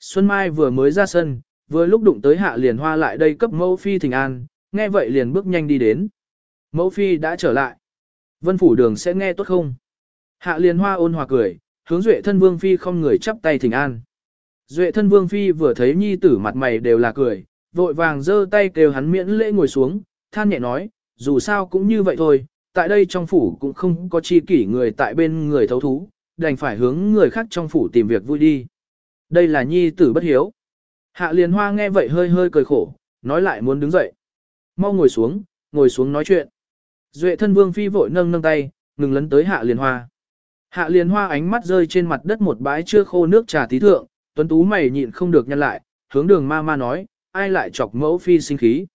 Xuân Mai vừa mới ra sân, vừa lúc đụng tới hạ liền hoa lại đây cấp mẫu phi thỉnh an, nghe vậy liền bước nhanh đi đến. Mẫu phi đã trở lại. Vân phủ đường sẽ nghe tốt không? Hạ liền hoa ôn hòa cười, hướng duệ thân vương phi không người chắp tay thỉnh an. Duệ thân vương phi vừa thấy nhi tử mặt mày đều là cười, vội vàng giơ tay kêu hắn miễn lễ ngồi xuống, than nhẹ nói, dù sao cũng như vậy thôi, tại đây trong phủ cũng không có chi kỷ người tại bên người thấu thú, đành phải hướng người khác trong phủ tìm việc vui đi. Đây là nhi tử bất hiếu. Hạ liền hoa nghe vậy hơi hơi cười khổ, nói lại muốn đứng dậy. Mau ngồi xuống, ngồi xuống nói chuyện. Duệ thân vương phi vội nâng nâng tay, ngừng lấn tới hạ liền hoa. Hạ liền hoa ánh mắt rơi trên mặt đất một bãi chưa khô nước trà tí thượng, tuấn tú mày nhịn không được nhăn lại, hướng đường ma ma nói, ai lại chọc mẫu phi sinh khí.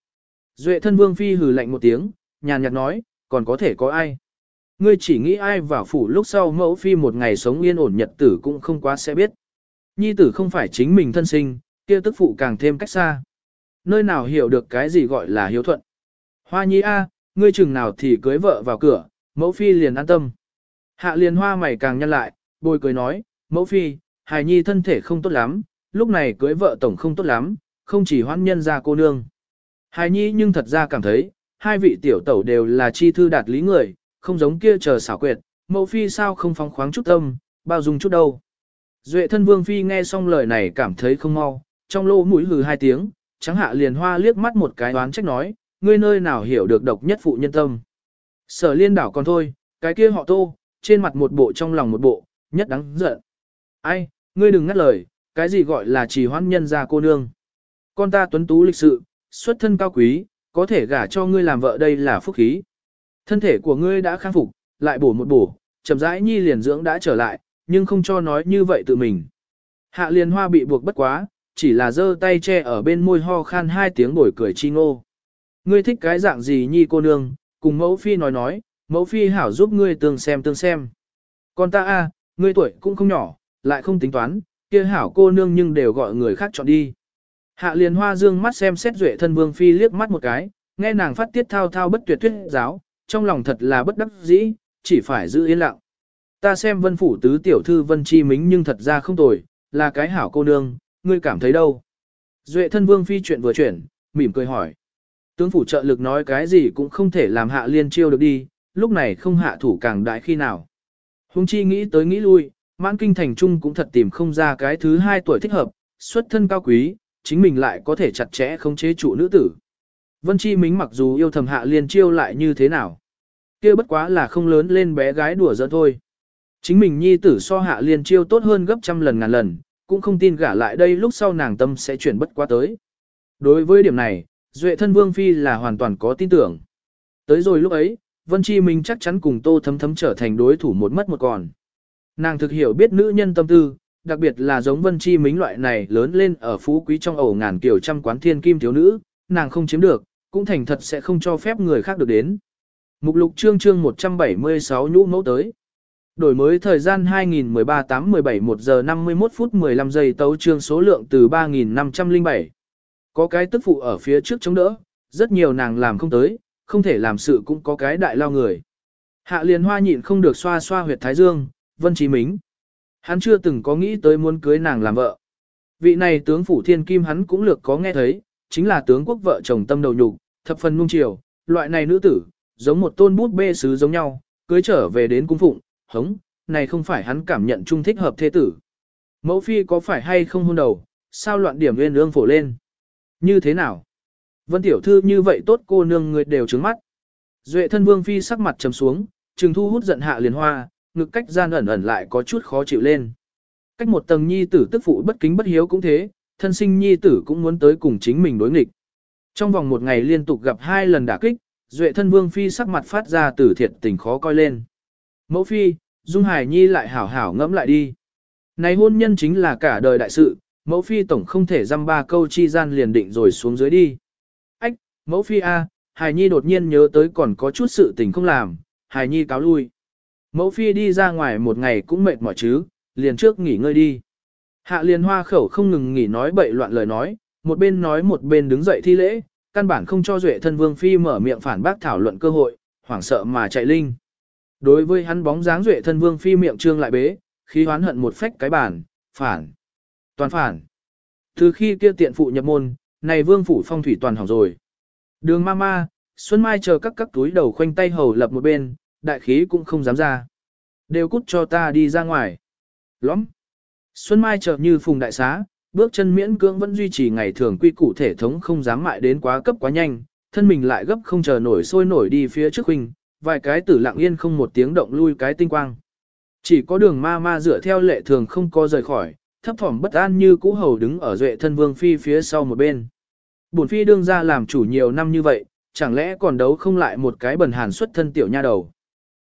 Duệ thân vương phi hừ lạnh một tiếng, nhàn nhạt nói, còn có thể có ai. Ngươi chỉ nghĩ ai vào phủ lúc sau mẫu phi một ngày sống yên ổn nhật tử cũng không quá sẽ biết. Nhi tử không phải chính mình thân sinh, kia tức phụ càng thêm cách xa. Nơi nào hiểu được cái gì gọi là hiếu thuận. Hoa nhi a, ngươi chừng nào thì cưới vợ vào cửa, mẫu phi liền an tâm. Hạ liền hoa mày càng nhăn lại, bồi cười nói, mẫu phi, hài nhi thân thể không tốt lắm, lúc này cưới vợ tổng không tốt lắm, không chỉ hoan nhân ra cô nương. Hài nhi nhưng thật ra cảm thấy, hai vị tiểu tẩu đều là chi thư đạt lý người, không giống kia chờ xảo quyệt, mẫu phi sao không phóng khoáng chút tâm, bao dung chút đâu. Duệ thân vương phi nghe xong lời này cảm thấy không mau, trong lỗ mũi hừ hai tiếng, trắng hạ liền hoa liếc mắt một cái đoán trách nói, ngươi nơi nào hiểu được độc nhất phụ nhân tâm. Sở liên đảo còn thôi, cái kia họ tô, trên mặt một bộ trong lòng một bộ, nhất đáng giận. Ai, ngươi đừng ngắt lời, cái gì gọi là chỉ hoãn nhân ra cô nương. Con ta tuấn tú lịch sự, xuất thân cao quý, có thể gả cho ngươi làm vợ đây là phúc khí. Thân thể của ngươi đã khang phục, lại bổ một bổ, chậm rãi nhi liền dưỡng đã trở lại, nhưng không cho nói như vậy tự mình. Hạ liền hoa bị buộc bất quá, chỉ là giơ tay che ở bên môi ho khan hai tiếng bồi cười chi ngô. Ngươi thích cái dạng gì nhi cô nương, cùng mẫu phi nói nói, mẫu phi hảo giúp ngươi tương xem tương xem. Còn ta a, ngươi tuổi cũng không nhỏ, lại không tính toán, kia hảo cô nương nhưng đều gọi người khác chọn đi. Hạ liền hoa dương mắt xem xét duệ thân vương phi liếc mắt một cái, nghe nàng phát tiết thao thao bất tuyệt thuyết giáo, trong lòng thật là bất đắc dĩ, chỉ phải giữ yên lặng. Ta xem vân phủ tứ tiểu thư vân chi mính nhưng thật ra không tồi, là cái hảo cô nương, ngươi cảm thấy đâu? Duệ thân vương phi chuyện vừa chuyển, mỉm cười hỏi. Tướng phủ trợ lực nói cái gì cũng không thể làm hạ liên chiêu được đi, lúc này không hạ thủ càng đại khi nào. Hùng chi nghĩ tới nghĩ lui, mãn kinh thành trung cũng thật tìm không ra cái thứ hai tuổi thích hợp, xuất thân cao quý, chính mình lại có thể chặt chẽ không chế trụ nữ tử. Vân Chi Mính mặc dù yêu thầm hạ liên chiêu lại như thế nào. kia bất quá là không lớn lên bé gái đùa giỡn thôi. Chính mình nhi tử so hạ liên chiêu tốt hơn gấp trăm lần ngàn lần, cũng không tin gả lại đây lúc sau nàng tâm sẽ chuyển bất quá tới. Đối với điểm này, Duệ thân Vương Phi là hoàn toàn có tin tưởng. Tới rồi lúc ấy, Vân Chi Minh chắc chắn cùng Tô Thấm Thấm trở thành đối thủ một mất một còn. Nàng thực hiểu biết nữ nhân tâm tư, đặc biệt là giống Vân Chi Minh loại này lớn lên ở phú quý trong ổ ngàn kiểu trăm quán thiên kim thiếu nữ, nàng không chiếm được, cũng thành thật sẽ không cho phép người khác được đến. Mục lục chương chương 176 nhũ mẫu tới. Đổi mới thời gian 2013-8-17 1 giờ 51 phút 15 giây tấu trương số lượng từ 3.507. Có cái tức phụ ở phía trước chống đỡ, rất nhiều nàng làm không tới, không thể làm sự cũng có cái đại lao người. Hạ liền hoa nhịn không được xoa xoa huyệt thái dương, vân trí mính. Hắn chưa từng có nghĩ tới muốn cưới nàng làm vợ. Vị này tướng phủ thiên kim hắn cũng lược có nghe thấy, chính là tướng quốc vợ chồng tâm đầu nhục, thập phần nung chiều, loại này nữ tử, giống một tôn bút bê sứ giống nhau, cưới trở về đến cung phụng, hống, này không phải hắn cảm nhận trung thích hợp thế tử. Mẫu phi có phải hay không hôn đầu, sao loạn điểm nguyên ương phổ lên? Như thế nào? Vân tiểu thư như vậy tốt cô nương người đều trứng mắt. Duệ thân vương phi sắc mặt trầm xuống, trừng thu hút giận hạ liền hoa, ngực cách gian ẩn ẩn lại có chút khó chịu lên. Cách một tầng nhi tử tức phụ bất kính bất hiếu cũng thế, thân sinh nhi tử cũng muốn tới cùng chính mình đối nghịch. Trong vòng một ngày liên tục gặp hai lần đả kích, Duệ thân vương phi sắc mặt phát ra tử thiệt tình khó coi lên. Mẫu phi, Dung Hải Nhi lại hảo hảo ngẫm lại đi. Này hôn nhân chính là cả đời đại sự, mẫu phi tổng không thể dăm ba câu chi gian liền định rồi xuống dưới đi. Ách, mẫu phi A, Hải Nhi đột nhiên nhớ tới còn có chút sự tình không làm, Hải Nhi cáo lui. Mẫu phi đi ra ngoài một ngày cũng mệt mỏi chứ, liền trước nghỉ ngơi đi. Hạ liền hoa khẩu không ngừng nghỉ nói bậy loạn lời nói, một bên nói một bên đứng dậy thi lễ, căn bản không cho duệ thân vương phi mở miệng phản bác thảo luận cơ hội, hoảng sợ mà chạy linh. Đối với hắn bóng dáng duệ thân vương phi miệng trương lại bế, khí hoán hận một phách cái bản, phản, toàn phản. Từ khi kia tiện phụ nhập môn, này vương phủ phong thủy toàn hỏng rồi. Đường ma ma, Xuân Mai chờ các các túi đầu khoanh tay hầu lập một bên, đại khí cũng không dám ra. Đều cút cho ta đi ra ngoài. Lõm. Xuân Mai chờ như phùng đại xá, bước chân miễn cưỡng vẫn duy trì ngày thường quy củ thể thống không dám mại đến quá cấp quá nhanh, thân mình lại gấp không chờ nổi sôi nổi đi phía trước huynh, vài cái tử lặng yên không một tiếng động lui cái tinh quang. Chỉ có đường ma ma dựa theo lệ thường không có rời khỏi, thấp thỏm bất an như cũ hầu đứng ở duệ thân vương phi phía sau một bên. Bổn phi đương ra làm chủ nhiều năm như vậy, chẳng lẽ còn đấu không lại một cái bần hàn xuất thân tiểu nha đầu.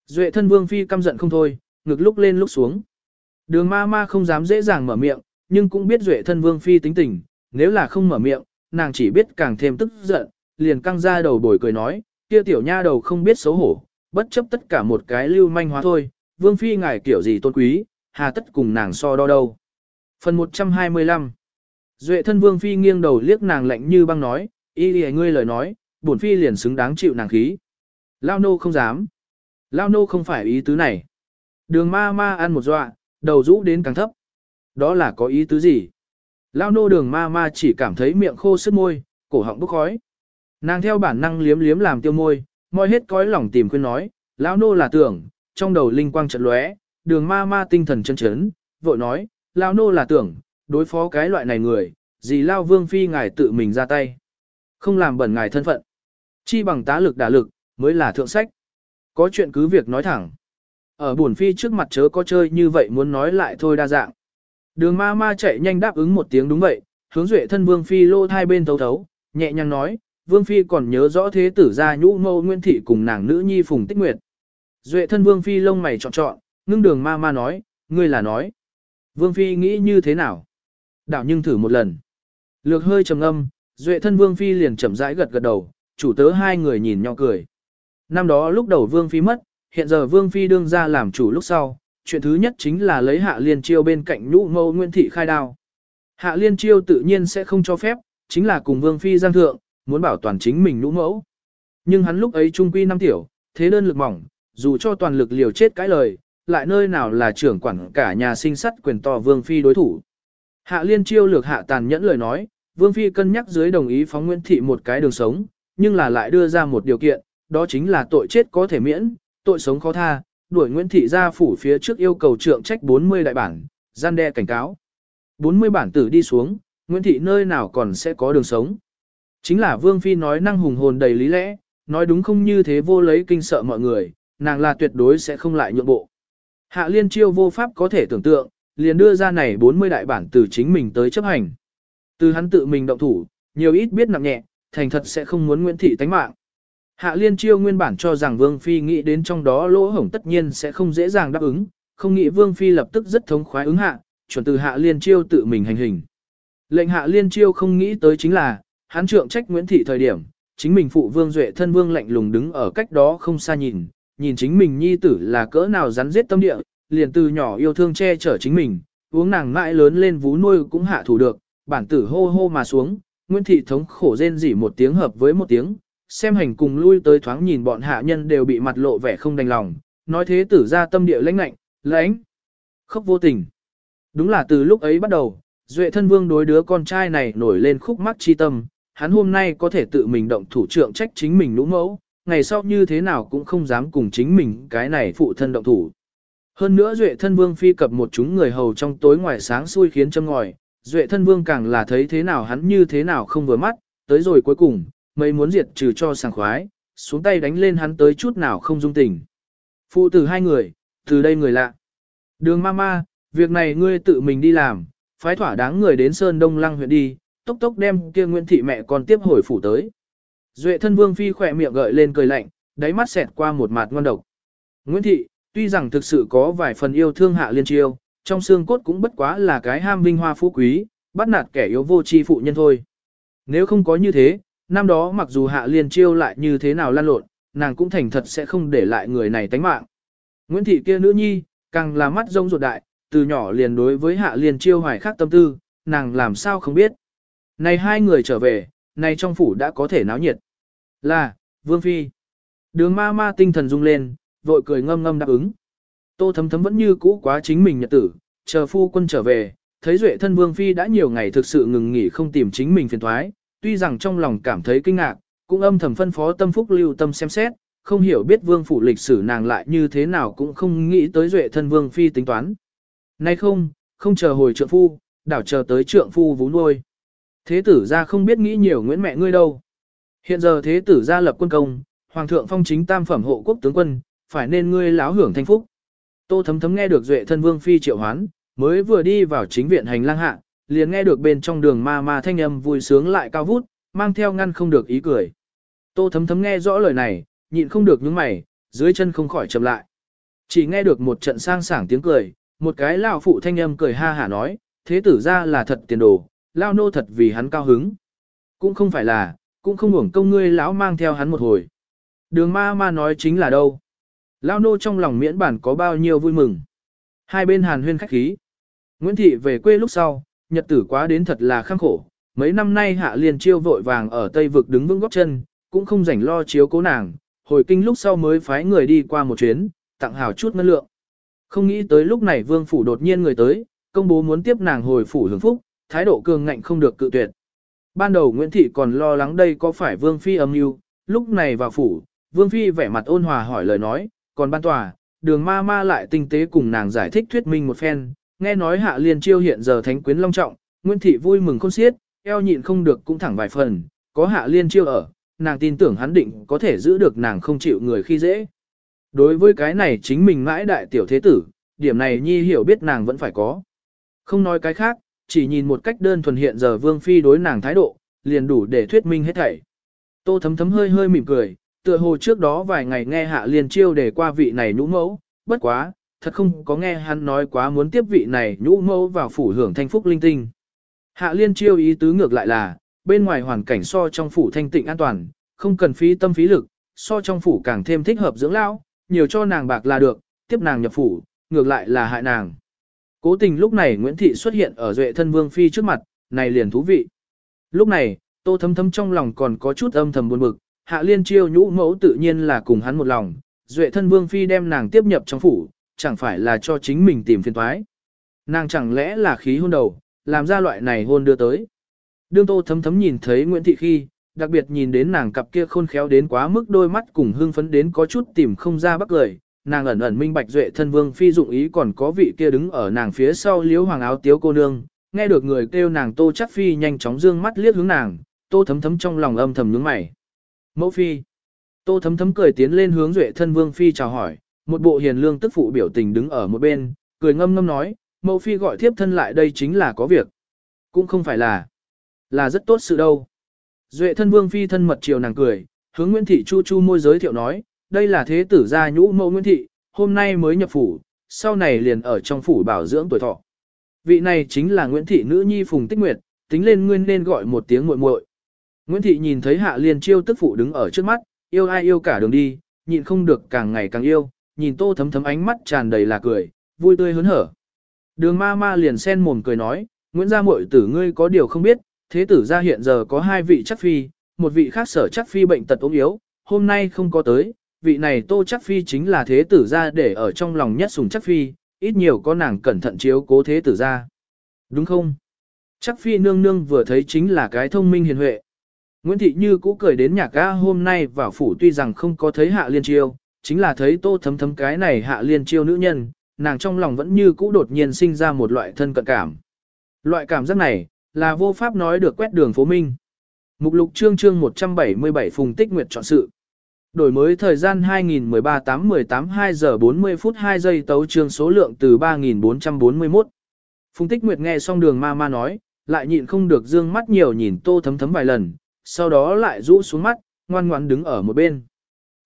Duệ thân vương phi căm giận không thôi, ngực lúc lên lúc xuống. Đường ma ma không dám dễ dàng mở miệng, nhưng cũng biết duệ thân vương phi tính tình, nếu là không mở miệng, nàng chỉ biết càng thêm tức giận, liền căng ra đầu bồi cười nói, kia tiểu nha đầu không biết xấu hổ, bất chấp tất cả một cái lưu manh hóa thôi, vương phi ngài kiểu gì tôn quý, hà tất cùng nàng so đo đâu. Phần 125 Duệ thân vương phi nghiêng đầu liếc nàng lạnh như băng nói, y lì ngươi lời nói, bổn phi liền xứng đáng chịu nàng khí. Lao nô không dám. Lao nô không phải ý tứ này. Đường ma ma ăn một dọa, đầu rũ đến càng thấp. Đó là có ý tứ gì? Lao nô đường ma ma chỉ cảm thấy miệng khô sứt môi, cổ họng bốc khói. Nàng theo bản năng liếm liếm làm tiêu môi, môi hết cõi lòng tìm khuyên nói, lão nô là tưởng, trong đầu linh quang chợt lóe, đường ma ma tinh thần chân chấn, vội nói, lão nô là tưởng, đối phó cái loại này người, gì lao vương phi ngài tự mình ra tay. Không làm bẩn ngài thân phận. Chi bằng tá lực đả lực, mới là thượng sách. Có chuyện cứ việc nói thẳng. Ở buồn phi trước mặt chớ có chơi như vậy muốn nói lại thôi đa dạng. Đường ma ma chạy nhanh đáp ứng một tiếng đúng vậy, hướng duệ thân vương phi lô thai bên thấu thấu, nhẹ nhàng nói, vương phi còn nhớ rõ thế tử gia nhũ mâu nguyên thị cùng nàng nữ nhi phùng tích nguyệt. Duệ thân vương phi lông mày trọn trọn, ngưng đường ma ma nói, ngươi là nói. Vương phi nghĩ như thế nào? Đảo nhưng thử một lần. Lược hơi trầm âm, duệ thân vương phi liền chậm rãi gật gật đầu, chủ tớ hai người nhìn nhau cười. Năm đó lúc đầu vương phi mất, hiện giờ vương phi đương ra làm chủ lúc sau, chuyện thứ nhất chính là lấy hạ liên chiêu bên cạnh nhũ mâu nguyên thị khai đao. Hạ liên chiêu tự nhiên sẽ không cho phép, chính là cùng vương phi giang thượng, muốn bảo toàn chính mình nũ mẫu. Nhưng hắn lúc ấy trung quy năm tiểu, thế đơn lực mỏng, dù cho toàn lực liều chết cái lời, lại nơi nào là trưởng quản cả nhà sinh sắt quyền to vương phi đối thủ. Hạ liên chiêu lược hạ tàn nhẫn lời nói, vương phi cân nhắc dưới đồng ý phóng Nguyễn Thị một cái đường sống, nhưng là lại đưa ra một điều kiện, đó chính là tội chết có thể miễn, tội sống khó tha, đuổi Nguyễn Thị ra phủ phía trước yêu cầu trượng trách 40 đại bản, gian đe cảnh cáo. 40 bản tử đi xuống, Nguyễn Thị nơi nào còn sẽ có đường sống. Chính là Vương Phi nói năng hùng hồn đầy lý lẽ, nói đúng không như thế vô lấy kinh sợ mọi người, nàng là tuyệt đối sẽ không lại nhượng bộ. Hạ liên chiêu vô pháp có thể tưởng tượng, liền đưa ra này 40 đại bản từ chính mình tới chấp hành. Từ hắn tự mình động thủ, nhiều ít biết nặng nhẹ, thành thật sẽ không muốn Nguyễn Thị tánh mạng. Hạ liên chiêu nguyên bản cho rằng Vương Phi nghĩ đến trong đó lỗ hổng tất nhiên sẽ không dễ dàng đáp ứng, không nghĩ Vương Phi lập tức rất thống khoái ứng hạ, chuẩn từ hạ liên chiêu tự mình hành hình. Lệnh hạ liên chiêu không nghĩ tới chính là, hắn trượng trách Nguyễn Thị thời điểm, chính mình phụ Vương Duệ thân Vương lạnh lùng đứng ở cách đó không xa nhìn, nhìn chính mình nhi tử là cỡ nào rắn giết tâm địa, liền từ nhỏ yêu thương che chở chính mình, uống nàng mãi lớn lên vú nuôi cũng hạ thủ được, bản tử hô hô mà xuống, Nguyễn Thị thống khổ rên rỉ một tiếng hợp với một tiếng, xem hành cùng lui tới thoáng nhìn bọn hạ nhân đều bị mặt lộ vẻ không đành lòng, nói thế tử ra tâm địa lãnh lạnh, lãnh, khóc vô tình. Đúng là từ lúc ấy bắt đầu, Duệ thân vương đối đứa con trai này nổi lên khúc mắc chi tâm, hắn hôm nay có thể tự mình động thủ trưởng trách chính mình lũ mẫu, ngày sau như thế nào cũng không dám cùng chính mình cái này phụ thân động thủ. Hơn nữa Duệ thân vương phi cập một chúng người hầu trong tối ngoài sáng xui khiến châm ngòi, Duệ thân vương càng là thấy thế nào hắn như thế nào không vừa mắt, tới rồi cuối cùng, mấy muốn diệt trừ cho sảng khoái, xuống tay đánh lên hắn tới chút nào không dung tình. Phụ tử hai người, từ đây người lạ. Đường mama, việc này ngươi tự mình đi làm, phái thỏa đáng người đến Sơn Đông Lăng huyện đi, tốc tốc đem kia Nguyễn Thị mẹ con tiếp hồi phủ tới. Duệ thân vương phi khỏe miệng gợi lên cười lạnh, đáy mắt xẹt qua một mặt ngon độc. Nguyễn Thị, tuy rằng thực sự có vài phần yêu thương hạ liên chiêu, trong xương cốt cũng bất quá là cái ham vinh hoa phú quý, bắt nạt kẻ yếu vô tri phụ nhân thôi. Nếu không có như thế, năm đó mặc dù hạ liên chiêu lại như thế nào lan lộn, nàng cũng thành thật sẽ không để lại người này tánh mạng. Nguyễn Thị kia nữ nhi, càng là mắt rông ruột đại, từ nhỏ liền đối với hạ liên chiêu hoài khác tâm tư, nàng làm sao không biết. Này hai người trở về, này trong phủ đã có thể náo nhiệt. Là, Vương Phi. Đường ma ma tinh thần rung lên, vội cười ngâm ngâm đáp ứng. Tô thấm thấm vẫn như cũ quá chính mình nhật tử, chờ phu quân trở về, thấy Duệ thân Vương Phi đã nhiều ngày thực sự ngừng nghỉ không tìm chính mình phiền thoái, tuy rằng trong lòng cảm thấy kinh ngạc, cũng âm thầm phân phó tâm phúc lưu tâm xem xét, không hiểu biết Vương Phủ lịch sử nàng lại như thế nào cũng không nghĩ tới Duệ thân Vương Phi tính toán. Nay không, không chờ hồi trượng phu, đảo chờ tới trượng phu vú nuôi. Thế tử ra không biết nghĩ nhiều Nguyễn mẹ ngươi đâu. Hiện giờ thế tử ra lập quân công, Hoàng thượng phong chính tam phẩm hộ quốc tướng quân, phải nên ngươi láo hưởng thanh phúc. Tô thấm thấm nghe được Duệ thân Vương Phi triệu hoán, mới vừa đi vào chính viện hành lang hạ, liền nghe được bên trong đường ma ma thanh âm vui sướng lại cao vút, mang theo ngăn không được ý cười. Tô thấm thấm nghe rõ lời này, nhịn không được những mày, dưới chân không khỏi chậm lại. Chỉ nghe được một trận sang sảng tiếng cười, một cái lão phụ thanh âm cười ha hả nói, thế tử ra là thật tiền đồ, lao nô thật vì hắn cao hứng. Cũng không phải là, cũng không uổng công ngươi lão mang theo hắn một hồi. Đường ma ma nói chính là đâu. Lao nô trong lòng miễn bản có bao nhiêu vui mừng. Hai bên hàn huyên khách khí. Nguyễn Thị về quê lúc sau, nhật tử quá đến thật là khăng khổ. Mấy năm nay hạ liền chiêu vội vàng ở Tây Vực đứng vững góc chân, cũng không rảnh lo chiếu cố nàng. Hồi kinh lúc sau mới phái người đi qua một chuyến, tặng hào chút ngân lượng. Không nghĩ tới lúc này vương phủ đột nhiên người tới, công bố muốn tiếp nàng hồi phủ hưởng phúc, thái độ cường ngạnh không được cự tuyệt. Ban đầu Nguyễn Thị còn lo lắng đây có phải vương phi âm mưu, lúc này vào phủ, vương phi vẻ mặt ôn hòa hỏi lời nói, còn ban tòa, đường ma ma lại tinh tế cùng nàng giải thích thuyết minh một phen, nghe nói hạ liên chiêu hiện giờ thánh quyến long trọng, Nguyễn Thị vui mừng khôn xiết, eo nhịn không được cũng thẳng vài phần, có hạ liên chiêu ở, nàng tin tưởng hắn định có thể giữ được nàng không chịu người khi dễ. Đối với cái này chính mình mãi đại tiểu thế tử, điểm này nhi hiểu biết nàng vẫn phải có. Không nói cái khác, chỉ nhìn một cách đơn thuần hiện giờ vương phi đối nàng thái độ, liền đủ để thuyết minh hết thảy. Tô thấm thấm hơi hơi mỉm cười, tựa hồ trước đó vài ngày nghe hạ liên chiêu để qua vị này nhũ mẫu, bất quá, thật không có nghe hắn nói quá muốn tiếp vị này nhũ mẫu vào phủ hưởng thanh phúc linh tinh. Hạ liên chiêu ý tứ ngược lại là, bên ngoài hoàn cảnh so trong phủ thanh tịnh an toàn, không cần phí tâm phí lực, so trong phủ càng thêm thích hợp dưỡng lão, nhiều cho nàng bạc là được, tiếp nàng nhập phủ, ngược lại là hại nàng. Cố tình lúc này Nguyễn Thị xuất hiện ở Duệ thân Vương Phi trước mặt, này liền thú vị. Lúc này, Tô Thấm Thấm trong lòng còn có chút âm thầm buồn bực, Hạ Liên chiêu nhũ mẫu tự nhiên là cùng hắn một lòng, Duệ thân Vương Phi đem nàng tiếp nhập trong phủ, chẳng phải là cho chính mình tìm phiền toái. Nàng chẳng lẽ là khí hôn đầu, làm ra loại này hôn đưa tới. Đương Tô Thấm Thấm nhìn thấy Nguyễn Thị khi, đặc biệt nhìn đến nàng cặp kia khôn khéo đến quá mức đôi mắt cùng hưng phấn đến có chút tìm không ra bắc lời, nàng ẩn ẩn minh bạch duệ thân vương phi dụng ý còn có vị kia đứng ở nàng phía sau liếu hoàng áo tiếu cô nương, nghe được người kêu nàng tô chắc phi nhanh chóng dương mắt liếc hướng nàng, tô thấm thấm trong lòng âm thầm nhướng mày. Mẫu phi. Tô thấm thấm cười tiến lên hướng duệ thân vương phi chào hỏi, một bộ hiền lương tức phụ biểu tình đứng ở một bên, cười ngâm ngâm nói, mẫu phi gọi thiếp thân lại đây chính là có việc. Cũng không phải là, là rất tốt sự đâu. Duệ thân vương phi thân mật chiều nàng cười, hướng Nguyễn Thị Chu Chu môi giới thiệu nói, đây là thế tử gia nhũ mẫu Nguyễn Thị, hôm nay mới nhập phủ, sau này liền ở trong phủ bảo dưỡng tuổi thọ. Vị này chính là Nguyễn Thị nữ nhi Phùng Tích Nguyệt, tính lên nguyên nên gọi một tiếng muội muội. Nguyễn Thị nhìn thấy Hạ Liên Chiêu tức phụ đứng ở trước mắt, yêu ai yêu cả đường đi, nhịn không được càng ngày càng yêu, nhìn Tô Thấm Thấm ánh mắt tràn đầy là cười, vui tươi hớn hở. Đường ma ma liền sen mồm cười nói, Nguyễn gia muội tử ngươi có điều không biết, thế tử gia hiện giờ có hai vị chắc phi, một vị khác sở chắc phi bệnh tật ốm yếu, hôm nay không có tới, vị này tô chắc phi chính là thế tử gia để ở trong lòng nhất sùng chắc phi, ít nhiều có nàng cẩn thận chiếu cố thế tử gia. Đúng không? Chắc phi nương nương vừa thấy chính là cái thông minh hiền huệ. Nguyễn Thị Như cũ cười đến nhà ga hôm nay vào phủ tuy rằng không có thấy hạ liên chiêu, chính là thấy tô thấm thấm cái này hạ liên chiêu nữ nhân, nàng trong lòng vẫn như cũ đột nhiên sinh ra một loại thân cận cảm. Loại cảm giác này, là vô pháp nói được quét đường phố minh. Mục lục chương chương 177 Phùng Tích Nguyệt chọn sự. Đổi mới thời gian 2013 8 18 2 giờ 40 phút 2 giây tấu trường số lượng từ 3441. Phùng Tích Nguyệt nghe xong đường ma ma nói, lại nhịn không được dương mắt nhiều nhìn tô thấm thấm vài lần, sau đó lại rũ xuống mắt, ngoan ngoãn đứng ở một bên.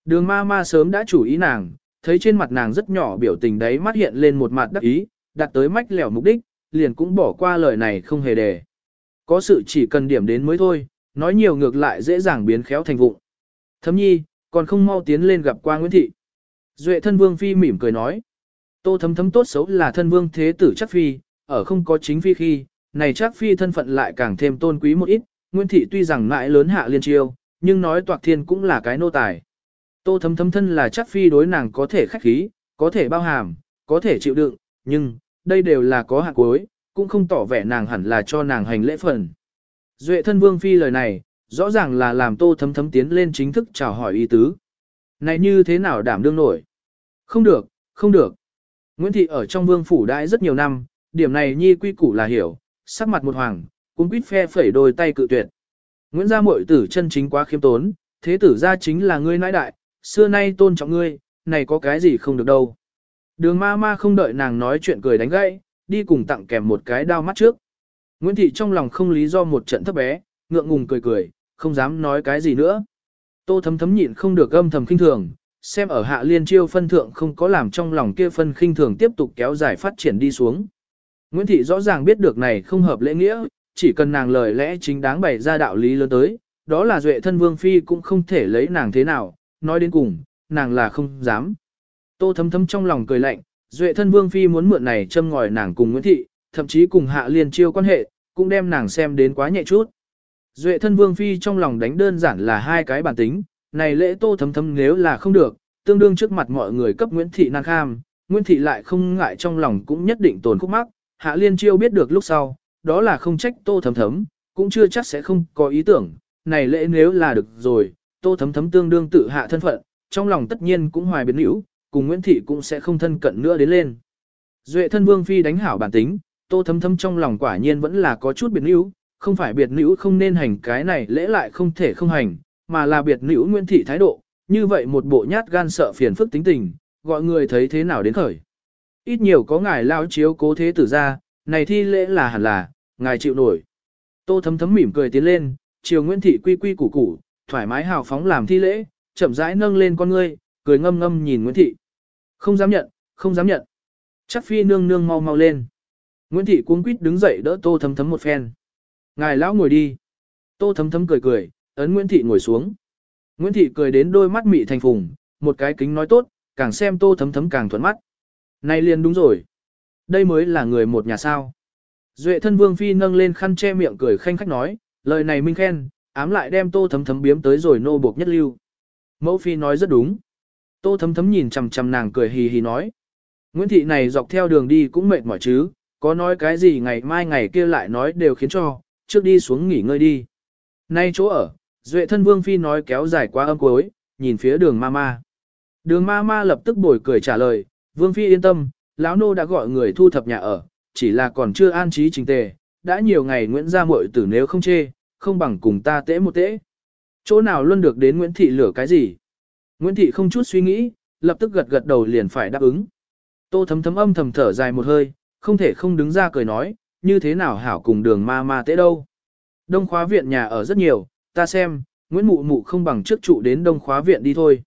Đường ma ma sớm đã chủ ý nàng, thấy trên mặt nàng rất nhỏ biểu tình đấy mắt hiện lên một mặt đắc ý, đặt tới mách lẻo mục đích, liền cũng bỏ qua lời này không hề đề. Có sự chỉ cần điểm đến mới thôi, nói nhiều ngược lại dễ dàng biến khéo thành vụng. Thấm nhi, còn không mau tiến lên gặp qua Nguyễn Thị. Duệ thân vương phi mỉm cười nói. Tô thấm thấm tốt xấu là thân vương thế tử chắc phi, ở không có chính phi khi, này chắc phi thân phận lại càng thêm tôn quý một ít. Nguyễn Thị tuy rằng mãi lớn hạ liên triều, nhưng nói toạc thiên cũng là cái nô tài. Tô thấm thấm thân là chắc phi đối nàng có thể khách khí, có thể bao hàm, có thể chịu đựng, nhưng, đây đều là có hạ cuối, cũng không tỏ vẻ nàng hẳn là cho nàng hành lễ phần. Duệ thân vương phi lời này, rõ ràng là làm tô thấm thấm tiến lên chính thức chào hỏi y tứ. Này như thế nào đảm đương nổi? Không được, không được. Nguyễn Thị ở trong vương phủ đãi rất nhiều năm, điểm này nhi quy củ là hiểu, sắc mặt một hoàng, cũng quýt phe phẩy đôi tay cự tuyệt. Nguyễn gia muội tử chân chính quá khiêm tốn, thế tử gia chính là ngươi nãi đại, xưa nay tôn trọng ngươi, này có cái gì không được đâu. Đường ma ma không đợi nàng nói chuyện cười đánh gãy, đi cùng tặng kèm một cái đao mắt trước. Nguyễn Thị trong lòng không lý do một trận thấp bé, ngượng ngùng cười cười, không dám nói cái gì nữa. Tô thấm thấm nhịn không được âm thầm kinh thường, xem ở hạ liên chiêu phân thượng không có làm trong lòng kia phân khinh thường tiếp tục kéo dài phát triển đi xuống. Nguyễn Thị rõ ràng biết được này không hợp lễ nghĩa, chỉ cần nàng lời lẽ chính đáng bày ra đạo lý lớn tới, đó là duệ thân vương phi cũng không thể lấy nàng thế nào, nói đến cùng, nàng là không dám. Tô thấm thấm trong lòng cười lạnh, duệ thân vương phi muốn mượn này châm ngòi nàng cùng Nguyễn Thị, thậm chí cùng hạ liên chiêu quan hệ, cũng đem nàng xem đến quá nhẹ chút. Duệ thân vương phi trong lòng đánh đơn giản là hai cái bản tính, này lễ tô thấm thấm nếu là không được, tương đương trước mặt mọi người cấp Nguyễn Thị năng kham, Nguyễn Thị lại không ngại trong lòng cũng nhất định tồn khúc mắc, Hạ Liên Chiêu biết được lúc sau, đó là không trách tô thấm thấm, cũng chưa chắc sẽ không có ý tưởng, này lễ nếu là được rồi, tô thấm thấm tương đương tự hạ thân phận, trong lòng tất nhiên cũng hoài biến hữu, cùng Nguyễn Thị cũng sẽ không thân cận nữa đến lên. Duệ thân vương phi đánh hảo bản tính, tô thấm thấm trong lòng quả nhiên vẫn là có chút biến hữu, không phải biệt nữ không nên hành cái này lễ lại không thể không hành, mà là biệt nữ nguyên thị thái độ, như vậy một bộ nhát gan sợ phiền phức tính tình, gọi người thấy thế nào đến khởi. Ít nhiều có ngài lao chiếu cố thế tử ra, này thi lễ là hẳn là, ngài chịu nổi. Tô thấm thấm mỉm cười tiến lên, chiều Nguyễn Thị quy quy củ củ, thoải mái hào phóng làm thi lễ, chậm rãi nâng lên con ngươi, cười ngâm ngâm nhìn Nguyễn Thị. Không dám nhận, không dám nhận. Chắc phi nương nương mau mau lên. Nguyễn Thị cuống quýt đứng dậy đỡ tô thấm thấm một phen. Ngài lão ngồi đi. Tô thấm thấm cười cười, ấn Nguyễn Thị ngồi xuống. Nguyễn Thị cười đến đôi mắt mị thành phùng, một cái kính nói tốt, càng xem tô thấm thấm càng thuận mắt. Này liền đúng rồi. Đây mới là người một nhà sao. Duệ thân vương phi nâng lên khăn che miệng cười khanh khách nói, lời này minh khen, ám lại đem tô thấm thấm biếm tới rồi nô buộc nhất lưu. Mẫu phi nói rất đúng. Tô thấm thấm nhìn chằm chằm nàng cười hì hì nói. Nguyễn thị này dọc theo đường đi cũng mệt mỏi chứ, có nói cái gì ngày mai ngày kia lại nói đều khiến cho, trước đi xuống nghỉ ngơi đi. Nay chỗ ở, Duệ thân Vương Phi nói kéo dài quá âm cuối, nhìn phía đường ma ma. Đường ma ma lập tức bồi cười trả lời, Vương Phi yên tâm, lão nô đã gọi người thu thập nhà ở, chỉ là còn chưa an trí trình tề, đã nhiều ngày Nguyễn gia muội tử nếu không chê, không bằng cùng ta tễ một tễ. Chỗ nào luôn được đến Nguyễn Thị lửa cái gì? Nguyễn Thị không chút suy nghĩ, lập tức gật gật đầu liền phải đáp ứng. Tô thấm thấm âm thầm thở dài một hơi, không thể không đứng ra cười nói, như thế nào hảo cùng đường ma ma tế đâu. Đông khóa viện nhà ở rất nhiều, ta xem, Nguyễn Mụ Mụ không bằng trước trụ đến đông khóa viện đi thôi.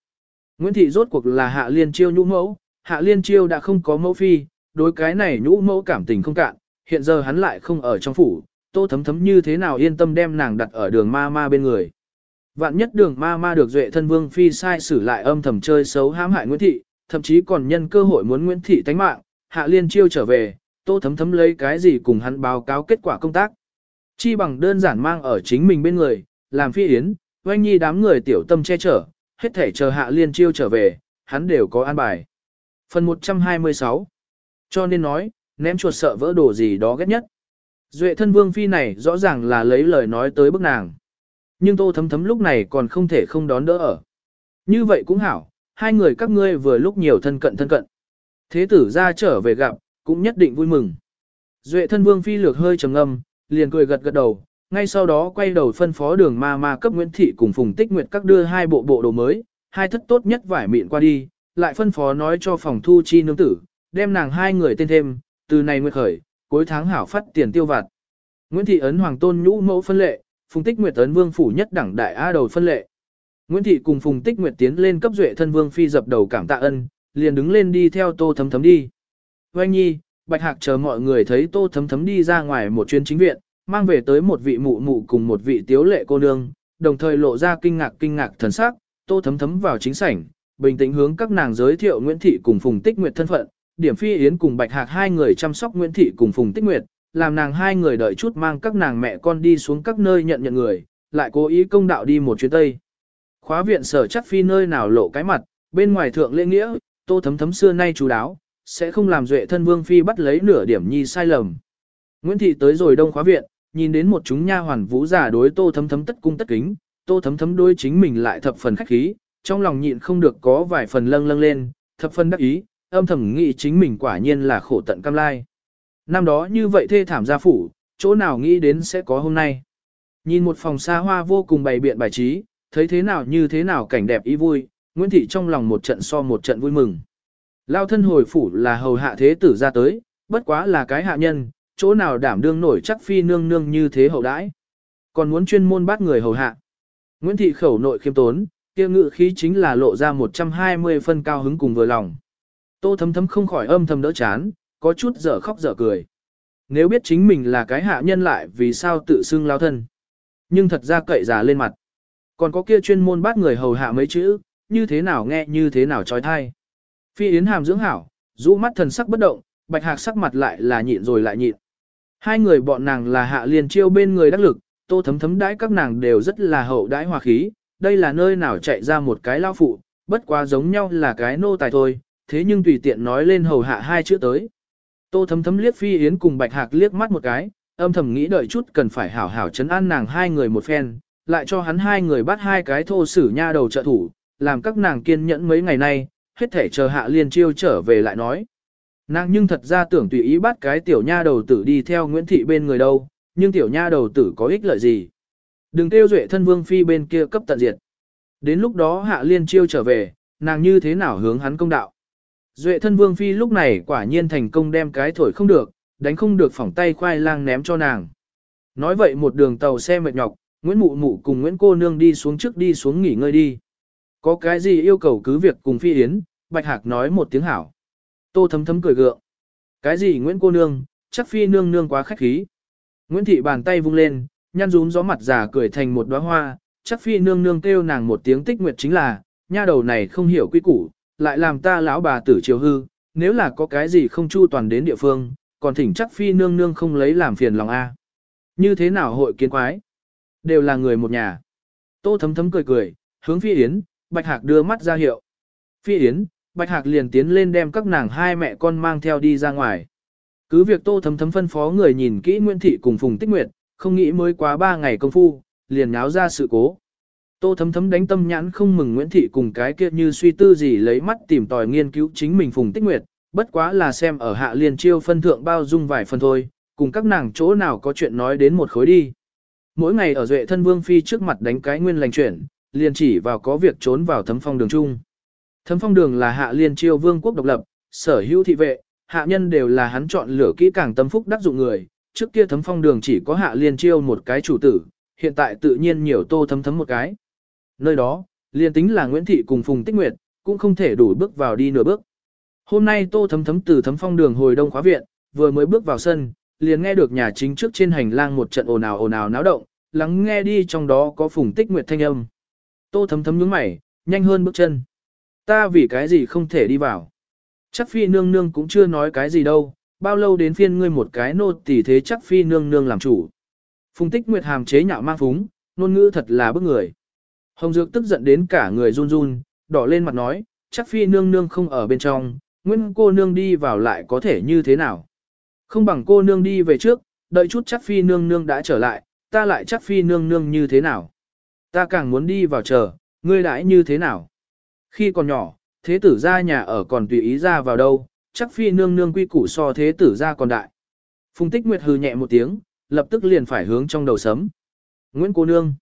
Nguyễn Thị rốt cuộc là hạ liên chiêu nhũ mẫu, hạ liên chiêu đã không có mẫu phi, đối cái này nhũ mẫu cảm tình không cạn, hiện giờ hắn lại không ở trong phủ, tô thấm thấm như thế nào yên tâm đem nàng đặt ở đường ma ma bên người. Vạn nhất đường ma ma được duệ thân vương phi sai xử lại âm thầm chơi xấu hãm hại Nguyễn Thị, thậm chí còn nhân cơ hội muốn Nguyễn Thị tánh mạng, hạ liên chiêu trở về, tô thấm thấm lấy cái gì cùng hắn báo cáo kết quả công tác. Chi bằng đơn giản mang ở chính mình bên người, làm phi yến, oanh nhi đám người tiểu tâm che chở, hết thể chờ hạ liên chiêu trở về, hắn đều có an bài. Phần 126 Cho nên nói, ném chuột sợ vỡ đồ gì đó ghét nhất. Duệ thân vương phi này rõ ràng là lấy lời nói tới bức nàng. Nhưng tô thấm thấm lúc này còn không thể không đón đỡ ở. Như vậy cũng hảo, hai người các ngươi vừa lúc nhiều thân cận thân cận. Thế tử ra trở về gặp, cũng nhất định vui mừng. Duệ thân vương phi lược hơi trầm ngâm, liền cười gật gật đầu, ngay sau đó quay đầu phân phó đường ma ma cấp Nguyễn Thị cùng Phùng Tích Nguyệt các đưa hai bộ bộ đồ mới, hai thất tốt nhất vải mịn qua đi, lại phân phó nói cho phòng thu chi nương tử, đem nàng hai người tên thêm, từ này nguyệt khởi, cuối tháng hảo phát tiền tiêu vặt. Nguyễn Thị ấn hoàng tôn nhũ mẫu phân lệ, Phùng Tích Nguyệt ấn vương phủ nhất đẳng đại a đầu phân lệ. Nguyễn Thị cùng Phùng Tích Nguyệt tiến lên cấp duệ thân vương phi dập đầu cảm tạ ân, liền đứng lên đi theo tô thấm thấm đi. Oanh nhi, Bạch Hạc chờ mọi người thấy tô thấm thấm đi ra ngoài một chuyến chính viện, mang về tới một vị mụ mụ cùng một vị tiếu lệ cô nương, đồng thời lộ ra kinh ngạc kinh ngạc thần sắc, tô thấm thấm vào chính sảnh, bình tĩnh hướng các nàng giới thiệu Nguyễn Thị cùng Phùng Tích Nguyệt thân phận, điểm phi yến cùng Bạch Hạc hai người chăm sóc Nguyễn Thị cùng Phùng Tích Nguyệt, làm nàng hai người đợi chút mang các nàng mẹ con đi xuống các nơi nhận nhận người, lại cố ý công đạo đi một chuyến tây. Khóa viện sở chắc phi nơi nào lộ cái mặt, bên ngoài thượng lễ nghĩa, tô thấm thấm xưa nay chú đáo, sẽ không làm duệ thân vương phi bắt lấy nửa điểm nhi sai lầm. Nguyễn Thị tới rồi đông khóa viện, nhìn đến một chúng nha hoàn vũ giả đối tô thấm thấm tất cung tất kính, tô thấm thấm đối chính mình lại thập phần khách khí, trong lòng nhịn không được có vài phần lâng lâng lên, thập phần đắc ý, âm thầm nghĩ chính mình quả nhiên là khổ tận cam lai. Năm đó như vậy thê thảm gia phủ, chỗ nào nghĩ đến sẽ có hôm nay. Nhìn một phòng xa hoa vô cùng bày biện bài trí, thấy thế nào như thế nào cảnh đẹp ý vui, Nguyễn Thị trong lòng một trận so một trận vui mừng. Lao thân hồi phủ là hầu hạ thế tử ra tới, bất quá là cái hạ nhân, chỗ nào đảm đương nổi chắc phi nương nương như thế hậu đãi. Còn muốn chuyên môn bắt người hầu hạ. Nguyễn Thị khẩu nội khiêm tốn, kia ngự khí chính là lộ ra 120 phân cao hứng cùng vừa lòng. Tô thấm thấm không khỏi âm thầm đỡ chán, có chút dở khóc dở cười. Nếu biết chính mình là cái hạ nhân lại vì sao tự xưng lao thân. Nhưng thật ra cậy già lên mặt. Còn có kia chuyên môn bắt người hầu hạ mấy chữ, như thế nào nghe như thế nào trói thai. Phi Yến hàm dưỡng hảo, rũ mắt thần sắc bất động, bạch hạc sắc mặt lại là nhịn rồi lại nhịn. Hai người bọn nàng là hạ liền chiêu bên người đắc lực, tô thấm thấm đãi các nàng đều rất là hậu đãi hòa khí, đây là nơi nào chạy ra một cái lao phụ, bất quá giống nhau là cái nô tài thôi, thế nhưng tùy tiện nói lên hầu hạ hai chữ tới. Tô thấm thấm liếc phi yến cùng bạch hạc liếc mắt một cái, âm thầm nghĩ đợi chút cần phải hảo hảo chấn an nàng hai người một phen, lại cho hắn hai người bắt hai cái thô sử nha đầu trợ thủ, làm các nàng kiên nhẫn mấy ngày nay, hết thể chờ hạ liên chiêu trở về lại nói. Nàng nhưng thật ra tưởng tùy ý bắt cái tiểu nha đầu tử đi theo Nguyễn Thị bên người đâu, nhưng tiểu nha đầu tử có ích lợi gì. Đừng tiêu duệ thân vương phi bên kia cấp tận diệt. Đến lúc đó hạ liên chiêu trở về, nàng như thế nào hướng hắn công đạo. Duệ thân vương phi lúc này quả nhiên thành công đem cái thổi không được, đánh không được phỏng tay khoai lang ném cho nàng. Nói vậy một đường tàu xe mệt nhọc, Nguyễn Mụ Mụ cùng Nguyễn Cô Nương đi xuống trước đi xuống nghỉ ngơi đi. Có cái gì yêu cầu cứ việc cùng Phi Yến, Bạch Hạc nói một tiếng hảo. Tô thấm thấm cười gượng. Cái gì Nguyễn Cô Nương, chắc Phi Nương Nương quá khách khí. Nguyễn Thị bàn tay vung lên, nhăn rúm gió mặt già cười thành một đóa hoa, chắc Phi Nương Nương kêu nàng một tiếng tích nguyệt chính là, nha đầu này không hiểu quy củ, lại làm ta lão bà tử chiều hư, nếu là có cái gì không chu toàn đến địa phương, còn thỉnh chắc Phi Nương Nương không lấy làm phiền lòng a. Như thế nào hội kiến quái? Đều là người một nhà. Tô thấm thấm cười cười, hướng Phi Yến, Bạch Hạc đưa mắt ra hiệu. Phi Yến, Bạch Hạc liền tiến lên đem các nàng hai mẹ con mang theo đi ra ngoài. Cứ việc Tô thấm thấm phân phó người nhìn kỹ Nguyễn Thị cùng Phùng Tích Nguyệt, không nghĩ mới quá ba ngày công phu, liền nháo ra sự cố. Tô thấm thấm đánh tâm nhãn không mừng Nguyễn Thị cùng cái kia như suy tư gì lấy mắt tìm tòi nghiên cứu chính mình Phùng Tích Nguyệt, bất quá là xem ở hạ liền chiêu phân thượng bao dung vài phần thôi, cùng các nàng chỗ nào có chuyện nói đến một khối đi. Mỗi ngày ở Duệ thân Vương Phi trước mặt đánh cái nguyên lành chuyển, liền chỉ vào có việc trốn vào thấm phong đường chung. Thấm phong đường là hạ liên chiêu vương quốc độc lập, sở hữu thị vệ, hạ nhân đều là hắn chọn lựa kỹ càng tâm phúc đắc dụng người, trước kia thấm phong đường chỉ có hạ liên chiêu một cái chủ tử, hiện tại tự nhiên nhiều tô thấm thấm một cái. Nơi đó, liên tính là Nguyễn Thị cùng Phùng Tích Nguyệt, cũng không thể đủ bước vào đi nửa bước. Hôm nay tô thấm thấm từ thấm phong đường hồi đông khóa viện, vừa mới bước vào sân, liền nghe được nhà chính trước trên hành lang một trận ồn ào ồn ào náo động, lắng nghe đi trong đó có Phùng Tích Nguyệt thanh âm. Tô thấm thấm nhướng mày, nhanh hơn bước chân. Ta vì cái gì không thể đi vào. Chắc phi nương nương cũng chưa nói cái gì đâu, bao lâu đến phiên ngươi một cái nô tỳ thế chắc phi nương nương làm chủ. Phùng tích nguyệt hàm chế nhạo mang phúng, ngôn ngữ thật là bức người. Hồng Dược tức giận đến cả người run run, đỏ lên mặt nói, chắc phi nương nương không ở bên trong, nguyên cô nương đi vào lại có thể như thế nào. Không bằng cô nương đi về trước, đợi chút chắc phi nương nương đã trở lại, ta lại chắc phi nương nương như thế nào. Ta càng muốn đi vào chờ, ngươi đãi như thế nào? Khi còn nhỏ, thế tử ra nhà ở còn tùy ý ra vào đâu, chắc phi nương nương quy củ so thế tử ra còn đại. Phùng tích nguyệt hừ nhẹ một tiếng, lập tức liền phải hướng trong đầu sấm. Nguyễn cô nương.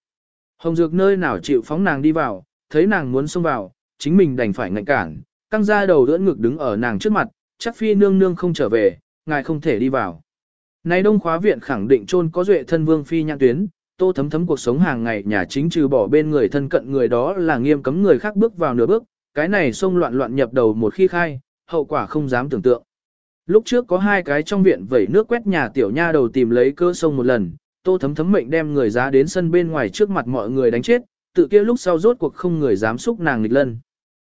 Hồng Dược nơi nào chịu phóng nàng đi vào, thấy nàng muốn xông vào, chính mình đành phải ngạnh cản, căng ra đầu đỡ ngực đứng ở nàng trước mặt, chắc phi nương nương không trở về, ngài không thể đi vào. Này đông khóa viện khẳng định trôn có duệ thân vương phi nhãn tuyến, tô thấm thấm cuộc sống hàng ngày nhà chính trừ bỏ bên người thân cận người đó là nghiêm cấm người khác bước vào nửa bước, cái này xông loạn loạn nhập đầu một khi khai, hậu quả không dám tưởng tượng. Lúc trước có hai cái trong viện vẩy nước quét nhà tiểu nha đầu tìm lấy cơ sông một lần, tô thấm thấm mệnh đem người giá đến sân bên ngoài trước mặt mọi người đánh chết, tự kia lúc sau rốt cuộc không người dám xúc nàng nghịch lân.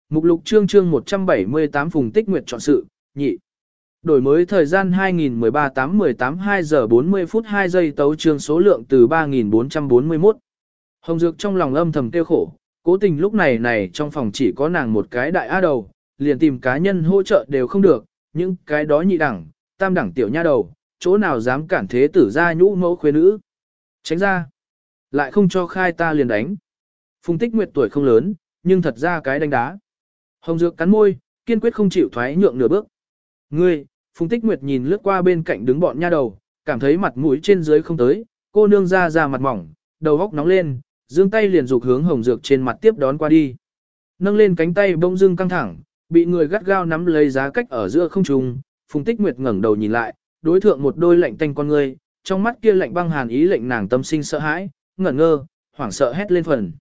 Mục lục chương chương 178 phùng tích nguyệt chọn sự, nhị. Đổi mới thời gian 2013 8 18 2 giờ 40 phút 2 giây tấu trương số lượng từ 3441. Hồng Dược trong lòng âm thầm tiêu khổ, cố tình lúc này này trong phòng chỉ có nàng một cái đại á đầu, liền tìm cá nhân hỗ trợ đều không được, những cái đó nhị đẳng, tam đẳng tiểu nha đầu, chỗ nào dám cản thế tử ra nhũ mẫu khuê nữ. Tránh ra. Lại không cho khai ta liền đánh. Phùng tích nguyệt tuổi không lớn, nhưng thật ra cái đánh đá. Hồng Dược cắn môi, kiên quyết không chịu thoái nhượng nửa bước. Ngươi, Phùng Tích Nguyệt nhìn lướt qua bên cạnh đứng bọn nha đầu, cảm thấy mặt mũi trên dưới không tới, cô nương ra ra mặt mỏng, đầu góc nóng lên, dương tay liền dục hướng Hồng Dược trên mặt tiếp đón qua đi. Nâng lên cánh tay bông dưng căng thẳng, bị người gắt gao nắm lấy giá cách ở giữa không trung, Phùng Tích Nguyệt ngẩng đầu nhìn lại, đối thượng một đôi lạnh tanh con ngươi, trong mắt kia lạnh băng hàn ý lệnh nàng tâm sinh sợ hãi, ngẩn ngơ, hoảng sợ hét lên phần.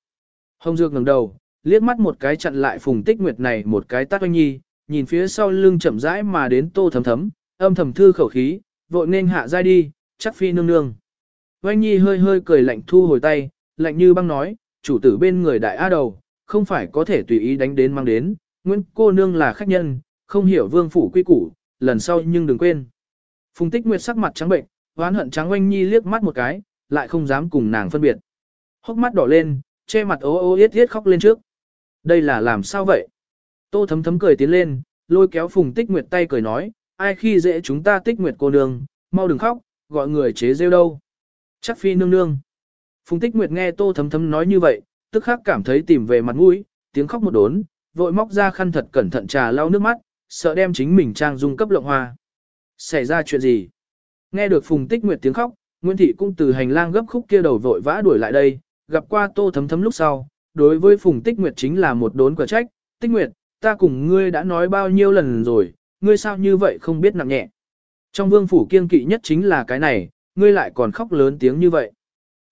Hồng Dược ngẩng đầu, liếc mắt một cái chặn lại Phùng Tích Nguyệt này một cái tát oanh nhi, nhìn phía sau lưng chậm rãi mà đến tô thấm thấm, âm thầm thư khẩu khí, vội nên hạ giai đi, chắc phi nương nương. Oanh nhi hơi hơi cười lạnh thu hồi tay, lạnh như băng nói, chủ tử bên người đại á đầu, không phải có thể tùy ý đánh đến mang đến, Nguyễn cô nương là khách nhân, không hiểu vương phủ quy củ, lần sau nhưng đừng quên. Phùng tích nguyệt sắc mặt trắng bệnh, oán hận trắng oanh nhi liếc mắt một cái, lại không dám cùng nàng phân biệt. Hốc mắt đỏ lên, che mặt ố ô yết yết khóc lên trước. Đây là làm sao vậy? Tô thấm thấm cười tiến lên, lôi kéo phùng tích nguyệt tay cười nói, ai khi dễ chúng ta tích nguyệt cô nương, mau đừng khóc, gọi người chế rêu đâu. Chắc phi nương nương. Phùng tích nguyệt nghe tô thấm thấm nói như vậy, tức khắc cảm thấy tìm về mặt mũi, tiếng khóc một đốn, vội móc ra khăn thật cẩn thận trà lau nước mắt, sợ đem chính mình trang dung cấp lộng hoa. Xảy ra chuyện gì? Nghe được phùng tích nguyệt tiếng khóc, Nguyễn Thị cũng từ hành lang gấp khúc kia đầu vội vã đuổi lại đây, gặp qua tô thấm thấm lúc sau, đối với phùng tích nguyệt chính là một đốn quả trách, tích nguyệt, ta cùng ngươi đã nói bao nhiêu lần rồi, ngươi sao như vậy không biết nặng nhẹ. Trong vương phủ kiên kỵ nhất chính là cái này, ngươi lại còn khóc lớn tiếng như vậy.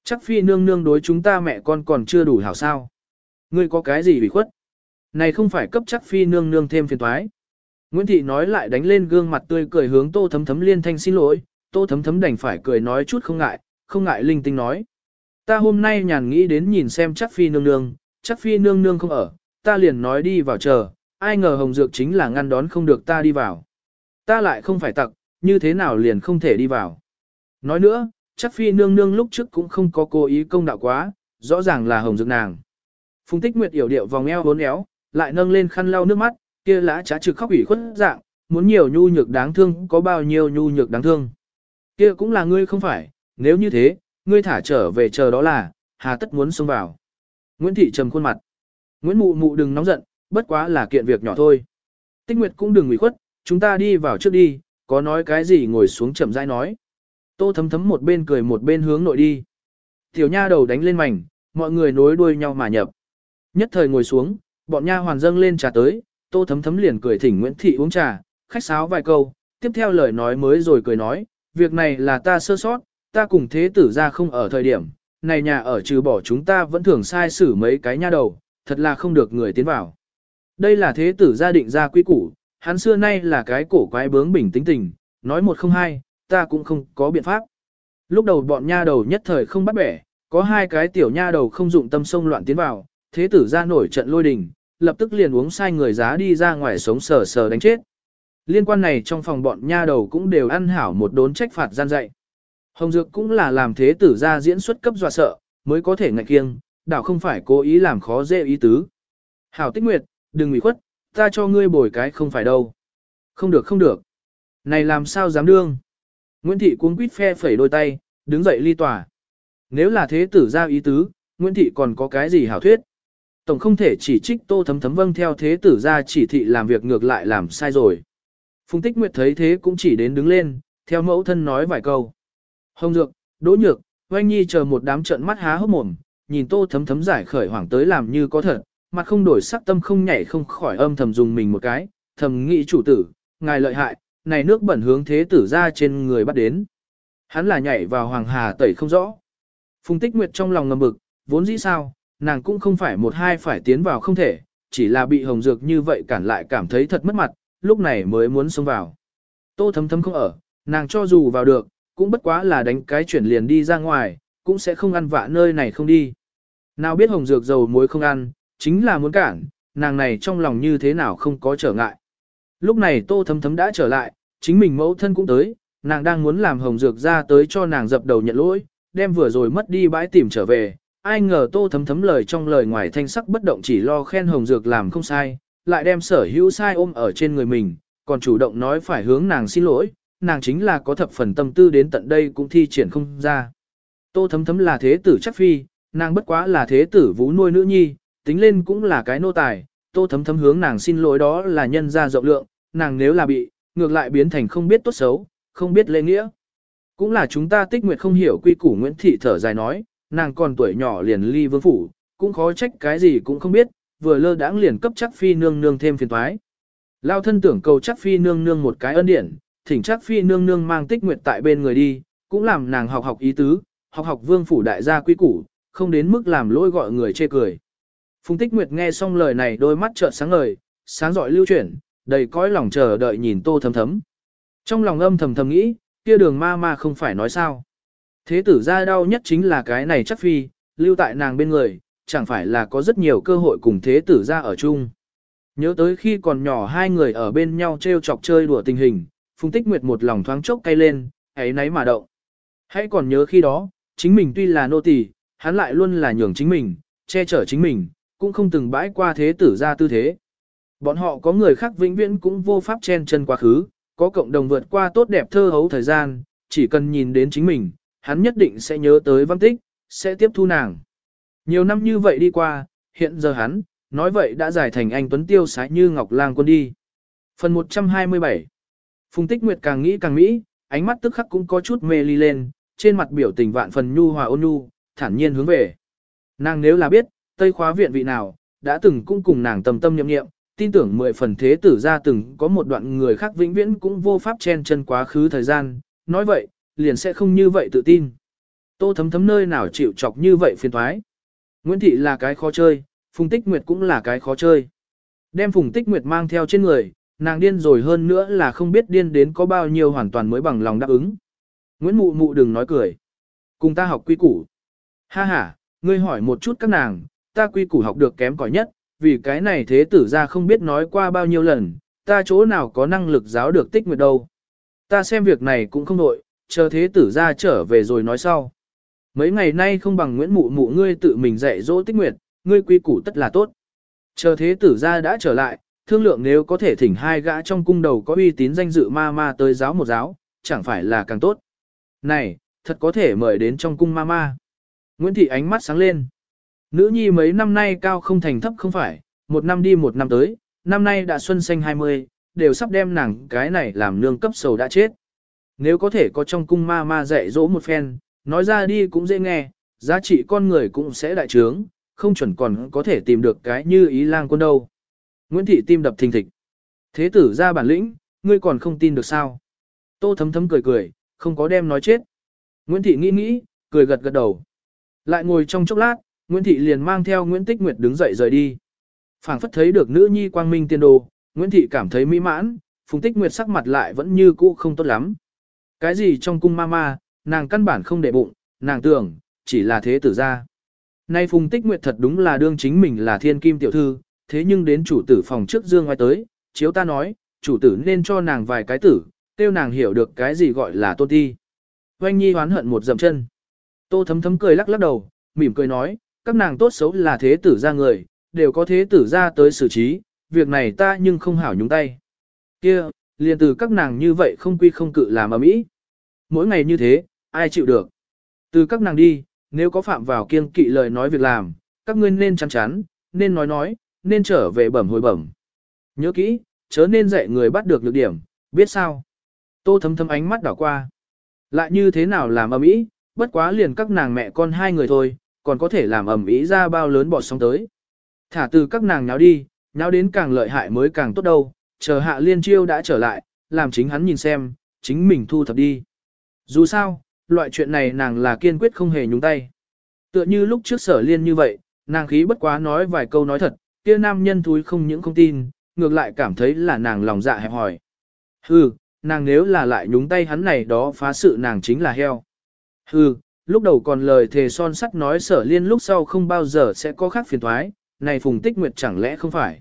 Chắc phi nương nương đối chúng ta mẹ con còn chưa đủ hảo sao. Ngươi có cái gì bị khuất? Này không phải cấp chắc phi nương nương thêm phiền toái. Nguyễn Thị nói lại đánh lên gương mặt tươi cười hướng tô thấm thấm liên thanh xin lỗi, tô thấm thấm đành phải cười nói chút không ngại, không ngại linh tinh nói. Ta hôm nay nhàn nghĩ đến nhìn xem chắc phi nương nương, chắc phi nương nương không ở, ta liền nói đi vào chờ, ai ngờ Hồng Dược chính là ngăn đón không được ta đi vào. Ta lại không phải tặc, như thế nào liền không thể đi vào. Nói nữa, chắc phi nương nương lúc trước cũng không có cố ý công đạo quá, rõ ràng là Hồng Dược nàng. Phùng tích nguyệt yểu điệu vòng eo bốn éo, lại nâng lên khăn lau nước mắt, kia lã trá trực khóc ủy khuất dạng, muốn nhiều nhu nhược đáng thương có bao nhiêu nhu nhược đáng thương. Kia cũng là ngươi không phải, nếu như thế, ngươi thả trở về chờ đó là, hà tất muốn xông vào. Nguyễn Thị trầm khuôn mặt. Nguyễn Mụ Mụ đừng nóng giận, bất quá là kiện việc nhỏ thôi. Tích Nguyệt cũng đừng ủy khuất, chúng ta đi vào trước đi, có nói cái gì ngồi xuống chậm rãi nói. Tô thấm thấm một bên cười một bên hướng nội đi. Tiểu nha đầu đánh lên mảnh, mọi người nối đuôi nhau mà nhập. Nhất thời ngồi xuống, bọn nha hoàn dâng lên trà tới, tô thấm thấm liền cười thỉnh Nguyễn Thị uống trà, khách sáo vài câu, tiếp theo lời nói mới rồi cười nói, việc này là ta sơ sót, ta cùng thế tử ra không ở thời điểm, này nhà ở trừ bỏ chúng ta vẫn thường sai xử mấy cái nha đầu, thật là không được người tiến vào. Đây là thế tử gia định ra quy củ, hắn xưa nay là cái cổ quái bướng bình tĩnh tình, nói một không hai, ta cũng không có biện pháp. Lúc đầu bọn nha đầu nhất thời không bắt bẻ, có hai cái tiểu nha đầu không dụng tâm sông loạn tiến vào, thế tử ra nổi trận lôi đình, lập tức liền uống sai người giá đi ra ngoài sống sờ sờ đánh chết. Liên quan này trong phòng bọn nha đầu cũng đều ăn hảo một đốn trách phạt gian dạy. Hồng Dược cũng là làm thế tử ra diễn xuất cấp dọa sợ, mới có thể ngạch kiêng, đảo không phải cố ý làm khó dễ ý tứ. Hảo tích nguyệt, đừng ủy khuất, ta cho ngươi bồi cái không phải đâu. Không được không được. Này làm sao dám đương. Nguyễn Thị cuống quýt phe phẩy đôi tay, đứng dậy ly tòa. Nếu là thế tử ra ý tứ, Nguyễn Thị còn có cái gì hảo thuyết. Tổng không thể chỉ trích tô thấm thấm vâng theo thế tử ra chỉ thị làm việc ngược lại làm sai rồi. Phùng Tích Nguyệt thấy thế cũng chỉ đến đứng lên, theo mẫu thân nói vài câu. Hồng Dược, Đỗ Nhược, Oanh Nhi chờ một đám trận mắt há hốc mồm, nhìn tô thấm thấm giải khởi hoảng tới làm như có thật, mặt không đổi sắc tâm không nhảy không khỏi âm thầm dùng mình một cái, thầm nghĩ chủ tử, ngài lợi hại, này nước bẩn hướng thế tử ra trên người bắt đến. Hắn là nhảy vào hoàng hà tẩy không rõ. Phùng tích nguyệt trong lòng ngầm bực, vốn dĩ sao, nàng cũng không phải một hai phải tiến vào không thể, chỉ là bị hồng dược như vậy cản lại cảm thấy thật mất mặt, lúc này mới muốn xông vào. Tô thấm thấm không ở, nàng cho dù vào được, cũng bất quá là đánh cái chuyển liền đi ra ngoài, cũng sẽ không ăn vạ nơi này không đi. Nào biết hồng dược dầu muối không ăn, chính là muốn cản, nàng này trong lòng như thế nào không có trở ngại. Lúc này tô thấm thấm đã trở lại, chính mình mẫu thân cũng tới, nàng đang muốn làm hồng dược ra tới cho nàng dập đầu nhận lỗi, đem vừa rồi mất đi bãi tìm trở về. Ai ngờ tô thấm thấm lời trong lời ngoài thanh sắc bất động chỉ lo khen hồng dược làm không sai, lại đem sở hữu sai ôm ở trên người mình, còn chủ động nói phải hướng nàng xin lỗi, nàng chính là có thập phần tâm tư đến tận đây cũng thi triển không ra. Tô thấm thấm là thế tử chắc phi, nàng bất quá là thế tử vũ nuôi nữ nhi, tính lên cũng là cái nô tài, tô thấm thấm hướng nàng xin lỗi đó là nhân ra rộng lượng, nàng nếu là bị, ngược lại biến thành không biết tốt xấu, không biết lễ nghĩa. Cũng là chúng ta tích nguyệt không hiểu quy củ Nguyễn Thị thở dài nói, nàng còn tuổi nhỏ liền ly vương phủ, cũng khó trách cái gì cũng không biết, vừa lơ đãng liền cấp chắc phi nương nương thêm phiền toái. Lao thân tưởng cầu chắc phi nương nương một cái ân điển, thỉnh chắc phi nương nương mang tích nguyệt tại bên người đi, cũng làm nàng học học ý tứ, học học vương phủ đại gia quy củ, không đến mức làm lỗi gọi người chê cười. Phùng tích nguyệt nghe xong lời này đôi mắt trợn sáng ngời, sáng giỏi lưu chuyển, đầy cõi lòng chờ đợi nhìn tô thấm thấm. Trong lòng âm thầm thầm nghĩ, kia đường ma ma không phải nói sao. Thế tử ra đau nhất chính là cái này chắc phi, lưu tại nàng bên người, chẳng phải là có rất nhiều cơ hội cùng thế tử ra ở chung. Nhớ tới khi còn nhỏ hai người ở bên nhau treo chọc chơi đùa tình hình, Phùng Tích Nguyệt một lòng thoáng chốc cay lên, ấy nấy mà động. Hãy còn nhớ khi đó, chính mình tuy là nô tỳ, hắn lại luôn là nhường chính mình, che chở chính mình, cũng không từng bãi qua thế tử ra tư thế. Bọn họ có người khác vĩnh viễn cũng vô pháp chen chân quá khứ, có cộng đồng vượt qua tốt đẹp thơ hấu thời gian, chỉ cần nhìn đến chính mình, hắn nhất định sẽ nhớ tới văn tích, sẽ tiếp thu nàng. Nhiều năm như vậy đi qua, hiện giờ hắn, nói vậy đã giải thành anh Tuấn Tiêu sái như Ngọc Lang quân đi. Phần 127 Phùng Tích Nguyệt càng nghĩ càng mỹ, ánh mắt tức khắc cũng có chút mê ly lên, trên mặt biểu tình vạn phần nhu hòa ôn nhu, thản nhiên hướng về. Nàng nếu là biết, Tây khóa viện vị nào, đã từng cũng cùng nàng tâm tâm nhậm nghiệm, tin tưởng mười phần thế tử ra từng có một đoạn người khác vĩnh viễn cũng vô pháp chen chân quá khứ thời gian, nói vậy, liền sẽ không như vậy tự tin. Tô thấm thấm nơi nào chịu chọc như vậy phiền thoái. Nguyễn Thị là cái khó chơi, Phùng Tích Nguyệt cũng là cái khó chơi. Đem Phùng Tích Nguyệt mang theo trên người, nàng điên rồi hơn nữa là không biết điên đến có bao nhiêu hoàn toàn mới bằng lòng đáp ứng. Nguyễn Mụ Mụ đừng nói cười. Cùng ta học quy củ. Ha ha, ngươi hỏi một chút các nàng, ta quy củ học được kém cỏi nhất, vì cái này thế tử ra không biết nói qua bao nhiêu lần, ta chỗ nào có năng lực giáo được tích nguyệt đâu. Ta xem việc này cũng không nội, chờ thế tử ra trở về rồi nói sau. Mấy ngày nay không bằng Nguyễn Mụ Mụ ngươi tự mình dạy dỗ tích nguyệt, ngươi quy củ tất là tốt. Chờ thế tử ra đã trở lại, thương lượng nếu có thể thỉnh hai gã trong cung đầu có uy tín danh dự ma ma tới giáo một giáo, chẳng phải là càng tốt. Này, thật có thể mời đến trong cung ma ma. Nguyễn Thị ánh mắt sáng lên. Nữ nhi mấy năm nay cao không thành thấp không phải, một năm đi một năm tới, năm nay đã xuân xanh 20, đều sắp đem nàng cái này làm nương cấp sầu đã chết. Nếu có thể có trong cung ma ma dạy dỗ một phen, nói ra đi cũng dễ nghe, giá trị con người cũng sẽ đại trướng, không chuẩn còn có thể tìm được cái như ý lang quân đâu. Nguyễn Thị tim đập thình thịch. Thế tử ra bản lĩnh, ngươi còn không tin được sao? Tô thấm thấm cười cười, không có đem nói chết. Nguyễn Thị nghĩ nghĩ, cười gật gật đầu. Lại ngồi trong chốc lát, Nguyễn Thị liền mang theo Nguyễn Tích Nguyệt đứng dậy rời đi. phảng phất thấy được nữ nhi quang minh tiên đồ, Nguyễn Thị cảm thấy mỹ mãn, Phùng Tích Nguyệt sắc mặt lại vẫn như cũ không tốt lắm. Cái gì trong cung ma ma, nàng căn bản không để bụng, nàng tưởng, chỉ là thế tử ra. Nay Phùng Tích Nguyệt thật đúng là đương chính mình là thiên kim tiểu thư, thế nhưng đến chủ tử phòng trước dương ngoài tới, chiếu ta nói, chủ tử nên cho nàng vài cái tử, tiêu nàng hiểu được cái gì gọi là tôn ti. Oanh Nhi hoán hận một dậm chân. Tô thấm thấm cười lắc lắc đầu, mỉm cười nói, các nàng tốt xấu là thế tử ra người, đều có thế tử ra tới xử trí, việc này ta nhưng không hảo nhúng tay. Kia, liền từ các nàng như vậy không quy không cự làm ở mỹ. Mỗi ngày như thế, ai chịu được. Từ các nàng đi, nếu có phạm vào kiêng kỵ lời nói việc làm, các ngươi nên chắn chắn, nên nói nói, nên trở về bẩm hồi bẩm. Nhớ kỹ, chớ nên dạy người bắt được lược điểm, biết sao. Tô thấm thấm ánh mắt đảo qua. Lại như thế nào làm ầm ĩ, bất quá liền các nàng mẹ con hai người thôi, còn có thể làm ẩm ý ra bao lớn bọt sóng tới. Thả từ các nàng nháo đi, nháo đến càng lợi hại mới càng tốt đâu, chờ hạ liên chiêu đã trở lại, làm chính hắn nhìn xem, chính mình thu thập đi. Dù sao, loại chuyện này nàng là kiên quyết không hề nhúng tay. Tựa như lúc trước sở liên như vậy, nàng khí bất quá nói vài câu nói thật, kia nam nhân thúi không những không tin, ngược lại cảm thấy là nàng lòng dạ hẹp hỏi. Hừ, nàng nếu là lại nhúng tay hắn này đó phá sự nàng chính là heo. Hừ, lúc đầu còn lời thề son sắt nói sở liên lúc sau không bao giờ sẽ có khác phiền thoái, này phùng tích nguyệt chẳng lẽ không phải.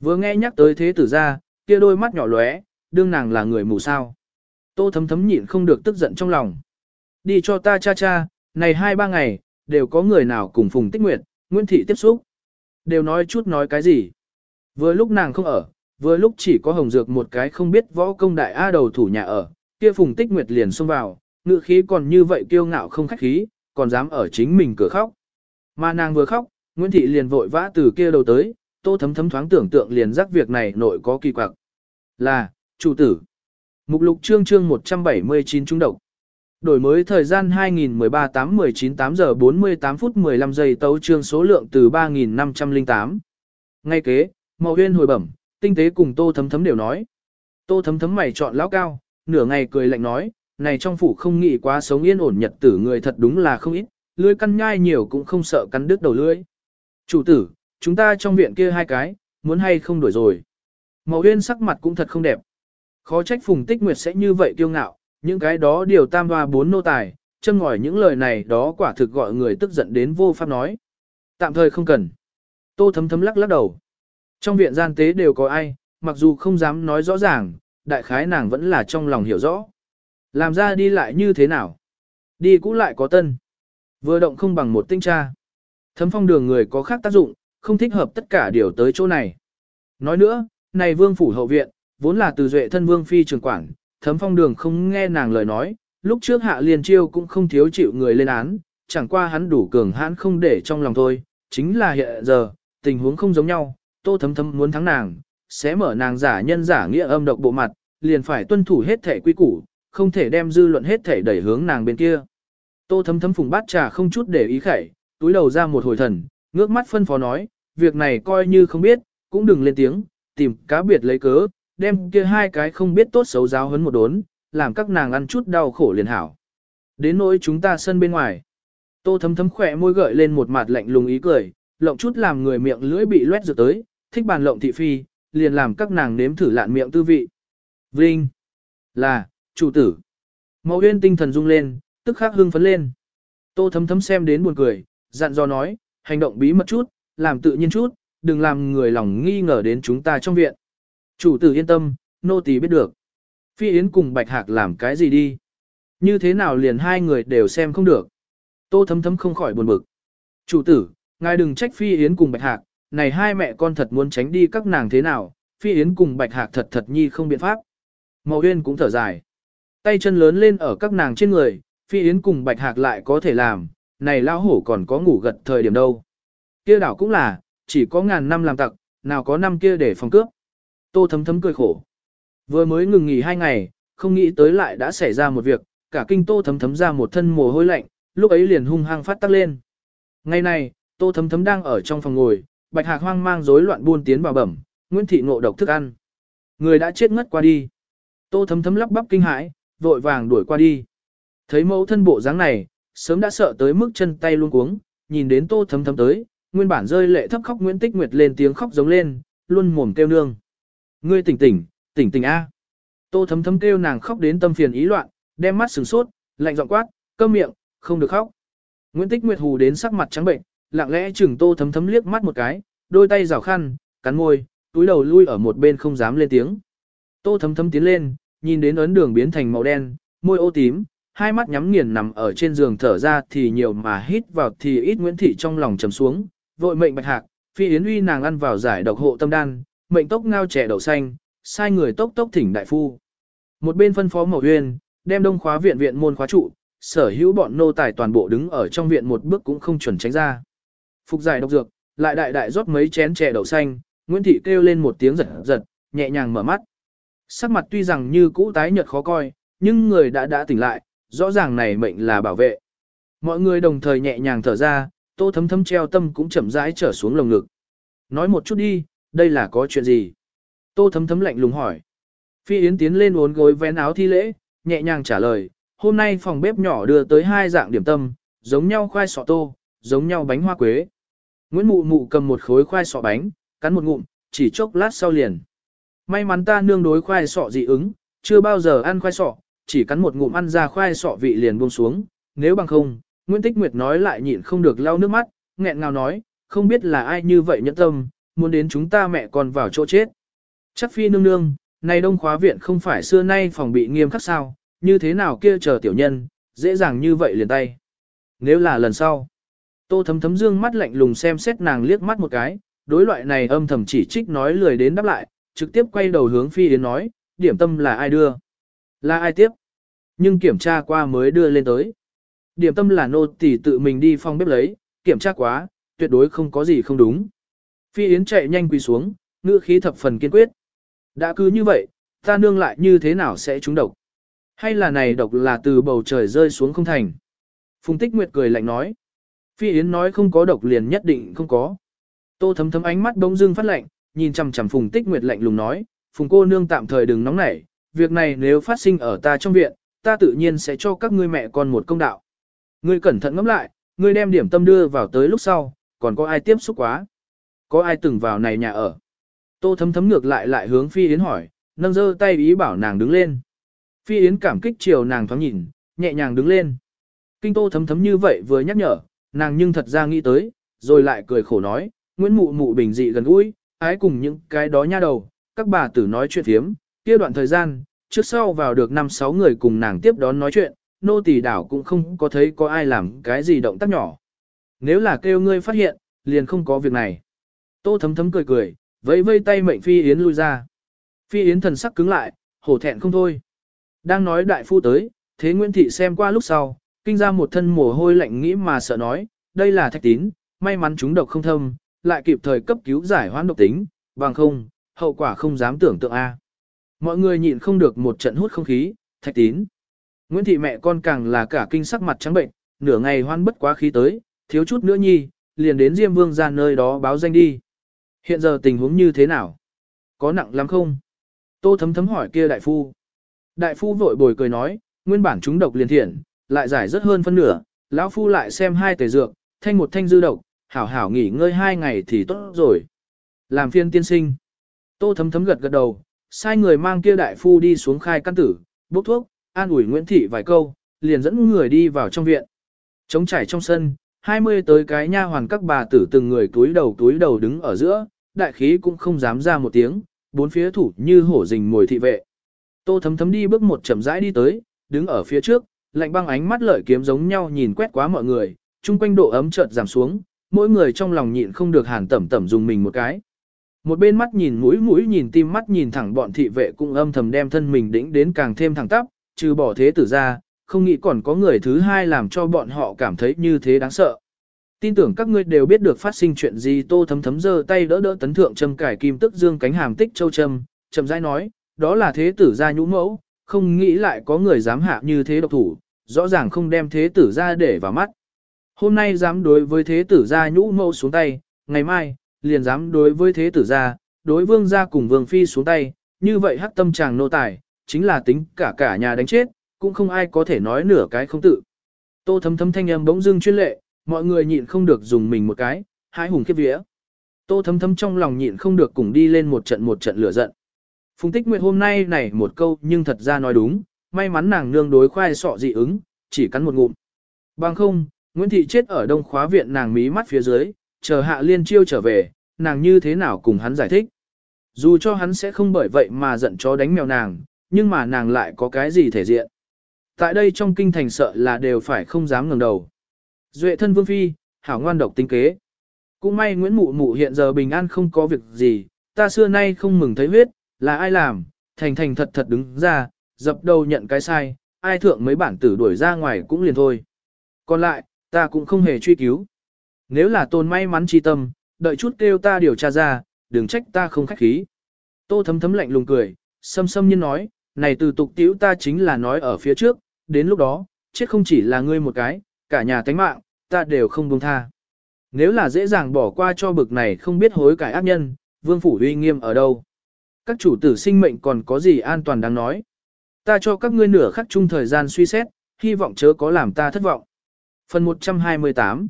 Vừa nghe nhắc tới thế tử ra, kia đôi mắt nhỏ lóe, đương nàng là người mù sao. Tô thấm thấm nhịn không được tức giận trong lòng. Đi cho ta cha cha, này hai ba ngày, đều có người nào cùng phùng tích nguyệt, Nguyễn Thị tiếp xúc. Đều nói chút nói cái gì. Vừa lúc nàng không ở, vừa lúc chỉ có hồng dược một cái không biết võ công đại A đầu thủ nhà ở, kia Phùng Tích Nguyệt liền xông vào, ngự khí còn như vậy kiêu ngạo không khách khí, còn dám ở chính mình cửa khóc. Mà nàng vừa khóc, Nguyễn Thị liền vội vã từ kia đầu tới, tô thấm thấm thoáng tưởng tượng liền rắc việc này nội có kỳ quặc. Là, chủ tử. Mục lục chương chương 179 trung độc. Đổi mới thời gian 2013 8 19 8 giờ 48 phút 15 giây tấu chương số lượng từ 3508. Ngay kế, Mậu Huyên hồi bẩm, tinh tế cùng Tô Thấm Thấm đều nói. Tô Thấm Thấm mày chọn lão cao, nửa ngày cười lạnh nói, này trong phủ không nghĩ quá sống yên ổn nhật tử người thật đúng là không ít, lưỡi căn nhai nhiều cũng không sợ cắn đứt đầu lưỡi. Chủ tử, chúng ta trong viện kia hai cái, muốn hay không đổi rồi. Màu Huyên sắc mặt cũng thật không đẹp. Khó trách Phùng Tích Nguyệt sẽ như vậy kiêu ngạo, những cái đó điều tam hoa bốn nô tài, châm ngòi những lời này đó quả thực gọi người tức giận đến vô pháp nói. Tạm thời không cần. Tô thấm thấm lắc lắc đầu. Trong viện gian tế đều có ai, mặc dù không dám nói rõ ràng, đại khái nàng vẫn là trong lòng hiểu rõ. Làm ra đi lại như thế nào? Đi cũng lại có tân. Vừa động không bằng một tinh tra. Thấm phong đường người có khác tác dụng, không thích hợp tất cả điều tới chỗ này. Nói nữa, này vương phủ hậu viện, vốn là từ duệ thân vương phi trường quản, thấm phong đường không nghe nàng lời nói, lúc trước hạ liên chiêu cũng không thiếu chịu người lên án, chẳng qua hắn đủ cường hãn không để trong lòng thôi, chính là hiện giờ, tình huống không giống nhau, tô thấm thấm muốn thắng nàng, sẽ mở nàng giả nhân giả nghĩa âm độc bộ mặt, liền phải tuân thủ hết thể quy củ, không thể đem dư luận hết thể đẩy hướng nàng bên kia. Tô thấm thấm phùng bát trà không chút để ý khẩy, túi đầu ra một hồi thần, ngước mắt phân phó nói, việc này coi như không biết, cũng đừng lên tiếng, tìm cá biệt lấy cớ, đem kia hai cái không biết tốt xấu giáo hấn một đốn, làm các nàng ăn chút đau khổ liền hảo. Đến nỗi chúng ta sân bên ngoài. Tô thấm thấm khỏe môi gợi lên một mặt lạnh lùng ý cười, lộng chút làm người miệng lưỡi bị loét rực tới, thích bàn lộng thị phi, liền làm các nàng nếm thử lạn miệng tư vị. Vinh. Là, chủ tử. Mẫu huyên tinh thần rung lên, tức khắc hưng phấn lên. Tô thấm thấm xem đến buồn cười, dặn dò nói, hành động bí mật chút, làm tự nhiên chút, đừng làm người lòng nghi ngờ đến chúng ta trong viện. Chủ tử yên tâm, nô tỳ biết được. Phi Yến cùng Bạch Hạc làm cái gì đi? Như thế nào liền hai người đều xem không được? Tô thấm thấm không khỏi buồn bực. Chủ tử, ngài đừng trách Phi Yến cùng Bạch Hạc, này hai mẹ con thật muốn tránh đi các nàng thế nào, Phi Yến cùng Bạch Hạc thật thật nhi không biện pháp. Màu uyên cũng thở dài. Tay chân lớn lên ở các nàng trên người, Phi Yến cùng Bạch Hạc lại có thể làm, này lao hổ còn có ngủ gật thời điểm đâu. Kia đảo cũng là, chỉ có ngàn năm làm tặc, nào có năm kia để phòng cướp. Tô thấm thấm cười khổ. Vừa mới ngừng nghỉ hai ngày, không nghĩ tới lại đã xảy ra một việc, cả kinh tô thấm thấm ra một thân mồ hôi lạnh, lúc ấy liền hung hăng phát tắc lên. Ngày này, tô thấm thấm đang ở trong phòng ngồi, bạch hạc hoang mang rối loạn buôn tiến vào bẩm, Nguyễn Thị ngộ độc thức ăn. Người đã chết ngất qua đi. Tô thấm thấm lắp bắp kinh hãi, vội vàng đuổi qua đi. Thấy mẫu thân bộ dáng này, sớm đã sợ tới mức chân tay luôn cuống, nhìn đến tô thấm thấm tới, nguyên bản rơi lệ thấp khóc Nguyễn Tích Nguyệt lên tiếng khóc giống lên, luôn mồm kêu nương. Ngươi tỉnh tỉnh, tỉnh tỉnh A. Tô thấm thấm kêu nàng khóc đến tâm phiền ý loạn, đem mắt sừng sốt, lạnh giọng quát, cơm miệng, không được khóc. Nguyễn Tích Nguyệt hù đến sắc mặt trắng bệnh, lặng lẽ chừng tô thấm thấm liếc mắt một cái, đôi tay rào khăn, cắn môi, túi đầu lui ở một bên không dám lên tiếng. Tô thấm thấm tiến lên, nhìn đến ấn đường biến thành màu đen, môi ô tím, hai mắt nhắm nghiền nằm ở trên giường thở ra thì nhiều mà hít vào thì ít Nguyễn Thị trong lòng trầm xuống, vội mệnh bạch hạc, phi yến uy nàng ăn vào giải độc hộ tâm đan, mệnh tốc ngao trẻ đậu xanh, sai người tốc tốc thỉnh đại phu. Một bên phân phó màu Uyên, đem đông khóa viện viện môn khóa trụ, sở hữu bọn nô tài toàn bộ đứng ở trong viện một bước cũng không chuẩn tránh ra. Phục giải độc dược, lại đại đại rót mấy chén chè đậu xanh, Nguyễn Thị kêu lên một tiếng giật giật, nhẹ nhàng mở mắt. Sắc mặt tuy rằng như cũ tái nhợt khó coi, nhưng người đã đã tỉnh lại, rõ ràng này mệnh là bảo vệ. Mọi người đồng thời nhẹ nhàng thở ra, tô thấm thấm treo tâm cũng chậm rãi trở xuống lồng ngực. Nói một chút đi, đây là có chuyện gì? Tô thấm thấm lạnh lùng hỏi. Phi Yến tiến lên uốn gối vén áo thi lễ, nhẹ nhàng trả lời, hôm nay phòng bếp nhỏ đưa tới hai dạng điểm tâm, giống nhau khoai sọ tô, giống nhau bánh hoa quế. Nguyễn Mụ Mụ cầm một khối khoai sọ bánh, cắn một ngụm, chỉ chốc lát sau liền. May mắn ta nương đối khoai sọ dị ứng, chưa bao giờ ăn khoai sọ, chỉ cắn một ngụm ăn ra khoai sọ vị liền buông xuống, nếu bằng không, Nguyễn Tích Nguyệt nói lại nhịn không được lau nước mắt, nghẹn ngào nói, không biết là ai như vậy nhẫn tâm, muốn đến chúng ta mẹ còn vào chỗ chết. Chắc phi nương nương, này đông khóa viện không phải xưa nay phòng bị nghiêm khắc sao, như thế nào kia chờ tiểu nhân, dễ dàng như vậy liền tay. Nếu là lần sau, tô thấm thấm dương mắt lạnh lùng xem xét nàng liếc mắt một cái, đối loại này âm thầm chỉ trích nói lười đến đáp lại, trực tiếp quay đầu hướng phi yến nói, điểm tâm là ai đưa, là ai tiếp. nhưng kiểm tra qua mới đưa lên tới. Điểm tâm là nô tỷ tự mình đi phòng bếp lấy, kiểm tra quá, tuyệt đối không có gì không đúng. Phi Yến chạy nhanh quỳ xuống, ngữ khí thập phần kiên quyết. Đã cứ như vậy, ta nương lại như thế nào sẽ trúng độc? Hay là này độc là từ bầu trời rơi xuống không thành? Phùng Tích Nguyệt cười lạnh nói. Phi Yến nói không có độc liền nhất định không có. Tô thấm thấm ánh mắt bỗng dưng phát lạnh, nhìn chằm chằm Phùng Tích Nguyệt lạnh lùng nói, Phùng cô nương tạm thời đừng nóng nảy, việc này nếu phát sinh ở ta trong viện, ta tự nhiên sẽ cho các ngươi mẹ con một công đạo. Ngươi cẩn thận ngẫm lại, ngươi đem điểm tâm đưa vào tới lúc sau, còn có ai tiếp xúc quá? Có ai từng vào này nhà ở? Tô thấm thấm ngược lại lại hướng Phi Yến hỏi, nâng giơ tay ý bảo nàng đứng lên. Phi Yến cảm kích chiều nàng thoáng nhìn, nhẹ nhàng đứng lên. Kinh Tô thấm thấm như vậy vừa nhắc nhở, nàng nhưng thật ra nghĩ tới, rồi lại cười khổ nói, Nguyễn Mụ Mụ bình dị gần gũi, ái cùng những cái đó nha đầu, các bà tử nói chuyện thiếm, kia đoạn thời gian, trước sau vào được 5-6 người cùng nàng tiếp đón nói chuyện, nô tỳ đảo cũng không có thấy có ai làm cái gì động tác nhỏ. Nếu là kêu ngươi phát hiện, liền không có việc này. Tô thấm thấm cười cười, vẫy vây tay mệnh Phi Yến lui ra. Phi Yến thần sắc cứng lại, hổ thẹn không thôi. Đang nói đại phu tới, thế Nguyễn Thị xem qua lúc sau, kinh ra một thân mồ hôi lạnh nghĩ mà sợ nói, đây là thạch tín, may mắn chúng độc không thâm, lại kịp thời cấp cứu giải hoãn độc tính, bằng không, hậu quả không dám tưởng tượng a. Mọi người nhịn không được một trận hút không khí, thạch tín. Nguyễn Thị mẹ con càng là cả kinh sắc mặt trắng bệnh, nửa ngày hoan bất quá khí tới, thiếu chút nữa nhi, liền đến Diêm Vương ra nơi đó báo danh đi. Hiện giờ tình huống như thế nào? Có nặng lắm không? Tô thấm thấm hỏi kia đại phu. Đại phu vội bồi cười nói, nguyên bản chúng độc liền thiện, lại giải rất hơn phân nửa, lão phu lại xem hai tề dược, thanh một thanh dư độc, hảo hảo nghỉ ngơi hai ngày thì tốt rồi. Làm phiên tiên sinh. Tô thấm thấm gật gật đầu, sai người mang kia đại phu đi xuống khai căn tử, bốc thuốc, an ủi Nguyễn Thị vài câu, liền dẫn người đi vào trong viện. Trống trải trong sân, 20 tới cái nha hoàn các bà tử từng người túi đầu túi đầu đứng ở giữa, đại khí cũng không dám ra một tiếng, bốn phía thủ như hổ rình mồi thị vệ. Tô thấm thấm đi bước một chậm rãi đi tới, đứng ở phía trước, lạnh băng ánh mắt lợi kiếm giống nhau nhìn quét quá mọi người, chung quanh độ ấm chợt giảm xuống, mỗi người trong lòng nhịn không được hàn tẩm tẩm dùng mình một cái. Một bên mắt nhìn mũi mũi nhìn tim mắt nhìn thẳng bọn thị vệ cũng âm thầm đem thân mình đĩnh đến càng thêm thẳng tắp, trừ bỏ thế tử ra, không nghĩ còn có người thứ hai làm cho bọn họ cảm thấy như thế đáng sợ. Tin tưởng các ngươi đều biết được phát sinh chuyện gì tô thấm thấm giơ tay đỡ đỡ tấn thượng châm cải kim tức dương cánh hàm tích châu châm, chậm rãi nói, đó là thế tử gia nhũ mẫu, không nghĩ lại có người dám hạ như thế độc thủ, rõ ràng không đem thế tử gia để vào mắt. Hôm nay dám đối với thế tử gia nhũ mẫu xuống tay, ngày mai, liền dám đối với thế tử gia, đối vương gia cùng vương phi xuống tay, như vậy hắc tâm chàng nô tài, chính là tính cả cả nhà đánh chết, cũng không ai có thể nói nửa cái không tự. Tô thấm thấm thanh âm bỗng dưng chuyên lệ, mọi người nhịn không được dùng mình một cái, hái hùng khiếp vía. Tô thấm thấm trong lòng nhịn không được cùng đi lên một trận một trận lửa giận. Phùng tích nguyệt hôm nay này một câu nhưng thật ra nói đúng, may mắn nàng nương đối khoai sọ dị ứng, chỉ cắn một ngụm. Bằng không, Nguyễn Thị chết ở đông khóa viện nàng mí mắt phía dưới, chờ hạ liên chiêu trở về, nàng như thế nào cùng hắn giải thích. Dù cho hắn sẽ không bởi vậy mà giận chó đánh mèo nàng, nhưng mà nàng lại có cái gì thể diện. Tại đây trong kinh thành sợ là đều phải không dám ngẩng đầu. Duệ thân vương phi, hảo ngoan độc tinh kế. Cũng may Nguyễn Mụ Mụ hiện giờ bình an không có việc gì, ta xưa nay không mừng thấy huyết, là ai làm, thành thành thật thật đứng ra, dập đầu nhận cái sai, ai thượng mấy bản tử đuổi ra ngoài cũng liền thôi. Còn lại, ta cũng không hề truy cứu. Nếu là tôn may mắn chi tâm, đợi chút kêu ta điều tra ra, đừng trách ta không khách khí. Tô thấm thấm lạnh lùng cười, xâm xâm nhiên nói, này từ tục tiểu ta chính là nói ở phía trước, đến lúc đó, chết không chỉ là ngươi một cái, cả nhà tánh mạng, ta đều không buông tha. Nếu là dễ dàng bỏ qua cho bực này không biết hối cải ác nhân, vương phủ uy nghiêm ở đâu. Các chủ tử sinh mệnh còn có gì an toàn đáng nói. Ta cho các ngươi nửa khắc chung thời gian suy xét, hy vọng chớ có làm ta thất vọng. Phần 128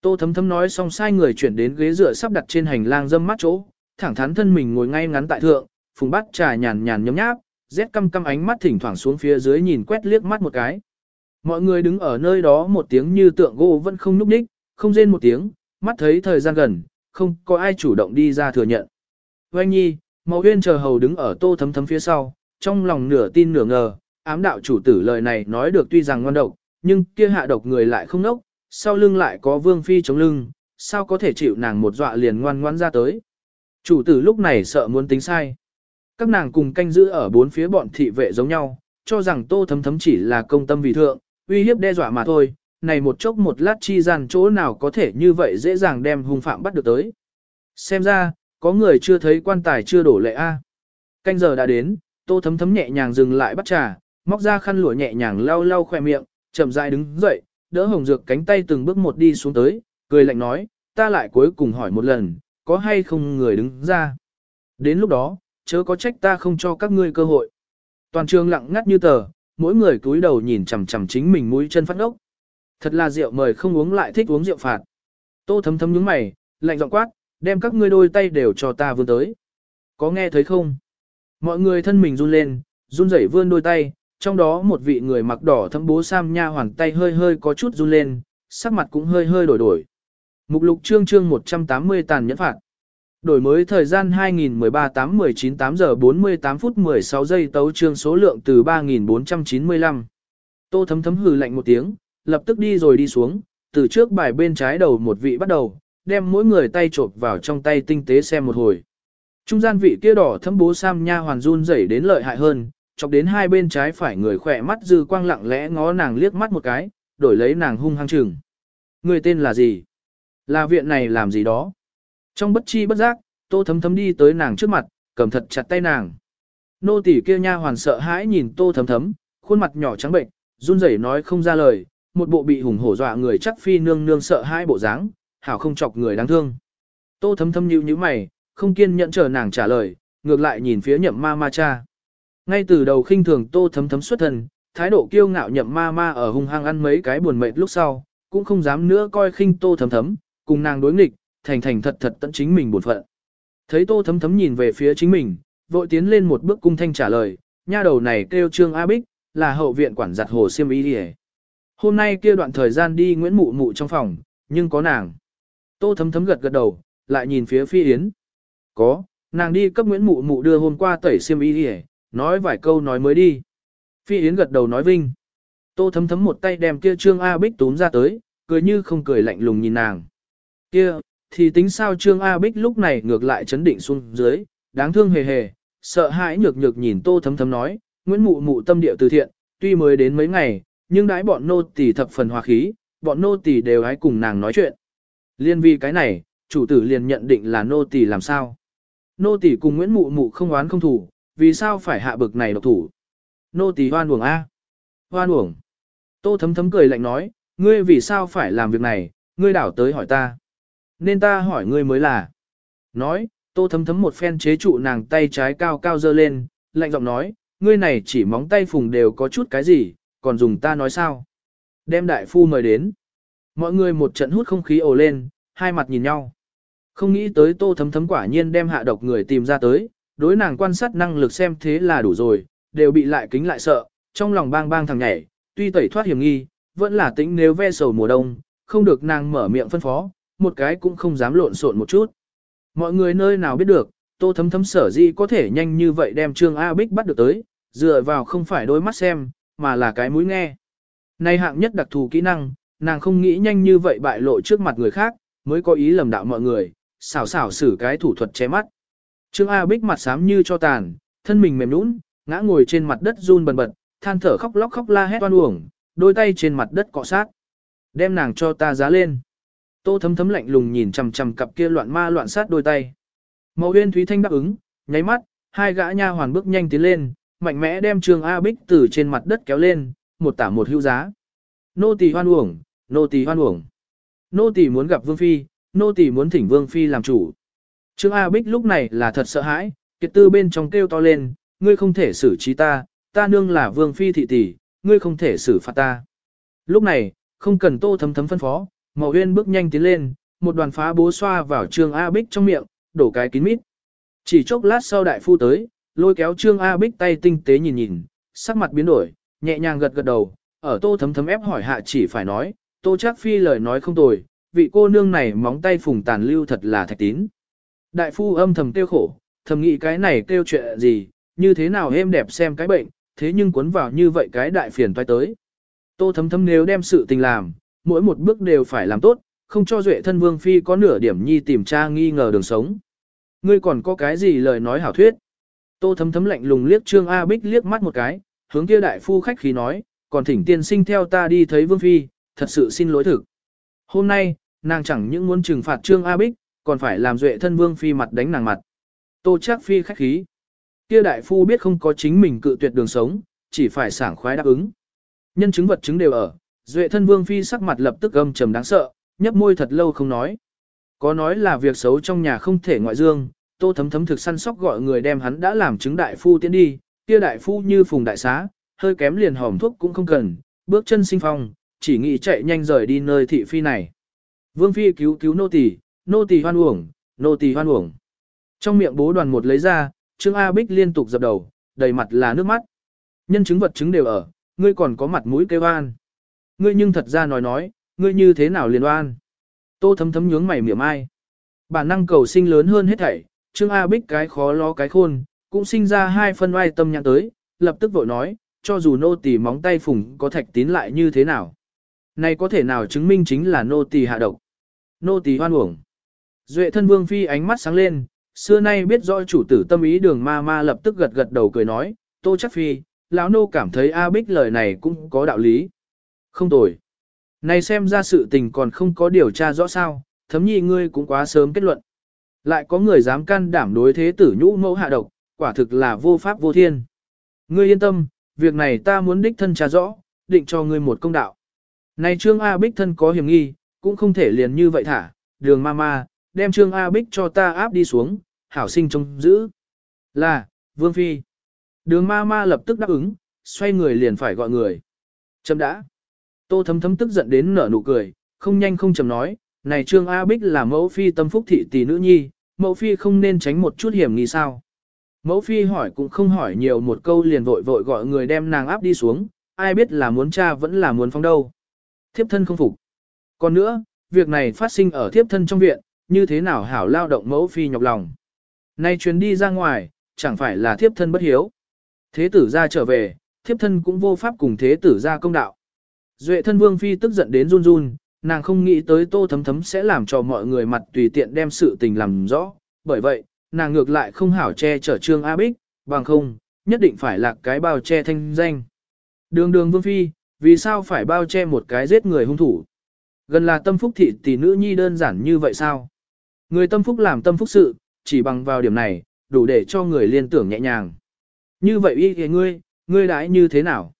Tô thấm thấm nói xong sai người chuyển đến ghế dựa sắp đặt trên hành lang dâm mắt chỗ, thẳng thắn thân mình ngồi ngay ngắn tại thượng, phùng bát trà nhàn nhàn nhấm nháp, rét căm căm ánh mắt thỉnh thoảng xuống phía dưới nhìn quét liếc mắt một cái. Mọi người đứng ở nơi đó một tiếng như tượng gỗ vẫn không núp đích, không rên một tiếng, mắt thấy thời gian gần, không có ai chủ động đi ra thừa nhận. Oanh nhi, màu huyên chờ hầu đứng ở tô thấm thấm phía sau, trong lòng nửa tin nửa ngờ, ám đạo chủ tử lời này nói được tuy rằng ngon độc, nhưng kia hạ độc người lại không nốc, sau lưng lại có vương phi chống lưng, sao có thể chịu nàng một dọa liền ngoan ngoan ra tới. Chủ tử lúc này sợ muốn tính sai. Các nàng cùng canh giữ ở bốn phía bọn thị vệ giống nhau, cho rằng tô thấm thấm chỉ là công tâm vì thượng, uy hiếp đe dọa mà thôi, này một chốc một lát chi gian chỗ nào có thể như vậy dễ dàng đem hung phạm bắt được tới. Xem ra, có người chưa thấy quan tài chưa đổ lệ A. Canh giờ đã đến, tô thấm thấm nhẹ nhàng dừng lại bắt trà, móc ra khăn lụa nhẹ nhàng lau lau khỏe miệng, chậm rãi đứng dậy, đỡ hồng dược cánh tay từng bước một đi xuống tới, cười lạnh nói, ta lại cuối cùng hỏi một lần, có hay không người đứng ra. Đến lúc đó, chớ có trách ta không cho các ngươi cơ hội. Toàn trường lặng ngắt như tờ, mỗi người cúi đầu nhìn chằm chằm chính mình mũi chân phát ốc. Thật là rượu mời không uống lại thích uống rượu phạt. Tô thấm thấm nhướng mày, lạnh giọng quát, đem các ngươi đôi tay đều cho ta vươn tới. Có nghe thấy không? Mọi người thân mình run lên, run rẩy vươn đôi tay, trong đó một vị người mặc đỏ thấm bố sam nha hoàn tay hơi hơi có chút run lên, sắc mặt cũng hơi hơi đổi đổi. Mục lục chương chương 180 tàn nhẫn phạt. Đổi mới thời gian 2013-8-19 8 giờ 48 phút 16 giây tấu chương số lượng từ 3495. Tô thấm thấm hừ lạnh một tiếng, lập tức đi rồi đi xuống, từ trước bài bên trái đầu một vị bắt đầu, đem mỗi người tay chộp vào trong tay tinh tế xem một hồi. Trung gian vị kia đỏ thấm bố sam nha hoàn run rẩy đến lợi hại hơn, chọc đến hai bên trái phải người khỏe mắt dư quang lặng lẽ ngó nàng liếc mắt một cái, đổi lấy nàng hung hăng chừng. Người tên là gì? Là viện này làm gì đó? Trong bất chi bất giác, tô thấm thấm đi tới nàng trước mặt, cầm thật chặt tay nàng. Nô tỳ kia nha hoàn sợ hãi nhìn tô thấm thấm, khuôn mặt nhỏ trắng bệnh, run rẩy nói không ra lời, một bộ bị hùng hổ dọa người chắc phi nương nương sợ hai bộ dáng, hảo không chọc người đáng thương. Tô thấm thấm nhíu nhíu mày, không kiên nhẫn chờ nàng trả lời, ngược lại nhìn phía nhậm ma ma cha. Ngay từ đầu khinh thường tô thấm thấm xuất thần, thái độ kiêu ngạo nhậm ma ma ở hung hăng ăn mấy cái buồn mệt lúc sau, cũng không dám nữa coi khinh tô thấm thấm, cùng nàng đối nghịch, thành thành thật thật tận chính mình buồn phận. Thấy tô thấm thấm nhìn về phía chính mình, vội tiến lên một bước cung thanh trả lời, nha đầu này kêu trương A Bích, là hậu viện quản giặt hồ siêm ý đi Hôm nay kia đoạn thời gian đi Nguyễn Mụ Mụ trong phòng, nhưng có nàng. Tô thấm thấm gật gật đầu, lại nhìn phía Phi Yến. Có, nàng đi cấp Nguyễn Mụ Mụ đưa hôm qua tẩy xiêm y đi nói vài câu nói mới đi. Phi Yến gật đầu nói vinh. Tô thấm thấm một tay đem kia Trương A Bích túm ra tới, cười như không cười lạnh lùng nhìn nàng. Kia, thì tính sao Trương A Bích lúc này ngược lại chấn định xuống dưới, đáng thương hề hề, sợ hãi nhược nhược nhìn Tô thấm thấm nói, Nguyễn Mụ Mụ tâm địa từ thiện, tuy mới đến mấy ngày, nhưng đãi bọn nô tỳ thập phần hòa khí, bọn nô tỳ đều hãy cùng nàng nói chuyện. Liên vì cái này, chủ tử liền nhận định là nô tỳ làm sao. Nô tỳ cùng Nguyễn Mụ Mụ không oán không thủ, vì sao phải hạ bực này độc thủ. Nô tỳ hoan uổng A. Hoan uổng. Tô thấm thấm cười lạnh nói, ngươi vì sao phải làm việc này, ngươi đảo tới hỏi ta. Nên ta hỏi ngươi mới là. Nói, tô thấm thấm một phen chế trụ nàng tay trái cao cao dơ lên, lạnh giọng nói, ngươi này chỉ móng tay phùng đều có chút cái gì, còn dùng ta nói sao. Đem đại phu mời đến. Mọi người một trận hút không khí ồ lên, hai mặt nhìn nhau. Không nghĩ tới tô thấm thấm quả nhiên đem hạ độc người tìm ra tới, đối nàng quan sát năng lực xem thế là đủ rồi, đều bị lại kính lại sợ, trong lòng bang bang thằng nhảy, tuy tẩy thoát hiểm nghi, vẫn là tính nếu ve sầu mùa đông, không được nàng mở miệng phân phó, một cái cũng không dám lộn xộn một chút. Mọi người nơi nào biết được, tô thấm thấm sở di có thể nhanh như vậy đem Trương A Bích bắt được tới, dựa vào không phải đôi mắt xem, mà là cái mũi nghe. Này hạng nhất đặc thù kỹ năng, nàng không nghĩ nhanh như vậy bại lộ trước mặt người khác, mới có ý lầm đạo mọi người, xảo xảo xử cái thủ thuật che mắt. Trương A Bích mặt xám như cho tàn, thân mình mềm nũng, ngã ngồi trên mặt đất run bần bật, than thở khóc lóc khóc la hét oan uổng, đôi tay trên mặt đất cọ sát. Đem nàng cho ta giá lên. Tô thấm thấm lạnh lùng nhìn chằm chằm cặp kia loạn ma loạn sát đôi tay. Mậu Uyên Thúy Thanh đáp ứng, nháy mắt, hai gã nha hoàn bước nhanh tiến lên, mạnh mẽ đem Trương A Bích từ trên mặt đất kéo lên, một tả một hữu giá. Nô tỳ hoan uổng, nô tỳ hoan uổng. Nô tỳ muốn gặp Vương Phi, nô tỳ muốn thỉnh Vương Phi làm chủ. Trương A Bích lúc này là thật sợ hãi, kiệt tư bên trong kêu to lên, ngươi không thể xử trí ta, ta nương là Vương Phi thị tỷ, ngươi không thể xử phạt ta. Lúc này, không cần tô thấm thấm phân phó, Mậu Huyên bước nhanh tiến lên, một đoàn phá bố xoa vào Trương A Bích trong miệng, đổ cái kín mít. Chỉ chốc lát sau đại phu tới, lôi kéo Trương A Bích tay tinh tế nhìn nhìn, sắc mặt biến đổi, nhẹ nhàng gật gật đầu, ở tô thấm thấm ép hỏi hạ chỉ phải nói, tô chắc phi lời nói không tồi, vị cô nương này móng tay phùng tàn lưu thật là thạch tín. Đại phu âm thầm tiêu khổ, thầm nghĩ cái này kêu chuyện gì, như thế nào êm đẹp xem cái bệnh, thế nhưng cuốn vào như vậy cái đại phiền toái tới. Tô thấm thấm nếu đem sự tình làm, mỗi một bước đều phải làm tốt, không cho duệ thân vương phi có nửa điểm nhi tìm tra nghi ngờ đường sống. Ngươi còn có cái gì lời nói hảo thuyết? Tô thấm thấm lạnh lùng liếc Trương A Bích liếc mắt một cái, hướng kia đại phu khách khí nói, còn thỉnh tiên sinh theo ta đi thấy vương phi, thật sự xin lỗi thực. Hôm nay, nàng chẳng những muốn trừng phạt Trương A Bích, còn phải làm duệ thân vương phi mặt đánh nàng mặt. Tô chắc phi khách khí. Kia đại phu biết không có chính mình cự tuyệt đường sống, chỉ phải sảng khoái đáp ứng. Nhân chứng vật chứng đều ở, duệ thân vương phi sắc mặt lập tức âm trầm đáng sợ, nhấp môi thật lâu không nói. Có nói là việc xấu trong nhà không thể ngoại dương, tô thấm thấm thực săn sóc gọi người đem hắn đã làm chứng đại phu tiến đi, kia đại phu như phùng đại xá, hơi kém liền hòm thuốc cũng không cần, bước chân sinh phong, chỉ nghĩ chạy nhanh rời đi nơi thị phi này. Vương phi cứu cứu nô tỳ, nô tỳ hoan uổng, nô tỳ hoan uổng. Trong miệng bố đoàn một lấy ra, Trương A Bích liên tục dập đầu, đầy mặt là nước mắt. Nhân chứng vật chứng đều ở, ngươi còn có mặt mũi kêu oan. Ngươi nhưng thật ra nói nói, ngươi như thế nào liền oan. Tô thấm thấm nhướng mày miệng ai. Bản năng cầu sinh lớn hơn hết thảy, Trương A Bích cái khó lo cái khôn, cũng sinh ra hai phân oai tâm nhãn tới, lập tức vội nói, cho dù nô tỳ móng tay phùng có thạch tín lại như thế nào. Này có thể nào chứng minh chính là nô tỳ hạ độc. Nô tỳ hoan uổng. Duệ thân vương phi ánh mắt sáng lên, xưa nay biết rõ chủ tử tâm ý đường ma ma lập tức gật gật đầu cười nói, tô chắc phi, lão nô cảm thấy A Bích lời này cũng có đạo lý. Không tồi. Này xem ra sự tình còn không có điều tra rõ sao, thấm nhi ngươi cũng quá sớm kết luận. Lại có người dám can đảm đối thế tử nhũ mẫu hạ độc, quả thực là vô pháp vô thiên. Ngươi yên tâm, việc này ta muốn đích thân tra rõ, định cho ngươi một công đạo. Này Trương A Bích thân có hiểm nghi, cũng không thể liền như vậy thả, đường ma ma, đem Trương A Bích cho ta áp đi xuống, hảo sinh trông giữ. Là, Vương Phi. Đường ma ma lập tức đáp ứng, xoay người liền phải gọi người. Chấm đã. Tô thấm thấm tức giận đến nở nụ cười, không nhanh không chầm nói, này Trương A Bích là mẫu phi tâm phúc thị tỷ nữ nhi, mẫu phi không nên tránh một chút hiểm nghi sao. Mẫu phi hỏi cũng không hỏi nhiều một câu liền vội vội gọi người đem nàng áp đi xuống, ai biết là muốn cha vẫn là muốn phong đâu. Thiếp thân không phục. Còn nữa, việc này phát sinh ở thiếp thân trong viện, như thế nào hảo lao động mẫu phi nhọc lòng. Nay chuyến đi ra ngoài, chẳng phải là thiếp thân bất hiếu. Thế tử ra trở về, thiếp thân cũng vô pháp cùng thế tử ra công đạo. Duệ thân vương phi tức giận đến run run, nàng không nghĩ tới tô thấm thấm sẽ làm cho mọi người mặt tùy tiện đem sự tình làm rõ, bởi vậy, nàng ngược lại không hảo che chở trương A Bích, bằng không, nhất định phải là cái bao che thanh danh. Đường đường vương phi, vì sao phải bao che một cái giết người hung thủ? Gần là tâm phúc thị tỷ nữ nhi đơn giản như vậy sao? Người tâm phúc làm tâm phúc sự, chỉ bằng vào điểm này, đủ để cho người liên tưởng nhẹ nhàng. Như vậy y kìa ngươi, ngươi đãi như thế nào?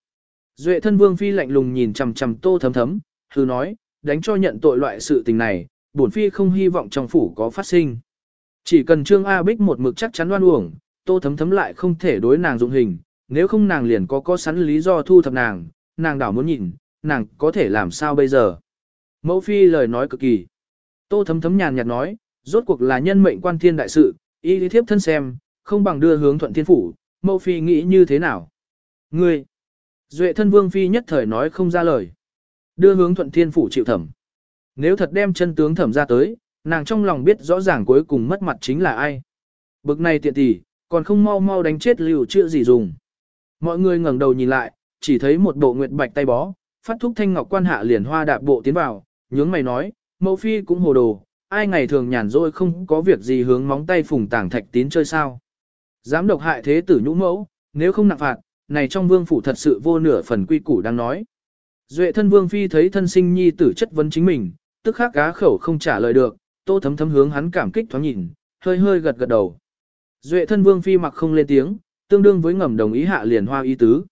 Duệ thân vương phi lạnh lùng nhìn chằm chằm tô thấm thấm, hư nói, đánh cho nhận tội loại sự tình này, bổn phi không hy vọng trong phủ có phát sinh. Chỉ cần Trương A Bích một mực chắc chắn đoan uổng, tô thấm thấm lại không thể đối nàng dụng hình, nếu không nàng liền có có sẵn lý do thu thập nàng, nàng đảo muốn nhìn, nàng có thể làm sao bây giờ. Mẫu phi lời nói cực kỳ. Tô thấm thấm nhàn nhạt nói, rốt cuộc là nhân mệnh quan thiên đại sự, y lý thiếp thân xem, không bằng đưa hướng thuận thiên phủ, mẫu phi nghĩ như thế nào. Ngươi, duệ thân vương phi nhất thời nói không ra lời. Đưa hướng thuận thiên phủ chịu thẩm. Nếu thật đem chân tướng thẩm ra tới, nàng trong lòng biết rõ ràng cuối cùng mất mặt chính là ai. Bực này tiện tỷ, còn không mau mau đánh chết liều chưa gì dùng. Mọi người ngẩng đầu nhìn lại, chỉ thấy một bộ nguyệt bạch tay bó, phát thúc thanh ngọc quan hạ liền hoa đạp bộ tiến vào, nhướng mày nói, mẫu phi cũng hồ đồ, ai ngày thường nhàn rỗi không có việc gì hướng móng tay phùng tảng thạch tín chơi sao. Dám độc hại thế tử nhũ mẫu, nếu không nặng phạt, này trong vương phủ thật sự vô nửa phần quy củ đang nói. Duệ thân vương phi thấy thân sinh nhi tử chất vấn chính mình, tức khắc cá khẩu không trả lời được, tô thấm thấm hướng hắn cảm kích thoáng nhìn, hơi hơi gật gật đầu. Duệ thân vương phi mặc không lên tiếng, tương đương với ngầm đồng ý hạ liền hoa ý tứ.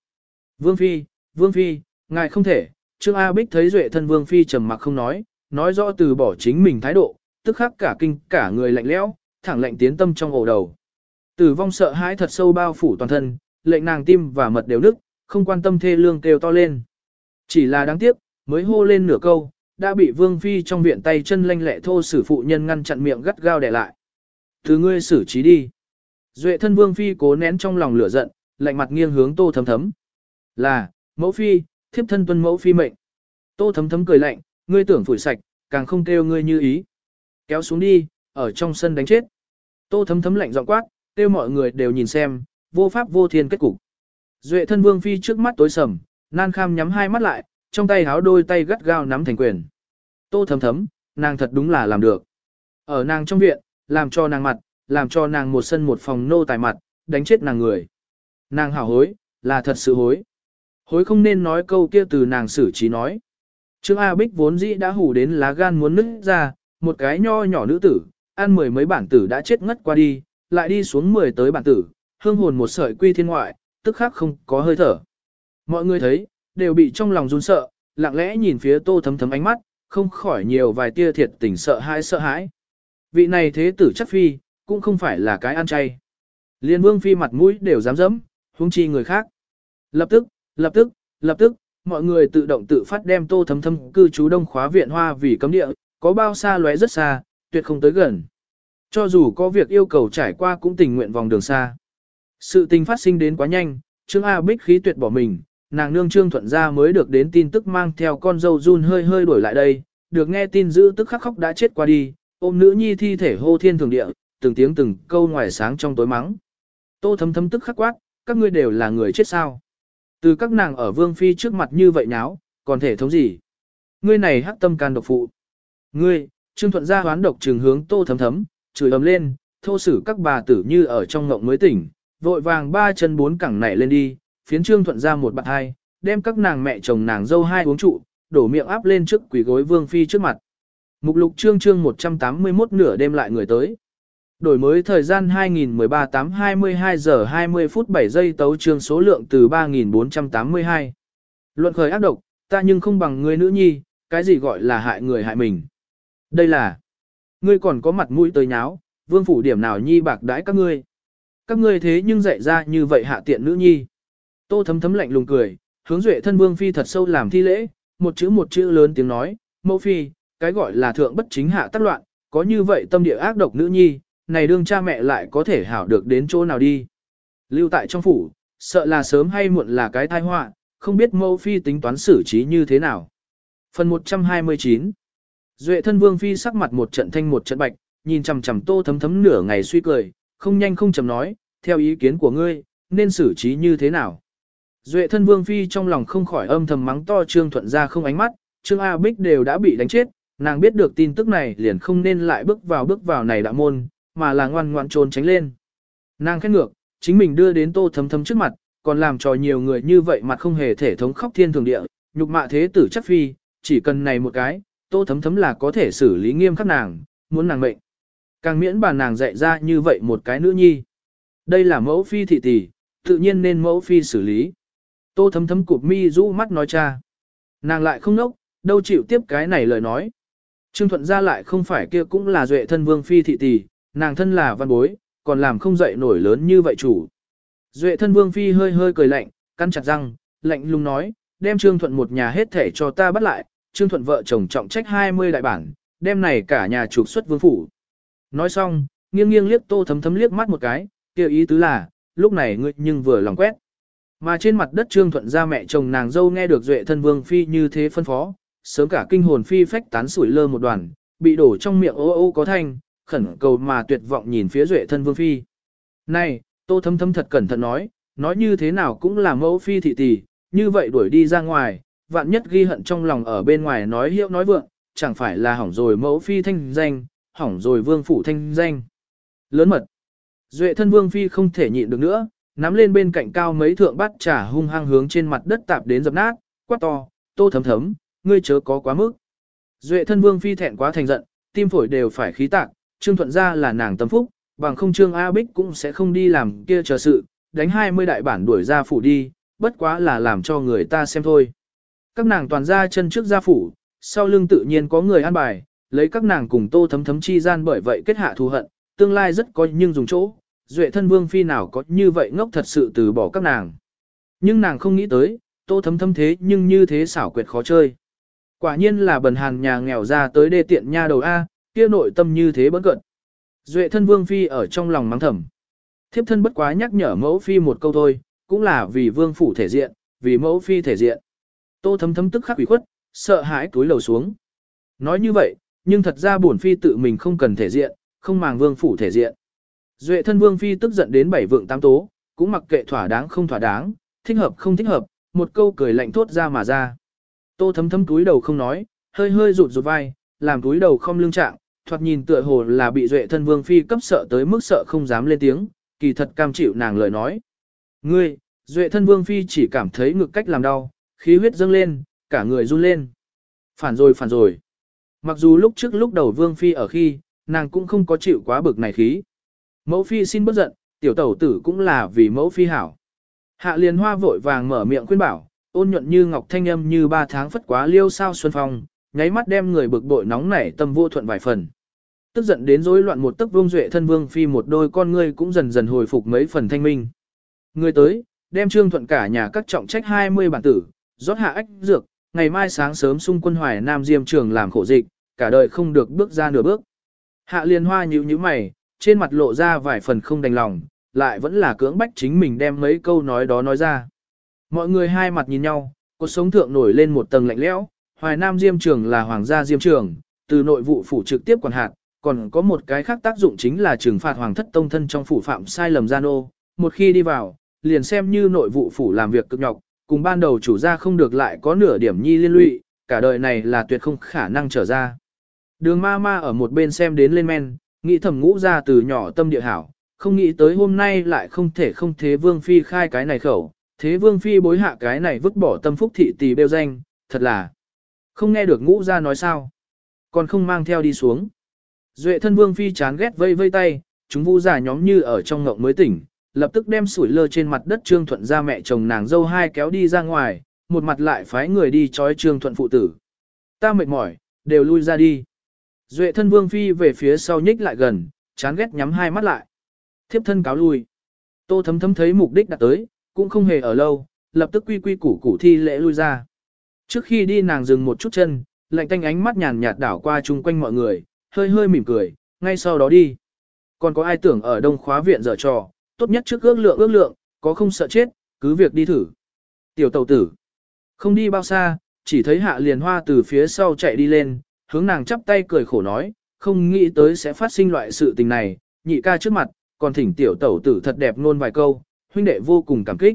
Vương phi, vương phi, ngài không thể, Trương A Bích thấy Duệ thân vương phi trầm mặc không nói, nói rõ từ bỏ chính mình thái độ, tức khắc cả kinh cả người lạnh lẽo, thẳng lạnh tiến tâm trong ổ đầu. Tử vong sợ hãi thật sâu bao phủ toàn thân, lệnh nàng tim và mật đều nức, không quan tâm thê lương kêu to lên. Chỉ là đáng tiếc, mới hô lên nửa câu, đã bị vương phi trong viện tay chân lanh lẹ thô sử phụ nhân ngăn chặn miệng gắt gao để lại. Từ ngươi xử trí đi. Duệ thân vương phi cố nén trong lòng lửa giận, lạnh mặt nghiêng hướng tô thấm thấm. Là, mẫu phi, thiếp thân tuân mẫu phi mệnh. Tô thấm thấm cười lạnh, ngươi tưởng phủi sạch, càng không kêu ngươi như ý. Kéo xuống đi, ở trong sân đánh chết. Tô thấm thấm lạnh giọng quát, kêu mọi người đều nhìn xem, vô pháp vô thiên kết cục. Duệ thân vương phi trước mắt tối sầm, nan kham nhắm hai mắt lại, trong tay háo đôi tay gắt gao nắm thành quyền. Tô thấm thấm, nàng thật đúng là làm được. Ở nàng trong viện, làm cho nàng mặt, làm cho nàng một sân một phòng nô tài mặt, đánh chết nàng người. Nàng hảo hối, là thật sự hối. Hối không nên nói câu kia từ nàng xử trí nói. Trương A Bích vốn dĩ đã hủ đến lá gan muốn nứt ra, một cái nho nhỏ nữ tử, ăn mười mấy bản tử đã chết ngất qua đi, lại đi xuống mười tới bản tử, hương hồn một sợi quy thiên ngoại, tức khắc không có hơi thở. Mọi người thấy, đều bị trong lòng run sợ, lặng lẽ nhìn phía tô thấm thấm ánh mắt, không khỏi nhiều vài tia thiệt tình sợ hãi sợ hãi. Vị này thế tử chắc phi, cũng không phải là cái ăn chay. Liên vương phi mặt mũi đều dám dẫm, huống chi người khác. Lập tức, lập tức, lập tức, mọi người tự động tự phát đem tô thấm thấm cư trú đông khóa viện hoa vì cấm địa, có bao xa lóe rất xa, tuyệt không tới gần. Cho dù có việc yêu cầu trải qua cũng tình nguyện vòng đường xa. Sự tình phát sinh đến quá nhanh, Trương A Bích khí tuyệt bỏ mình, nàng nương Trương Thuận gia mới được đến tin tức mang theo con dâu run hơi hơi đổi lại đây, được nghe tin giữ tức khắc khóc đã chết qua đi, ôm nữ nhi thi thể hô thiên thường địa, từng tiếng từng câu ngoài sáng trong tối mắng. Tô thấm thấm tức khắc quát, các ngươi đều là người chết sao. Từ các nàng ở vương phi trước mặt như vậy nháo, còn thể thống gì? Ngươi này hắc tâm can độc phụ. Ngươi, Trương Thuận gia hoán độc trường hướng tô thấm thấm, chửi ầm lên, thô sử các bà tử như ở trong ngộng mới tỉnh, vội vàng ba chân bốn cẳng nảy lên đi, phiến Trương Thuận gia một bạn hai, đem các nàng mẹ chồng nàng dâu hai uống trụ, đổ miệng áp lên trước quỷ gối vương phi trước mặt. Mục lục trương trương 181 nửa đêm lại người tới. Đổi mới thời gian 2013 8 22 giờ 20 phút 7 giây tấu trương số lượng từ 3482. Luận khởi ác độc, ta nhưng không bằng người nữ nhi, cái gì gọi là hại người hại mình. Đây là, ngươi còn có mặt mũi tới nháo, vương phủ điểm nào nhi bạc đãi các ngươi. Các ngươi thế nhưng dạy ra như vậy hạ tiện nữ nhi. Tô thấm thấm lạnh lùng cười, hướng duệ thân vương phi thật sâu làm thi lễ, một chữ một chữ lớn tiếng nói, mẫu phi, cái gọi là thượng bất chính hạ tác loạn, có như vậy tâm địa ác độc nữ nhi, này đương cha mẹ lại có thể hảo được đến chỗ nào đi. Lưu tại trong phủ, sợ là sớm hay muộn là cái tai họa, không biết mẫu phi tính toán xử trí như thế nào. Phần 129 Duệ thân vương phi sắc mặt một trận thanh một trận bạch, nhìn chằm chằm tô thấm thấm nửa ngày suy cười, không nhanh không chậm nói, theo ý kiến của ngươi, nên xử trí như thế nào. Duệ thân vương phi trong lòng không khỏi âm thầm mắng to trương thuận ra không ánh mắt, trương A Bích đều đã bị đánh chết, nàng biết được tin tức này liền không nên lại bước vào bước vào này đã môn, mà là ngoan ngoan trốn tránh lên. Nàng khét ngược, chính mình đưa đến tô thấm thấm trước mặt, còn làm cho nhiều người như vậy mặt không hề thể thống khóc thiên thường địa, nhục mạ thế tử chắc phi, chỉ cần này một cái, tô thấm thấm là có thể xử lý nghiêm khắc nàng, muốn nàng mệnh. Càng miễn bà nàng dạy ra như vậy một cái nữ nhi. Đây là mẫu phi thị tỷ, tự nhiên nên mẫu phi xử lý. Tô thấm thấm cụp mi rũ mắt nói cha. Nàng lại không nốc, đâu chịu tiếp cái này lời nói. Trương Thuận ra lại không phải kia cũng là duệ thân vương phi thị tỷ, nàng thân là văn bối, còn làm không dậy nổi lớn như vậy chủ. Duệ thân vương phi hơi hơi cười lạnh, căn chặt răng, lạnh lùng nói, đem Trương Thuận một nhà hết thể cho ta bắt lại, Trương Thuận vợ chồng trọng trách 20 đại bản, đem này cả nhà trục xuất vương phủ. Nói xong, nghiêng nghiêng liếc tô thấm thấm liếc mắt một cái, kêu ý tứ là, lúc này ngươi nhưng vừa lòng quét. Mà trên mặt đất Trương Thuận ra mẹ chồng nàng dâu nghe được Duệ thân vương phi như thế phân phó, sớm cả kinh hồn phi phách tán sủi lơ một đoàn, bị đổ trong miệng ô ô có thanh, khẩn cầu mà tuyệt vọng nhìn phía Duệ thân vương phi. Này, tô thâm thâm thật cẩn thận nói, nói như thế nào cũng là mẫu phi thị tỷ, như vậy đuổi đi ra ngoài, vạn nhất ghi hận trong lòng ở bên ngoài nói hiệu nói vượng, chẳng phải là hỏng rồi mẫu phi thanh danh, hỏng rồi vương phủ thanh danh. Lớn mật. Duệ thân vương phi không thể nhịn được nữa, nắm lên bên cạnh cao mấy thượng bát trà hung hăng hướng trên mặt đất tạp đến dập nát, quát to, tô thấm thấm, ngươi chớ có quá mức. Duệ thân vương phi thẹn quá thành giận, tim phổi đều phải khí tạc, trương thuận gia là nàng tâm phúc, bằng không trương A Bích cũng sẽ không đi làm kia chờ sự, đánh 20 đại bản đuổi ra phủ đi, bất quá là làm cho người ta xem thôi. Các nàng toàn ra chân trước gia phủ, sau lưng tự nhiên có người an bài, lấy các nàng cùng tô thấm thấm chi gian bởi vậy kết hạ thù hận, tương lai rất có nhưng dùng chỗ, duệ thân vương phi nào có như vậy ngốc thật sự từ bỏ các nàng. Nhưng nàng không nghĩ tới, tô thấm thấm thế nhưng như thế xảo quyệt khó chơi. Quả nhiên là bần hàn nhà nghèo ra tới đê tiện nha đầu A, kia nội tâm như thế bấn cận. Duệ thân vương phi ở trong lòng mắng thầm. Thiếp thân bất quá nhắc nhở mẫu phi một câu thôi, cũng là vì vương phủ thể diện, vì mẫu phi thể diện. Tô thấm thấm tức khắc ủy khuất, sợ hãi túi lầu xuống. Nói như vậy, nhưng thật ra bổn phi tự mình không cần thể diện, không màng vương phủ thể diện. Duệ thân vương phi tức giận đến bảy vượng tám tố, cũng mặc kệ thỏa đáng không thỏa đáng, thích hợp không thích hợp, một câu cười lạnh thốt ra mà ra. Tô thấm thấm túi đầu không nói, hơi hơi rụt rụt vai, làm túi đầu không lương trạng, thoạt nhìn tựa hồ là bị duệ thân vương phi cấp sợ tới mức sợ không dám lên tiếng, kỳ thật cam chịu nàng lời nói. Ngươi, Duệ thân vương phi chỉ cảm thấy ngực cách làm đau, khí huyết dâng lên, cả người run lên. Phản rồi phản rồi. Mặc dù lúc trước lúc đầu vương phi ở khi, nàng cũng không có chịu quá bực này khí. Mẫu phi xin bất giận, tiểu tẩu tử cũng là vì mẫu phi hảo. Hạ liền hoa vội vàng mở miệng khuyên bảo, ôn nhuận như ngọc thanh âm như ba tháng phất quá liêu sao xuân phong, nháy mắt đem người bực bội nóng nảy tâm vô thuận vài phần. Tức giận đến rối loạn một tấc vương duệ thân vương phi một đôi con ngươi cũng dần dần hồi phục mấy phần thanh minh. Người tới, đem trương thuận cả nhà các trọng trách 20 bản tử, rót hạ ách dược, ngày mai sáng sớm xung quân hoài nam diêm trường làm khổ dịch, cả đời không được bước ra nửa bước. Hạ liên hoa nhíu nhíu mày, trên mặt lộ ra vài phần không đành lòng, lại vẫn là cưỡng bách chính mình đem mấy câu nói đó nói ra. Mọi người hai mặt nhìn nhau, cuộc sống thượng nổi lên một tầng lạnh lẽo, hoài nam diêm trường là hoàng gia diêm trường, từ nội vụ phủ trực tiếp quản hạt, còn có một cái khác tác dụng chính là trừng phạt hoàng thất tông thân trong phủ phạm sai lầm gian ô, một khi đi vào, liền xem như nội vụ phủ làm việc cực nhọc, cùng ban đầu chủ gia không được lại có nửa điểm nhi liên lụy, cả đời này là tuyệt không khả năng trở ra. Đường ma ma ở một bên xem đến lên men, nghĩ thầm ngũ ra từ nhỏ tâm địa hảo, không nghĩ tới hôm nay lại không thể không thế vương phi khai cái này khẩu, thế vương phi bối hạ cái này vứt bỏ tâm phúc thị tỷ bêu danh, thật là không nghe được ngũ ra nói sao, còn không mang theo đi xuống. Duệ thân vương phi chán ghét vây vây tay, chúng vu giả nhóm như ở trong ngộng mới tỉnh, lập tức đem sủi lơ trên mặt đất trương thuận ra mẹ chồng nàng dâu hai kéo đi ra ngoài, một mặt lại phái người đi trói trương thuận phụ tử. Ta mệt mỏi, đều lui ra đi. Duệ thân vương phi về phía sau nhích lại gần, chán ghét nhắm hai mắt lại. Thiếp thân cáo lui. Tô thấm thấm thấy mục đích đã tới, cũng không hề ở lâu, lập tức quy quy củ củ thi lễ lui ra. Trước khi đi nàng dừng một chút chân, lạnh tanh ánh mắt nhàn nhạt đảo qua chung quanh mọi người, hơi hơi mỉm cười, ngay sau đó đi. Còn có ai tưởng ở đông khóa viện dở trò, tốt nhất trước ước lượng ước lượng, có không sợ chết, cứ việc đi thử. Tiểu tàu tử, không đi bao xa, chỉ thấy hạ liền hoa từ phía sau chạy đi lên, hướng nàng chắp tay cười khổ nói, không nghĩ tới sẽ phát sinh loại sự tình này, nhị ca trước mặt, còn thỉnh tiểu tẩu tử thật đẹp ngôn vài câu, huynh đệ vô cùng cảm kích.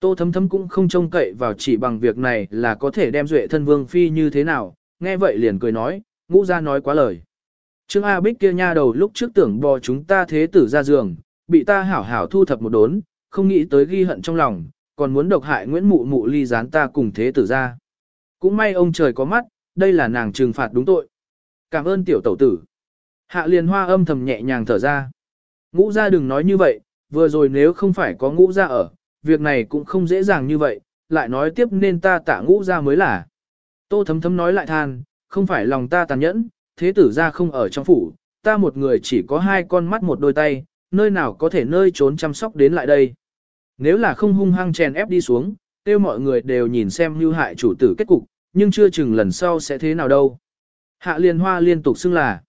Tô thấm thấm cũng không trông cậy vào chỉ bằng việc này là có thể đem duệ thân vương phi như thế nào, nghe vậy liền cười nói, ngũ ra nói quá lời. Trương A Bích kia nha đầu lúc trước tưởng bò chúng ta thế tử ra giường, bị ta hảo hảo thu thập một đốn, không nghĩ tới ghi hận trong lòng, còn muốn độc hại Nguyễn Mụ Mụ ly gián ta cùng thế tử ra. Cũng may ông trời có mắt, đây là nàng trừng phạt đúng tội. Cảm ơn tiểu tẩu tử. Hạ liền hoa âm thầm nhẹ nhàng thở ra. Ngũ ra đừng nói như vậy, vừa rồi nếu không phải có ngũ ra ở, việc này cũng không dễ dàng như vậy, lại nói tiếp nên ta tạ ngũ ra mới là. Tô thấm thấm nói lại than, không phải lòng ta tàn nhẫn, thế tử ra không ở trong phủ, ta một người chỉ có hai con mắt một đôi tay, nơi nào có thể nơi trốn chăm sóc đến lại đây. Nếu là không hung hăng chèn ép đi xuống, tiêu mọi người đều nhìn xem như hại chủ tử kết cục, nhưng chưa chừng lần sau sẽ thế nào đâu. Hạ liền hoa liên tục xưng là.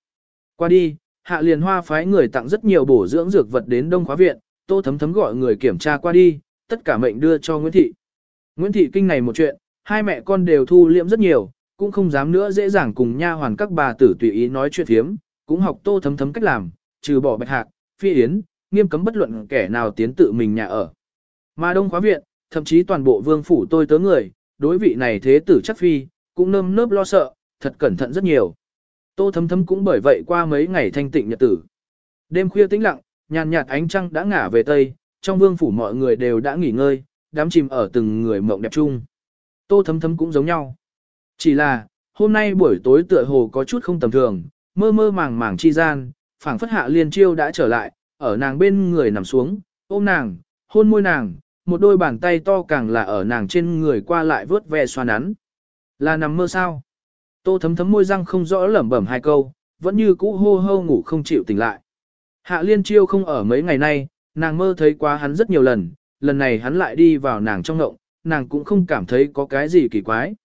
Qua đi, hạ liền hoa phái người tặng rất nhiều bổ dưỡng dược vật đến Đông Khóa Viện, tô thấm thấm gọi người kiểm tra qua đi, tất cả mệnh đưa cho Nguyễn Thị. Nguyễn Thị kinh này một chuyện, hai mẹ con đều thu liệm rất nhiều, cũng không dám nữa dễ dàng cùng nha hoàn các bà tử tùy ý nói chuyện thiếm, cũng học tô thấm thấm cách làm, trừ bỏ bạch hạc, phi yến, nghiêm cấm bất luận kẻ nào tiến tự mình nhà ở. Mà Đông Khóa Viện, thậm chí toàn bộ vương phủ tôi tớ người, đối vị này thế tử chắc phi, cũng nơm nớp lo sợ, thật cẩn thận rất nhiều. Tô thấm thấm cũng bởi vậy qua mấy ngày thanh tịnh nhật tử. Đêm khuya tĩnh lặng, nhàn nhạt ánh trăng đã ngả về tây, trong vương phủ mọi người đều đã nghỉ ngơi, đám chìm ở từng người mộng đẹp chung. Tô thấm thấm cũng giống nhau. Chỉ là, hôm nay buổi tối tựa hồ có chút không tầm thường, mơ mơ màng màng chi gian, phảng phất hạ liên chiêu đã trở lại, ở nàng bên người nằm xuống, ôm nàng, hôn môi nàng, một đôi bàn tay to càng là ở nàng trên người qua lại vớt ve xoa nắn. Là nằm mơ sao? Tô thấm thấm môi răng không rõ lẩm bẩm hai câu, vẫn như cũ hô hô ngủ không chịu tỉnh lại. Hạ liên chiêu không ở mấy ngày nay, nàng mơ thấy quá hắn rất nhiều lần, lần này hắn lại đi vào nàng trong ngộng, nàng cũng không cảm thấy có cái gì kỳ quái.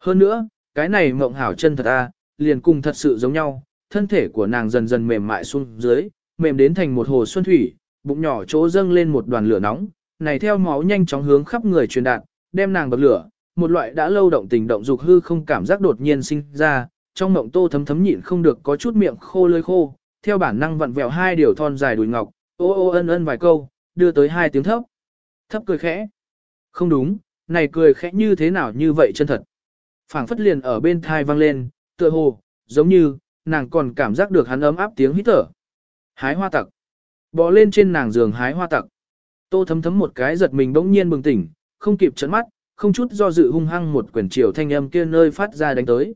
Hơn nữa, cái này mộng hảo chân thật a, liền cùng thật sự giống nhau, thân thể của nàng dần dần mềm mại xuống dưới, mềm đến thành một hồ xuân thủy, bụng nhỏ chỗ dâng lên một đoàn lửa nóng, này theo máu nhanh chóng hướng khắp người truyền đạt, đem nàng bật lửa, một loại đã lâu động tình động dục hư không cảm giác đột nhiên sinh ra, trong mộng tô thấm thấm nhịn không được có chút miệng khô lơi khô, theo bản năng vặn vẹo hai điều thon dài đùi ngọc, ô ô ân ân vài câu, đưa tới hai tiếng thấp. Thấp cười khẽ. Không đúng, này cười khẽ như thế nào như vậy chân thật phảng phất liền ở bên thai vang lên, tựa hồ, giống như, nàng còn cảm giác được hắn ấm áp tiếng hít thở. Hái hoa tặc. Bò lên trên nàng giường hái hoa tặc. Tô thấm thấm một cái giật mình bỗng nhiên bừng tỉnh, không kịp chấn mắt, không chút do dự hung hăng một quyển chiều thanh âm kia nơi phát ra đánh tới.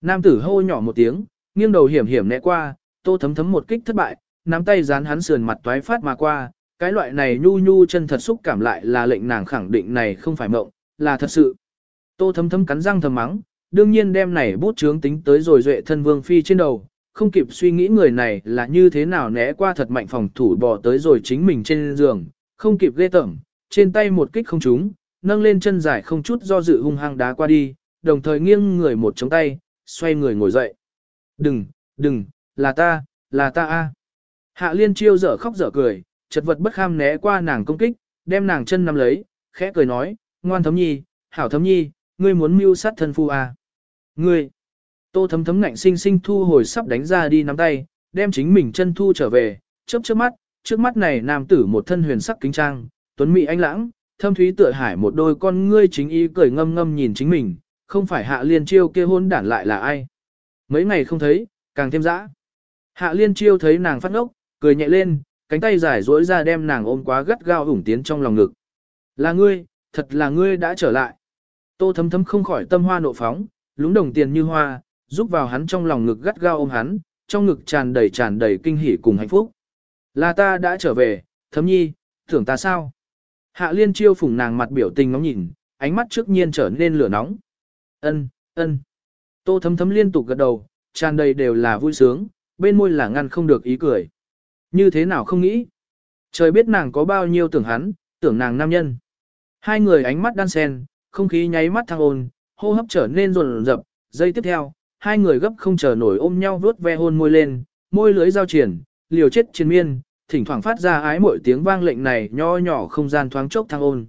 Nam tử hô nhỏ một tiếng, nghiêng đầu hiểm hiểm né qua, tô thấm thấm một kích thất bại, nắm tay dán hắn sườn mặt toái phát mà qua, cái loại này nhu nhu chân thật xúc cảm lại là lệnh nàng khẳng định này không phải mộng, là thật sự. Tô thấm thấm cắn răng thầm mắng, đương nhiên đem này bút chướng tính tới rồi duệ thân vương phi trên đầu, không kịp suy nghĩ người này là như thế nào né qua thật mạnh phòng thủ bò tới rồi chính mình trên giường, không kịp ghê tởm, trên tay một kích không trúng, nâng lên chân dài không chút do dự hung hăng đá qua đi, đồng thời nghiêng người một chống tay, xoay người ngồi dậy. Đừng, đừng, là ta, là ta a. Hạ liên chiêu dở khóc dở cười, chật vật bất kham né qua nàng công kích, đem nàng chân nắm lấy, khẽ cười nói, ngoan thấm nhi, hảo thấm nhi, ngươi muốn mưu sát thân phu à? Ngươi, tô thấm thấm ngạnh sinh sinh thu hồi sắp đánh ra đi nắm tay, đem chính mình chân thu trở về, chớp chớp mắt, trước mắt này nam tử một thân huyền sắc kính trang, tuấn mỹ anh lãng, thâm thúy tựa hải một đôi con ngươi chính ý cười ngâm ngâm nhìn chính mình, không phải hạ liên chiêu kia hôn đản lại là ai. Mấy ngày không thấy, càng thêm dã. Hạ liên chiêu thấy nàng phát ngốc, cười nhẹ lên, cánh tay dài duỗi ra đem nàng ôm quá gắt gao ủng tiến trong lòng ngực. Là ngươi, thật là ngươi đã trở lại. Tô thấm thấm không khỏi tâm hoa nộ phóng, lúng đồng tiền như hoa, giúp vào hắn trong lòng ngực gắt gao ôm hắn, trong ngực tràn đầy tràn đầy kinh hỉ cùng hạnh phúc. Là ta đã trở về, thấm nhi, tưởng ta sao? Hạ liên chiêu phủng nàng mặt biểu tình ngóng nhìn, ánh mắt trước nhiên trở nên lửa nóng. Ân, ân. Tô thấm thấm liên tục gật đầu, tràn đầy đều là vui sướng, bên môi là ngăn không được ý cười. Như thế nào không nghĩ? Trời biết nàng có bao nhiêu tưởng hắn, tưởng nàng nam nhân. Hai người ánh mắt đan sen, không khí nháy mắt thăng ôn, hô hấp trở nên rồn rập. Giây tiếp theo, hai người gấp không chờ nổi ôm nhau vuốt ve hôn môi lên, môi lưới giao triển, liều chết chiến miên, thỉnh thoảng phát ra ái mỗi tiếng vang lệnh này nho nhỏ không gian thoáng chốc thăng ôn.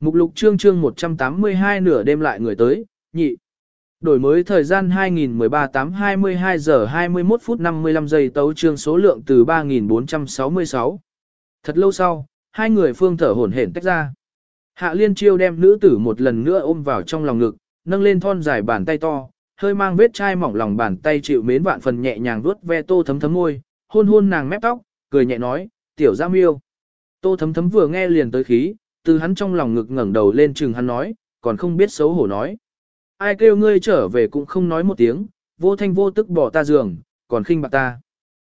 Mục lục chương chương 182 nửa đêm lại người tới, nhị. Đổi mới thời gian 2013 8 22 giờ 21 phút 55 giây tấu trương số lượng từ 3466. Thật lâu sau, hai người phương thở hổn hển tách ra. Hạ liên chiêu đem nữ tử một lần nữa ôm vào trong lòng ngực, nâng lên thon dài bàn tay to, hơi mang vết chai mỏng lòng bàn tay chịu mến vạn phần nhẹ nhàng vuốt ve tô thấm thấm môi, hôn hôn nàng mép tóc, cười nhẹ nói, tiểu giam yêu. Tô thấm thấm vừa nghe liền tới khí, từ hắn trong lòng ngực ngẩng đầu lên chừng hắn nói, còn không biết xấu hổ nói ai kêu ngươi trở về cũng không nói một tiếng, vô thanh vô tức bỏ ta giường, còn khinh bạc ta.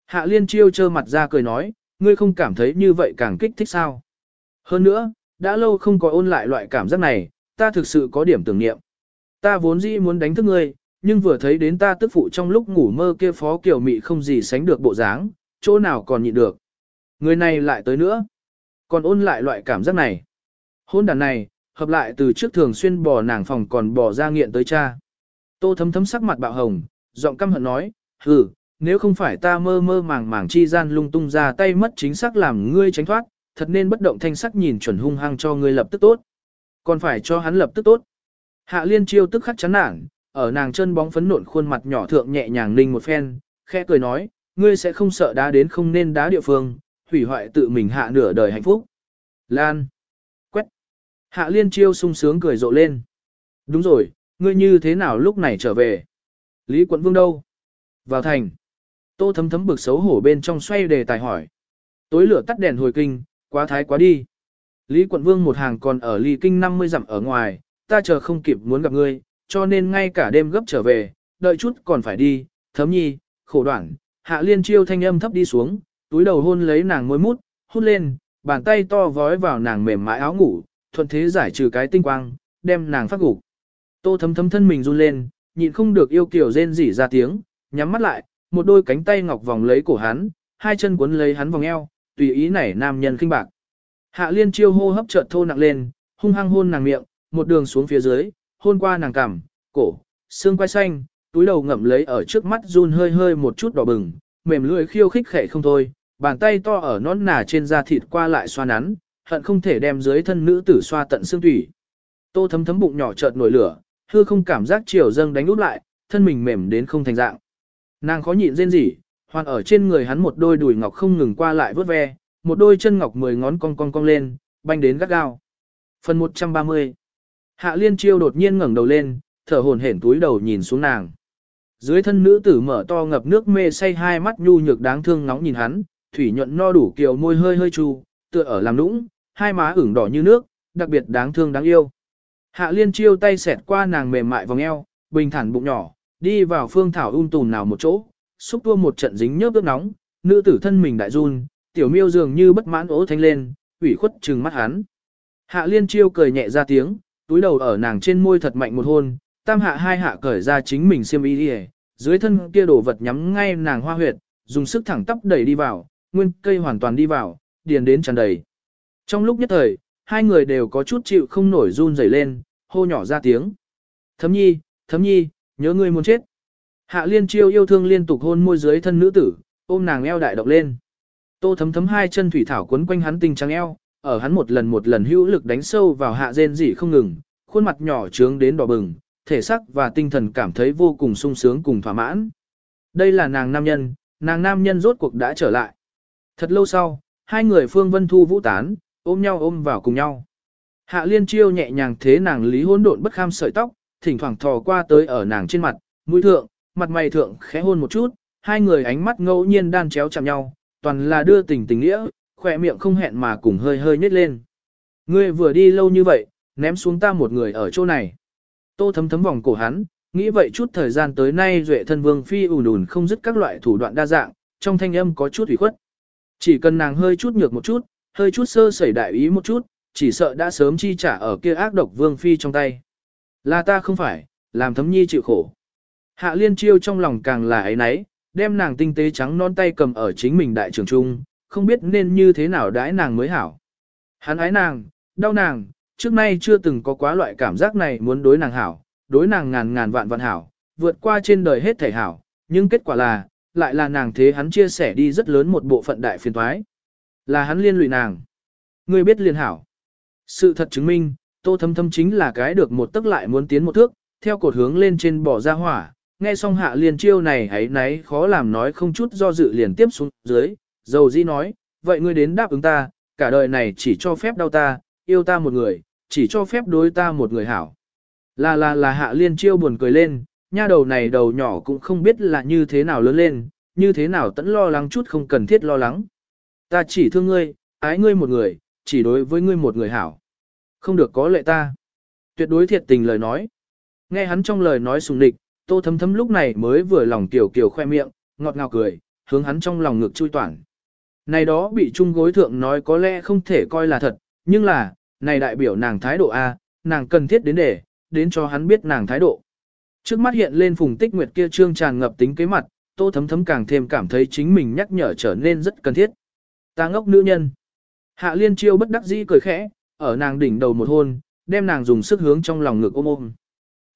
Hạ liên chiêu trơ mặt ra cười nói, ngươi không cảm thấy như vậy càng kích thích sao. Hơn nữa, đã lâu không có ôn lại loại cảm giác này, ta thực sự có điểm tưởng niệm. Ta vốn dĩ muốn đánh thức ngươi, nhưng vừa thấy đến ta tức phụ trong lúc ngủ mơ kia phó kiểu mị không gì sánh được bộ dáng, chỗ nào còn nhịn được. Người này lại tới nữa. Còn ôn lại loại cảm giác này. Hôn đàn này, hợp lại từ trước thường xuyên bỏ nàng phòng còn bỏ ra nghiện tới cha. Tô thấm thấm sắc mặt bạo hồng, giọng căm hận nói, hừ, nếu không phải ta mơ mơ màng màng chi gian lung tung ra tay mất chính xác làm ngươi tránh thoát, thật nên bất động thanh sắc nhìn chuẩn hung hăng cho ngươi lập tức tốt. Còn phải cho hắn lập tức tốt. Hạ liên chiêu tức khắc chán nản, ở nàng chân bóng phấn nộn khuôn mặt nhỏ thượng nhẹ nhàng ninh một phen, khẽ cười nói, ngươi sẽ không sợ đá đến không nên đá địa phương, hủy hoại tự mình hạ nửa đời hạnh phúc. Lan. quét Hạ liên chiêu sung sướng cười rộ lên. Đúng rồi, ngươi như thế nào lúc này trở về? Lý quận vương đâu? Vào thành. Tô thấm thấm bực xấu hổ bên trong xoay đề tài hỏi. Tối lửa tắt đèn hồi kinh, quá thái quá đi. Lý quận vương một hàng còn ở ly kinh 50 dặm ở ngoài, ta chờ không kịp muốn gặp ngươi, cho nên ngay cả đêm gấp trở về, đợi chút còn phải đi, thấm nhi, khổ đoạn, hạ liên chiêu thanh âm thấp đi xuống, túi đầu hôn lấy nàng môi mút, hôn lên, bàn tay to vói vào nàng mềm mại áo ngủ, thuận thế giải trừ cái tinh quang, đem nàng phát gục. Tô thấm thấm thân mình run lên, nhịn không được yêu kiểu rên rỉ ra tiếng, nhắm mắt lại, một đôi cánh tay ngọc vòng lấy cổ hắn, hai chân cuốn lấy hắn vòng eo, tùy ý nảy nam nhân khinh bạc. Hạ liên chiêu hô hấp chợt thô nặng lên, hung hăng hôn nàng miệng, một đường xuống phía dưới, hôn qua nàng cằm, cổ, xương quai xanh, túi đầu ngậm lấy ở trước mắt run hơi hơi một chút đỏ bừng, mềm lưỡi khiêu khích khẽ không thôi, bàn tay to ở nón nà trên da thịt qua lại xoa nắn, hận không thể đem dưới thân nữ tử xoa tận xương thủy. Tô thấm thấm bụng nhỏ chợt nổi lửa, hư không cảm giác chiều dâng đánh út lại, thân mình mềm đến không thành dạng. Nàng khó nhịn rên rỉ, hoàn ở trên người hắn một đôi đùi ngọc không ngừng qua lại vớt ve, một đôi chân ngọc mười ngón cong cong cong lên, banh đến gắt gao. Phần 130 Hạ liên chiêu đột nhiên ngẩng đầu lên, thở hổn hển túi đầu nhìn xuống nàng. Dưới thân nữ tử mở to ngập nước mê say hai mắt nhu nhược đáng thương ngóng nhìn hắn, thủy nhuận no đủ kiều môi hơi hơi chu, tựa ở làm nũng, hai má ửng đỏ như nước, đặc biệt đáng thương đáng yêu. Hạ liên chiêu tay xẹt qua nàng mềm mại vòng eo, bình thản bụng nhỏ, đi vào phương thảo um tùm nào một chỗ, xúc tua một trận dính nhớp nước nóng, nữ tử thân mình đại run, tiểu miêu dường như bất mãn ố thanh lên, ủy khuất trừng mắt hắn. Hạ liên chiêu cười nhẹ ra tiếng, túi đầu ở nàng trên môi thật mạnh một hôn, tam hạ hai hạ cởi ra chính mình xiêm y đi dưới thân kia đổ vật nhắm ngay nàng hoa huyệt, dùng sức thẳng tắp đẩy đi vào, nguyên cây hoàn toàn đi vào, điền đến tràn đầy. Trong lúc nhất thời, hai người đều có chút chịu không nổi run rẩy lên, hô nhỏ ra tiếng. Thấm nhi, thấm nhi, nhớ ngươi muốn chết. Hạ liên chiêu yêu thương liên tục hôn môi dưới thân nữ tử, ôm nàng eo đại động lên. Tô thấm thấm hai chân thủy thảo quấn quanh hắn tinh trắng eo, ở hắn một lần một lần hữu lực đánh sâu vào hạ rên rỉ không ngừng, khuôn mặt nhỏ trướng đến đỏ bừng, thể sắc và tinh thần cảm thấy vô cùng sung sướng cùng thỏa mãn. Đây là nàng nam nhân, nàng nam nhân rốt cuộc đã trở lại. Thật lâu sau, hai người phương vân thu vũ tán, ôm nhau ôm vào cùng nhau. Hạ liên chiêu nhẹ nhàng thế nàng lý hỗn độn bất kham sợi tóc, thỉnh thoảng thò qua tới ở nàng trên mặt, mũi thượng, mặt mày thượng khẽ hôn một chút, hai người ánh mắt ngẫu nhiên đan chéo chạm nhau, toàn là đưa tình tình nghĩa, khỏe miệng không hẹn mà cùng hơi hơi nhếch lên. Ngươi vừa đi lâu như vậy, ném xuống ta một người ở chỗ này. Tô thấm thấm vòng cổ hắn, nghĩ vậy chút thời gian tới nay duệ thân vương phi ùn ùn không dứt các loại thủ đoạn đa dạng, trong thanh âm có chút ủy khuất. Chỉ cần nàng hơi chút nhược một chút, hơi chút sơ sẩy đại ý một chút, chỉ sợ đã sớm chi trả ở kia ác độc vương phi trong tay. Là ta không phải, làm thấm nhi chịu khổ. Hạ liên chiêu trong lòng càng là ấy nấy, đem nàng tinh tế trắng non tay cầm ở chính mình đại trường trung, không biết nên như thế nào đãi nàng mới hảo. Hắn ái nàng, đau nàng, trước nay chưa từng có quá loại cảm giác này muốn đối nàng hảo, đối nàng ngàn ngàn vạn vạn hảo, vượt qua trên đời hết thể hảo, nhưng kết quả là, lại là nàng thế hắn chia sẻ đi rất lớn một bộ phận đại phiền thoái. Là hắn liên lụy nàng. Ngươi biết liên hảo. Sự thật chứng minh, tô thâm thâm chính là cái được một tức lại muốn tiến một thước, theo cột hướng lên trên bỏ ra hỏa, nghe xong hạ liên chiêu này hãy náy khó làm nói không chút do dự liền tiếp xuống dưới, dầu dĩ nói, vậy ngươi đến đáp ứng ta, cả đời này chỉ cho phép đau ta, yêu ta một người, chỉ cho phép đối ta một người hảo. Là là là hạ liên chiêu buồn cười lên, nha đầu này đầu nhỏ cũng không biết là như thế nào lớn lên, như thế nào tẫn lo lắng chút không cần thiết lo lắng. Ta chỉ thương ngươi, ái ngươi một người, chỉ đối với ngươi một người hảo. Không được có lệ ta. Tuyệt đối thiệt tình lời nói. Nghe hắn trong lời nói sùng địch, tô thấm thấm lúc này mới vừa lòng tiểu kiều khoe miệng, ngọt ngào cười, hướng hắn trong lòng ngực chui toàn. Này đó bị chung gối thượng nói có lẽ không thể coi là thật, nhưng là, này đại biểu nàng thái độ A, nàng cần thiết đến để, đến cho hắn biết nàng thái độ. Trước mắt hiện lên phùng tích nguyệt kia trương tràn ngập tính kế mặt, tô thấm thấm càng thêm cảm thấy chính mình nhắc nhở trở nên rất cần thiết. Ta ngốc nữ nhân. Hạ liên chiêu bất đắc dĩ cười khẽ, ở nàng đỉnh đầu một hôn, đem nàng dùng sức hướng trong lòng ngực ôm ôm.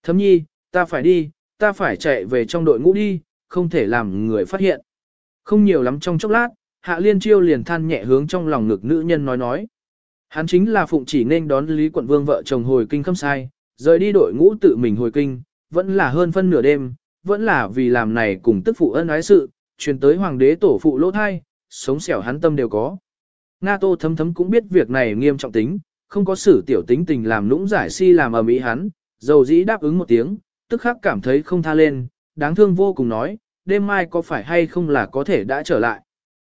Thấm nhi, ta phải đi, ta phải chạy về trong đội ngũ đi, không thể làm người phát hiện. Không nhiều lắm trong chốc lát, hạ liên chiêu liền than nhẹ hướng trong lòng ngực nữ nhân nói nói. Hắn chính là phụng chỉ nên đón Lý Quận Vương vợ chồng hồi kinh khâm sai, rời đi đội ngũ tự mình hồi kinh, vẫn là hơn phân nửa đêm, vẫn là vì làm này cùng tức phụ ân ái sự, truyền tới hoàng đế tổ phụ lỗ thai, sống xẻo hắn tâm đều có. Nga Tô thấm thấm cũng biết việc này nghiêm trọng tính, không có xử tiểu tính tình làm lũng giải si làm ở mỹ hắn, dầu dĩ đáp ứng một tiếng, tức khắc cảm thấy không tha lên, đáng thương vô cùng nói, đêm mai có phải hay không là có thể đã trở lại.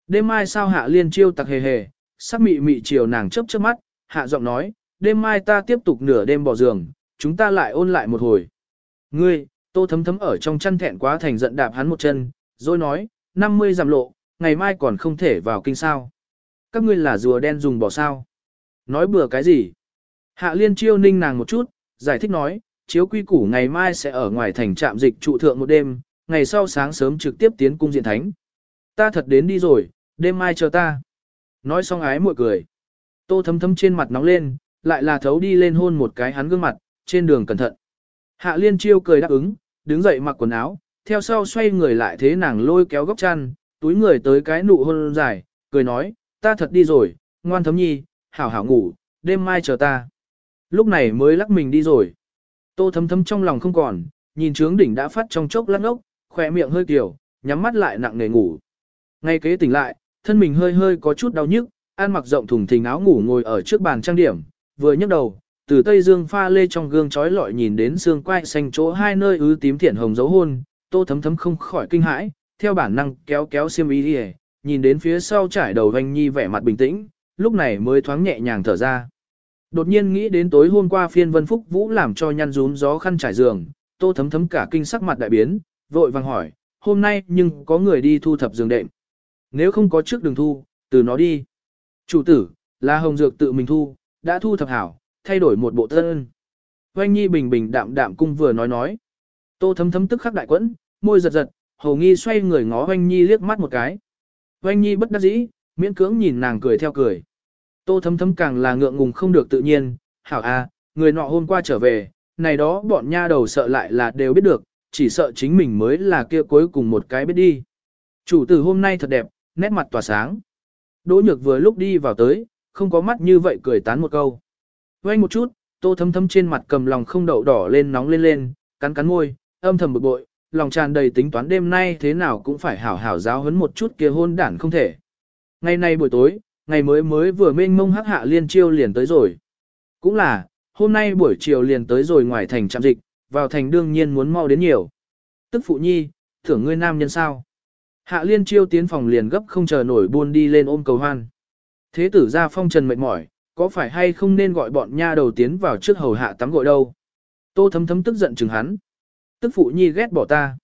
Đêm mai sao hạ liên chiêu tặc hề hề, sắc mị mị chiều nàng chớp chớp mắt, hạ giọng nói, đêm mai ta tiếp tục nửa đêm bỏ giường, chúng ta lại ôn lại một hồi. Ngươi, tô thấm thấm ở trong chăn thẹn quá thành giận đạp hắn một chân, rồi nói, 50 giảm lộ, ngày mai còn không thể vào kinh sao. Các ngươi là rùa đen dùng bỏ sao. Nói bừa cái gì? Hạ liên chiêu ninh nàng một chút, giải thích nói, chiếu quy củ ngày mai sẽ ở ngoài thành trạm dịch trụ thượng một đêm, ngày sau sáng sớm trực tiếp tiến cung diện thánh. Ta thật đến đi rồi, đêm mai chờ ta. Nói xong ái muội cười. Tô thấm thấm trên mặt nóng lên, lại là thấu đi lên hôn một cái hắn gương mặt, trên đường cẩn thận. Hạ liên chiêu cười đáp ứng, đứng dậy mặc quần áo, theo sau xoay người lại thế nàng lôi kéo góc chăn, túi người tới cái nụ hôn dài, cười nói, ta thật đi rồi, ngoan thấm nhi, hảo hảo ngủ, đêm mai chờ ta. Lúc này mới lắc mình đi rồi. Tô thấm thấm trong lòng không còn, nhìn trướng đỉnh đã phát trong chốc lắc ốc, khỏe miệng hơi kiểu, nhắm mắt lại nặng nề ngủ. Ngay kế tỉnh lại, thân mình hơi hơi có chút đau nhức, an mặc rộng thùng thình áo ngủ ngồi ở trước bàn trang điểm, vừa nhấc đầu, từ tây dương pha lê trong gương trói lọi nhìn đến xương quai xanh chỗ hai nơi ứ tím thiển hồng dấu hôn, tô thấm thấm không khỏi kinh hãi, theo bản năng kéo kéo xiêm y đi nhìn đến phía sau trải đầu vanh nhi vẻ mặt bình tĩnh, lúc này mới thoáng nhẹ nhàng thở ra. Đột nhiên nghĩ đến tối hôm qua phiên vân phúc vũ làm cho nhăn rúm gió khăn trải giường, tô thấm thấm cả kinh sắc mặt đại biến, vội vàng hỏi, hôm nay nhưng có người đi thu thập giường đệm. Nếu không có trước đường thu, từ nó đi. Chủ tử, là hồng dược tự mình thu, đã thu thập hảo, thay đổi một bộ thân. Oanh Nhi bình bình đạm đạm cung vừa nói nói. Tô thấm thấm tức khắc đại quẫn, môi giật giật, hầu nghi xoay người ngó Oanh Nhi liếc mắt một cái. Oanh Nhi bất đắc dĩ, miễn cưỡng nhìn nàng cười theo cười. Tô thấm thấm càng là ngượng ngùng không được tự nhiên, hảo a, à, người nọ hôm qua trở về, này đó bọn nha đầu sợ lại là đều biết được, chỉ sợ chính mình mới là kia cuối cùng một cái biết đi. Chủ tử hôm nay thật đẹp, nét mặt tỏa sáng. Đỗ nhược vừa lúc đi vào tới, không có mắt như vậy cười tán một câu. Quanh một chút, tô thấm thấm trên mặt cầm lòng không đậu đỏ lên nóng lên lên, cắn cắn môi, âm thầm bực bội, lòng tràn đầy tính toán đêm nay thế nào cũng phải hảo hảo giáo huấn một chút kia hôn đản không thể. Ngày nay buổi tối, ngày mới mới vừa mênh mông hắc hạ liên chiêu liền tới rồi. Cũng là, hôm nay buổi chiều liền tới rồi ngoài thành trạm dịch, vào thành đương nhiên muốn mau đến nhiều. Tức phụ nhi, thưởng ngươi nam nhân sao. Hạ liên chiêu tiến phòng liền gấp không chờ nổi buôn đi lên ôm cầu hoan. Thế tử ra phong trần mệt mỏi, có phải hay không nên gọi bọn nha đầu tiến vào trước hầu hạ tắm gội đâu. Tô thấm thấm tức giận chừng hắn. Tức phụ nhi ghét bỏ ta.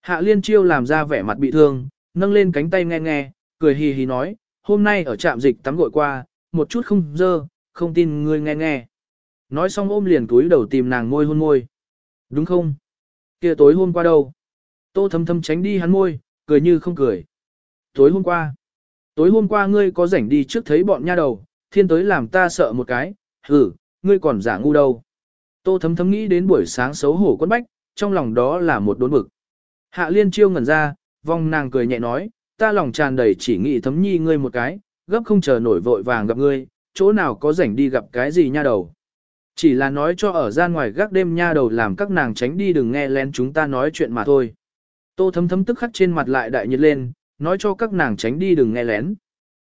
Hạ liên chiêu làm ra vẻ mặt bị thương, nâng lên cánh tay nghe nghe, cười hì hì nói, hôm nay ở trạm dịch tắm gội qua, một chút không dơ, không tin ngươi nghe nghe. Nói xong ôm liền túi đầu tìm nàng môi hôn môi. Đúng không? kia tối hôm qua đâu? Tô thấm thấm tránh đi hắn môi, cười như không cười. Tối hôm qua. Tối hôm qua ngươi có rảnh đi trước thấy bọn nha đầu, thiên tới làm ta sợ một cái, hử, ngươi còn giả ngu đâu. Tô thấm thấm nghĩ đến buổi sáng xấu hổ quân bách, trong lòng đó là một đốn bực. Hạ liên chiêu ngẩn ra, vong nàng cười nhẹ nói, ta lòng tràn đầy chỉ nghĩ thấm nhi ngươi một cái, gấp không chờ nổi vội vàng gặp ngươi, chỗ nào có rảnh đi gặp cái gì nha đầu. Chỉ là nói cho ở gian ngoài gác đêm nha đầu làm các nàng tránh đi đừng nghe lén chúng ta nói chuyện mà thôi. Tô thấm thấm tức khắc trên mặt lại đại nhiệt lên, nói cho các nàng tránh đi đừng nghe lén.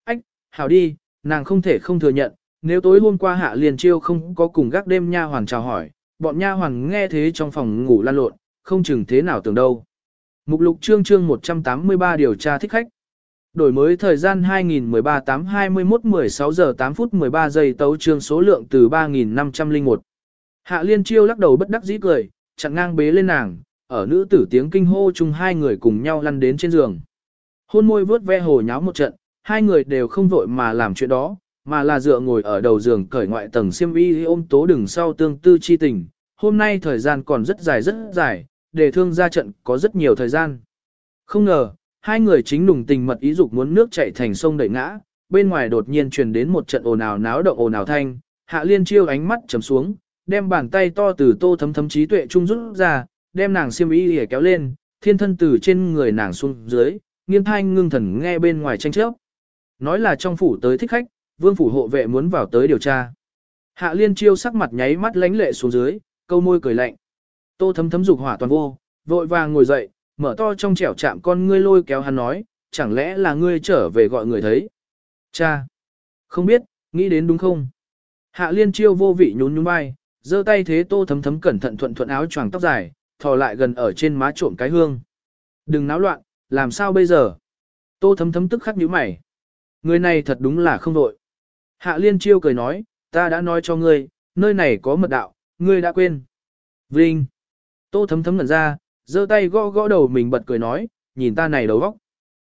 Ách, hảo đi, nàng không thể không thừa nhận, nếu tối hôm qua hạ liền chiêu không có cùng gác đêm nha hoàn chào hỏi, bọn nha hoàn nghe thế trong phòng ngủ lan lộn, không chừng thế nào tưởng đâu. Mục lục chương chương 183 điều tra thích khách. Đổi mới thời gian 2013 8 21 16 giờ 8 phút 13 giây tấu chương số lượng từ 3501. Hạ liên chiêu lắc đầu bất đắc dĩ cười, chặn ngang bế lên nàng, ở nữ tử tiếng kinh hô chung hai người cùng nhau lăn đến trên giường. Hôn môi vớt ve hồ nháo một trận, hai người đều không vội mà làm chuyện đó, mà là dựa ngồi ở đầu giường cởi ngoại tầng xiêm y ôm tố đừng sau tương tư chi tình. Hôm nay thời gian còn rất dài rất dài, để thương ra trận có rất nhiều thời gian. Không ngờ, hai người chính nùng tình mật ý dục muốn nước chảy thành sông đẩy ngã, bên ngoài đột nhiên truyền đến một trận ồn ào náo động ồn ào thanh, hạ liên chiêu ánh mắt trầm xuống, đem bàn tay to từ tô thấm thấm trí tuệ trung rút ra, đem nàng xiêm y để kéo lên, thiên thân từ trên người nàng xuống dưới, nghiêng thanh ngưng thần nghe bên ngoài tranh chấp. Nói là trong phủ tới thích khách, vương phủ hộ vệ muốn vào tới điều tra. Hạ liên chiêu sắc mặt nháy mắt lánh lệ xuống dưới, câu môi cười lạnh. Tô thấm thấm dục hỏa toàn vô, vội vàng ngồi dậy, mở to trong trẻo chạm con ngươi lôi kéo hắn nói, chẳng lẽ là ngươi trở về gọi người thấy. Cha! Không biết, nghĩ đến đúng không? Hạ liên chiêu vô vị nhún nhún vai, giơ tay thế tô thấm thấm cẩn thận thuận thuận áo choàng tóc dài, thò lại gần ở trên má trộm cái hương. Đừng náo loạn, làm sao bây giờ? Tô thấm thấm tức khắc nhíu mày. Người này thật đúng là không đội. Hạ liên chiêu cười nói, ta đã nói cho ngươi, nơi này có mật đạo, ngươi đã quên. Vinh. Tô thấm thấm ngẩn ra, giơ tay gõ gõ đầu mình bật cười nói, nhìn ta này đầu vóc.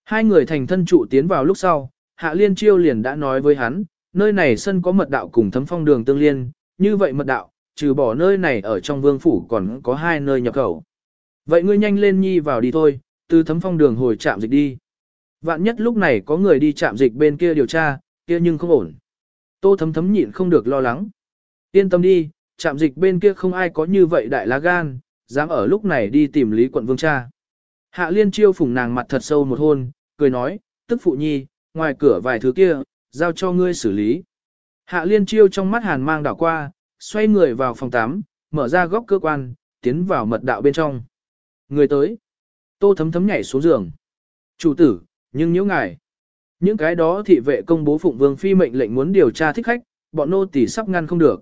Hai người thành thân trụ tiến vào lúc sau, Hạ Liên Chiêu liền đã nói với hắn, nơi này sân có mật đạo cùng thấm phong đường tương liên, như vậy mật đạo, trừ bỏ nơi này ở trong vương phủ còn có hai nơi nhập khẩu. Vậy ngươi nhanh lên nhi vào đi thôi, từ thấm phong đường hồi chạm dịch đi. Vạn nhất lúc này có người đi chạm dịch bên kia điều tra, kia nhưng không ổn. Tô thấm thấm nhịn không được lo lắng. Yên tâm đi, chạm dịch bên kia không ai có như vậy đại lá gan, dám ở lúc này đi tìm Lý quận vương cha. Hạ liên chiêu phùng nàng mặt thật sâu một hôn, cười nói, tức phụ nhi, ngoài cửa vài thứ kia, giao cho ngươi xử lý. Hạ liên chiêu trong mắt hàn mang đảo qua, xoay người vào phòng tắm, mở ra góc cơ quan, tiến vào mật đạo bên trong. Người tới. Tô thấm thấm nhảy xuống giường. Chủ tử, nhưng nhiễu ngài. Những cái đó thị vệ công bố Phụng Vương Phi mệnh lệnh muốn điều tra thích khách, bọn nô tỳ sắp ngăn không được.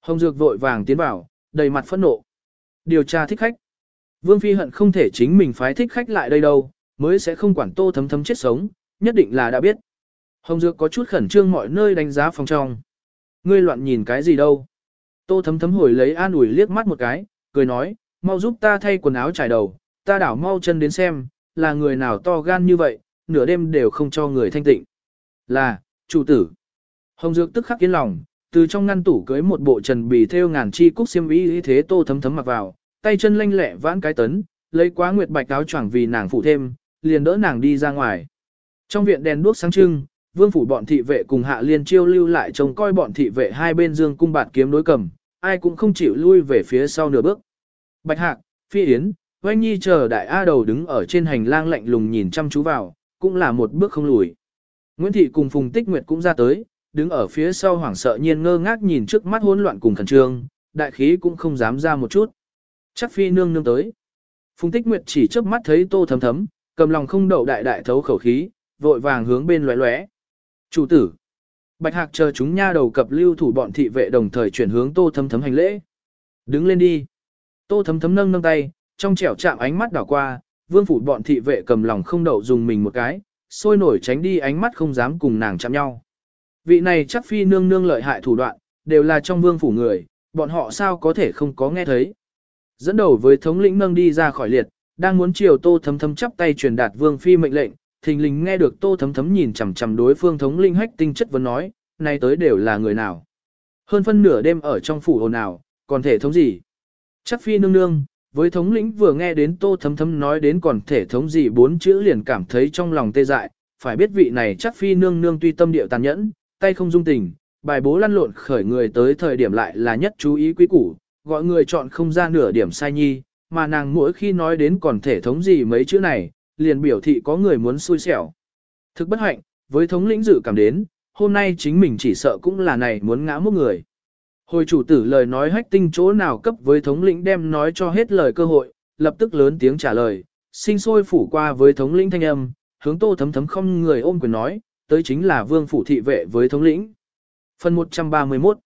Hồng Dược vội vàng tiến vào, đầy mặt phẫn nộ. Điều tra thích khách. Vương Phi hận không thể chính mình phái thích khách lại đây đâu, mới sẽ không quản tô thấm thấm chết sống, nhất định là đã biết. Hồng Dược có chút khẩn trương mọi nơi đánh giá phòng trong. Ngươi loạn nhìn cái gì đâu? Tô thấm thấm hồi lấy an ủi liếc mắt một cái, cười nói, mau giúp ta thay quần áo trải đầu, ta đảo mau chân đến xem, là người nào to gan như vậy, nửa đêm đều không cho người thanh tịnh. Là, chủ tử. Hồng Dược tức khắc yên lòng, từ trong ngăn tủ cưới một bộ trần bì theo ngàn chi cúc xiêm y thế tô thấm thấm mặc vào, tay chân lanh lẹ vãn cái tấn, lấy quá nguyệt bạch áo choàng vì nàng phụ thêm, liền đỡ nàng đi ra ngoài. Trong viện đèn đuốc sáng trưng, vương phủ bọn thị vệ cùng hạ liên chiêu lưu lại trông coi bọn thị vệ hai bên dương cung bạt kiếm đối cầm, ai cũng không chịu lui về phía sau nửa bước. Bạch hạc, phi yến, oanh nhi chờ đại A đầu đứng ở trên hành lang lạnh lùng nhìn chăm chú vào, cũng là một bước không lùi. Nguyễn Thị cùng Phùng Tích Nguyệt cũng ra tới, đứng ở phía sau hoảng sợ nhiên ngơ ngác nhìn trước mắt hỗn loạn cùng khẩn trương, đại khí cũng không dám ra một chút. Chắc phi nương nương tới. Phùng Tích Nguyệt chỉ chớp mắt thấy tô thấm thấm, cầm lòng không đậu đại đại thấu khẩu khí, vội vàng hướng bên lóe lóe. Chủ tử. Bạch Hạc chờ chúng nha đầu cập lưu thủ bọn thị vệ đồng thời chuyển hướng tô thấm thấm hành lễ. Đứng lên đi. Tô thấm thấm nâng nâng tay, trong trẻo chạm ánh mắt đảo qua, vương phủ bọn thị vệ cầm lòng không đậu dùng mình một cái, sôi nổi tránh đi ánh mắt không dám cùng nàng chạm nhau. Vị này chắc phi nương nương lợi hại thủ đoạn, đều là trong vương phủ người, bọn họ sao có thể không có nghe thấy. Dẫn đầu với thống lĩnh nâng đi ra khỏi liệt, đang muốn chiều tô thấm thấm chắp tay truyền đạt vương phi mệnh lệnh, thình lình nghe được tô thấm thấm nhìn chằm chằm đối phương thống lĩnh hách tinh chất vấn nói, nay tới đều là người nào. Hơn phân nửa đêm ở trong phủ ồn nào, còn thể thống gì. Chắc phi nương nương, với thống lĩnh vừa nghe đến tô thấm thấm nói đến còn thể thống gì bốn chữ liền cảm thấy trong lòng tê dại, phải biết vị này chắc phi nương nương tuy tâm điệu tàn nhẫn, tay không dung tình, bài bố lăn lộn khởi người tới thời điểm lại là nhất chú ý quý củ, gọi người chọn không ra nửa điểm sai nhi, mà nàng mỗi khi nói đến còn thể thống gì mấy chữ này, liền biểu thị có người muốn xui xẻo. Thực bất hạnh, với thống lĩnh dự cảm đến, hôm nay chính mình chỉ sợ cũng là này muốn ngã một người. Hồi chủ tử lời nói hách tinh chỗ nào cấp với thống lĩnh đem nói cho hết lời cơ hội, lập tức lớn tiếng trả lời, sinh sôi phủ qua với thống lĩnh thanh âm, hướng tô thấm thấm không người ôm quyền nói, tới chính là vương phủ thị vệ với thống lĩnh. Phần 131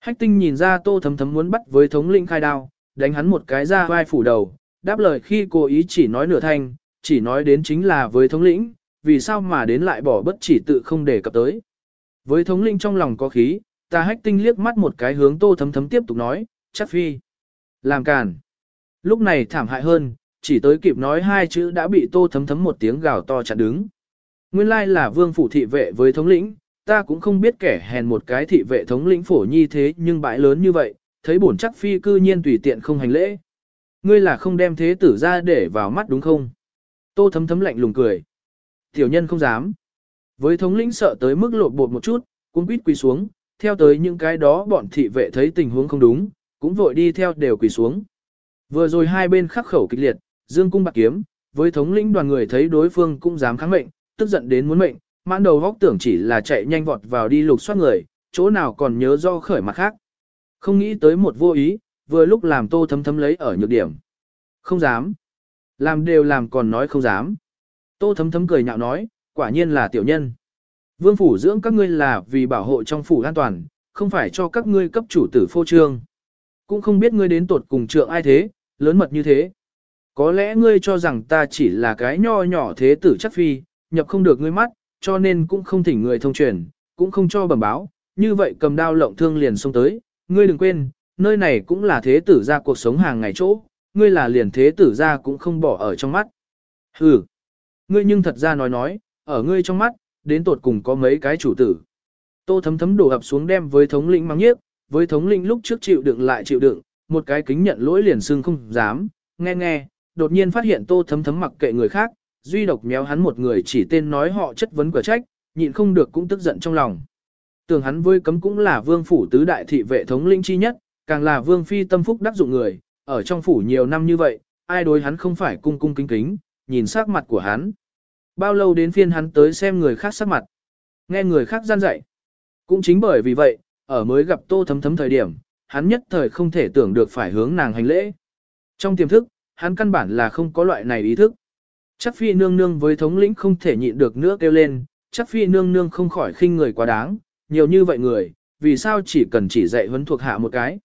Hách tinh nhìn ra tô thấm thấm muốn bắt với thống lĩnh khai đao, đánh hắn một cái ra vai phủ đầu, đáp lời khi cô ý chỉ nói nửa thanh, chỉ nói đến chính là với thống lĩnh, vì sao mà đến lại bỏ bất chỉ tự không để cập tới. Với thống lĩnh trong lòng có khí, ta hách tinh liếc mắt một cái hướng tô thấm thấm tiếp tục nói, chắc phi. Làm càn. Lúc này thảm hại hơn, chỉ tới kịp nói hai chữ đã bị tô thấm thấm một tiếng gào to chặn đứng. Nguyên lai là vương phủ thị vệ với thống lĩnh, ta cũng không biết kẻ hèn một cái thị vệ thống lĩnh phổ nhi thế nhưng bãi lớn như vậy, thấy bổn chắc phi cư nhiên tùy tiện không hành lễ. Ngươi là không đem thế tử ra để vào mắt đúng không? Tô thấm thấm lạnh lùng cười. Tiểu nhân không dám. Với thống lĩnh sợ tới mức lột bột một chút, cũng quýt quỳ xuống, theo tới những cái đó bọn thị vệ thấy tình huống không đúng, cũng vội đi theo đều quỳ xuống. Vừa rồi hai bên khắc khẩu kịch liệt, dương cung bạc kiếm, với thống lĩnh đoàn người thấy đối phương cũng dám kháng mệnh, tức giận đến muốn mệnh, mãn đầu góc tưởng chỉ là chạy nhanh vọt vào đi lục soát người, chỗ nào còn nhớ do khởi mặt khác. Không nghĩ tới một vô ý, vừa lúc làm tô thấm thấm lấy ở nhược điểm. Không dám. Làm đều làm còn nói không dám. Tô thấm thấm cười nhạo nói, quả nhiên là tiểu nhân. Vương phủ dưỡng các ngươi là vì bảo hộ trong phủ an toàn, không phải cho các ngươi cấp chủ tử phô trương. Cũng không biết ngươi đến tột cùng trượng ai thế, lớn mật như thế. Có lẽ ngươi cho rằng ta chỉ là cái nho nhỏ thế tử chắc phi, nhập không được ngươi mắt, cho nên cũng không thỉnh người thông truyền, cũng không cho bẩm báo, như vậy cầm đao lộng thương liền xông tới, ngươi đừng quên, nơi này cũng là thế tử ra cuộc sống hàng ngày chỗ, ngươi là liền thế tử ra cũng không bỏ ở trong mắt. Hừ, ngươi nhưng thật ra nói nói, ở ngươi trong mắt, đến tột cùng có mấy cái chủ tử. Tô thấm thấm đổ ập xuống đem với thống lĩnh mang nhiếc, với thống lĩnh lúc trước chịu đựng lại chịu đựng, một cái kính nhận lỗi liền xương không dám, nghe nghe, đột nhiên phát hiện tô thấm thấm mặc kệ người khác, duy độc méo hắn một người chỉ tên nói họ chất vấn quả trách, nhịn không được cũng tức giận trong lòng. Tưởng hắn với cấm cũng là vương phủ tứ đại thị vệ thống lĩnh chi nhất, càng là vương phi tâm phúc đắc dụng người, ở trong phủ nhiều năm như vậy, ai đối hắn không phải cung cung kính kính, nhìn sắc mặt của hắn. Bao lâu đến phiên hắn tới xem người khác sắc mặt, nghe người khác gian dạy. Cũng chính bởi vì vậy, ở mới gặp tô thấm thấm thời điểm, hắn nhất thời không thể tưởng được phải hướng nàng hành lễ. Trong tiềm thức, hắn căn bản là không có loại này ý thức. Chắc phi nương nương với thống lĩnh không thể nhịn được nữa kêu lên, chắc phi nương nương không khỏi khinh người quá đáng, nhiều như vậy người, vì sao chỉ cần chỉ dạy huấn thuộc hạ một cái.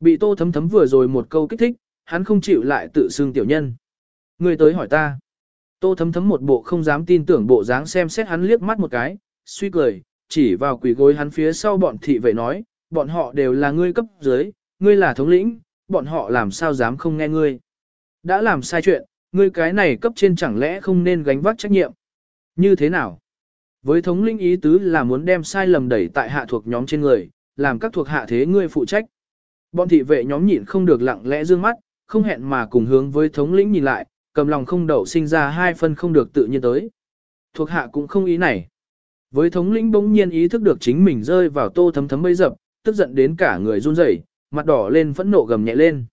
Bị tô thấm thấm vừa rồi một câu kích thích, hắn không chịu lại tự xưng tiểu nhân. Người tới hỏi ta. Tô thấm thấm một bộ không dám tin tưởng bộ dáng xem xét hắn liếc mắt một cái, suy cười, chỉ vào quỷ gối hắn phía sau bọn thị vệ nói, bọn họ đều là ngươi cấp dưới, ngươi là thống lĩnh, bọn họ làm sao dám không nghe ngươi. Đã làm sai chuyện, ngươi cái này cấp trên chẳng lẽ không nên gánh vác trách nhiệm. Như thế nào? Với thống lĩnh ý tứ là muốn đem sai lầm đẩy tại hạ thuộc nhóm trên người, làm các thuộc hạ thế ngươi phụ trách. Bọn thị vệ nhóm nhịn không được lặng lẽ dương mắt, không hẹn mà cùng hướng với thống lĩnh nhìn lại, cầm lòng không đậu sinh ra hai phân không được tự nhiên tới. Thuộc hạ cũng không ý này. Với thống lĩnh bỗng nhiên ý thức được chính mình rơi vào tô thấm thấm bấy dập, tức giận đến cả người run rẩy, mặt đỏ lên phẫn nộ gầm nhẹ lên.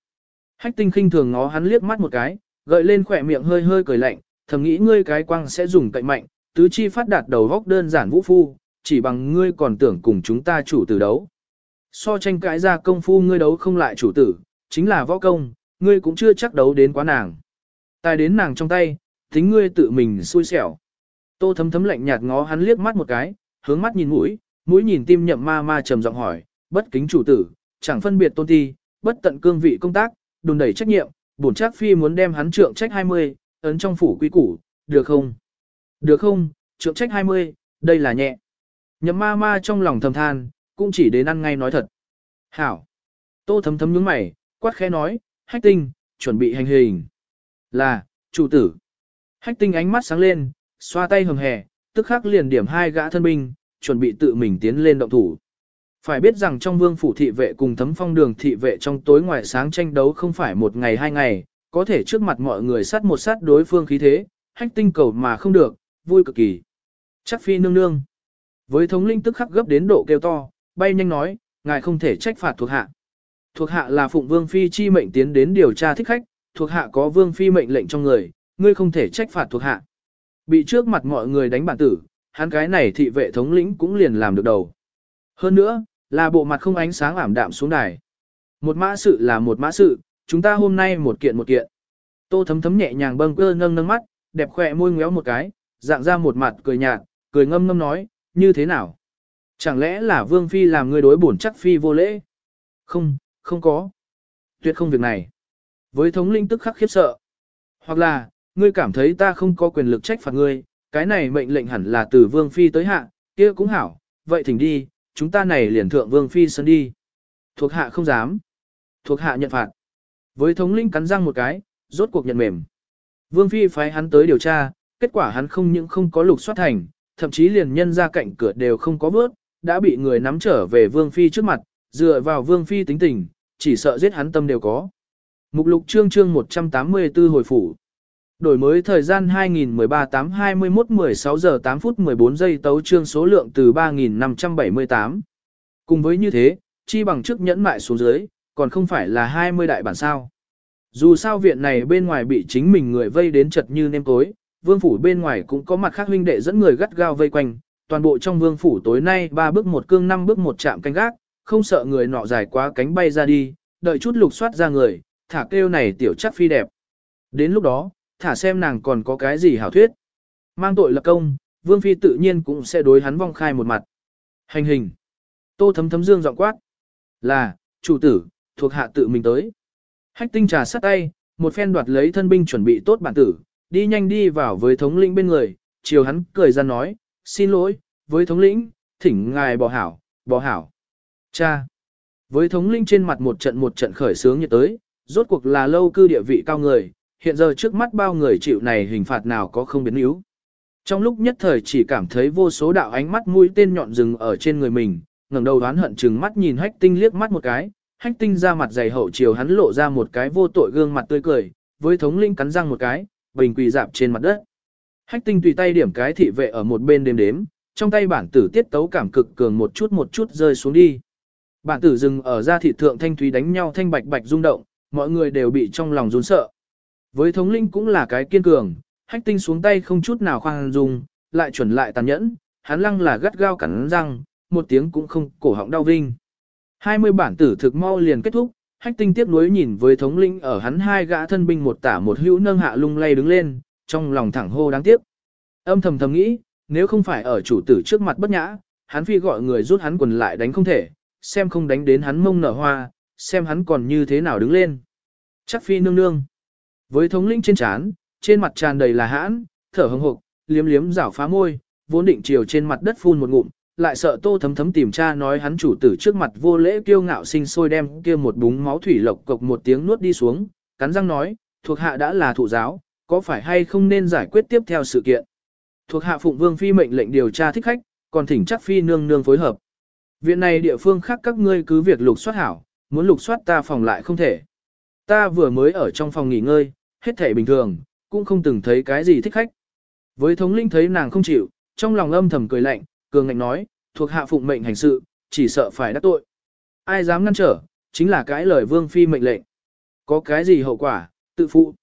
Hách tinh khinh thường ngó hắn liếc mắt một cái, gợi lên khỏe miệng hơi hơi cười lạnh, thầm nghĩ ngươi cái quăng sẽ dùng cậy mạnh, tứ chi phát đạt đầu góc đơn giản vũ phu, chỉ bằng ngươi còn tưởng cùng chúng ta chủ tử đấu. So tranh cãi ra công phu ngươi đấu không lại chủ tử, chính là võ công, ngươi cũng chưa chắc đấu đến quá nàng. Tài đến nàng trong tay, tính ngươi tự mình xui xẻo. Tô thấm thấm lạnh nhạt ngó hắn liếc mắt một cái, hướng mắt nhìn mũi, mũi nhìn tim nhậm ma ma trầm giọng hỏi, bất kính chủ tử, chẳng phân biệt tôn ti, bất tận cương vị công tác, đùn đẩy trách nhiệm, bổn trác phi muốn đem hắn trượng trách 20, ấn trong phủ quý củ, được không? Được không, trượng trách 20, đây là nhẹ. Nhậm ma ma trong lòng thầm than, cũng chỉ đến ăn ngay nói thật. Hảo. Tô thấm thấm nhướng mày, quát khẽ nói, hách tinh, chuẩn bị hành hình. Là, chủ tử. Hách tinh ánh mắt sáng lên, xoa tay hầm hè, tức khắc liền điểm hai gã thân binh, chuẩn bị tự mình tiến lên động thủ. Phải biết rằng trong vương phủ thị vệ cùng thấm phong đường thị vệ trong tối ngoài sáng tranh đấu không phải một ngày hai ngày, có thể trước mặt mọi người sát một sát đối phương khí thế, hách tinh cầu mà không được, vui cực kỳ. Chắc phi nương nương. Với thống linh tức khắc gấp đến độ kêu to, bay nhanh nói, ngài không thể trách phạt thuộc hạ. Thuộc hạ là phụng vương phi chi mệnh tiến đến điều tra thích khách, thuộc hạ có vương phi mệnh lệnh trong người, ngươi không thể trách phạt thuộc hạ. Bị trước mặt mọi người đánh bản tử, hắn cái này thị vệ thống lĩnh cũng liền làm được đầu. Hơn nữa, là bộ mặt không ánh sáng ảm đạm xuống đài. Một mã sự là một mã sự, chúng ta hôm nay một kiện một kiện. Tô thấm thấm nhẹ nhàng bâng cơ nâng nâng mắt, đẹp khỏe môi ngéo một cái, dạng ra một mặt cười nhạt, cười ngâm ngâm nói, như thế nào? Chẳng lẽ là Vương Phi làm người đối bổn chắc Phi vô lễ? Không, không có. Tuyệt không việc này. Với thống linh tức khắc khiếp sợ. Hoặc là, ngươi cảm thấy ta không có quyền lực trách phạt ngươi, cái này mệnh lệnh hẳn là từ Vương Phi tới hạ, kia cũng hảo, vậy thỉnh đi, chúng ta này liền thượng Vương Phi sân đi. Thuộc hạ không dám. Thuộc hạ nhận phạt. Với thống linh cắn răng một cái, rốt cuộc nhận mềm. Vương Phi phái hắn tới điều tra, kết quả hắn không những không có lục soát thành, thậm chí liền nhân ra cạnh cửa đều không có bước, đã bị người nắm trở về Vương Phi trước mặt, dựa vào Vương Phi tính tình, chỉ sợ giết hắn tâm đều có. Mục lục chương chương 184 hồi phủ. Đổi mới thời gian 2013 8 21 16 giờ 8 phút 14 giây tấu trương số lượng từ 3.578. Cùng với như thế, chi bằng trước nhẫn mại xuống dưới, còn không phải là 20 đại bản sao. Dù sao viện này bên ngoài bị chính mình người vây đến chật như nêm tối, vương phủ bên ngoài cũng có mặt khác huynh đệ dẫn người gắt gao vây quanh, toàn bộ trong vương phủ tối nay ba bước một cương năm bước một chạm canh gác, không sợ người nọ dài quá cánh bay ra đi, đợi chút lục soát ra người, thả kêu này tiểu chắc phi đẹp. Đến lúc đó, thả xem nàng còn có cái gì hảo thuyết. Mang tội lập công, vương phi tự nhiên cũng sẽ đối hắn vong khai một mặt. Hành hình. Tô thấm thấm dương giọng quát. Là, chủ tử, thuộc hạ tự mình tới. Hách tinh trà sắt tay, một phen đoạt lấy thân binh chuẩn bị tốt bản tử, đi nhanh đi vào với thống lĩnh bên người, chiều hắn cười ra nói, xin lỗi, với thống lĩnh, thỉnh ngài bỏ hảo, bỏ hảo. Cha! Với thống lĩnh trên mặt một trận một trận khởi sướng như tới, rốt cuộc là lâu cư địa vị cao người, hiện giờ trước mắt bao người chịu này hình phạt nào có không biến yếu. Trong lúc nhất thời chỉ cảm thấy vô số đạo ánh mắt mũi tên nhọn rừng ở trên người mình, ngẩng đầu đoán hận chừng mắt nhìn hách tinh liếc mắt một cái, hách tinh ra mặt dày hậu chiều hắn lộ ra một cái vô tội gương mặt tươi cười, với thống linh cắn răng một cái, bình quỳ dạp trên mặt đất. Hách tinh tùy tay điểm cái thị vệ ở một bên đêm đếm, trong tay bản tử tiết tấu cảm cực cường một chút một chút rơi xuống đi. Bản tử dừng ở ra thị thượng thanh thúy đánh nhau thanh bạch bạch rung động, mọi người đều bị trong lòng run sợ. Với thống linh cũng là cái kiên cường, hách tinh xuống tay không chút nào khoan dung, lại chuẩn lại tàn nhẫn, hắn lăng là gắt gao cắn răng, một tiếng cũng không cổ họng đau vinh. 20 bản tử thực mau liền kết thúc, hách tinh tiếp nối nhìn với thống linh ở hắn hai gã thân binh một tả một hữu nâng hạ lung lay đứng lên, trong lòng thẳng hô đáng tiếc. Âm thầm thầm nghĩ, nếu không phải ở chủ tử trước mặt bất nhã, hắn phi gọi người rút hắn quần lại đánh không thể, xem không đánh đến hắn mông nở hoa, xem hắn còn như thế nào đứng lên. Chắc phi nương nương. Với thống lĩnh trên trán, trên mặt tràn đầy là hãn, thở hồng hộc, liếm liếm rảo phá môi, vốn định chiều trên mặt đất phun một ngụm, lại sợ tô thấm thấm tìm cha nói hắn chủ tử trước mặt vô lễ kiêu ngạo sinh sôi đem kia một búng máu thủy lộc cộc một tiếng nuốt đi xuống, cắn răng nói, thuộc hạ đã là thụ giáo, có phải hay không nên giải quyết tiếp theo sự kiện. Thuộc hạ phụng vương phi mệnh lệnh điều tra thích khách, còn thỉnh chắc phi nương nương phối hợp. Viện này địa phương khác các ngươi cứ việc lục soát hảo, muốn lục soát ta phòng lại không thể. Ta vừa mới ở trong phòng nghỉ ngơi, hết thể bình thường, cũng không từng thấy cái gì thích khách. Với thống linh thấy nàng không chịu, trong lòng âm thầm cười lạnh, cường ngạnh nói, thuộc hạ phụng mệnh hành sự, chỉ sợ phải đắc tội. Ai dám ngăn trở, chính là cái lời vương phi mệnh lệnh. Có cái gì hậu quả, tự phụ.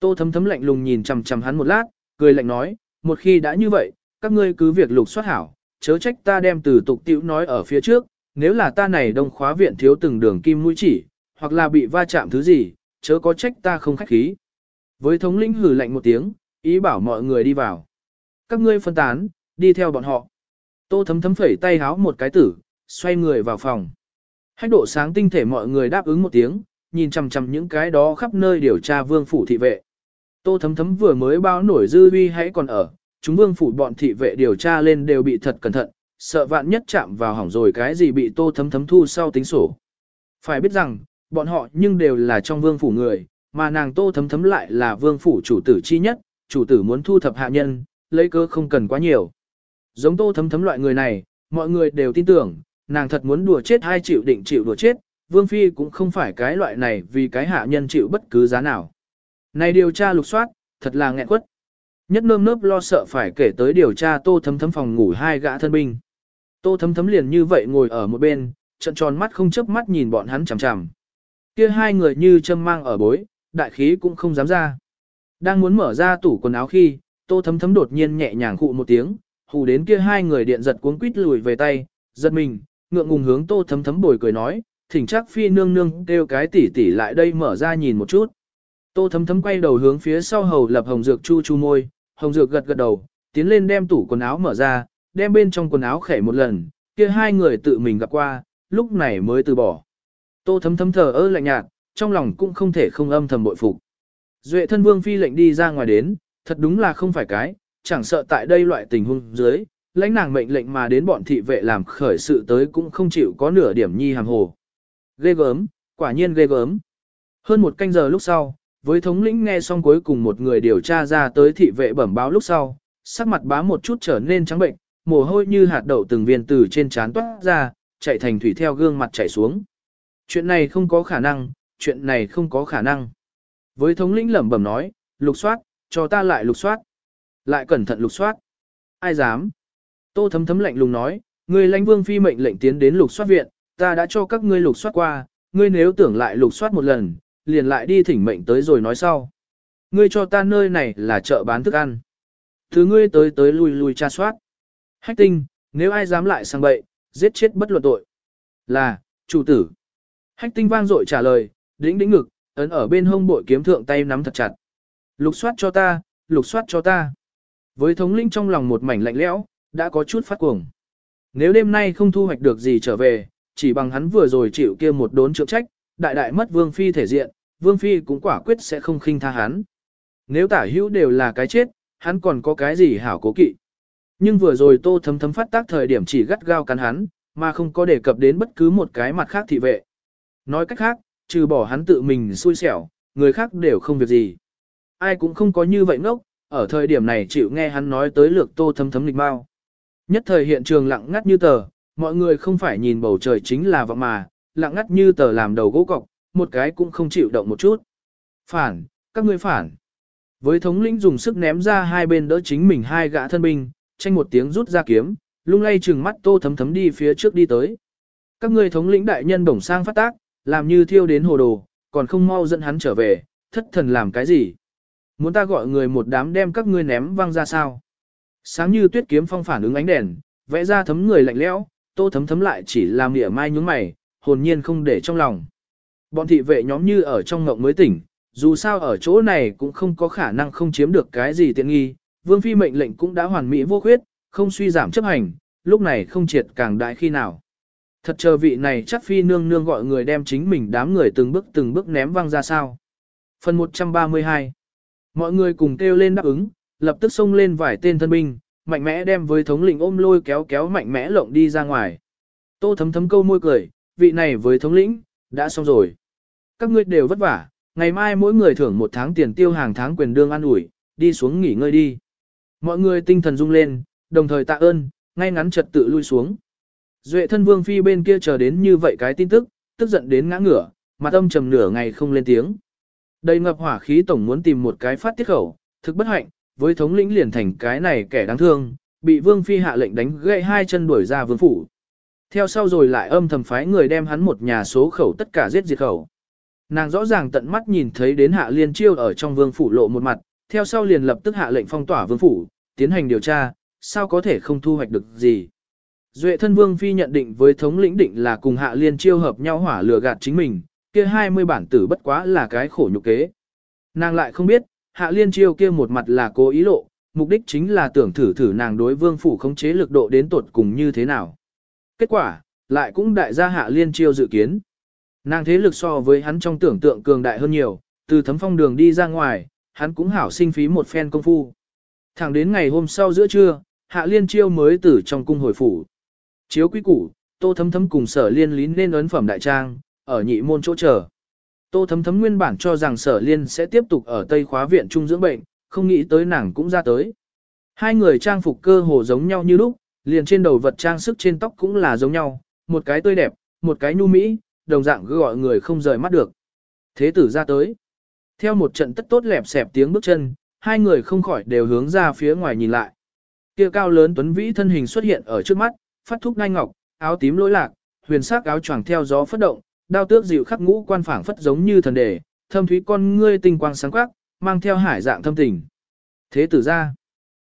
Tô thấm thấm lạnh lùng nhìn chằm chằm hắn một lát, cười lạnh nói, một khi đã như vậy, các ngươi cứ việc lục soát hảo, chớ trách ta đem từ tục tiểu nói ở phía trước, nếu là ta này đông khóa viện thiếu từng đường kim mũi chỉ, hoặc là bị va chạm thứ gì, chớ có trách ta không khách khí. Với thống lĩnh hử lạnh một tiếng, ý bảo mọi người đi vào. Các ngươi phân tán, đi theo bọn họ. Tô thấm thấm phẩy tay háo một cái tử, xoay người vào phòng. Hách độ sáng tinh thể mọi người đáp ứng một tiếng, nhìn chằm chằm những cái đó khắp nơi điều tra vương phủ thị vệ. Tô thấm thấm vừa mới báo nổi dư uy hãy còn ở, chúng vương phủ bọn thị vệ điều tra lên đều bị thật cẩn thận, sợ vạn nhất chạm vào hỏng rồi cái gì bị tô thấm thấm thu sau tính sổ. Phải biết rằng, bọn họ nhưng đều là trong vương phủ người, mà nàng tô thấm thấm lại là vương phủ chủ tử chi nhất, chủ tử muốn thu thập hạ nhân, lấy cơ không cần quá nhiều. Giống tô thấm thấm loại người này, mọi người đều tin tưởng, nàng thật muốn đùa chết hay chịu định chịu đùa chết, vương phi cũng không phải cái loại này vì cái hạ nhân chịu bất cứ giá nào. Này điều tra lục soát, thật là nghẹn quất. Nhất nơm nớp lo sợ phải kể tới điều tra tô thấm thấm phòng ngủ hai gã thân binh. Tô thấm thấm liền như vậy ngồi ở một bên, trận tròn mắt không chớp mắt nhìn bọn hắn chằm chằm. Kia hai người như châm mang ở bối, đại khí cũng không dám ra. Đang muốn mở ra tủ quần áo khi, tô thấm thấm đột nhiên nhẹ nhàng khụ một tiếng, hù đến kia hai người điện giật cuống quýt lùi về tay, giật mình, ngượng ngùng hướng tô thấm thấm bồi cười nói, thỉnh chắc phi nương nương kêu cái tỉ tỉ lại đây mở ra nhìn một chút. Tô thấm thấm quay đầu hướng phía sau hầu lập hồng dược chu chu môi, hồng dược gật gật đầu, tiến lên đem tủ quần áo mở ra, đem bên trong quần áo khẻ một lần, kia hai người tự mình gặp qua, lúc này mới từ bỏ. Tô thấm thấm thở ơ lạnh nhạt, trong lòng cũng không thể không âm thầm bội phục. Duệ thân vương phi lệnh đi ra ngoài đến, thật đúng là không phải cái, chẳng sợ tại đây loại tình huống dưới, lãnh nàng mệnh lệnh mà đến bọn thị vệ làm khởi sự tới cũng không chịu có nửa điểm nhi hàm hồ. Ghê gớm, quả nhiên ghê gớm. Hơn một canh giờ lúc sau, với thống lĩnh nghe xong cuối cùng một người điều tra ra tới thị vệ bẩm báo lúc sau, sắc mặt bá một chút trở nên trắng bệnh, mồ hôi như hạt đậu từng viên từ trên trán toát ra, chạy thành thủy theo gương mặt chảy xuống. Chuyện này không có khả năng, chuyện này không có khả năng. Với thống lĩnh lẩm bẩm nói, lục soát, cho ta lại lục soát. Lại cẩn thận lục soát. Ai dám? Tô thấm thấm lạnh lùng nói, người lãnh vương phi mệnh lệnh tiến đến lục soát viện, ta đã cho các ngươi lục soát qua, ngươi nếu tưởng lại lục soát một lần, liền lại đi thỉnh mệnh tới rồi nói sau. Ngươi cho ta nơi này là chợ bán thức ăn. Thứ ngươi tới tới lui lui tra soát. Hách tinh, nếu ai dám lại sang bậy, giết chết bất luận tội. Là, chủ tử. Hách tinh vang dội trả lời, đĩnh đĩnh ngực, ấn ở bên hông bội kiếm thượng tay nắm thật chặt. Lục soát cho ta, lục soát cho ta. Với thống lĩnh trong lòng một mảnh lạnh lẽo, đã có chút phát cuồng. Nếu đêm nay không thu hoạch được gì trở về, chỉ bằng hắn vừa rồi chịu kia một đốn trượng trách, đại đại mất vương phi thể diện, vương phi cũng quả quyết sẽ không khinh tha hắn. Nếu tả hữu đều là cái chết, hắn còn có cái gì hảo cố kỵ. Nhưng vừa rồi tô thấm thấm phát tác thời điểm chỉ gắt gao cắn hắn, mà không có đề cập đến bất cứ một cái mặt khác thị vệ. Nói cách khác, trừ bỏ hắn tự mình xui xẻo, người khác đều không việc gì. Ai cũng không có như vậy ngốc, ở thời điểm này chịu nghe hắn nói tới lược tô thấm thấm lịch bao. Nhất thời hiện trường lặng ngắt như tờ, mọi người không phải nhìn bầu trời chính là vọng mà, lặng ngắt như tờ làm đầu gỗ cọc, một cái cũng không chịu động một chút. Phản, các ngươi phản. Với thống lĩnh dùng sức ném ra hai bên đỡ chính mình hai gã thân binh, tranh một tiếng rút ra kiếm, lung lay chừng mắt tô thấm thấm đi phía trước đi tới. Các ngươi thống lĩnh đại nhân bổng sang phát tác, làm như thiêu đến hồ đồ, còn không mau dẫn hắn trở về, thất thần làm cái gì? Muốn ta gọi người một đám đem các ngươi ném văng ra sao? Sáng như tuyết kiếm phong phản ứng ánh đèn, vẽ ra thấm người lạnh lẽo, tô thấm thấm lại chỉ làm nghĩa mai nhúng mày, hồn nhiên không để trong lòng. Bọn thị vệ nhóm như ở trong ngộng mới tỉnh, dù sao ở chỗ này cũng không có khả năng không chiếm được cái gì tiện nghi, vương phi mệnh lệnh cũng đã hoàn mỹ vô khuyết, không suy giảm chấp hành, lúc này không triệt càng đại khi nào. Thật chờ vị này chắc phi nương nương gọi người đem chính mình đám người từng bước từng bước ném văng ra sao. Phần 132 Mọi người cùng kêu lên đáp ứng, lập tức xông lên vài tên thân binh, mạnh mẽ đem với thống lĩnh ôm lôi kéo kéo mạnh mẽ lộng đi ra ngoài. Tô thấm thấm câu môi cười, vị này với thống lĩnh, đã xong rồi. Các ngươi đều vất vả, ngày mai mỗi người thưởng một tháng tiền tiêu hàng tháng quyền đương ăn ủi, đi xuống nghỉ ngơi đi. Mọi người tinh thần rung lên, đồng thời tạ ơn, ngay ngắn trật tự lui xuống. Duệ thân vương phi bên kia chờ đến như vậy cái tin tức, tức giận đến ngã ngửa, mặt âm trầm nửa ngày không lên tiếng. Đầy ngập hỏa khí tổng muốn tìm một cái phát tiết khẩu, thực bất hạnh, với thống lĩnh liền thành cái này kẻ đáng thương, bị vương phi hạ lệnh đánh gãy hai chân đuổi ra vương phủ. Theo sau rồi lại âm thầm phái người đem hắn một nhà số khẩu tất cả giết diệt khẩu. Nàng rõ ràng tận mắt nhìn thấy đến hạ liên chiêu ở trong vương phủ lộ một mặt, theo sau liền lập tức hạ lệnh phong tỏa vương phủ, tiến hành điều tra, sao có thể không thu hoạch được gì. Duệ thân vương phi nhận định với thống lĩnh định là cùng hạ liên chiêu hợp nhau hỏa lừa gạt chính mình, kia 20 bản tử bất quá là cái khổ nhục kế. Nàng lại không biết, hạ liên chiêu kia một mặt là cố ý lộ, mục đích chính là tưởng thử thử nàng đối vương phủ khống chế lực độ đến tột cùng như thế nào. Kết quả, lại cũng đại gia hạ liên chiêu dự kiến. Nàng thế lực so với hắn trong tưởng tượng cường đại hơn nhiều, từ thấm phong đường đi ra ngoài, hắn cũng hảo sinh phí một phen công phu. Thẳng đến ngày hôm sau giữa trưa, hạ liên chiêu mới từ trong cung hồi phủ. Chiếu quý củ, tô thấm thấm cùng sở liên lín lên ấn phẩm đại trang, ở nhị môn chỗ chờ. Tô thấm thấm nguyên bản cho rằng sở liên sẽ tiếp tục ở Tây khóa viện trung dưỡng bệnh, không nghĩ tới nàng cũng ra tới. Hai người trang phục cơ hồ giống nhau như lúc, liền trên đầu vật trang sức trên tóc cũng là giống nhau, một cái tươi đẹp, một cái nhu mỹ, đồng dạng gọi người không rời mắt được. Thế tử ra tới. Theo một trận tất tốt lẹp xẹp tiếng bước chân, hai người không khỏi đều hướng ra phía ngoài nhìn lại. Kia cao lớn tuấn vĩ thân hình xuất hiện ở trước mắt, phát thúc ngai ngọc, áo tím lỗi lạc, huyền sắc áo choàng theo gió phất động, đao tước dịu khắc ngũ quan phảng phất giống như thần đề, thâm thúy con ngươi tinh quang sáng quắc, mang theo hải dạng thâm tình. Thế tử ra,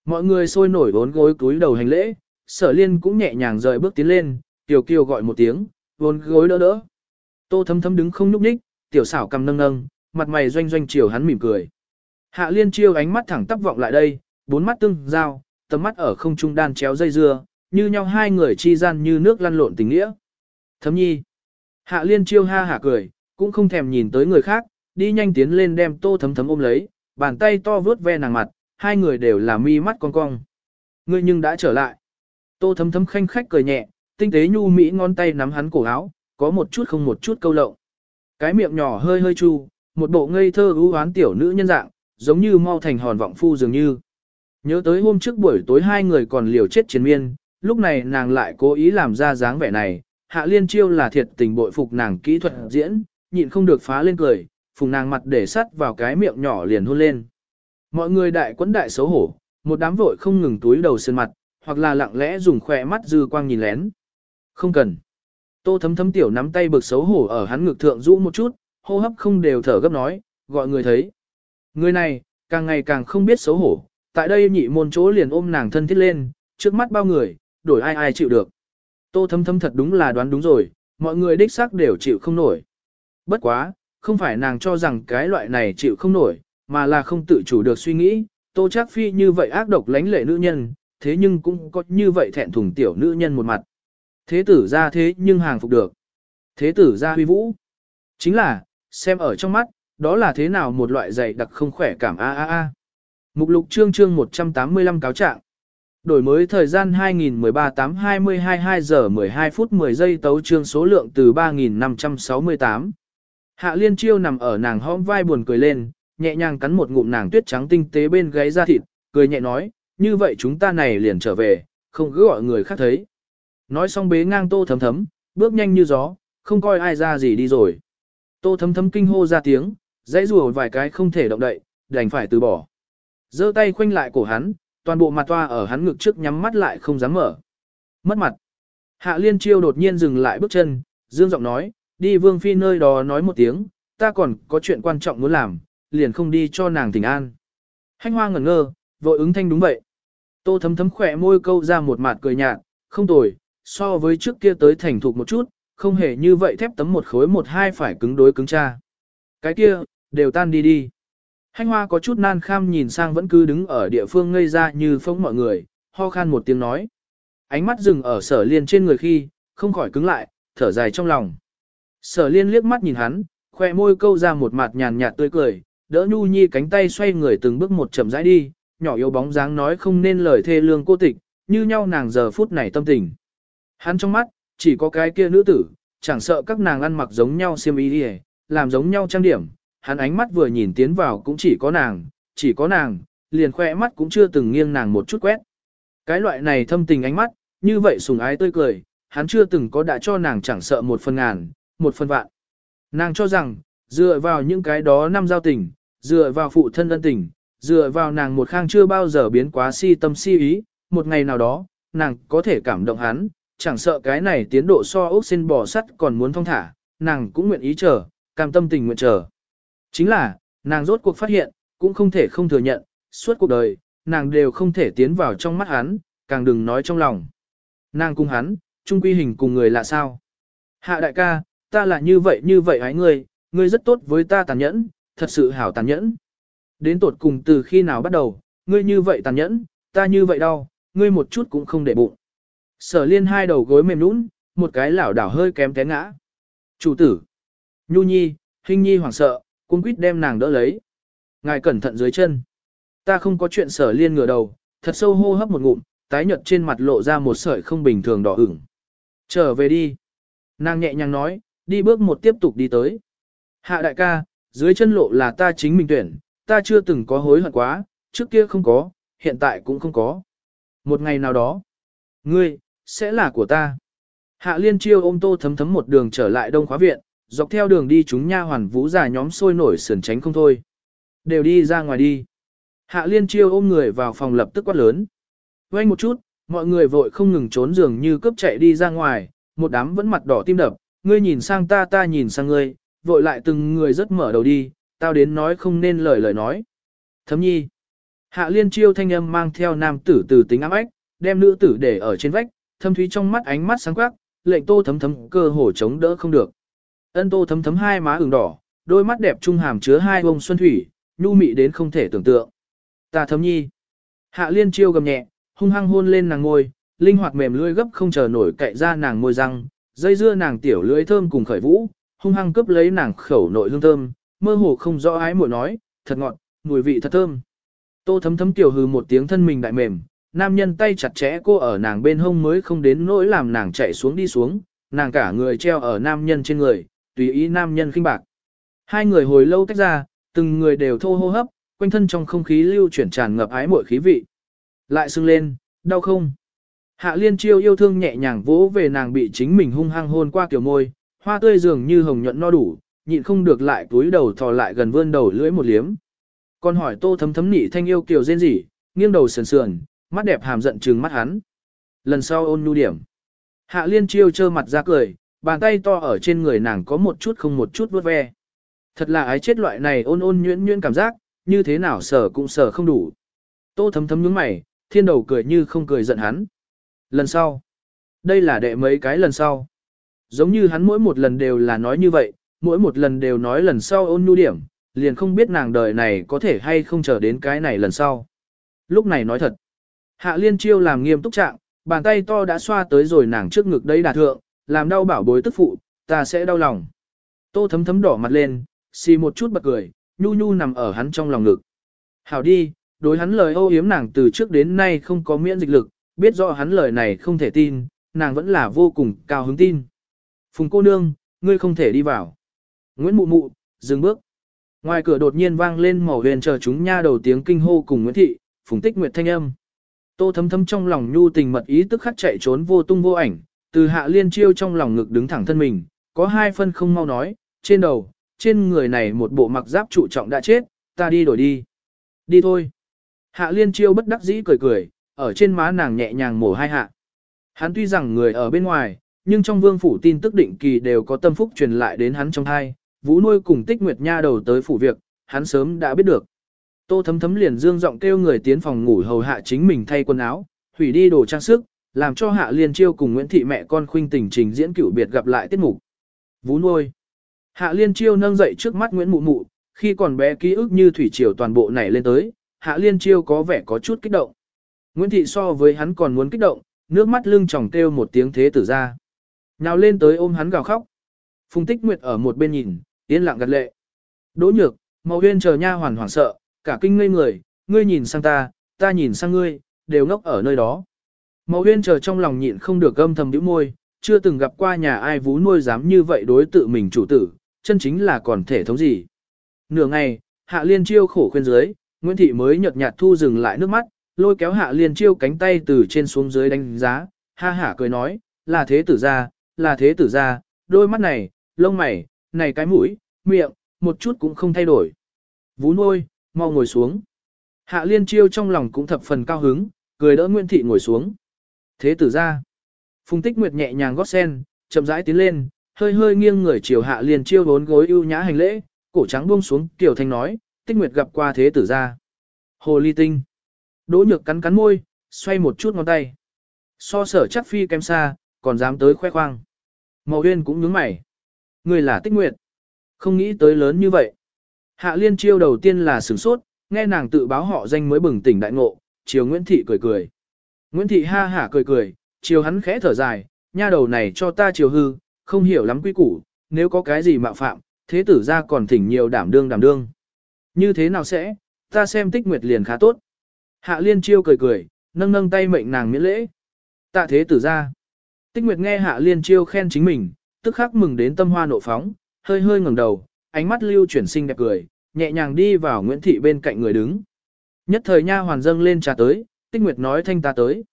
mọi người sôi nổi bốn gối cúi đầu hành lễ, sở liên cũng nhẹ nhàng rời bước tiến lên, tiểu kiều gọi một tiếng, vốn gối đỡ đỡ. Tô thấm thấm đứng không nhúc nhích, tiểu xảo cầm nâng nâng, mặt mày doanh doanh chiều hắn mỉm cười. Hạ liên chiêu ánh mắt thẳng tắp vọng lại đây, bốn mắt tương giao, tầm mắt ở không trung đan chéo dây dưa, như nhau hai người chi gian như nước lăn lộn tình nghĩa. Thấm nhi. Hạ liên chiêu ha hả cười, cũng không thèm nhìn tới người khác, đi nhanh tiến lên đem tô thấm thấm ôm lấy, bàn tay to vướt ve nàng mặt, hai người đều là mi mắt cong cong. Ngươi nhưng đã trở lại. Tô thấm thấm khanh khách cười nhẹ, tinh tế nhu mỹ ngón tay nắm hắn cổ áo, có một chút không một chút câu lậu. Cái miệng nhỏ hơi hơi chu, một bộ ngây thơ ưu hoán tiểu nữ nhân dạng, giống như mau thành hòn vọng phu dường như. Nhớ tới hôm trước buổi tối hai người còn liều chết chiến miên, lúc này nàng lại cố ý làm ra dáng vẻ này, hạ liên chiêu là thiệt tình bội phục nàng kỹ thuật diễn, nhịn không được phá lên cười, phùng nàng mặt để sắt vào cái miệng nhỏ liền hôn lên. Mọi người đại quấn đại xấu hổ, một đám vội không ngừng túi đầu sơn mặt, hoặc là lặng lẽ dùng khỏe mắt dư quang nhìn lén. Không cần. Tô thấm thấm tiểu nắm tay bực xấu hổ ở hắn ngực thượng rũ một chút, hô hấp không đều thở gấp nói, gọi người thấy. Người này, càng ngày càng không biết xấu hổ, tại đây nhị môn chỗ liền ôm nàng thân thiết lên, trước mắt bao người, đổi ai ai chịu được. Tô thấm thấm thật đúng là đoán đúng rồi, mọi người đích xác đều chịu không nổi. Bất quá, không phải nàng cho rằng cái loại này chịu không nổi, mà là không tự chủ được suy nghĩ, tô chắc phi như vậy ác độc lánh lệ nữ nhân, thế nhưng cũng có như vậy thẹn thùng tiểu nữ nhân một mặt. Thế tử ra thế nhưng hàng phục được. Thế tử ra huy vũ. Chính là, xem ở trong mắt, đó là thế nào một loại dày đặc không khỏe cảm a a a. Mục lục chương chương 185 cáo trạng. Đổi mới thời gian 2013 8 22 2 giờ 12 phút 10 giây tấu trương số lượng từ 3568. Hạ liên chiêu nằm ở nàng hõm vai buồn cười lên, nhẹ nhàng cắn một ngụm nàng tuyết trắng tinh tế bên gáy da thịt, cười nhẹ nói, như vậy chúng ta này liền trở về, không cứ gọi người khác thấy. Nói xong bế ngang tô thấm thấm, bước nhanh như gió, không coi ai ra gì đi rồi. Tô thấm thấm kinh hô ra tiếng, dãy rùa vài cái không thể động đậy, đành phải từ bỏ. giơ tay khoanh lại cổ hắn, toàn bộ mặt toa ở hắn ngực trước nhắm mắt lại không dám mở. Mất mặt. Hạ liên chiêu đột nhiên dừng lại bước chân, dương giọng nói, đi vương phi nơi đó nói một tiếng, ta còn có chuyện quan trọng muốn làm, liền không đi cho nàng tỉnh an. Hanh hoa ngẩn ngơ, vội ứng thanh đúng vậy. Tô thấm thấm khỏe môi câu ra một mặt cười nhạt, không tồi, so với trước kia tới thành thục một chút, không hề như vậy thép tấm một khối một hai phải cứng đối cứng cha. Cái kia, đều tan đi đi. Hanh hoa có chút nan kham nhìn sang vẫn cứ đứng ở địa phương ngây ra như phông mọi người, ho khan một tiếng nói. Ánh mắt dừng ở sở liên trên người khi, không khỏi cứng lại, thở dài trong lòng. Sở liên liếc mắt nhìn hắn, khoe môi câu ra một mặt nhàn nhạt tươi cười, đỡ nhu nhi cánh tay xoay người từng bước một chậm rãi đi, nhỏ yếu bóng dáng nói không nên lời thê lương cô tịch, như nhau nàng giờ phút này tâm tình. Hắn trong mắt, chỉ có cái kia nữ tử, chẳng sợ các nàng ăn mặc giống nhau xiêm y đi làm giống nhau trang điểm, hắn ánh mắt vừa nhìn tiến vào cũng chỉ có nàng, chỉ có nàng, liền khoe mắt cũng chưa từng nghiêng nàng một chút quét. Cái loại này thâm tình ánh mắt, như vậy sùng ái tươi cười, hắn chưa từng có đã cho nàng chẳng sợ một phần ngàn, một phần vạn. Nàng cho rằng, dựa vào những cái đó năm giao tình, dựa vào phụ thân ân tình, dựa vào nàng một khang chưa bao giờ biến quá si tâm si ý, một ngày nào đó, nàng có thể cảm động hắn, chẳng sợ cái này tiến độ so ốc xin bò sắt còn muốn thông thả, nàng cũng nguyện ý chờ, cam tâm tình nguyện chờ. Chính là, nàng rốt cuộc phát hiện, cũng không thể không thừa nhận, suốt cuộc đời, nàng đều không thể tiến vào trong mắt hắn, càng đừng nói trong lòng. Nàng cùng hắn, chung quy hình cùng người là sao? Hạ đại ca, ta là như vậy như vậy hái ngươi, ngươi rất tốt với ta tàn nhẫn, thật sự hảo tàn nhẫn. Đến tột cùng từ khi nào bắt đầu, ngươi như vậy tàn nhẫn, ta như vậy đau, ngươi một chút cũng không để bụng. Sở liên hai đầu gối mềm nũng, một cái lảo đảo hơi kém té ngã. Chủ tử, Nhu Nhi, Hình Nhi hoảng sợ, cung quýt đem nàng đỡ lấy. Ngài cẩn thận dưới chân. Ta không có chuyện sở liên ngửa đầu, thật sâu hô hấp một ngụm, tái nhợt trên mặt lộ ra một sợi không bình thường đỏ ửng. Trở về đi. Nàng nhẹ nhàng nói, đi bước một tiếp tục đi tới. Hạ đại ca, dưới chân lộ là ta chính mình tuyển, ta chưa từng có hối hận quá, trước kia không có, hiện tại cũng không có. Một ngày nào đó, ngươi, sẽ là của ta. Hạ liên chiêu ôm tô thấm thấm một đường trở lại đông khóa viện, dọc theo đường đi chúng nha hoàn vũ già nhóm sôi nổi sườn tránh không thôi. Đều đi ra ngoài đi. Hạ liên chiêu ôm người vào phòng lập tức quát lớn. Quay một chút, mọi người vội không ngừng trốn giường như cướp chạy đi ra ngoài, một đám vẫn mặt đỏ tim đập, ngươi nhìn sang ta ta nhìn sang ngươi, vội lại từng người rất mở đầu đi, tao đến nói không nên lời lời nói. Thấm nhi. Hạ liên chiêu thanh âm mang theo nam tử từ tính ám ách, đem nữ tử để ở trên vách, thâm thúy trong mắt ánh mắt sáng quắc, lệnh tô thấm thấm cơ hồ chống đỡ không được. Ân tô thấm thấm hai má ửng đỏ, đôi mắt đẹp trung hàm chứa hai bông xuân thủy, nhu mị đến không thể tưởng tượng. Ta thấm nhi. Hạ liên chiêu gầm nhẹ, hung hăng hôn lên nàng ngôi, linh hoạt mềm lưỡi gấp không chờ nổi cậy ra nàng môi răng, dây dưa nàng tiểu lưỡi thơm cùng khởi vũ, hung hăng cướp lấy nàng khẩu nội hương thơm, mơ hồ không rõ ái muội nói, thật ngọt, mùi vị thật thơm. Tô thấm thấm tiểu hừ một tiếng thân mình đại mềm, nam nhân tay chặt chẽ cô ở nàng bên hông mới không đến nỗi làm nàng chạy xuống đi xuống, nàng cả người treo ở nam nhân trên người, tùy ý nam nhân khinh bạc. Hai người hồi lâu tách ra, từng người đều thô hô hấp, quanh thân trong không khí lưu chuyển tràn ngập ái muội khí vị. Lại sưng lên, đau không? Hạ liên chiêu yêu thương nhẹ nhàng vỗ về nàng bị chính mình hung hăng hôn qua kiểu môi, hoa tươi dường như hồng nhuận no đủ, nhịn không được lại túi đầu thò lại gần vươn đầu lưỡi một liếm. Còn hỏi tô thấm thấm nị thanh yêu kiều rên rỉ, nghiêng đầu sườn sườn, mắt đẹp hàm giận trừng mắt hắn. Lần sau ôn nhu điểm. Hạ liên chiêu trơ mặt ra cười, bàn tay to ở trên người nàng có một chút không một chút vuốt ve. Thật là ái chết loại này ôn ôn nhuyễn nhuyễn cảm giác, như thế nào sở cũng sở không đủ. Tô thấm thấm nhướng mày, thiên đầu cười như không cười giận hắn. Lần sau. Đây là đệ mấy cái lần sau. Giống như hắn mỗi một lần đều là nói như vậy, mỗi một lần đều nói lần sau ôn nhu điểm, liền không biết nàng đời này có thể hay không chờ đến cái này lần sau. Lúc này nói thật. Hạ liên chiêu làm nghiêm túc trạng, bàn tay to đã xoa tới rồi nàng trước ngực đấy đà thượng, làm đau bảo bối tức phụ, ta sẽ đau lòng. Tô thấm thấm đỏ mặt lên, xì một chút bật cười, nhu nhu nằm ở hắn trong lòng ngực. Hảo đi, đối hắn lời ô yếm nàng từ trước đến nay không có miễn dịch lực, biết rõ hắn lời này không thể tin, nàng vẫn là vô cùng cao hứng tin. Phùng cô nương, ngươi không thể đi vào. Nguyễn Mụ Mụ, dừng bước. Ngoài cửa đột nhiên vang lên màu huyền chờ chúng nha đầu tiếng kinh hô cùng Nguyễn Thị, Phùng Tích Nguyệt thanh âm. Tô thấm thấm trong lòng nhu tình mật ý tức khắc chạy trốn vô tung vô ảnh, từ hạ liên chiêu trong lòng ngực đứng thẳng thân mình, có hai phân không mau nói, trên đầu, trên người này một bộ mặc giáp trụ trọng đã chết, ta đi đổi đi. Đi thôi. Hạ liên chiêu bất đắc dĩ cười cười, ở trên má nàng nhẹ nhàng mổ hai hạ. Hắn tuy rằng người ở bên ngoài, nhưng trong vương phủ tin tức định kỳ đều có tâm phúc truyền lại đến hắn trong hai, vũ nuôi cùng tích nguyệt nha đầu tới phủ việc, hắn sớm đã biết được. Tô thấm thấm liền dương giọng kêu người tiến phòng ngủ hầu hạ chính mình thay quần áo, hủy đi đồ trang sức, làm cho hạ liên chiêu cùng Nguyễn Thị mẹ con khuynh tình trình diễn cửu biệt gặp lại tiết mục. Vú nuôi. Hạ liên chiêu nâng dậy trước mắt Nguyễn Mụ Mụ, khi còn bé ký ức như thủy triều toàn bộ nảy lên tới, hạ liên chiêu có vẻ có chút kích động. Nguyễn Thị so với hắn còn muốn kích động, nước mắt lưng tròng kêu một tiếng thế tử ra. Nào lên tới ôm hắn gào khóc. Phùng Tích Nguyệt ở một bên nhìn, yên lặng gật lệ. Đỗ nhược, Mậu huyên chờ nha hoàn hoảng sợ, cả kinh ngây người, ngươi nhìn sang ta, ta nhìn sang ngươi, đều ngốc ở nơi đó. Mậu huyên chờ trong lòng nhịn không được âm thầm nhíu môi, chưa từng gặp qua nhà ai vú nuôi dám như vậy đối tự mình chủ tử, chân chính là còn thể thống gì. Nửa ngày, hạ liên chiêu khổ khuyên dưới, Nguyễn Thị mới nhợt nhạt thu dừng lại nước mắt, lôi kéo hạ liên chiêu cánh tay từ trên xuống dưới đánh giá, ha hả cười nói, là thế tử ra, là thế tử ra, đôi mắt này, lông mày, này cái mũi, miệng, một chút cũng không thay đổi. Vú nuôi, mau ngồi xuống. Hạ liên chiêu trong lòng cũng thập phần cao hứng, cười đỡ Nguyễn Thị ngồi xuống. Thế tử ra. Phùng tích nguyệt nhẹ nhàng gót sen, chậm rãi tiến lên, hơi hơi nghiêng người chiều hạ liên chiêu bốn gối ưu nhã hành lễ, cổ trắng buông xuống, tiểu thanh nói, tích nguyệt gặp qua thế tử ra. Hồ ly tinh. Đỗ nhược cắn cắn môi, xoay một chút ngón tay. So sở chắc phi kém xa, còn dám tới khoe khoang. Màu huyên cũng nhướng mày. Người là tích nguyệt. Không nghĩ tới lớn như vậy. Hạ liên chiêu đầu tiên là sửng sốt, nghe nàng tự báo họ danh mới bừng tỉnh đại ngộ, chiều Nguyễn Thị cười cười. Nguyễn Thị ha hả cười cười, chiều hắn khẽ thở dài, nha đầu này cho ta chiều hư, không hiểu lắm quy củ, nếu có cái gì mạo phạm, thế tử ra còn thỉnh nhiều đảm đương đảm đương. Như thế nào sẽ, ta xem tích nguyệt liền khá tốt. Hạ liên chiêu cười cười, nâng nâng tay mệnh nàng miễn lễ. Tạ thế tử ra. Tích nguyệt nghe hạ liên chiêu khen chính mình, tức khắc mừng đến tâm hoa nộ phóng, hơi hơi ngẩng đầu, ánh mắt lưu chuyển sinh đẹp cười, nhẹ nhàng đi vào Nguyễn Thị bên cạnh người đứng. Nhất thời nha hoàn dâng lên trà tới, tích nguyệt nói thanh ta tới.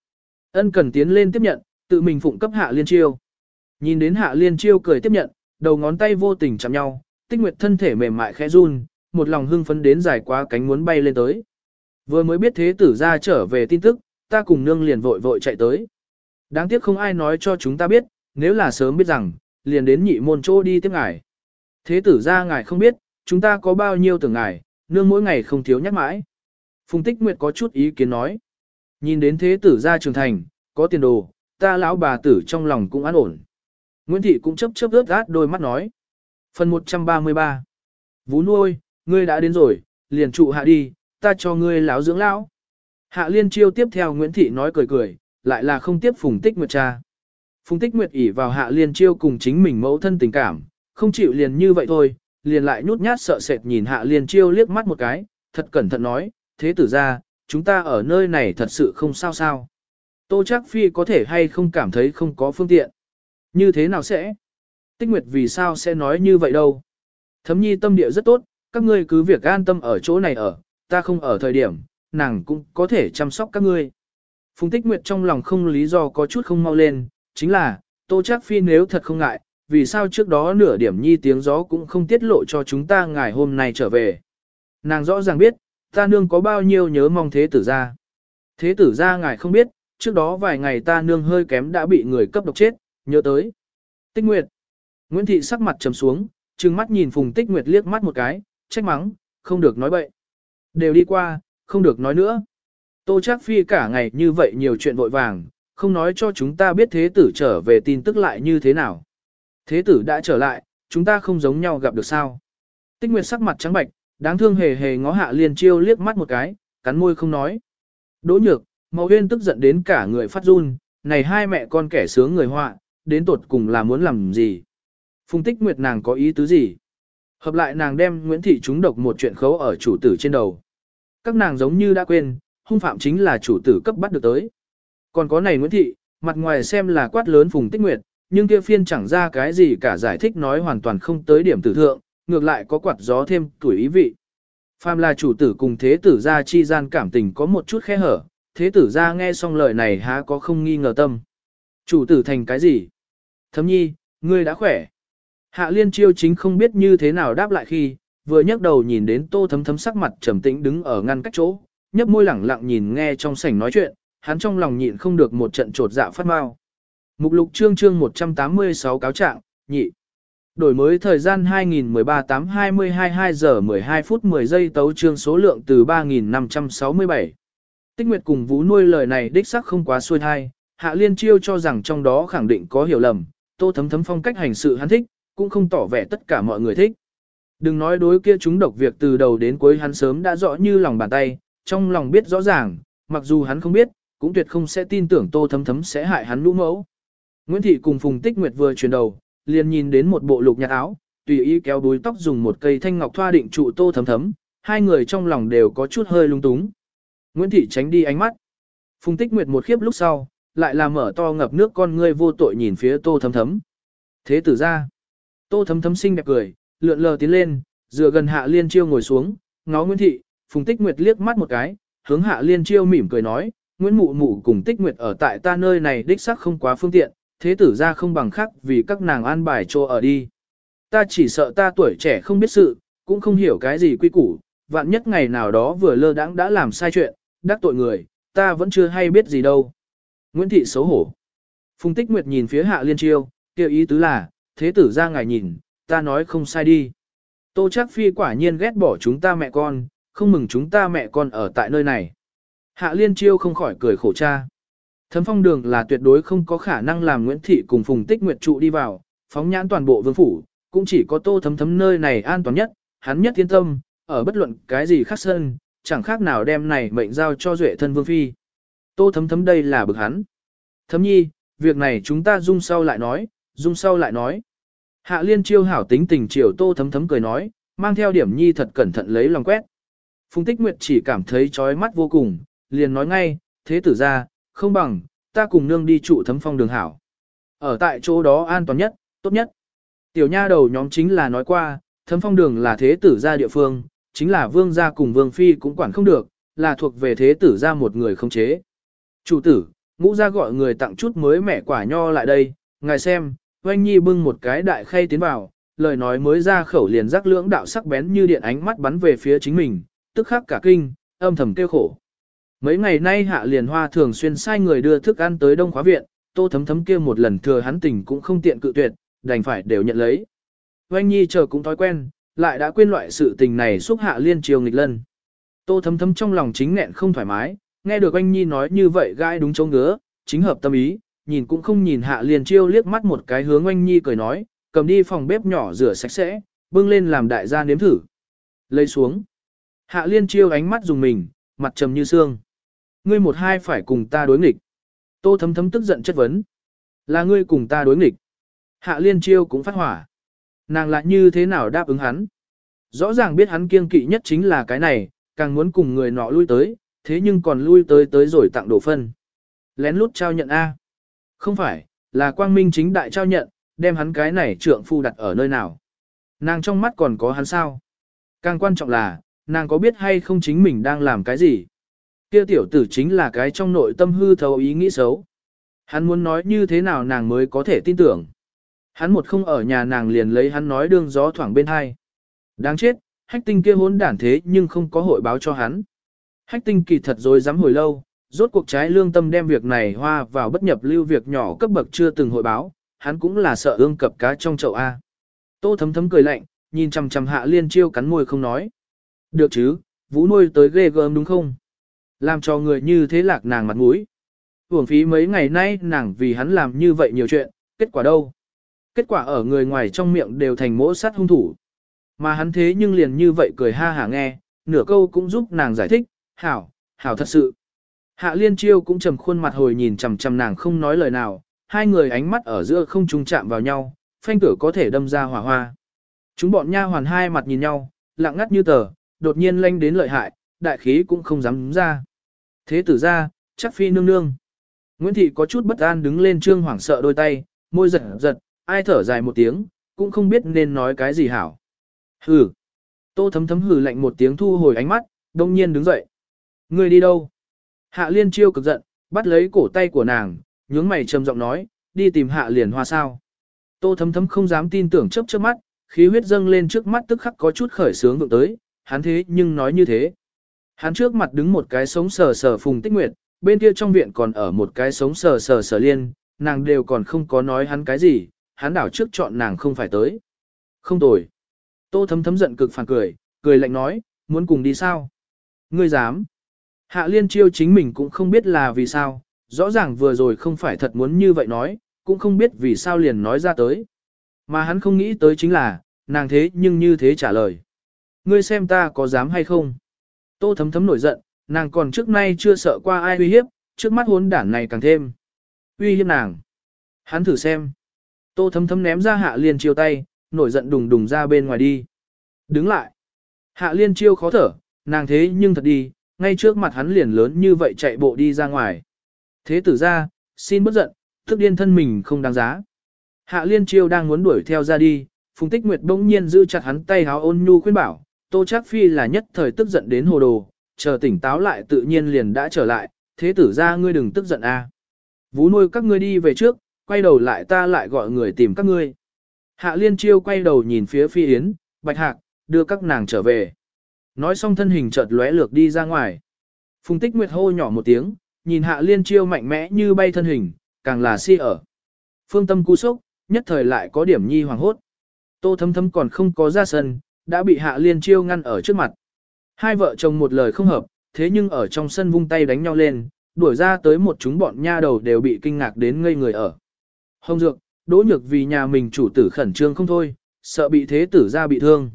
Ân cần tiến lên tiếp nhận, tự mình phụng cấp hạ liên chiêu. Nhìn đến hạ liên chiêu cười tiếp nhận, đầu ngón tay vô tình chạm nhau, tích nguyệt thân thể mềm mại khẽ run, một lòng hưng phấn đến dài quá cánh muốn bay lên tới. Vừa mới biết thế tử ra trở về tin tức, ta cùng nương liền vội vội chạy tới. Đáng tiếc không ai nói cho chúng ta biết, nếu là sớm biết rằng, liền đến nhị môn chỗ đi tiếp ngài. Thế tử ra ngài không biết, chúng ta có bao nhiêu tưởng ngài, nương mỗi ngày không thiếu nhắc mãi. Phùng Tích Nguyệt có chút ý kiến nói. Nhìn đến thế tử ra trường thành, có tiền đồ, ta lão bà tử trong lòng cũng an ổn. Nguyễn Thị cũng chấp chấp ướt át đôi mắt nói. Phần 133 Vú nuôi, ngươi đã đến rồi, liền trụ hạ đi, ta cho ngươi lão dưỡng lão. Hạ liên chiêu tiếp theo Nguyễn Thị nói cười cười, lại là không tiếp Phùng Tích Nguyệt cha. Phùng Tích Nguyệt ỉ vào hạ liên chiêu cùng chính mình mẫu thân tình cảm, không chịu liền như vậy thôi, liền lại nhút nhát sợ sệt nhìn hạ liên chiêu liếc mắt một cái, thật cẩn thận nói, thế tử ra, chúng ta ở nơi này thật sự không sao sao. Tô chắc phi có thể hay không cảm thấy không có phương tiện. Như thế nào sẽ? Tích Nguyệt vì sao sẽ nói như vậy đâu? Thấm nhi tâm địa rất tốt, các ngươi cứ việc an tâm ở chỗ này ở, ta không ở thời điểm, nàng cũng có thể chăm sóc các ngươi. Phùng Tích Nguyệt trong lòng không lý do có chút không mau lên, chính là, Tô Trác Phi nếu thật không ngại, vì sao trước đó nửa điểm nhi tiếng gió cũng không tiết lộ cho chúng ta ngày hôm nay trở về. Nàng rõ ràng biết, ta nương có bao nhiêu nhớ mong thế tử ra. Thế tử ra ngài không biết, trước đó vài ngày ta nương hơi kém đã bị người cấp độc chết, nhớ tới. Tích Nguyệt. Nguyễn Thị sắc mặt trầm xuống, trừng mắt nhìn Phùng Tích Nguyệt liếc mắt một cái, trách mắng, không được nói bậy. Đều đi qua, không được nói nữa. Tô Trác Phi cả ngày như vậy nhiều chuyện vội vàng, không nói cho chúng ta biết thế tử trở về tin tức lại như thế nào. Thế tử đã trở lại, chúng ta không giống nhau gặp được sao. Tích Nguyệt sắc mặt trắng bạch, đáng thương hề hề ngó hạ liên chiêu liếc mắt một cái, cắn môi không nói. Đỗ nhược, Mậu huyên tức giận đến cả người phát run, này hai mẹ con kẻ sướng người họa, đến tột cùng là muốn làm gì. Phùng tích nguyệt nàng có ý tứ gì? Hợp lại nàng đem Nguyễn Thị trúng độc một chuyện khấu ở chủ tử trên đầu. Các nàng giống như đã quên, hung phạm chính là chủ tử cấp bắt được tới. Còn có này Nguyễn Thị, mặt ngoài xem là quát lớn Phùng Tích Nguyệt, nhưng kia phiên chẳng ra cái gì cả giải thích nói hoàn toàn không tới điểm tử thượng, ngược lại có quạt gió thêm tuổi ý vị. Phàm là chủ tử cùng thế tử gia chi gian cảm tình có một chút khe hở, thế tử gia nghe xong lời này há có không nghi ngờ tâm. Chủ tử thành cái gì? Thấm nhi, ngươi đã khỏe. Hạ liên chiêu chính không biết như thế nào đáp lại khi, vừa nhấc đầu nhìn đến tô thấm thấm sắc mặt trầm tĩnh đứng ở ngăn cách chỗ, nhấp môi lẳng lặng nhìn nghe trong sảnh nói chuyện, hắn trong lòng nhịn không được một trận trột dạ phát mau. Mục lục chương chương 186 cáo trạng, nhị. Đổi mới thời gian 2013 8 22 2 giờ 12 phút 10 giây tấu trương số lượng từ 3.567. Tích Nguyệt cùng Vũ nuôi lời này đích xác không quá xuôi thai, Hạ Liên Chiêu cho rằng trong đó khẳng định có hiểu lầm, Tô Thấm Thấm phong cách hành sự hắn thích, cũng không tỏ vẻ tất cả mọi người thích. Đừng nói đối kia chúng độc việc từ đầu đến cuối hắn sớm đã rõ như lòng bàn tay, trong lòng biết rõ ràng, mặc dù hắn không biết, cũng tuyệt không sẽ tin tưởng Tô Thấm Thấm sẽ hại hắn lũ mẫu. Nguyễn Thị cùng Phùng Tích Nguyệt vừa chuyển đầu, liền nhìn đến một bộ lục nhạt áo, tùy ý kéo đuôi tóc dùng một cây thanh ngọc thoa định trụ Tô Thấm Thấm, hai người trong lòng đều có chút hơi lung túng. Nguyễn Thị tránh đi ánh mắt. Phùng Tích Nguyệt một khiếp lúc sau, lại là mở to ngập nước con ngươi vô tội nhìn phía Tô Thấm Thấm. Thế tử ra. Tô Thấm Thấm xinh đẹp cười, lượn lờ tiến lên, dựa gần Hạ Liên Chiêu ngồi xuống, ngó Nguyễn Thị, Phùng Tích Nguyệt liếc mắt một cái, hướng Hạ Liên Chiêu mỉm cười nói, Nguyễn Mụ Mụ cùng Tích Nguyệt ở tại ta nơi này đích xác không quá phương tiện, thế tử ra không bằng khác vì các nàng an bài cho ở đi. Ta chỉ sợ ta tuổi trẻ không biết sự, cũng không hiểu cái gì quy củ, vạn nhất ngày nào đó vừa lơ đãng đã làm sai chuyện, đắc tội người, ta vẫn chưa hay biết gì đâu. Nguyễn Thị xấu hổ. Phùng Tích Nguyệt nhìn phía Hạ Liên Chiêu, kêu ý tứ là, thế tử ra ngài nhìn, ta nói không sai đi. Tô chắc phi quả nhiên ghét bỏ chúng ta mẹ con, không mừng chúng ta mẹ con ở tại nơi này. Hạ Liên Chiêu không khỏi cười khổ cha. Thấm phong đường là tuyệt đối không có khả năng làm Nguyễn Thị cùng Phùng Tích Nguyệt trụ đi vào, phóng nhãn toàn bộ vương phủ, cũng chỉ có tô thấm thấm nơi này an toàn nhất, hắn nhất yên tâm, ở bất luận cái gì khác sơn, chẳng khác nào đem này mệnh giao cho duệ thân vương phi. Tô thấm thấm đây là bực hắn. Thấm nhi, việc này chúng ta dung sau lại nói, dung sau lại nói. Hạ liên chiêu hảo tính tình chiều tô thấm thấm cười nói, mang theo điểm nhi thật cẩn thận lấy lòng quét. Phùng tích nguyệt chỉ cảm thấy chói mắt vô cùng, liền nói ngay, thế tử ra, không bằng, ta cùng nương đi trụ thấm phong đường hảo. Ở tại chỗ đó an toàn nhất, tốt nhất. Tiểu nha đầu nhóm chính là nói qua, thấm phong đường là thế tử gia địa phương, chính là vương gia cùng vương phi cũng quản không được, là thuộc về thế tử gia một người không chế. Chủ tử, ngũ gia gọi người tặng chút mới mẻ quả nho lại đây, ngài xem, oanh nhi bưng một cái đại khay tiến vào, lời nói mới ra khẩu liền rắc lưỡng đạo sắc bén như điện ánh mắt bắn về phía chính mình, tức khắc cả kinh, âm thầm kêu khổ. Mấy ngày nay hạ liền hoa thường xuyên sai người đưa thức ăn tới đông khóa viện, tô thấm thấm kia một lần thừa hắn tình cũng không tiện cự tuyệt, đành phải đều nhận lấy. Oanh nhi chờ cũng thói quen, lại đã quên loại sự tình này xúc hạ liên triều nghịch lân. Tô thấm thấm trong lòng chính nghẹn không thoải mái, nghe được anh Nhi nói như vậy gai đúng chỗ ngứa, chính hợp tâm ý, nhìn cũng không nhìn hạ liền chiêu liếc mắt một cái hướng anh Nhi cười nói, cầm đi phòng bếp nhỏ rửa sạch sẽ, bưng lên làm đại gia nếm thử. Lấy xuống. Hạ liên chiêu ánh mắt dùng mình, mặt trầm như xương. Ngươi một hai phải cùng ta đối nghịch. Tô thấm thấm tức giận chất vấn. Là ngươi cùng ta đối nghịch. Hạ liên chiêu cũng phát hỏa. Nàng lại như thế nào đáp ứng hắn. Rõ ràng biết hắn kiêng kỵ nhất chính là cái này, càng muốn cùng người nọ lui tới, thế nhưng còn lui tới tới rồi tặng đồ phân. Lén lút trao nhận A. Không phải, là quang minh chính đại trao nhận, đem hắn cái này trượng phu đặt ở nơi nào. Nàng trong mắt còn có hắn sao. Càng quan trọng là, nàng có biết hay không chính mình đang làm cái gì. Kia tiểu tử chính là cái trong nội tâm hư thấu ý nghĩ xấu. Hắn muốn nói như thế nào nàng mới có thể tin tưởng. Hắn một không ở nhà nàng liền lấy hắn nói đương gió thoảng bên hai. Đáng chết, hách tinh kia hốn đản thế nhưng không có hội báo cho hắn. Hách tinh kỳ thật rồi dám hồi lâu, rốt cuộc trái lương tâm đem việc này hoa vào bất nhập lưu việc nhỏ cấp bậc chưa từng hội báo, hắn cũng là sợ ương cập cá trong chậu A. Tô thấm thấm cười lạnh, nhìn chằm chằm hạ liên chiêu cắn môi không nói. Được chứ, vũ nuôi tới ghê gớm đúng không? Làm cho người như thế lạc nàng mặt mũi. Hưởng phí mấy ngày nay nàng vì hắn làm như vậy nhiều chuyện, kết quả đâu? Kết quả ở người ngoài trong miệng đều thành mỗ sát hung thủ. Mà hắn thế nhưng liền như vậy cười ha hả nghe, nửa câu cũng giúp nàng giải thích, hảo, hảo thật sự. Hạ liên chiêu cũng trầm khuôn mặt hồi nhìn chằm chằm nàng không nói lời nào, hai người ánh mắt ở giữa không trung chạm vào nhau, phanh cửa có thể đâm ra hỏa hoa. Chúng bọn nha hoàn hai mặt nhìn nhau, lặng ngắt như tờ, đột nhiên lanh đến lợi hại, đại khí cũng không dám ra. Thế tử ra, chắc phi nương nương. Nguyễn Thị có chút bất an đứng lên trương hoảng sợ đôi tay, môi giật giật, ai thở dài một tiếng, cũng không biết nên nói cái gì hảo. Hừ. Tô thấm thấm hừ lạnh một tiếng thu hồi ánh mắt, đông nhiên đứng dậy. Người đi đâu? Hạ liên chiêu cực giận, bắt lấy cổ tay của nàng, nhướng mày trầm giọng nói, đi tìm hạ liền hoa sao. Tô thấm thấm không dám tin tưởng chớp chớp mắt, khí huyết dâng lên trước mắt tức khắc có chút khởi sướng vượng tới, hắn thế nhưng nói như thế. Hắn trước mặt đứng một cái sống sờ sờ phùng tích nguyệt, bên kia trong viện còn ở một cái sống sờ sờ sờ liên, nàng đều còn không có nói hắn cái gì, hắn đảo trước chọn nàng không phải tới. Không tồi. Tô thấm thấm giận cực phản cười, cười lạnh nói, muốn cùng đi sao? Ngươi dám. Hạ liên chiêu chính mình cũng không biết là vì sao, rõ ràng vừa rồi không phải thật muốn như vậy nói, cũng không biết vì sao liền nói ra tới. Mà hắn không nghĩ tới chính là, nàng thế nhưng như thế trả lời. Ngươi xem ta có dám hay không? Tô thấm thấm nổi giận, nàng còn trước nay chưa sợ qua ai uy hiếp, trước mắt hốn đản này càng thêm. Uy hiếp nàng. Hắn thử xem. Tô thấm thấm ném ra hạ liên chiêu tay, nổi giận đùng đùng ra bên ngoài đi. Đứng lại. Hạ liên chiêu khó thở, nàng thế nhưng thật đi, ngay trước mặt hắn liền lớn như vậy chạy bộ đi ra ngoài. Thế tử ra, xin bất giận, thức điên thân mình không đáng giá. Hạ liên chiêu đang muốn đuổi theo ra đi, Phùng Tích Nguyệt bỗng nhiên giữ chặt hắn tay háo ôn nhu khuyên bảo, Tô Trác Phi là nhất thời tức giận đến hồ đồ, chờ tỉnh táo lại tự nhiên liền đã trở lại, thế tử ra ngươi đừng tức giận a. Vú nuôi các ngươi đi về trước, quay đầu lại ta lại gọi người tìm các ngươi. Hạ liên chiêu quay đầu nhìn phía phi yến, bạch hạc, đưa các nàng trở về. Nói xong thân hình chợt lóe lược đi ra ngoài. Phùng tích nguyệt hô nhỏ một tiếng, nhìn hạ liên chiêu mạnh mẽ như bay thân hình, càng là si ở. Phương tâm cú sốc, nhất thời lại có điểm nhi hoàng hốt. Tô thấm thấm còn không có ra sân, đã bị hạ liên chiêu ngăn ở trước mặt. Hai vợ chồng một lời không hợp, thế nhưng ở trong sân vung tay đánh nhau lên, đuổi ra tới một chúng bọn nha đầu đều bị kinh ngạc đến ngây người ở. Hồng Dược, Đỗ Nhược vì nhà mình chủ tử khẩn trương không thôi, sợ bị thế tử ra bị thương.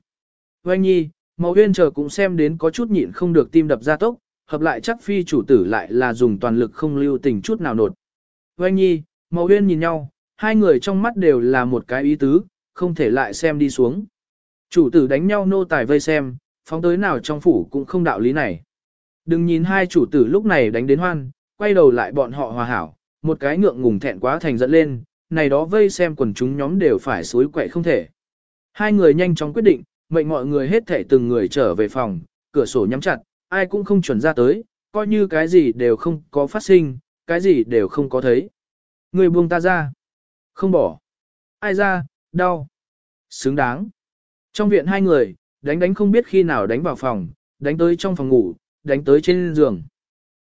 Oanh nhi, Màu huyên chờ cũng xem đến có chút nhịn không được tim đập ra tốc, hợp lại chắc phi chủ tử lại là dùng toàn lực không lưu tình chút nào nột. Oanh nhi, Màu huyên nhìn nhau, hai người trong mắt đều là một cái ý tứ, không thể lại xem đi xuống. Chủ tử đánh nhau nô tài vây xem, phóng tới nào trong phủ cũng không đạo lý này. Đừng nhìn hai chủ tử lúc này đánh đến hoan, quay đầu lại bọn họ hòa hảo, một cái ngượng ngùng thẹn quá thành dẫn lên, này đó vây xem quần chúng nhóm đều phải suối quậy không thể. Hai người nhanh chóng quyết định, mệnh mọi người hết thể từng người trở về phòng, cửa sổ nhắm chặt, ai cũng không chuẩn ra tới, coi như cái gì đều không có phát sinh, cái gì đều không có thấy. Người buông ta ra. Không bỏ. Ai ra, đau. Xứng đáng. Trong viện hai người, đánh đánh không biết khi nào đánh vào phòng, đánh tới trong phòng ngủ, đánh tới trên giường.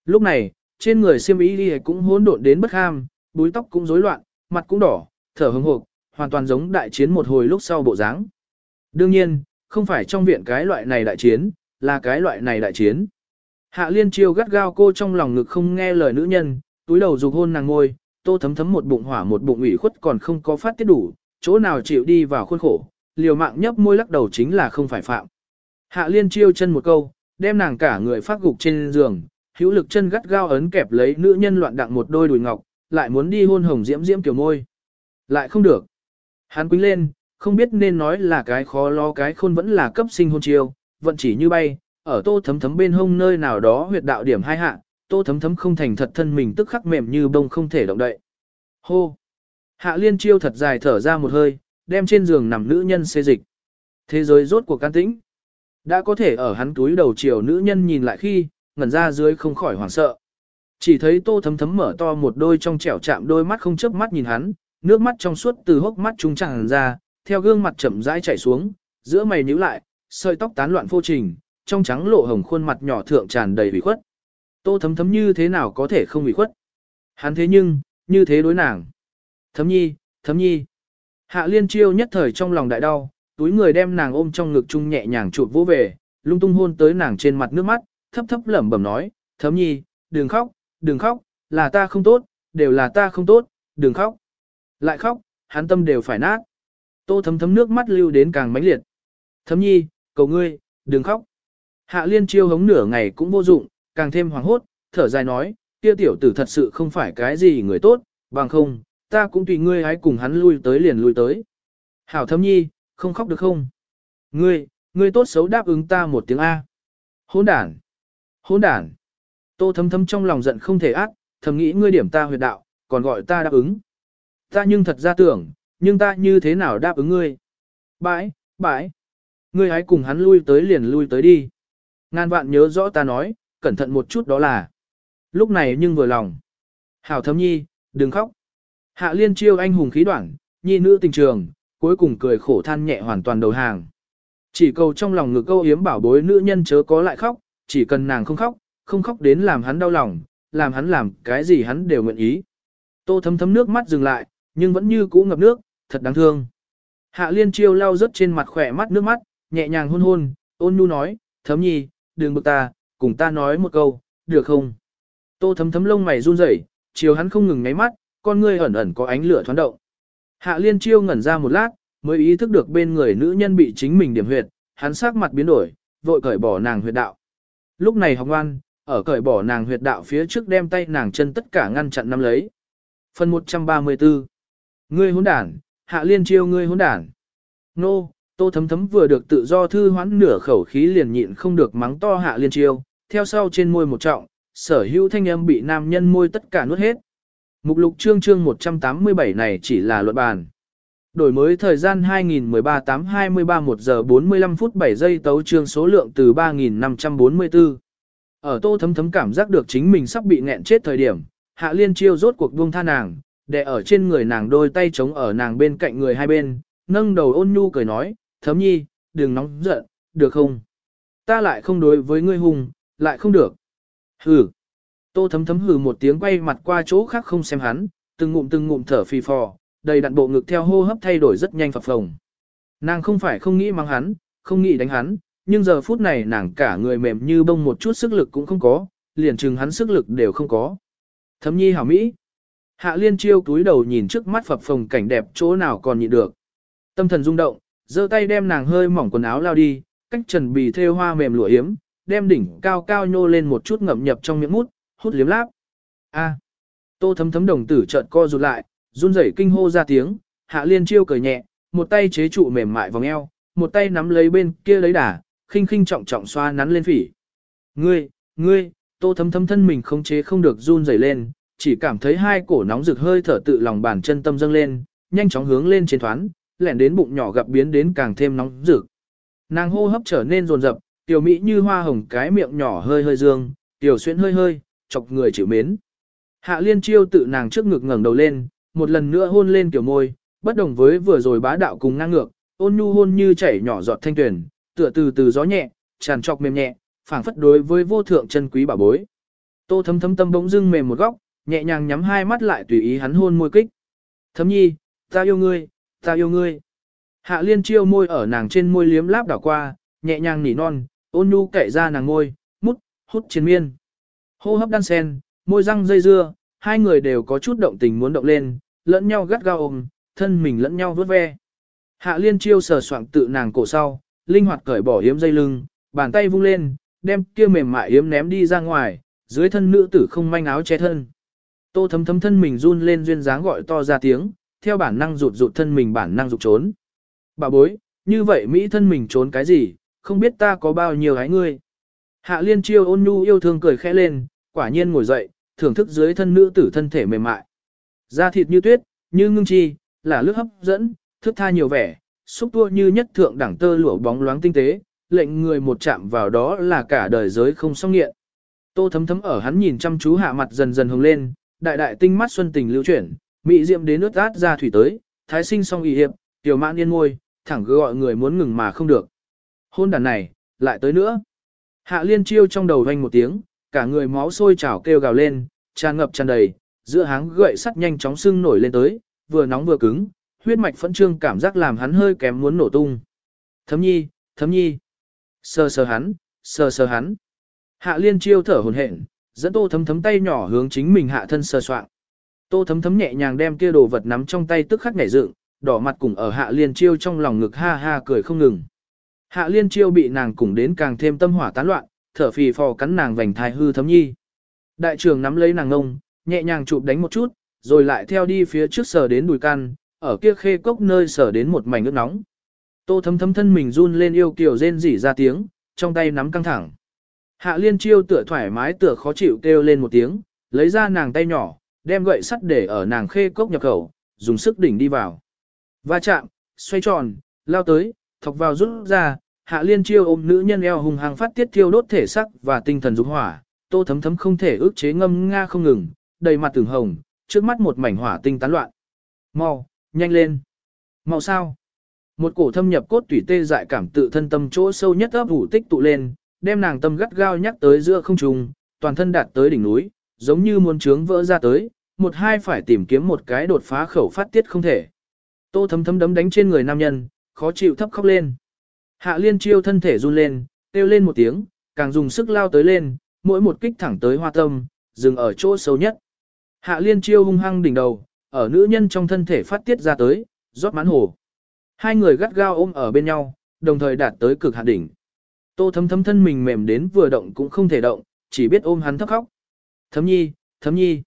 Lúc này, trên người siêm ý đi cũng hỗn độn đến bất ham, búi tóc cũng rối loạn, mặt cũng đỏ, thở hừng hộp, hoàn toàn giống đại chiến một hồi lúc sau bộ dáng. Đương nhiên, không phải trong viện cái loại này đại chiến, là cái loại này đại chiến. Hạ liên chiêu gắt gao cô trong lòng ngực không nghe lời nữ nhân, túi đầu dục hôn nàng ngôi, tô thấm thấm một bụng hỏa một bụng ủy khuất còn không có phát tiết đủ, chỗ nào chịu đi vào khuôn khổ, liều mạng nhấp môi lắc đầu chính là không phải phạm. Hạ liên chiêu chân một câu, đem nàng cả người phát gục trên giường, hữu lực chân gắt gao ấn kẹp lấy nữ nhân loạn đặng một đôi đùi ngọc, lại muốn đi hôn hồng diễm diễm kiểu môi. Lại không được. Hắn quýnh lên, không biết nên nói là cái khó lo cái khôn vẫn là cấp sinh hôn chiêu, vận chỉ như bay, ở tô thấm thấm bên hông nơi nào đó huyệt đạo điểm hai hạ, tô thấm thấm không thành thật thân mình tức khắc mềm như bông không thể động đậy. Hô! Hạ liên chiêu thật dài thở ra một hơi, đem trên giường nằm nữ nhân xê dịch. Thế giới rốt cuộc can tĩnh. Đã có thể ở hắn túi đầu chiều nữ nhân nhìn lại khi, ngẩn ra dưới không khỏi hoảng sợ. Chỉ thấy tô thấm thấm mở to một đôi trong trẻo chạm đôi mắt không chớp mắt nhìn hắn, nước mắt trong suốt từ hốc mắt trung tràn ra, theo gương mặt chậm rãi chảy xuống, giữa mày nhíu lại, sợi tóc tán loạn vô trình, trong trắng lộ hồng khuôn mặt nhỏ thượng tràn đầy ủy khuất. Tô thấm thấm như thế nào có thể không ủy khuất? Hắn thế nhưng, như thế đối nàng. Thấm nhi, thấm nhi. Hạ liên chiêu nhất thời trong lòng đại đau, túi người đem nàng ôm trong ngực chung nhẹ nhàng chụp vỗ về, lung tung hôn tới nàng trên mặt nước mắt, thấp thấp lẩm bẩm nói, thấm nhi, đừng khóc, đừng khóc, là ta không tốt, đều là ta không tốt, đừng khóc. Lại khóc, hắn tâm đều phải nát. Tô thấm thấm nước mắt lưu đến càng mãnh liệt. Thấm nhi, cầu ngươi, đừng khóc. Hạ liên chiêu hống nửa ngày cũng vô dụng, càng thêm hoàng hốt, thở dài nói, kia tiểu tử thật sự không phải cái gì người tốt, bằng không, ta cũng tùy ngươi hãy cùng hắn lui tới liền lui tới. Hảo thấm nhi, không khóc được không? Ngươi, ngươi tốt xấu đáp ứng ta một tiếng A. Hỗn đản. Hỗn đản. Tô thấm thấm trong lòng giận không thể ác, thầm nghĩ ngươi điểm ta huyệt đạo, còn gọi ta đáp ứng. Ta nhưng thật ra tưởng, nhưng ta như thế nào đáp ứng ngươi? Bãi, bãi. Ngươi hãy cùng hắn lui tới liền lui tới đi. Ngàn vạn nhớ rõ ta nói, cẩn thận một chút đó là. Lúc này nhưng vừa lòng. Hảo thấm nhi, đừng khóc. Hạ liên chiêu anh hùng khí đoạn, nhi nữ tình trường, cuối cùng cười khổ than nhẹ hoàn toàn đầu hàng. Chỉ cầu trong lòng ngực câu yếm bảo bối nữ nhân chớ có lại khóc, chỉ cần nàng không khóc, không khóc đến làm hắn đau lòng, làm hắn làm cái gì hắn đều nguyện ý. Tô thấm thấm nước mắt dừng lại, nhưng vẫn như cũ ngập nước, thật đáng thương. Hạ liên chiêu lau rớt trên mặt khỏe mắt nước mắt, nhẹ nhàng hôn hôn, ôn nhu nói, thấm nhi, đừng bực ta, cùng ta nói một câu, được không? Tô thấm thấm lông mày run rẩy, chiều hắn không ngừng ngáy mắt, con ngươi ẩn ẩn có ánh lửa thoáng động. Hạ liên chiêu ngẩn ra một lát, mới ý thức được bên người nữ nhân bị chính mình điểm huyệt, hắn sắc mặt biến đổi, vội cởi bỏ nàng huyệt đạo. Lúc này học ngoan, ở cởi bỏ nàng huyệt đạo phía trước đem tay nàng chân tất cả ngăn chặn nắm lấy. Phần 134 Ngươi hỗn đản, hạ liên chiêu ngươi hỗn đản. Nô, tô thấm thấm vừa được tự do thư hoãn nửa khẩu khí liền nhịn không được mắng to hạ liên chiêu, theo sau trên môi một trọng, sở hữu thanh âm bị nam nhân môi tất cả nuốt hết. Mục lục chương chương 187 này chỉ là luận bàn. Đổi mới thời gian 2013-8-23 1 giờ 45 phút 7 giây tấu chương số lượng từ 3.544. Ở tô thấm thấm cảm giác được chính mình sắp bị nghẹn chết thời điểm, hạ liên chiêu rốt cuộc buông tha nàng, để ở trên người nàng đôi tay chống ở nàng bên cạnh người hai bên, nâng đầu ôn nhu cười nói, thấm nhi, đừng nóng giận, được không? Ta lại không đối với ngươi hùng, lại không được. Hừ. Tô thấm thấm hừ một tiếng quay mặt qua chỗ khác không xem hắn, từng ngụm từng ngụm thở phì phò, đầy đặn bộ ngực theo hô hấp thay đổi rất nhanh phập phồng. Nàng không phải không nghĩ mang hắn, không nghĩ đánh hắn, nhưng giờ phút này nàng cả người mềm như bông một chút sức lực cũng không có, liền chừng hắn sức lực đều không có. Thấm nhi hảo mỹ. Hạ liên chiêu túi đầu nhìn trước mắt phập phồng cảnh đẹp chỗ nào còn nhịn được. Tâm thần rung động, giơ tay đem nàng hơi mỏng quần áo lao đi, cách trần bì thêu hoa mềm lụa yếm, đem đỉnh cao cao nhô lên một chút ngậm nhập trong miệng mút, hút liếm láp. A. Tô thấm thấm đồng tử chợt co rụt lại, run rẩy kinh hô ra tiếng, hạ liên chiêu cười nhẹ, một tay chế trụ mềm mại vòng eo, một tay nắm lấy bên kia lấy đà, khinh khinh trọng trọng xoa nắn lên phỉ. Ngươi, ngươi, tô thấm thấm thân mình không chế không được run rẩy lên, chỉ cảm thấy hai cổ nóng rực hơi thở tự lòng bàn chân tâm dâng lên, nhanh chóng hướng lên trên thoán, lẻn đến bụng nhỏ gặp biến đến càng thêm nóng rực. Nàng hô hấp trở nên rồn rập, tiểu mỹ như hoa hồng cái miệng nhỏ hơi hơi dương, tiểu xuyên hơi hơi, chọc người chịu mến. Hạ liên chiêu tự nàng trước ngực ngẩng đầu lên, một lần nữa hôn lên tiểu môi, bất đồng với vừa rồi bá đạo cùng ngang ngược, ôn nhu hôn như chảy nhỏ giọt thanh tuyển, tựa từ từ gió nhẹ, tràn trọc mềm nhẹ, phảng phất đối với vô thượng chân quý bảo bối. Tô thấm thấm tâm bỗng dưng mềm một góc, nhẹ nhàng nhắm hai mắt lại tùy ý hắn hôn môi kích. Thấm nhi, ta yêu ngươi, ta yêu ngươi. Hạ liên chiêu môi ở nàng trên môi liếm láp đảo qua, nhẹ nhàng nỉ non, ôn nhu cậy ra nàng môi, mút, hút chiến miên. Hô hấp đan sen, môi răng dây dưa, hai người đều có chút động tình muốn động lên, lẫn nhau gắt gao ôm, thân mình lẫn nhau vuốt ve. Hạ liên chiêu sờ soạng tự nàng cổ sau, linh hoạt cởi bỏ yếm dây lưng, bàn tay vung lên, đem kia mềm mại yếm ném đi ra ngoài, dưới thân nữ tử không manh áo che thân. Tô thấm thấm thân mình run lên duyên dáng gọi to ra tiếng, theo bản năng rụt rụt thân mình bản năng rụt trốn. Bà bối, như vậy Mỹ thân mình trốn cái gì, không biết ta có bao nhiêu hái ngươi. Hạ liên chiêu ôn nhu yêu thương cười khẽ lên, quả nhiên ngồi dậy, thưởng thức dưới thân nữ tử thân thể mềm mại. Da thịt như tuyết, như ngưng chi, là lướt hấp dẫn, thức tha nhiều vẻ, xúc tua như nhất thượng đẳng tơ lụa bóng loáng tinh tế, lệnh người một chạm vào đó là cả đời giới không xong nghiện. Tô thấm thấm ở hắn nhìn chăm chú hạ mặt dần dần hồng lên, đại đại tinh mắt xuân tình lưu chuyển, mỹ diệm đến nước át ra thủy tới, thái sinh song y hiệp, tiểu mãn yên ngôi, thẳng cứ gọi người muốn ngừng mà không được. Hôn đàn này, lại tới nữa. Hạ liên chiêu trong đầu vang một tiếng, cả người máu sôi trào kêu gào lên, tràn ngập tràn đầy, giữa háng gậy sắt nhanh chóng sưng nổi lên tới, vừa nóng vừa cứng, huyết mạch phẫn trương cảm giác làm hắn hơi kém muốn nổ tung. Thấm nhi, thấm nhi. Sờ sờ hắn, sờ sờ hắn. Hạ liên chiêu thở hồn hển, dẫn tô thấm thấm tay nhỏ hướng chính mình hạ thân sờ soạn. Tô thấm thấm nhẹ nhàng đem kia đồ vật nắm trong tay tức khắc nhảy dựng, đỏ mặt cùng ở hạ liên chiêu trong lòng ngực ha ha cười không ngừng. Hạ liên chiêu bị nàng cùng đến càng thêm tâm hỏa tán loạn, thở phì phò cắn nàng vành thai hư thấm nhi. Đại trưởng nắm lấy nàng ngông, nhẹ nhàng chụp đánh một chút, rồi lại theo đi phía trước sờ đến đùi can, ở kia khê cốc nơi sờ đến một mảnh nước nóng. Tô thấm thấm thân mình run lên yêu kiều rên rỉ ra tiếng, trong tay nắm căng thẳng. Hạ liên chiêu tựa thoải mái tựa khó chịu kêu lên một tiếng, lấy ra nàng tay nhỏ, đem gậy sắt để ở nàng khê cốc nhập khẩu, dùng sức đỉnh đi vào. Va chạm, xoay tròn, lao tới, thọc vào rút ra, hạ liên chiêu ôm nữ nhân eo hùng hàng phát tiết thiêu đốt thể sắc và tinh thần dục hỏa, tô thấm thấm không thể ước chế ngâm nga không ngừng, đầy mặt từng hồng, trước mắt một mảnh hỏa tinh tán loạn. Mau, nhanh lên. Mau sao? Một cổ thâm nhập cốt tủy tê dại cảm tự thân tâm chỗ sâu nhất ấp ủ tích tụ lên, đem nàng tâm gắt gao nhắc tới giữa không trung, toàn thân đạt tới đỉnh núi, giống như muốn trướng vỡ ra tới, một hai phải tìm kiếm một cái đột phá khẩu phát tiết không thể. Tô thấm thấm đấm đánh trên người nam nhân, khó chịu thấp khóc lên. Hạ liên chiêu thân thể run lên, kêu lên một tiếng, càng dùng sức lao tới lên, mỗi một kích thẳng tới hoa tâm, dừng ở chỗ sâu nhất. Hạ liên chiêu hung hăng đỉnh đầu, ở nữ nhân trong thân thể phát tiết ra tới, rót mãn hồ. Hai người gắt gao ôm ở bên nhau, đồng thời đạt tới cực hạn đỉnh. Tô thấm thấm thân mình mềm đến vừa động cũng không thể động, chỉ biết ôm hắn thấp khóc. Thấm nhi, thấm nhi.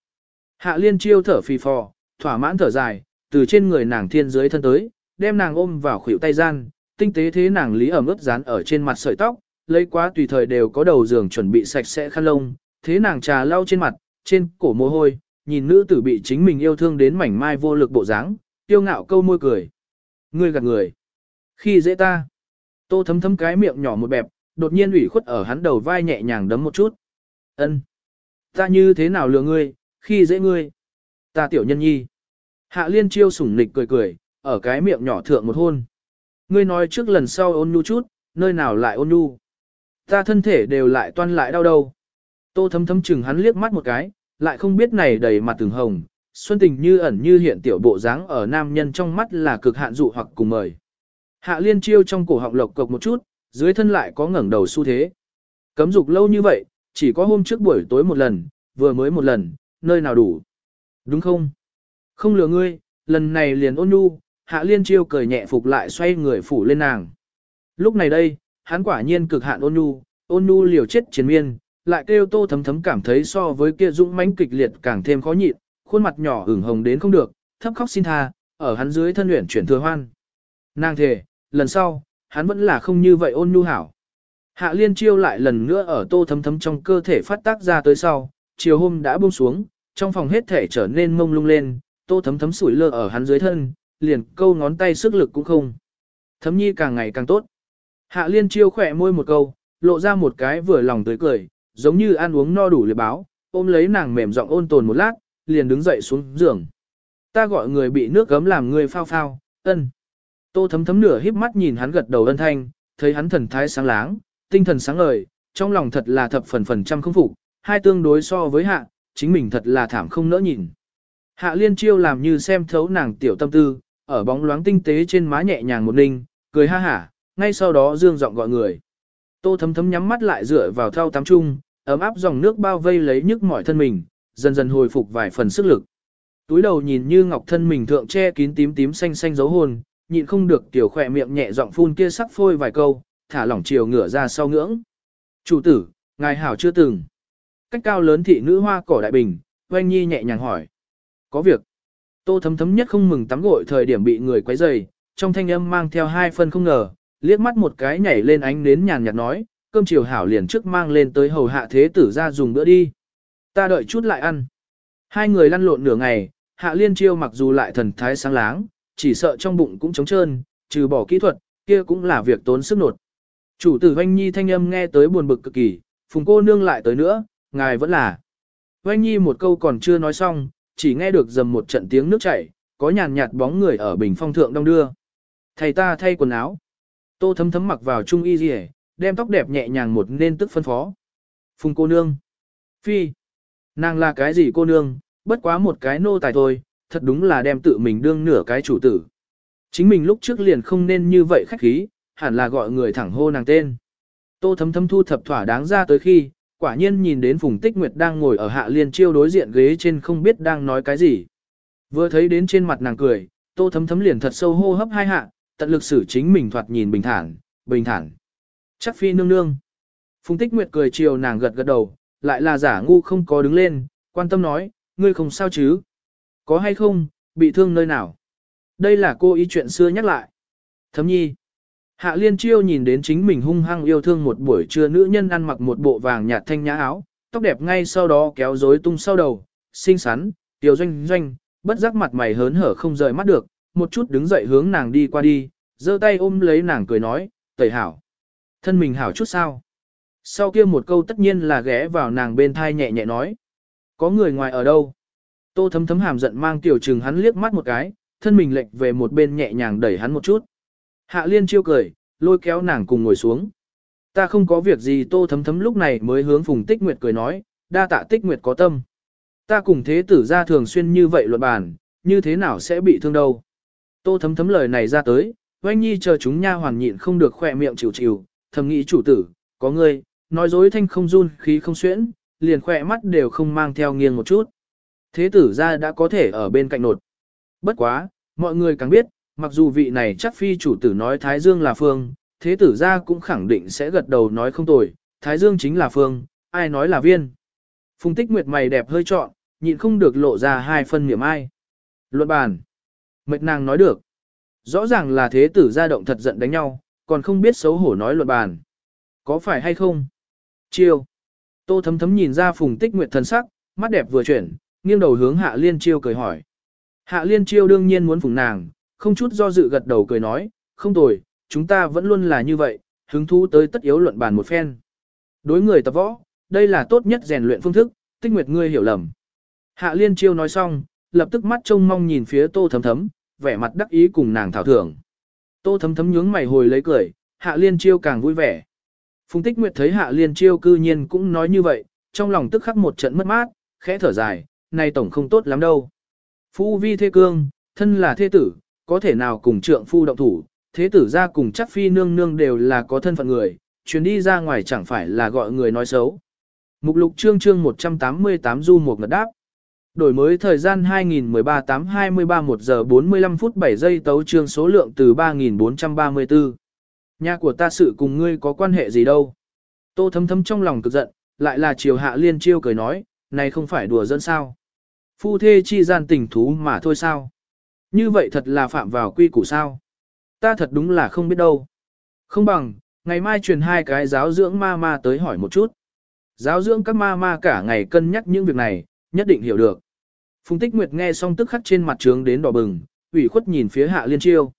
Hạ liên chiêu thở phì phò, thỏa mãn thở dài, từ trên người nàng thiên dưới thân tới, đem nàng ôm vào khuỷu tay gian, tinh tế thế nàng lý ẩm ướt dán ở trên mặt sợi tóc, lấy quá tùy thời đều có đầu giường chuẩn bị sạch sẽ khăn lông, thế nàng trà lau trên mặt, trên cổ mồ hôi, nhìn nữ tử bị chính mình yêu thương đến mảnh mai vô lực bộ dáng, tiêu ngạo câu môi cười. Ngươi gạt người. Khi dễ ta. Tô thấm thấm cái miệng nhỏ một bẹp, đột nhiên ủy khuất ở hắn đầu vai nhẹ nhàng đấm một chút. Ân, Ta như thế nào lừa ngươi, khi dễ ngươi. Ta tiểu nhân nhi. Hạ liên chiêu sủng nịch cười cười, ở cái miệng nhỏ thượng một hôn. Ngươi nói trước lần sau ôn nhu chút, nơi nào lại ôn nhu. Ta thân thể đều lại toan lại đau đầu. Tô thấm thấm chừng hắn liếc mắt một cái, lại không biết này đầy mặt từng hồng, xuân tình như ẩn như hiện tiểu bộ dáng ở nam nhân trong mắt là cực hạn dụ hoặc cùng mời. Hạ liên chiêu trong cổ họng lộc cộc một chút, dưới thân lại có ngẩng đầu xu thế. Cấm dục lâu như vậy, chỉ có hôm trước buổi tối một lần, vừa mới một lần, nơi nào đủ. Đúng không? Không lừa ngươi, lần này liền ôn nhu, hạ liên chiêu cười nhẹ phục lại xoay người phủ lên nàng. Lúc này đây, hắn quả nhiên cực hạn ôn nhu, ôn nhu liều chết chiến miên, lại kêu tô thấm thấm cảm thấy so với kia dũng mãnh kịch liệt càng thêm khó nhịn, khuôn mặt nhỏ ửng hồng đến không được, thấp khóc xin tha, ở hắn dưới thân luyện chuyển thừa hoan. Nàng thề, lần sau, hắn vẫn là không như vậy ôn nhu hảo. Hạ liên chiêu lại lần nữa ở tô thấm thấm trong cơ thể phát tác ra tới sau, chiều hôm đã buông xuống, trong phòng hết thể trở nên mông lung lên, tô thấm thấm sủi lơ ở hắn dưới thân, liền câu ngón tay sức lực cũng không. Thấm nhi càng ngày càng tốt. Hạ liên chiêu khỏe môi một câu, lộ ra một cái vừa lòng tươi cười, giống như ăn uống no đủ liệt báo, ôm lấy nàng mềm giọng ôn tồn một lát, liền đứng dậy xuống giường. Ta gọi người bị nước gấm làm người phao phao, ân. Tô thấm thấm nửa híp mắt nhìn hắn gật đầu ân thanh, thấy hắn thần thái sáng láng, tinh thần sáng ngời, trong lòng thật là thập phần phần trăm không phục, hai tương đối so với hạ, chính mình thật là thảm không nỡ nhìn. Hạ liên chiêu làm như xem thấu nàng tiểu tâm tư, ở bóng loáng tinh tế trên má nhẹ nhàng một ninh, cười ha hả, ngay sau đó dương giọng gọi người. Tô thấm thấm nhắm mắt lại dựa vào thao tắm chung, ấm áp dòng nước bao vây lấy nhức mỏi thân mình, dần dần hồi phục vài phần sức lực. Túi đầu nhìn như ngọc thân mình thượng che kín tím tím xanh xanh dấu hồn, nhịn không được tiểu khỏe miệng nhẹ giọng phun kia sắc phôi vài câu, thả lỏng chiều ngửa ra sau ngưỡng. Chủ tử, ngài hảo chưa từng. Cách cao lớn thị nữ hoa cỏ đại bình, oanh nhi nhẹ nhàng hỏi. Có việc. Tô thấm thấm nhất không mừng tắm gội thời điểm bị người quấy rầy, trong thanh âm mang theo hai phân không ngờ, liếc mắt một cái nhảy lên ánh nến nhàn nhạt nói, cơm chiều hảo liền trước mang lên tới hầu hạ thế tử ra dùng bữa đi. Ta đợi chút lại ăn. Hai người lăn lộn nửa ngày, hạ liên chiêu mặc dù lại thần thái sáng láng, chỉ sợ trong bụng cũng trống trơn, trừ bỏ kỹ thuật, kia cũng là việc tốn sức nột. Chủ tử Hoanh Nhi thanh âm nghe tới buồn bực cực kỳ, phùng cô nương lại tới nữa, ngài vẫn là. Hoanh Nhi một câu còn chưa nói xong, chỉ nghe được dầm một trận tiếng nước chảy, có nhàn nhạt bóng người ở bình phong thượng đông đưa. Thầy ta thay quần áo. Tô thấm thấm mặc vào trung y rìa, đem tóc đẹp nhẹ nhàng một nên tức phân phó. Phùng cô nương. Phi. Nàng là cái gì cô nương, bất quá một cái nô tài thôi, thật đúng là đem tự mình đương nửa cái chủ tử. Chính mình lúc trước liền không nên như vậy khách khí, hẳn là gọi người thẳng hô nàng tên. Tô thấm thấm thu thập thỏa đáng ra tới khi, quả nhiên nhìn đến Phùng Tích Nguyệt đang ngồi ở hạ liên chiêu đối diện ghế trên không biết đang nói cái gì. Vừa thấy đến trên mặt nàng cười, tô thấm thấm liền thật sâu hô hấp hai hạ, tận lực xử chính mình thoạt nhìn bình thản, bình thản. Chắc phi nương nương. Phùng Tích Nguyệt cười chiều nàng gật gật đầu, lại là giả ngu không có đứng lên, quan tâm nói, ngươi không sao chứ? Có hay không, bị thương nơi nào? Đây là cô ý chuyện xưa nhắc lại. Thấm nhi. Hạ liên chiêu nhìn đến chính mình hung hăng yêu thương một buổi trưa nữ nhân ăn mặc một bộ vàng nhạt thanh nhã áo, tóc đẹp ngay sau đó kéo rối tung sau đầu, xinh xắn, tiểu doanh doanh, bất giác mặt mày hớn hở không rời mắt được, một chút đứng dậy hướng nàng đi qua đi, giơ tay ôm lấy nàng cười nói, tẩy hảo. Thân mình hảo chút sao? Sau kia một câu tất nhiên là ghé vào nàng bên thai nhẹ nhẹ nói. Có người ngoài ở đâu? Tô thấm thấm hàm giận mang tiểu trừng hắn liếc mắt một cái, thân mình lệch về một bên nhẹ nhàng đẩy hắn một chút. Hạ liên chiêu cười, lôi kéo nàng cùng ngồi xuống. Ta không có việc gì tô thấm thấm lúc này mới hướng phùng tích nguyệt cười nói, đa tạ tích nguyệt có tâm. Ta cùng thế tử ra thường xuyên như vậy luận bàn, như thế nào sẽ bị thương đâu. Tô thấm thấm lời này ra tới, oanh nhi chờ chúng nha hoàn nhịn không được khỏe miệng chịu chịu, thầm nghĩ chủ tử, có người nói dối thanh không run khí không xuyễn, liền khỏe mắt đều không mang theo nghiêng một chút. Thế tử ra đã có thể ở bên cạnh nột. Bất quá, mọi người càng biết, mặc dù vị này chắc phi chủ tử nói Thái Dương là phương, thế tử ra cũng khẳng định sẽ gật đầu nói không tồi, Thái Dương chính là phương, ai nói là viên. Phùng tích nguyệt mày đẹp hơi trọn, nhịn không được lộ ra hai phân niệm ai. Luận bàn. Mệt nàng nói được. Rõ ràng là thế tử ra động thật giận đánh nhau, còn không biết xấu hổ nói luận bàn. Có phải hay không? Chiêu. Tô thấm thấm nhìn ra phùng tích nguyệt thần sắc, mắt đẹp vừa chuyển, nghiêng đầu hướng hạ liên chiêu cười hỏi. Hạ liên chiêu đương nhiên muốn phùng nàng, không chút do dự gật đầu cười nói, không tồi, chúng ta vẫn luôn là như vậy, hứng thú tới tất yếu luận bàn một phen. Đối người tập võ, đây là tốt nhất rèn luyện phương thức, tích nguyệt ngươi hiểu lầm. Hạ liên chiêu nói xong, lập tức mắt trông mong nhìn phía tô thấm thấm, vẻ mặt đắc ý cùng nàng thảo thưởng. Tô thấm thấm nhướng mày hồi lấy cười, hạ liên chiêu càng vui vẻ. Phùng tích nguyệt thấy hạ liên chiêu cư nhiên cũng nói như vậy, trong lòng tức khắc một trận mất mát, khẽ thở dài, này tổng không tốt lắm đâu. Phu vi Thê cương, thân là Thê tử, có thể nào cùng trượng phu động thủ, thế tử ra cùng chắc phi nương nương đều là có thân phận người, chuyến đi ra ngoài chẳng phải là gọi người nói xấu. Mục lục chương chương 188 du một ngật đáp. Đổi mới thời gian 2013 8 23 1 giờ 45 phút 7 giây tấu chương số lượng từ 3434. Nhà của ta sự cùng ngươi có quan hệ gì đâu. Tô thấm thấm trong lòng cực giận, lại là chiều hạ liên chiêu cười nói, này không phải đùa dẫn sao. Phu thê chi gian tình thú mà thôi sao. Như vậy thật là phạm vào quy củ sao. Ta thật đúng là không biết đâu. Không bằng, ngày mai truyền hai cái giáo dưỡng ma ma tới hỏi một chút. Giáo dưỡng các ma ma cả ngày cân nhắc những việc này, nhất định hiểu được. Phùng Tích Nguyệt nghe xong tức khắc trên mặt trướng đến đỏ bừng, ủy khuất nhìn phía Hạ Liên Chiêu.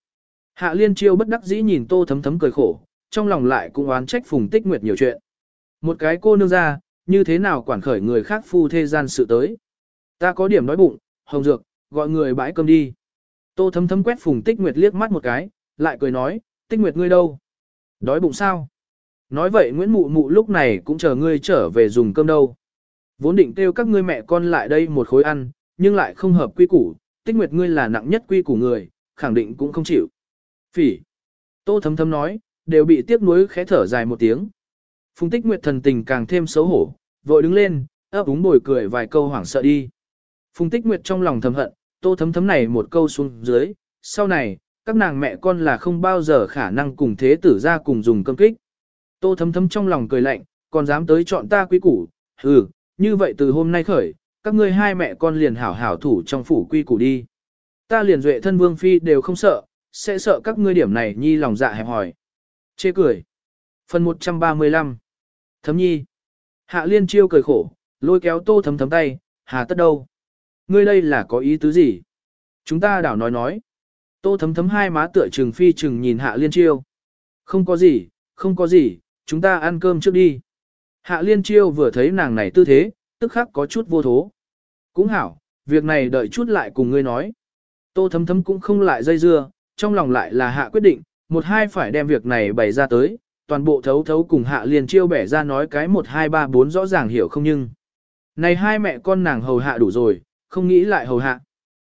Hạ Liên Chiêu bất đắc dĩ nhìn Tô Thấm Thấm cười khổ, trong lòng lại cũng oán trách Phùng Tích Nguyệt nhiều chuyện. Một cái cô nương ra, như thế nào quản khởi người khác phu thế gian sự tới. Ta có điểm đói bụng, hồng dược, gọi người bãi cơm đi. Tô Thấm Thấm quét Phùng Tích Nguyệt liếc mắt một cái, lại cười nói, Tích Nguyệt ngươi đâu? Đói bụng sao? Nói vậy Nguyễn Mụ Mụ lúc này cũng chờ ngươi trở về dùng cơm đâu. Vốn định kêu các ngươi mẹ con lại đây một khối ăn, nhưng lại không hợp quy củ, tích nguyệt ngươi là nặng nhất quy củ người, khẳng định cũng không chịu. Phỉ. Tô thấm thấm nói, đều bị tiếc nuối khẽ thở dài một tiếng. Phùng tích nguyệt thần tình càng thêm xấu hổ, vội đứng lên, ấp úng bồi cười vài câu hoảng sợ đi. Phùng tích nguyệt trong lòng thầm hận, tô thấm thấm này một câu xuống dưới, sau này, các nàng mẹ con là không bao giờ khả năng cùng thế tử ra cùng dùng cơm kích. Tô thấm thấm trong lòng cười lạnh, còn dám tới chọn ta quý củ, hừ, như vậy từ hôm nay khởi, các ngươi hai mẹ con liền hảo hảo thủ trong phủ quy củ đi. Ta liền duệ thân vương phi đều không sợ, sẽ sợ các ngươi điểm này nhi lòng dạ hẹp hỏi. Chê cười. Phần 135. Thấm nhi. Hạ liên chiêu cười khổ, lôi kéo tô thấm thấm tay, hà tất đâu. Ngươi đây là có ý tứ gì? Chúng ta đảo nói nói. Tô thấm thấm hai má tựa trừng phi trừng nhìn hạ liên chiêu. Không có gì, không có gì, chúng ta ăn cơm trước đi. Hạ liên chiêu vừa thấy nàng này tư thế, tức khắc có chút vô thố. Cũng hảo, việc này đợi chút lại cùng ngươi nói. Tô thấm thấm cũng không lại dây dưa, trong lòng lại là hạ quyết định, một hai phải đem việc này bày ra tới, toàn bộ thấu thấu cùng hạ liền chiêu bẻ ra nói cái một hai ba bốn rõ ràng hiểu không nhưng. Này hai mẹ con nàng hầu hạ đủ rồi, không nghĩ lại hầu hạ.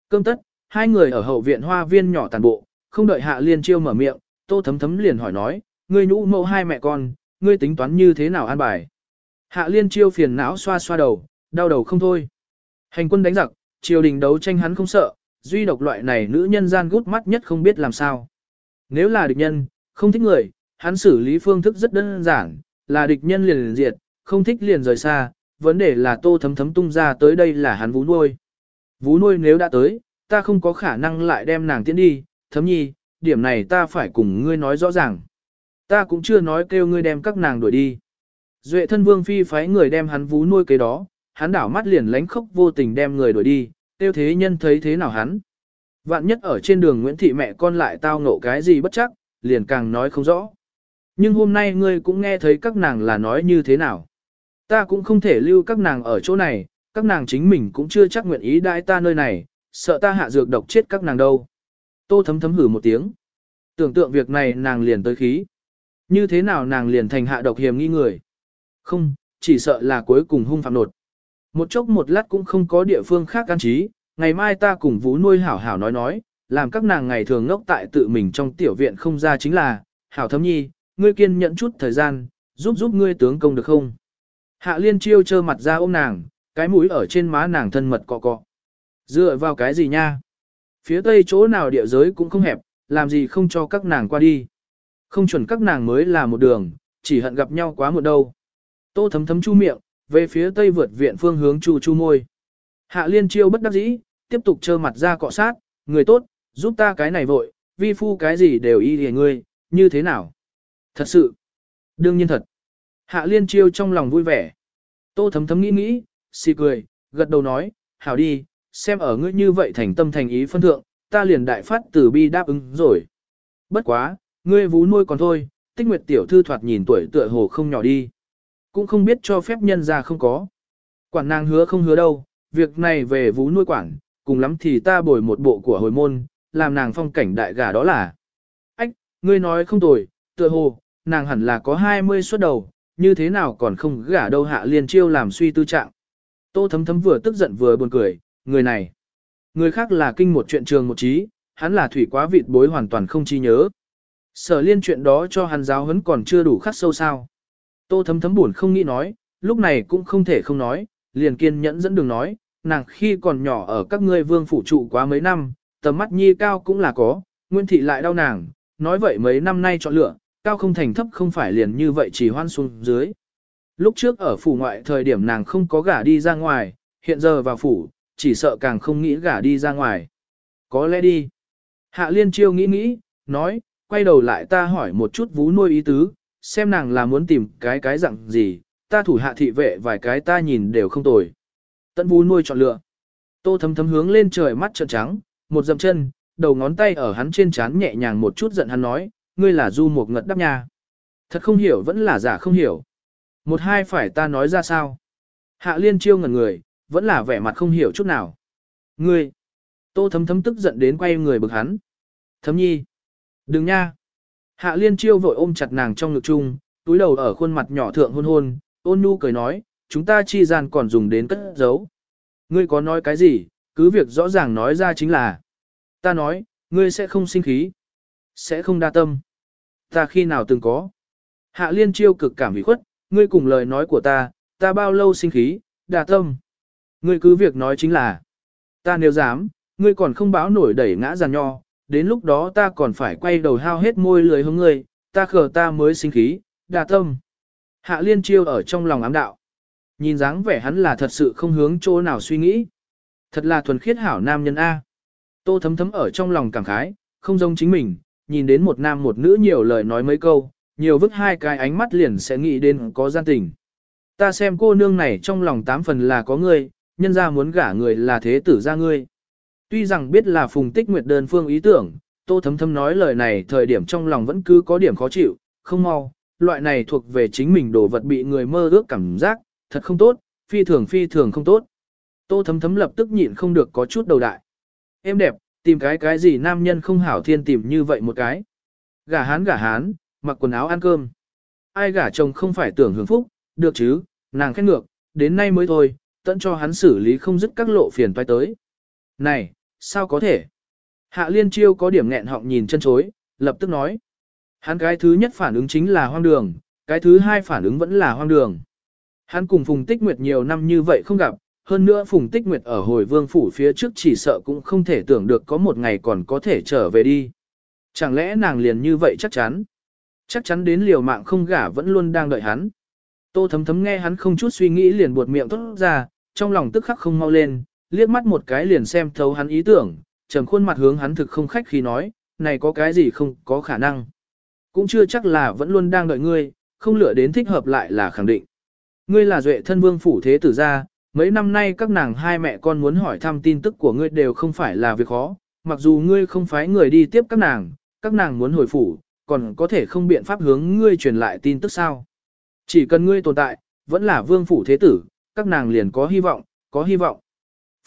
Cơm tất, hai người ở hậu viện hoa viên nhỏ tàn bộ, không đợi hạ liên chiêu mở miệng, tô thấm thấm liền hỏi nói, ngươi nhũ mẫu hai mẹ con, ngươi tính toán như thế nào an bài. Hạ liên chiêu phiền não xoa xoa đầu, đau đầu không thôi. Hành quân đánh giặc, triều đình đấu tranh hắn không sợ, duy độc loại này nữ nhân gian gút mắt nhất không biết làm sao. Nếu là địch nhân, không thích người, hắn xử lý phương thức rất đơn giản, là địch nhân liền liền diệt, không thích liền rời xa, vấn đề là tô thấm thấm tung ra tới đây là hắn vú nuôi. Vú nuôi nếu đã tới, ta không có khả năng lại đem nàng tiến đi, thấm nhi, điểm này ta phải cùng ngươi nói rõ ràng. Ta cũng chưa nói kêu ngươi đem các nàng đuổi đi. Duệ thân vương phi phái người đem hắn vú nuôi cái đó, hắn đảo mắt liền lánh khóc vô tình đem người đuổi đi, tiêu thế nhân thấy thế nào hắn. Vạn nhất ở trên đường Nguyễn Thị mẹ con lại tao ngộ cái gì bất chắc, liền càng nói không rõ. Nhưng hôm nay ngươi cũng nghe thấy các nàng là nói như thế nào. Ta cũng không thể lưu các nàng ở chỗ này, các nàng chính mình cũng chưa chắc nguyện ý đãi ta nơi này, sợ ta hạ dược độc chết các nàng đâu. Tô thấm thấm hử một tiếng. Tưởng tượng việc này nàng liền tới khí. Như thế nào nàng liền thành hạ độc hiểm nghi người. Không, chỉ sợ là cuối cùng hung phạm nột. Một chốc một lát cũng không có địa phương khác can trí, ngày mai ta cùng vú nuôi hảo hảo nói nói, làm các nàng ngày thường ngốc tại tự mình trong tiểu viện không ra chính là, hảo thấm nhi, ngươi kiên nhẫn chút thời gian, giúp giúp ngươi tướng công được không? Hạ liên chiêu trơ mặt ra ôm nàng, cái mũi ở trên má nàng thân mật cọ cọ. Dựa vào cái gì nha? Phía tây chỗ nào địa giới cũng không hẹp, làm gì không cho các nàng qua đi. Không chuẩn các nàng mới là một đường, chỉ hận gặp nhau quá một đâu. Tô thấm thấm chu miệng, về phía tây vượt viện phương hướng chu chu môi. Hạ liên chiêu bất đắc dĩ, tiếp tục trơ mặt ra cọ sát, người tốt, giúp ta cái này vội, vi phu cái gì đều y hề ngươi, như thế nào? Thật sự, đương nhiên thật. Hạ liên chiêu trong lòng vui vẻ. Tô thấm thấm nghĩ nghĩ, xì cười, gật đầu nói, hảo đi, xem ở ngươi như vậy thành tâm thành ý phân thượng, ta liền đại phát từ bi đáp ứng rồi. Bất quá, ngươi vú nuôi còn thôi, tích nguyệt tiểu thư thoạt nhìn tuổi tựa hồ không nhỏ đi. Cũng không biết cho phép nhân ra không có. Quản nàng hứa không hứa đâu, việc này về vú nuôi quản, cùng lắm thì ta bồi một bộ của hồi môn, làm nàng phong cảnh đại gà đó là. Ách, ngươi nói không tồi, tựa hồ, nàng hẳn là có 20 suốt đầu, như thế nào còn không gả đâu hạ liên chiêu làm suy tư trạng. Tô thấm thấm vừa tức giận vừa buồn cười, người này. Người khác là kinh một chuyện trường một trí, hắn là thủy quá vịt bối hoàn toàn không chi nhớ. Sở liên chuyện đó cho hắn giáo hấn còn chưa đủ khắc sâu sao. Tô thấm thấm buồn không nghĩ nói, lúc này cũng không thể không nói, liền kiên nhẫn dẫn đường nói, nàng khi còn nhỏ ở các ngươi vương phủ trụ quá mấy năm, tầm mắt nhi cao cũng là có, nguyên thị lại đau nàng, nói vậy mấy năm nay chọn lựa, cao không thành thấp không phải liền như vậy chỉ hoan xuống dưới. Lúc trước ở phủ ngoại thời điểm nàng không có gả đi ra ngoài, hiện giờ vào phủ, chỉ sợ càng không nghĩ gả đi ra ngoài. Có lẽ đi. Hạ liên chiêu nghĩ nghĩ, nói, quay đầu lại ta hỏi một chút vú nuôi ý tứ, xem nàng là muốn tìm cái cái dạng gì, ta thủ hạ thị vệ vài cái ta nhìn đều không tồi. Tận vú nuôi chọn lựa. Tô thấm thấm hướng lên trời mắt trợn trắng, một dậm chân, đầu ngón tay ở hắn trên trán nhẹ nhàng một chút giận hắn nói, ngươi là du một ngật đắp nha. Thật không hiểu vẫn là giả không hiểu. Một hai phải ta nói ra sao? Hạ liên chiêu ngẩn người, vẫn là vẻ mặt không hiểu chút nào. Ngươi! Tô thấm thấm tức giận đến quay người bực hắn. Thấm nhi! Đừng nha! Hạ liên chiêu vội ôm chặt nàng trong ngực chung, túi đầu ở khuôn mặt nhỏ thượng hôn hôn, ôn Nu cười nói, chúng ta chi gian còn dùng đến cất giấu. Ngươi có nói cái gì, cứ việc rõ ràng nói ra chính là. Ta nói, ngươi sẽ không sinh khí. Sẽ không đa tâm. Ta khi nào từng có. Hạ liên chiêu cực cảm ủy khuất, ngươi cùng lời nói của ta, ta bao lâu sinh khí, đa tâm. Ngươi cứ việc nói chính là. Ta nếu dám, ngươi còn không báo nổi đẩy ngã giàn nho, đến lúc đó ta còn phải quay đầu hao hết môi lười hướng ngươi, ta khờ ta mới sinh khí, đa tâm. Hạ liên chiêu ở trong lòng ám đạo. Nhìn dáng vẻ hắn là thật sự không hướng chỗ nào suy nghĩ. Thật là thuần khiết hảo nam nhân A. Tô thấm thấm ở trong lòng cảm khái, không giống chính mình, nhìn đến một nam một nữ nhiều lời nói mấy câu, nhiều vứt hai cái ánh mắt liền sẽ nghĩ đến có gian tình. Ta xem cô nương này trong lòng tám phần là có ngươi, nhân ra muốn gả người là thế tử ra ngươi. Tuy rằng biết là phùng tích nguyệt đơn phương ý tưởng, tô thấm thấm nói lời này thời điểm trong lòng vẫn cứ có điểm khó chịu, không mau, loại này thuộc về chính mình đồ vật bị người mơ ước cảm giác, thật không tốt, phi thường phi thường không tốt. Tô thấm thấm lập tức nhịn không được có chút đầu đại. Em đẹp, tìm cái cái gì nam nhân không hảo thiên tìm như vậy một cái. Gả hán gả hán, mặc quần áo ăn cơm. Ai gả chồng không phải tưởng hưởng phúc, được chứ, nàng khét ngược, đến nay mới thôi, tận cho hắn xử lý không dứt các lộ phiền toái tới. Này, sao có thể? Hạ liên chiêu có điểm nghẹn họng nhìn chân chối, lập tức nói. Hắn cái thứ nhất phản ứng chính là hoang đường, cái thứ hai phản ứng vẫn là hoang đường. Hắn cùng Phùng Tích Nguyệt nhiều năm như vậy không gặp, hơn nữa Phùng Tích Nguyệt ở hồi vương phủ phía trước chỉ sợ cũng không thể tưởng được có một ngày còn có thể trở về đi. Chẳng lẽ nàng liền như vậy chắc chắn? Chắc chắn đến liều mạng không gả vẫn luôn đang đợi hắn. Tô thấm thấm nghe hắn không chút suy nghĩ liền buột miệng tốt ra, trong lòng tức khắc không mau lên, liếc mắt một cái liền xem thấu hắn ý tưởng, trầm khuôn mặt hướng hắn thực không khách khi nói, này có cái gì không có khả năng. Cũng chưa chắc là vẫn luôn đang đợi ngươi, không lựa đến thích hợp lại là khẳng định. Ngươi là duệ thân vương phủ thế tử gia, mấy năm nay các nàng hai mẹ con muốn hỏi thăm tin tức của ngươi đều không phải là việc khó, mặc dù ngươi không phái người đi tiếp các nàng, các nàng muốn hồi phủ, còn có thể không biện pháp hướng ngươi truyền lại tin tức sao. Chỉ cần ngươi tồn tại, vẫn là vương phủ thế tử, các nàng liền có hy vọng, có hy vọng.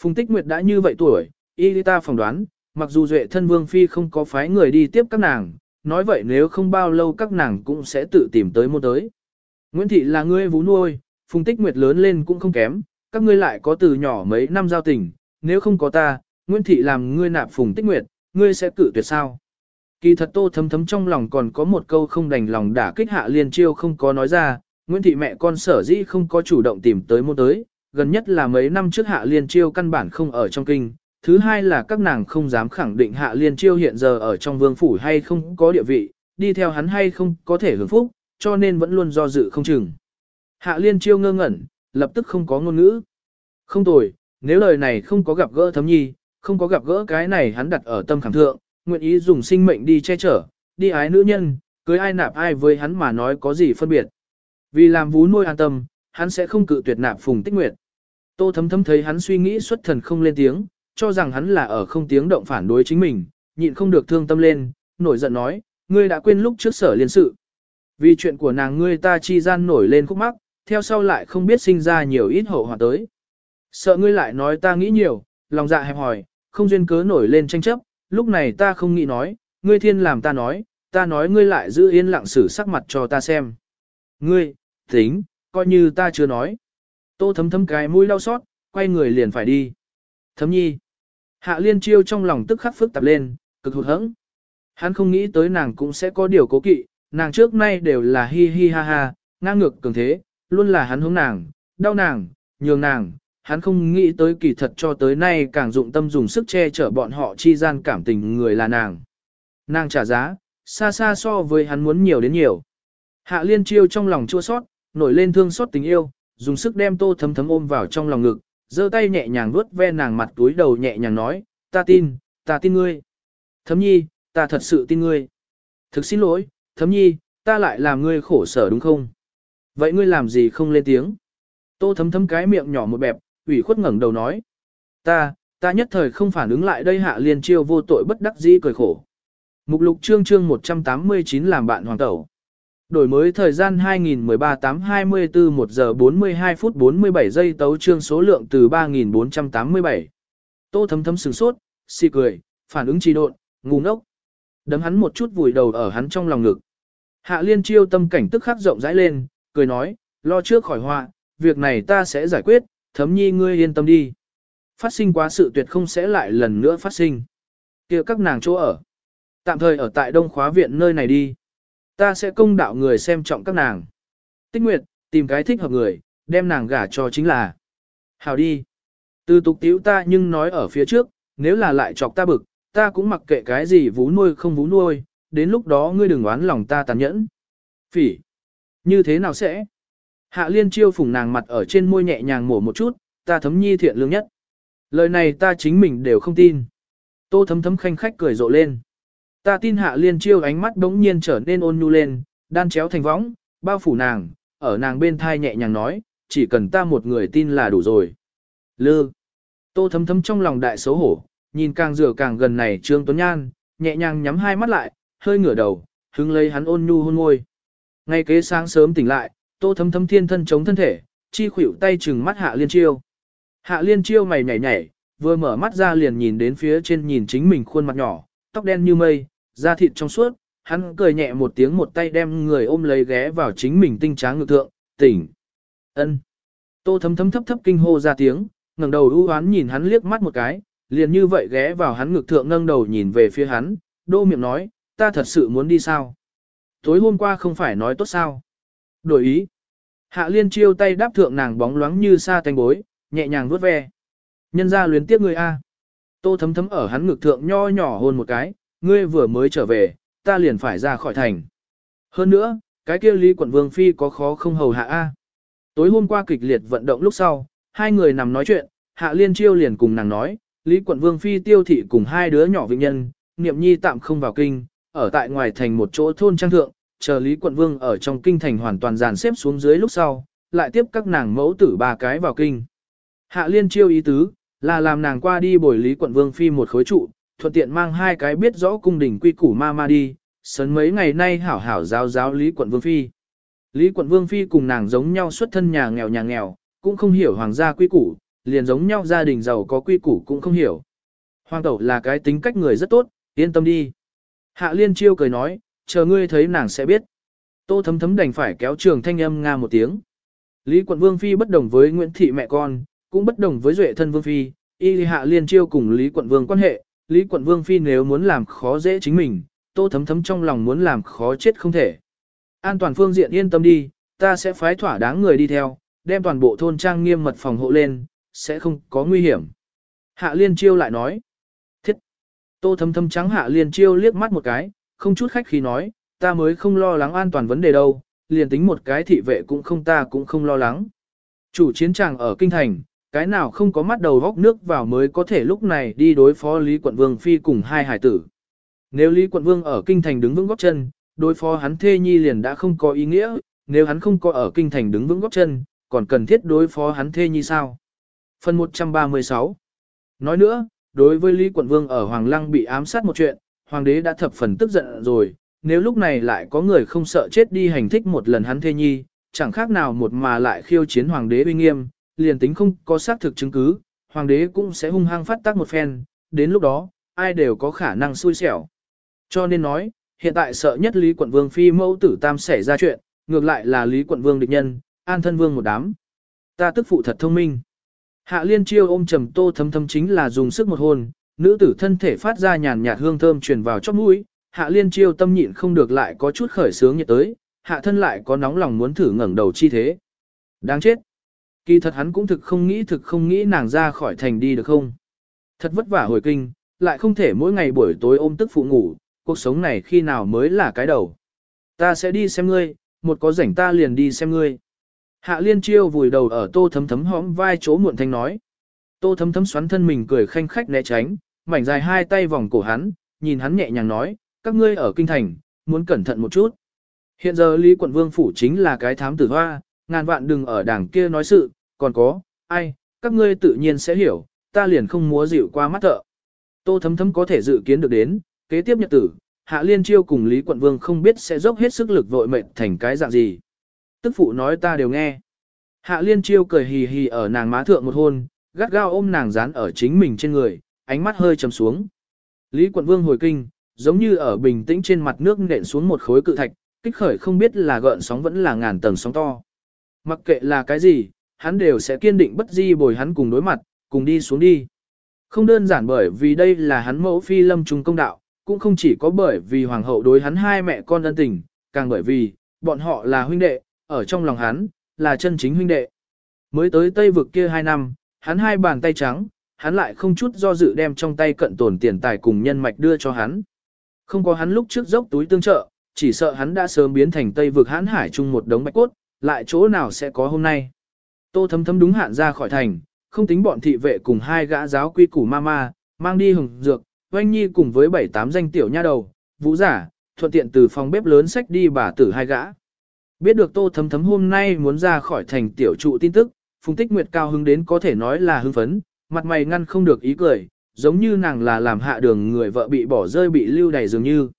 Phùng Tích Nguyệt đã như vậy tuổi, y ta phỏng đoán, mặc dù duệ thân vương phi không có phái người đi tiếp các nàng, nói vậy nếu không bao lâu các nàng cũng sẽ tự tìm tới môn tới. Nguyễn Thị là ngươi vú nuôi, Phùng Tích Nguyệt lớn lên cũng không kém, các ngươi lại có từ nhỏ mấy năm giao tình, nếu không có ta, Nguyễn Thị làm ngươi nạp Phùng Tích Nguyệt, ngươi sẽ cử tuyệt sao? Kỳ thật tô thấm thấm trong lòng còn có một câu không đành lòng đả kích hạ liên chiêu không có nói ra, Nguyễn Thị mẹ con sở dĩ không có chủ động tìm tới môn tới, gần nhất là mấy năm trước hạ liên chiêu căn bản không ở trong kinh, thứ hai là các nàng không dám khẳng định hạ liên chiêu hiện giờ ở trong vương phủ hay không có địa vị, đi theo hắn hay không có thể hưởng phúc, cho nên vẫn luôn do dự không chừng. Hạ liên chiêu ngơ ngẩn, lập tức không có ngôn ngữ. Không tồi, nếu lời này không có gặp gỡ thấm nhi, không có gặp gỡ cái này hắn đặt ở tâm khảm thượng, nguyện ý dùng sinh mệnh đi che chở, đi ái nữ nhân, cưới ai nạp ai với hắn mà nói có gì phân biệt. Vì làm vú nuôi an tâm, hắn sẽ không cự tuyệt nạp Phùng Tích Nguyệt. Tô thấm thấm thấy hắn suy nghĩ xuất thần không lên tiếng, cho rằng hắn là ở không tiếng động phản đối chính mình, nhịn không được thương tâm lên, nổi giận nói, ngươi đã quên lúc trước sở liên sự. Vì chuyện của nàng ngươi ta chi gian nổi lên khúc mắc, theo sau lại không biết sinh ra nhiều ít hậu hoạn tới. Sợ ngươi lại nói ta nghĩ nhiều, lòng dạ hẹp hỏi, không duyên cớ nổi lên tranh chấp, lúc này ta không nghĩ nói, ngươi thiên làm ta nói, ta nói ngươi lại giữ yên lặng xử sắc mặt cho ta xem. Ngươi, tính, coi như ta chưa nói. Tô thấm thấm cái mũi đau xót, quay người liền phải đi. Thấm nhi. Hạ liên chiêu trong lòng tức khắc phức tạp lên, cực hụt hẫng. Hắn không nghĩ tới nàng cũng sẽ có điều cố kỵ, nàng trước nay đều là hi hi ha ha, ngang ngược cường thế, luôn là hắn hướng nàng, đau nàng, nhường nàng, hắn không nghĩ tới kỳ thật cho tới nay càng dụng tâm dùng sức che chở bọn họ chi gian cảm tình người là nàng. Nàng trả giá, xa xa so với hắn muốn nhiều đến nhiều. Hạ liên chiêu trong lòng chua sót, nổi lên thương xót tình yêu, dùng sức đem tô thấm thấm ôm vào trong lòng ngực, giơ tay nhẹ nhàng vuốt ve nàng mặt túi đầu nhẹ nhàng nói, ta tin, ta tin ngươi. Thấm nhi, ta thật sự tin ngươi. Thực xin lỗi, thấm nhi, ta lại làm ngươi khổ sở đúng không? Vậy ngươi làm gì không lên tiếng? Tô thấm thấm cái miệng nhỏ một bẹp, ủy khuất ngẩng đầu nói. Ta, ta nhất thời không phản ứng lại đây hạ liên chiêu vô tội bất đắc dĩ cười khổ. Mục lục chương chương 189 làm bạn hoàng tẩu. Đổi mới thời gian 2013-8-24 1 giờ 42 phút 47 giây tấu chương số lượng từ 3487. Tô thấm thấm sừng sốt, si cười, phản ứng trì độn, ngu ngốc. Đấm hắn một chút vùi đầu ở hắn trong lòng ngực. Hạ liên chiêu tâm cảnh tức khắc rộng rãi lên, cười nói, lo trước khỏi họa, việc này ta sẽ giải quyết, thấm nhi ngươi yên tâm đi. Phát sinh quá sự tuyệt không sẽ lại lần nữa phát sinh. kia các nàng chỗ ở. Tạm thời ở tại đông khóa viện nơi này đi. Ta sẽ công đạo người xem trọng các nàng. Tích nguyệt, tìm cái thích hợp người, đem nàng gả cho chính là. Hào đi. Từ tục tiếu ta nhưng nói ở phía trước, nếu là lại chọc ta bực, ta cũng mặc kệ cái gì vú nuôi không vú nuôi, đến lúc đó ngươi đừng oán lòng ta tàn nhẫn. Phỉ. Như thế nào sẽ? Hạ liên chiêu phủng nàng mặt ở trên môi nhẹ nhàng mổ một chút, ta thấm nhi thiện lương nhất. Lời này ta chính mình đều không tin. Tô thấm thấm khanh khách cười rộ lên. Ta tin hạ liên chiêu ánh mắt đống nhiên trở nên ôn nhu lên, đan chéo thành võng, bao phủ nàng, ở nàng bên thai nhẹ nhàng nói, chỉ cần ta một người tin là đủ rồi. Lư. Tô thấm thấm trong lòng đại xấu hổ, nhìn càng rửa càng gần này Trương Tuấn Nhan, nhẹ nhàng nhắm hai mắt lại, hơi ngửa đầu, hứng lấy hắn ôn nhu hôn môi. Ngay kế sáng sớm tỉnh lại, tô thấm thấm thiên thân chống thân thể, chi khuỷu tay chừng mắt hạ liên chiêu. Hạ liên chiêu mày nhảy nhảy, vừa mở mắt ra liền nhìn đến phía trên nhìn chính mình khuôn mặt nhỏ, tóc đen như mây, da thịt trong suốt, hắn cười nhẹ một tiếng một tay đem người ôm lấy ghé vào chính mình tinh tráng ngực thượng, tỉnh. ân. Tô thấm thấm thấp thấp kinh hô ra tiếng, ngẩng đầu ưu hoán nhìn hắn liếc mắt một cái, liền như vậy ghé vào hắn ngực thượng nâng đầu nhìn về phía hắn, đô miệng nói, ta thật sự muốn đi sao? Tối hôm qua không phải nói tốt sao? Đổi ý. Hạ liên chiêu tay đáp thượng nàng bóng loáng như sa tanh bối, nhẹ nhàng vuốt ve. Nhân ra luyến tiếc người A. Tô thấm thấm ở hắn ngực thượng nho nhỏ hôn một cái, ngươi vừa mới trở về, ta liền phải ra khỏi thành. Hơn nữa, cái kia Lý quận Vương Phi có khó không hầu hạ A. Tối hôm qua kịch liệt vận động lúc sau, hai người nằm nói chuyện, Hạ Liên Chiêu liền cùng nàng nói, Lý quận Vương Phi tiêu thị cùng hai đứa nhỏ vĩnh nhân, niệm nhi tạm không vào kinh, ở tại ngoài thành một chỗ thôn trang thượng, chờ Lý quận Vương ở trong kinh thành hoàn toàn dàn xếp xuống dưới lúc sau, lại tiếp các nàng mẫu tử ba cái vào kinh. Hạ Liên Chiêu ý tứ, là làm nàng qua đi bồi Lý quận Vương Phi một khối trụ, thuận tiện mang hai cái biết rõ cung đình quy củ ma ma đi, sớm mấy ngày nay hảo hảo giáo giáo Lý quận Vương Phi. Lý quận Vương Phi cùng nàng giống nhau xuất thân nhà nghèo nhà nghèo, cũng không hiểu hoàng gia quy củ, liền giống nhau gia đình giàu có quy củ cũng không hiểu. Hoàng tẩu là cái tính cách người rất tốt, yên tâm đi. Hạ liên chiêu cười nói, chờ ngươi thấy nàng sẽ biết. Tô thấm thấm đành phải kéo trường thanh âm nga một tiếng. Lý quận Vương Phi bất đồng với Nguyễn Thị mẹ con, cũng bất đồng với Duệ thân Vương Phi, y hạ liên chiêu cùng Lý quận Vương quan hệ, Lý quận Vương Phi nếu muốn làm khó dễ chính mình, tô thấm thấm trong lòng muốn làm khó chết không thể. An toàn phương diện yên tâm đi, ta sẽ phái thỏa đáng người đi theo, đem toàn bộ thôn trang nghiêm mật phòng hộ lên, sẽ không có nguy hiểm. Hạ liên chiêu lại nói. Tô thấm thấm trắng hạ liền chiêu liếc mắt một cái, không chút khách khí nói, ta mới không lo lắng an toàn vấn đề đâu, liền tính một cái thị vệ cũng không ta cũng không lo lắng. Chủ chiến tràng ở Kinh Thành, cái nào không có mắt đầu góc nước vào mới có thể lúc này đi đối phó Lý Quận Vương Phi cùng hai hải tử. Nếu Lý Quận Vương ở Kinh Thành đứng vững góc chân, đối phó hắn thê nhi liền đã không có ý nghĩa, nếu hắn không có ở kinh thành đứng vững góc chân, còn cần thiết đối phó hắn thê nhi sao. Phần 136 Nói nữa, đối với Lý Quận Vương ở Hoàng Lăng bị ám sát một chuyện, Hoàng đế đã thập phần tức giận rồi, nếu lúc này lại có người không sợ chết đi hành thích một lần hắn thê nhi, chẳng khác nào một mà lại khiêu chiến Hoàng đế uy nghiêm, liền tính không có xác thực chứng cứ, Hoàng đế cũng sẽ hung hăng phát tác một phen, đến lúc đó, ai đều có khả năng xui xẻo. Cho nên nói, hiện tại sợ nhất Lý Quận Vương phi mẫu tử tam xảy ra chuyện, ngược lại là Lý Quận Vương địch nhân, an thân vương một đám. Ta tức phụ thật thông minh. Hạ liên chiêu ôm trầm tô thấm thấm chính là dùng sức một hôn, nữ tử thân thể phát ra nhàn nhạt hương thơm truyền vào chóp mũi, hạ liên chiêu tâm nhịn không được lại có chút khởi sướng nhiệt tới, hạ thân lại có nóng lòng muốn thử ngẩng đầu chi thế. Đáng chết. Kỳ thật hắn cũng thực không nghĩ thực không nghĩ nàng ra khỏi thành đi được không. Thật vất vả hồi kinh, lại không thể mỗi ngày buổi tối ôm tức phụ ngủ, cuộc sống này khi nào mới là cái đầu. Ta sẽ đi xem ngươi, một có rảnh ta liền đi xem ngươi. Hạ liên chiêu vùi đầu ở tô thấm thấm hõm vai chỗ muộn thanh nói. Tô thấm thấm xoắn thân mình cười khanh khách né tránh, mảnh dài hai tay vòng cổ hắn, nhìn hắn nhẹ nhàng nói, các ngươi ở kinh thành, muốn cẩn thận một chút. Hiện giờ Lý quận vương phủ chính là cái thám tử hoa, ngàn vạn đừng ở đảng kia nói sự, còn có, ai, các ngươi tự nhiên sẽ hiểu, ta liền không múa dịu qua mắt thợ. Tô thấm thấm có thể dự kiến được đến, kế tiếp nhật tử, Hạ Liên Chiêu cùng Lý Quận Vương không biết sẽ dốc hết sức lực vội mệnh thành cái dạng gì. Tức phụ nói ta đều nghe. Hạ Liên Chiêu cười hì hì ở nàng má thượng một hôn, gắt gao ôm nàng dán ở chính mình trên người, ánh mắt hơi trầm xuống. Lý Quận Vương hồi kinh, giống như ở bình tĩnh trên mặt nước nện xuống một khối cự thạch, kích khởi không biết là gợn sóng vẫn là ngàn tầng sóng to. Mặc kệ là cái gì, hắn đều sẽ kiên định bất di bồi hắn cùng đối mặt, cùng đi xuống đi. Không đơn giản bởi vì đây là hắn mẫu phi lâm trung công đạo, cũng không chỉ có bởi vì hoàng hậu đối hắn hai mẹ con ân tình, càng bởi vì, bọn họ là huynh đệ, ở trong lòng hắn, là chân chính huynh đệ. Mới tới Tây vực kia hai năm, hắn hai bàn tay trắng, hắn lại không chút do dự đem trong tay cận tổn tiền tài cùng nhân mạch đưa cho hắn. Không có hắn lúc trước dốc túi tương trợ, chỉ sợ hắn đã sớm biến thành Tây vực hãn hải chung một đống bạch cốt, lại chỗ nào sẽ có hôm nay. Tô thấm thấm đúng hạn ra khỏi thành, không tính bọn thị vệ cùng hai gã giáo quy củ mama, mang đi hừng dược, oanh nhi cùng với bảy tám danh tiểu nha đầu, vũ giả, thuận tiện từ phòng bếp lớn sách đi bà tử hai gã. Biết được tô thấm thấm hôm nay muốn ra khỏi thành tiểu trụ tin tức, phùng tích nguyệt cao hứng đến có thể nói là hưng phấn, mặt mày ngăn không được ý cười, giống như nàng là làm hạ đường người vợ bị bỏ rơi bị lưu đày dường như.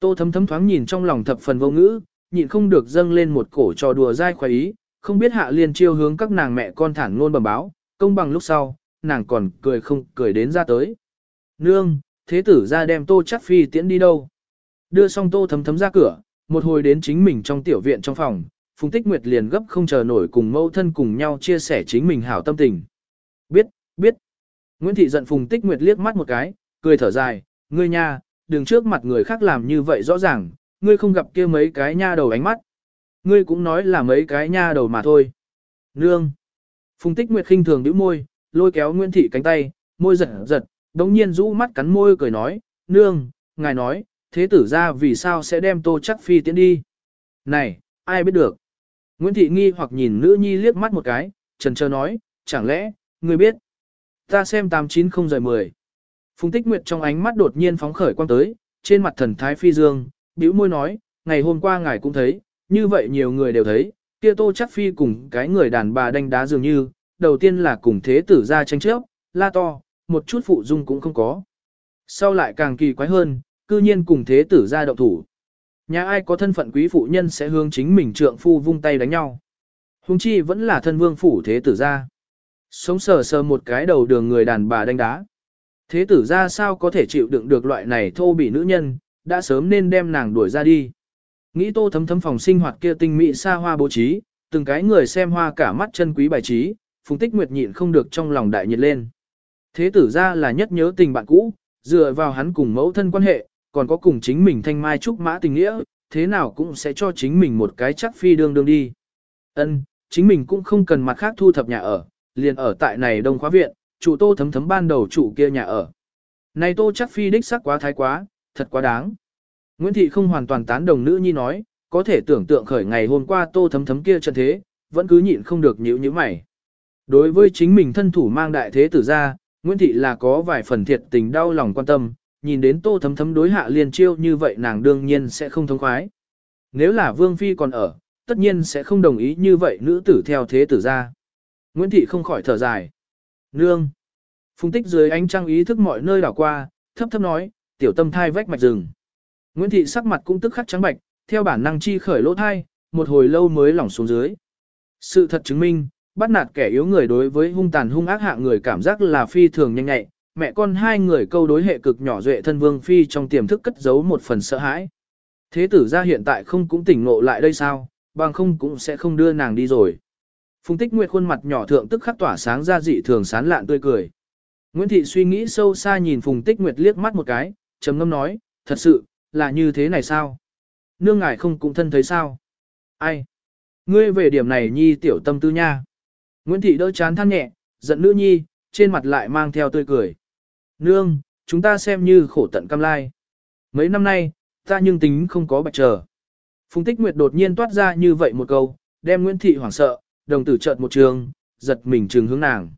Tô thấm thấm thoáng nhìn trong lòng thập phần vô ngữ, nhịn không được dâng lên một cổ trò đùa dai khoái ý, không biết hạ liên chiêu hướng các nàng mẹ con thản ngôn bẩm báo, công bằng lúc sau, nàng còn cười không cười đến ra tới. Nương, thế tử ra đem tô chắc phi tiễn đi đâu? Đưa xong tô thấm thấm ra cửa, một hồi đến chính mình trong tiểu viện trong phòng, Phùng Tích Nguyệt liền gấp không chờ nổi cùng mẫu thân cùng nhau chia sẻ chính mình hảo tâm tình. Biết, biết. Nguyễn Thị giận Phùng Tích Nguyệt liếc mắt một cái, cười thở dài, ngươi nha, đừng trước mặt người khác làm như vậy rõ ràng, ngươi không gặp kia mấy cái nha đầu ánh mắt. Ngươi cũng nói là mấy cái nha đầu mà thôi. Nương. Phùng Tích Nguyệt khinh thường nhíu môi, lôi kéo Nguyễn Thị cánh tay, môi giật giật, đống nhiên rũ mắt cắn môi cười nói, nương, ngài nói, thế tử ra vì sao sẽ đem tô chắc phi tiến đi. Này, ai biết được. Nguyễn Thị nghi hoặc nhìn nữ nhi liếc mắt một cái, trần trơ nói, chẳng lẽ, người biết. Ta xem 890 giờ 10. Phùng Tích Nguyệt trong ánh mắt đột nhiên phóng khởi quang tới, trên mặt thần thái phi dương, bĩu môi nói, ngày hôm qua ngài cũng thấy, như vậy nhiều người đều thấy, kia tô chắc phi cùng cái người đàn bà đánh đá dường như, đầu tiên là cùng thế tử ra tranh chấp, la to, một chút phụ dung cũng không có. Sau lại càng kỳ quái hơn, cư nhiên cùng thế tử ra động thủ. Nhà ai có thân phận quý phụ nhân sẽ hướng chính mình trượng phu vung tay đánh nhau. Hùng chi vẫn là thân vương phủ thế tử ra. Sống sờ sờ một cái đầu đường người đàn bà đánh đá. Thế tử ra sao có thể chịu đựng được loại này thô bị nữ nhân, đã sớm nên đem nàng đuổi ra đi. Nghĩ tô thấm thấm phòng sinh hoạt kia tinh mỹ xa hoa bố trí, từng cái người xem hoa cả mắt chân quý bài trí, phùng tích nguyệt nhịn không được trong lòng đại nhiệt lên. Thế tử ra là nhất nhớ tình bạn cũ, dựa vào hắn cùng mẫu thân quan hệ, còn có cùng chính mình thanh mai trúc mã tình nghĩa, thế nào cũng sẽ cho chính mình một cái chắc phi đương đương đi. Ân, chính mình cũng không cần mặt khác thu thập nhà ở, liền ở tại này đông khóa viện, chủ tô thấm thấm ban đầu chủ kia nhà ở. Này tô chắc phi đích sắc quá thái quá, thật quá đáng. Nguyễn Thị không hoàn toàn tán đồng nữ nhi nói, có thể tưởng tượng khởi ngày hôm qua tô thấm thấm kia trận thế, vẫn cứ nhịn không được nhíu như mày. Đối với chính mình thân thủ mang đại thế tử ra, Nguyễn Thị là có vài phần thiệt tình đau lòng quan tâm, nhìn đến tô thấm thấm đối hạ liên chiêu như vậy nàng đương nhiên sẽ không thống khoái. Nếu là Vương Phi còn ở, tất nhiên sẽ không đồng ý như vậy nữ tử theo thế tử ra. Nguyễn Thị không khỏi thở dài. Nương. Phùng tích dưới ánh trăng ý thức mọi nơi đảo qua, thấp thấp nói, tiểu tâm thai vách mạch rừng. Nguyễn Thị sắc mặt cũng tức khắc trắng bạch, theo bản năng chi khởi lỗ thai, một hồi lâu mới lỏng xuống dưới. Sự thật chứng minh, bắt nạt kẻ yếu người đối với hung tàn hung ác hạ người cảm giác là phi thường nhanh nhạy, mẹ con hai người câu đối hệ cực nhỏ duệ thân vương phi trong tiềm thức cất giấu một phần sợ hãi. Thế tử ra hiện tại không cũng tỉnh ngộ lại đây sao, bằng không cũng sẽ không đưa nàng đi rồi. Phùng tích nguyệt khuôn mặt nhỏ thượng tức khắc tỏa sáng ra dị thường sán lạn tươi cười. Nguyễn Thị suy nghĩ sâu xa nhìn Phùng tích nguyệt liếc mắt một cái, trầm ngâm nói, thật sự, là như thế này sao? Nương ngài không cũng thân thấy sao? Ai? Ngươi về điểm này nhi tiểu tâm tư nha. Nguyễn Thị đỡ chán than nhẹ, giận nữ nhi, trên mặt lại mang theo tươi cười. Nương, chúng ta xem như khổ tận cam lai. Mấy năm nay, ta nhưng tính không có bạch chờ. Phùng Tích Nguyệt đột nhiên toát ra như vậy một câu, đem Nguyễn Thị hoảng sợ, đồng tử chợt một trường, giật mình trường hướng nàng.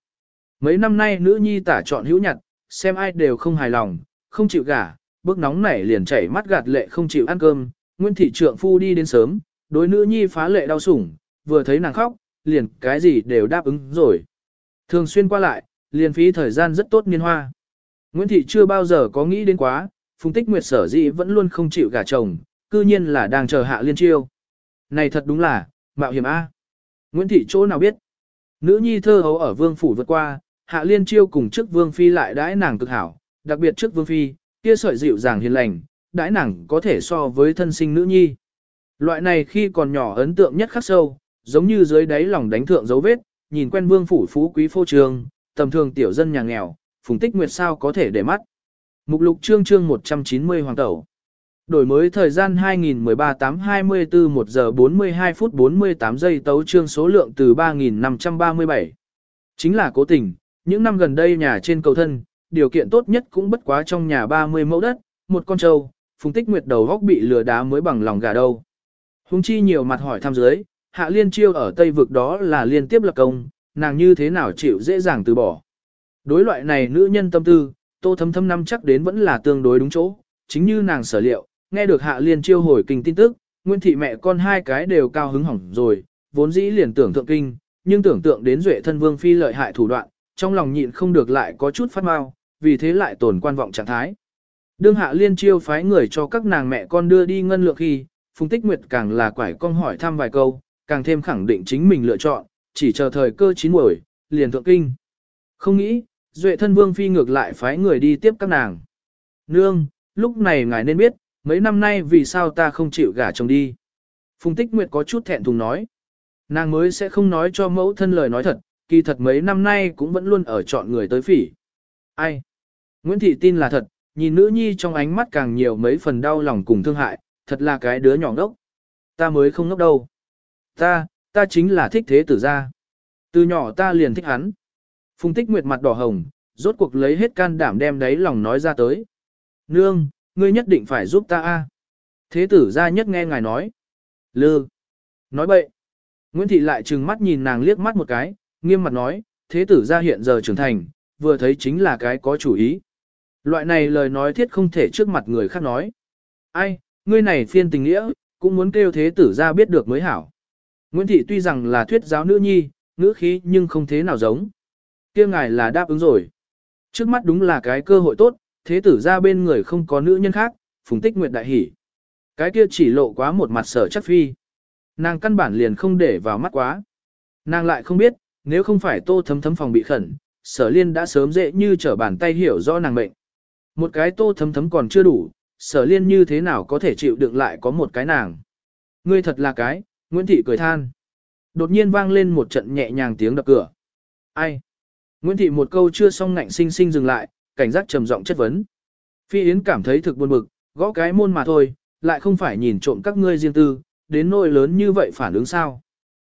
Mấy năm nay nữ nhi tả chọn hữu nhặt, xem ai đều không hài lòng, không chịu gả, bước nóng nảy liền chảy mắt gạt lệ không chịu ăn cơm, Nguyễn Thị trượng phu đi đến sớm, đối nữ nhi phá lệ đau sủng, vừa thấy nàng khóc, liền cái gì đều đáp ứng rồi. Thường xuyên qua lại, liền phí thời gian rất tốt niên hoa. Nguyễn Thị chưa bao giờ có nghĩ đến quá, Phùng Tích Nguyệt sở dĩ vẫn luôn không chịu gả chồng, cư nhiên là đang chờ hạ liên chiêu. Này thật đúng là, mạo hiểm A. Nguyễn Thị chỗ nào biết. Nữ nhi thơ hấu ở vương phủ vượt qua, hạ liên chiêu cùng trước vương phi lại đãi nàng cực hảo, đặc biệt trước vương phi, kia sợi dịu dàng hiền lành, đãi nàng có thể so với thân sinh nữ nhi. Loại này khi còn nhỏ ấn tượng nhất khắc sâu, giống như dưới đáy lòng đánh thượng dấu vết, nhìn quen vương phủ phú quý phô trường, tầm thường tiểu dân nhà nghèo, phùng tích nguyệt sao có thể để mắt. Mục lục chương chương 190 hoàng tẩu. Đổi mới thời gian 2013-8-24 1 giờ 42 phút 48 giây tấu chương số lượng từ 3.537. Chính là cố tình, những năm gần đây nhà trên cầu thân, điều kiện tốt nhất cũng bất quá trong nhà 30 mẫu đất, một con trâu, phùng tích nguyệt đầu góc bị lừa đá mới bằng lòng gà đâu. Hùng chi nhiều mặt hỏi thăm dưới, hạ liên chiêu ở Tây vực đó là liên tiếp lập công, nàng như thế nào chịu dễ dàng từ bỏ. Đối loại này nữ nhân tâm tư, tô thấm thấm năm chắc đến vẫn là tương đối đúng chỗ, chính như nàng sở liệu, nghe được hạ liên chiêu hồi kinh tin tức, nguyên thị mẹ con hai cái đều cao hứng hỏng rồi, vốn dĩ liền tưởng tượng kinh, nhưng tưởng tượng đến duệ thân vương phi lợi hại thủ đoạn, trong lòng nhịn không được lại có chút phát mau, vì thế lại tổn quan vọng trạng thái. Đương hạ liên chiêu phái người cho các nàng mẹ con đưa đi ngân lượng khi, Phùng Tích Nguyệt càng là quải con hỏi thăm vài câu, càng thêm khẳng định chính mình lựa chọn, chỉ chờ thời cơ chín muồi, liền thượng kinh. Không nghĩ, Duệ thân vương phi ngược lại phái người đi tiếp các nàng. Nương, lúc này ngài nên biết, mấy năm nay vì sao ta không chịu gả chồng đi. Phùng Tích Nguyệt có chút thẹn thùng nói. Nàng mới sẽ không nói cho mẫu thân lời nói thật, kỳ thật mấy năm nay cũng vẫn luôn ở chọn người tới phỉ. Ai? Nguyễn Thị tin là thật, nhìn nữ nhi trong ánh mắt càng nhiều mấy phần đau lòng cùng thương hại, thật là cái đứa nhỏ ngốc. Ta mới không ngốc đâu. Ta, ta chính là thích thế tử gia. Từ nhỏ ta liền thích hắn. Phùng tích nguyệt mặt đỏ hồng, rốt cuộc lấy hết can đảm đem đấy lòng nói ra tới. Nương, ngươi nhất định phải giúp ta a. Thế tử gia nhất nghe ngài nói. Lư. Nói bậy. Nguyễn Thị lại trừng mắt nhìn nàng liếc mắt một cái, nghiêm mặt nói, thế tử gia hiện giờ trưởng thành, vừa thấy chính là cái có chủ ý. Loại này lời nói thiết không thể trước mặt người khác nói. Ai, ngươi này phiên tình nghĩa, cũng muốn kêu thế tử gia biết được mới hảo. Nguyễn Thị tuy rằng là thuyết giáo nữ nhi, ngữ khí nhưng không thế nào giống kia ngài là đáp ứng rồi. Trước mắt đúng là cái cơ hội tốt, thế tử ra bên người không có nữ nhân khác, phùng tích nguyệt đại hỉ. Cái kia chỉ lộ quá một mặt sở chắc phi. Nàng căn bản liền không để vào mắt quá. Nàng lại không biết, nếu không phải tô thấm thấm phòng bị khẩn, sở liên đã sớm dễ như trở bàn tay hiểu rõ nàng mệnh. Một cái tô thấm thấm còn chưa đủ, sở liên như thế nào có thể chịu đựng lại có một cái nàng. Ngươi thật là cái, Nguyễn Thị cười than. Đột nhiên vang lên một trận nhẹ nhàng tiếng đập cửa. Ai? Nguyễn Thị một câu chưa xong ngạnh sinh sinh dừng lại, cảnh giác trầm giọng chất vấn. Phi Yến cảm thấy thực buồn bực, gõ cái môn mà thôi, lại không phải nhìn trộm các ngươi riêng tư, đến nỗi lớn như vậy phản ứng sao.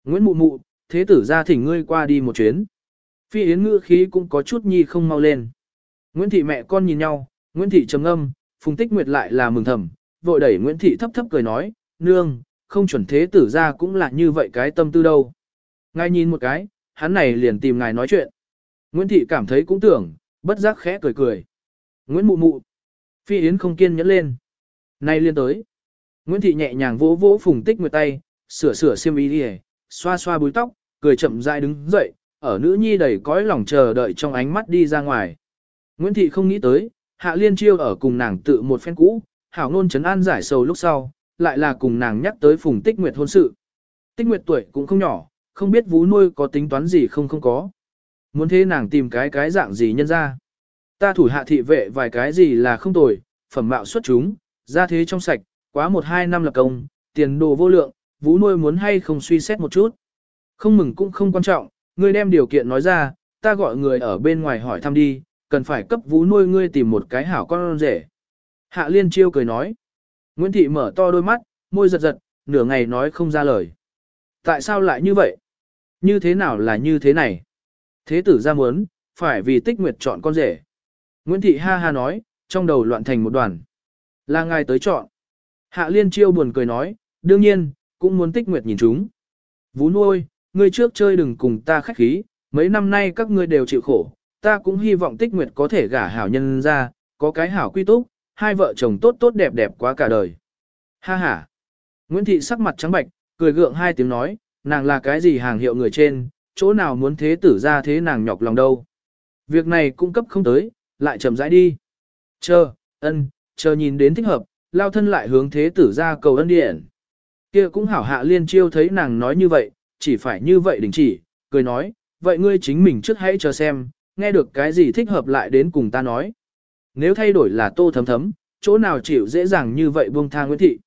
Nguyễn Mụ Mụ, thế tử ra thỉnh ngươi qua đi một chuyến. Phi Yến ngữ khí cũng có chút nhi không mau lên. Nguyễn Thị mẹ con nhìn nhau, Nguyễn Thị trầm âm, Phùng Tích Nguyệt lại là mừng thầm, vội đẩy Nguyễn Thị thấp thấp cười nói, nương, không chuẩn thế tử ra cũng là như vậy cái tâm tư đâu. Ngài nhìn một cái, hắn này liền tìm ngài nói chuyện. Nguyễn Thị cảm thấy cũng tưởng, bất giác khẽ cười cười. Nguyễn Mụ Mụ. Phi Yến không kiên nhẫn lên. Nay liên tới. Nguyễn Thị nhẹ nhàng vỗ vỗ Phùng Tích Nguyệt tay, sửa sửa xiêm y đi xoa xoa búi tóc, cười chậm rãi đứng dậy, ở nữ nhi đầy cõi lòng chờ đợi trong ánh mắt đi ra ngoài. Nguyễn Thị không nghĩ tới, Hạ Liên Chiêu ở cùng nàng tự một phen cũ, hảo ngôn chấn an giải sầu lúc sau, lại là cùng nàng nhắc tới Phùng Tích Nguyệt hôn sự. Tích Nguyệt tuổi cũng không nhỏ, không biết vú nuôi có tính toán gì không không có. Muốn thế nàng tìm cái cái dạng gì nhân ra. Ta thủ hạ thị vệ vài cái gì là không tồi, phẩm mạo xuất chúng, ra thế trong sạch, quá một hai năm lập công, tiền đồ vô lượng, vũ nuôi muốn hay không suy xét một chút. Không mừng cũng không quan trọng, ngươi đem điều kiện nói ra, ta gọi người ở bên ngoài hỏi thăm đi, cần phải cấp vũ nuôi ngươi tìm một cái hảo con rể. Hạ Liên Chiêu cười nói. Nguyễn Thị mở to đôi mắt, môi giật giật, nửa ngày nói không ra lời. Tại sao lại như vậy? Như thế nào là như thế này? Thế tử ra muốn, phải vì tích nguyệt chọn con rể. Nguyễn Thị ha ha nói, trong đầu loạn thành một đoàn. Là ngài tới chọn. Hạ Liên Chiêu buồn cười nói, đương nhiên, cũng muốn tích nguyệt nhìn chúng. Vú nuôi, ngươi trước chơi đừng cùng ta khách khí, mấy năm nay các ngươi đều chịu khổ, ta cũng hy vọng tích nguyệt có thể gả hảo nhân ra, có cái hảo quy túc, hai vợ chồng tốt tốt đẹp đẹp quá cả đời. Ha ha. Nguyễn Thị sắc mặt trắng bạch, cười gượng hai tiếng nói, nàng là cái gì hàng hiệu người trên, chỗ nào muốn thế tử ra thế nàng nhọc lòng đâu. Việc này cung cấp không tới, lại chậm rãi đi. Chờ, ân, chờ nhìn đến thích hợp, lao thân lại hướng thế tử ra cầu ân điện. Kia cũng hảo hạ liên chiêu thấy nàng nói như vậy, chỉ phải như vậy đình chỉ, cười nói, vậy ngươi chính mình trước hãy chờ xem, nghe được cái gì thích hợp lại đến cùng ta nói. Nếu thay đổi là tô thấm thấm, chỗ nào chịu dễ dàng như vậy buông tha Nguyễn Thị.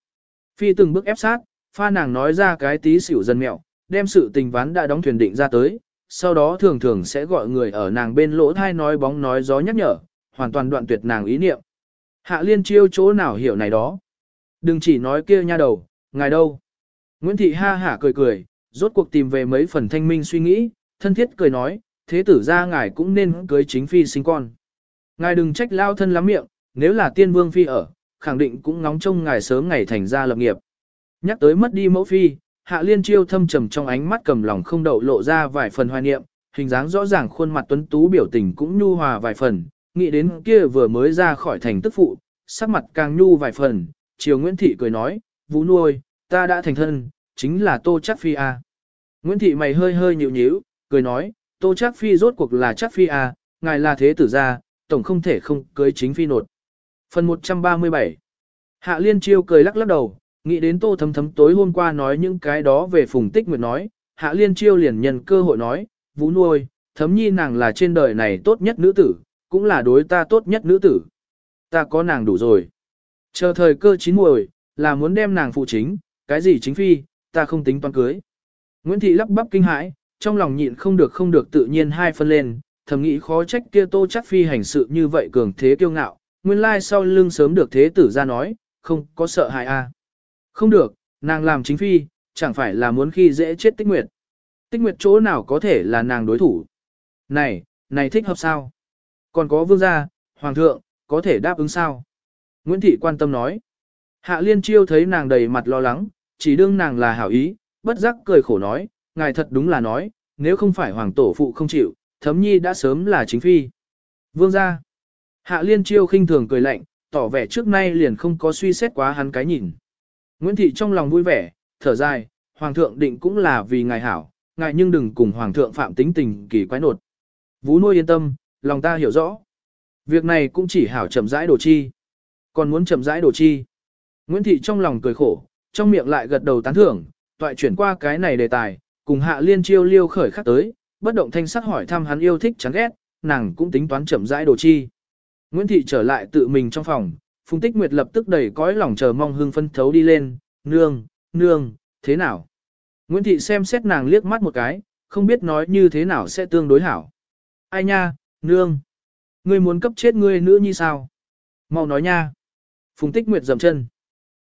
Phi từng bước ép sát, pha nàng nói ra cái tí xỉu dân mẹo, đem sự tình ván đã đóng thuyền định ra tới, sau đó thường thường sẽ gọi người ở nàng bên lỗ thai nói bóng nói gió nhắc nhở, hoàn toàn đoạn tuyệt nàng ý niệm. Hạ liên chiêu chỗ nào hiểu này đó. Đừng chỉ nói kia nha đầu, ngài đâu. Nguyễn Thị ha hả cười cười, rốt cuộc tìm về mấy phần thanh minh suy nghĩ, thân thiết cười nói, thế tử ra ngài cũng nên cưới chính phi sinh con. Ngài đừng trách lao thân lắm miệng, nếu là tiên vương phi ở, khẳng định cũng ngóng trông ngài sớm ngày thành ra lập nghiệp. Nhắc tới mất đi mẫu phi, hạ liên chiêu thâm trầm trong ánh mắt cầm lòng không đậu lộ ra vài phần hoài niệm, hình dáng rõ ràng khuôn mặt tuấn tú biểu tình cũng nhu hòa vài phần, nghĩ đến kia vừa mới ra khỏi thành tức phụ, sắc mặt càng nhu vài phần, chiều Nguyễn Thị cười nói, vũ nuôi, ta đã thành thân, chính là tô chắc phi a. Nguyễn Thị mày hơi hơi nhịu nhíu, cười nói, tô chắc phi rốt cuộc là chắc phi a, ngài là thế tử gia, tổng không thể không cưới chính phi nột. Phần 137 Hạ Liên Chiêu cười lắc lắc đầu, nghĩ đến tô thấm thấm tối hôm qua nói những cái đó về phùng tích nguyệt nói, Hạ Liên Chiêu liền nhân cơ hội nói, vũ nuôi, thấm nhi nàng là trên đời này tốt nhất nữ tử, cũng là đối ta tốt nhất nữ tử. Ta có nàng đủ rồi. Chờ thời cơ chín muồi, là muốn đem nàng phụ chính, cái gì chính phi, ta không tính toán cưới. Nguyễn Thị lắp bắp kinh hãi, trong lòng nhịn không được không được tự nhiên hai phân lên, thầm nghĩ khó trách kia tô chắc phi hành sự như vậy cường thế kiêu ngạo, nguyên lai sau lưng sớm được thế tử ra nói, không có sợ hại a. Không được, nàng làm chính phi, chẳng phải là muốn khi dễ chết tích nguyệt. Tích nguyệt chỗ nào có thể là nàng đối thủ. Này, này thích hợp sao? Còn có vương gia, hoàng thượng, có thể đáp ứng sao? Nguyễn Thị quan tâm nói. Hạ liên chiêu thấy nàng đầy mặt lo lắng, chỉ đương nàng là hảo ý, bất giác cười khổ nói, ngài thật đúng là nói, nếu không phải hoàng tổ phụ không chịu, thấm nhi đã sớm là chính phi. Vương gia. Hạ liên chiêu khinh thường cười lạnh, tỏ vẻ trước nay liền không có suy xét quá hắn cái nhìn. Nguyễn Thị trong lòng vui vẻ, thở dài, hoàng thượng định cũng là vì ngài hảo, ngài nhưng đừng cùng hoàng thượng phạm tính tình kỳ quái nột. Vú nuôi yên tâm, lòng ta hiểu rõ. Việc này cũng chỉ hảo chậm rãi đồ chi. Còn muốn chậm rãi đồ chi. Nguyễn Thị trong lòng cười khổ, trong miệng lại gật đầu tán thưởng, toại chuyển qua cái này đề tài, cùng hạ liên chiêu liêu khởi khắc tới, bất động thanh sắc hỏi thăm hắn yêu thích chán ghét, nàng cũng tính toán chậm rãi đồ chi. Nguyễn Thị trở lại tự mình trong phòng, Phùng Tích Nguyệt lập tức đầy cõi lòng chờ mong hưng phân thấu đi lên, nương, nương, thế nào? Nguyễn Thị xem xét nàng liếc mắt một cái, không biết nói như thế nào sẽ tương đối hảo. Ai nha, nương, ngươi muốn cấp chết ngươi nữ như sao? Mau nói nha. Phùng Tích Nguyệt dầm chân.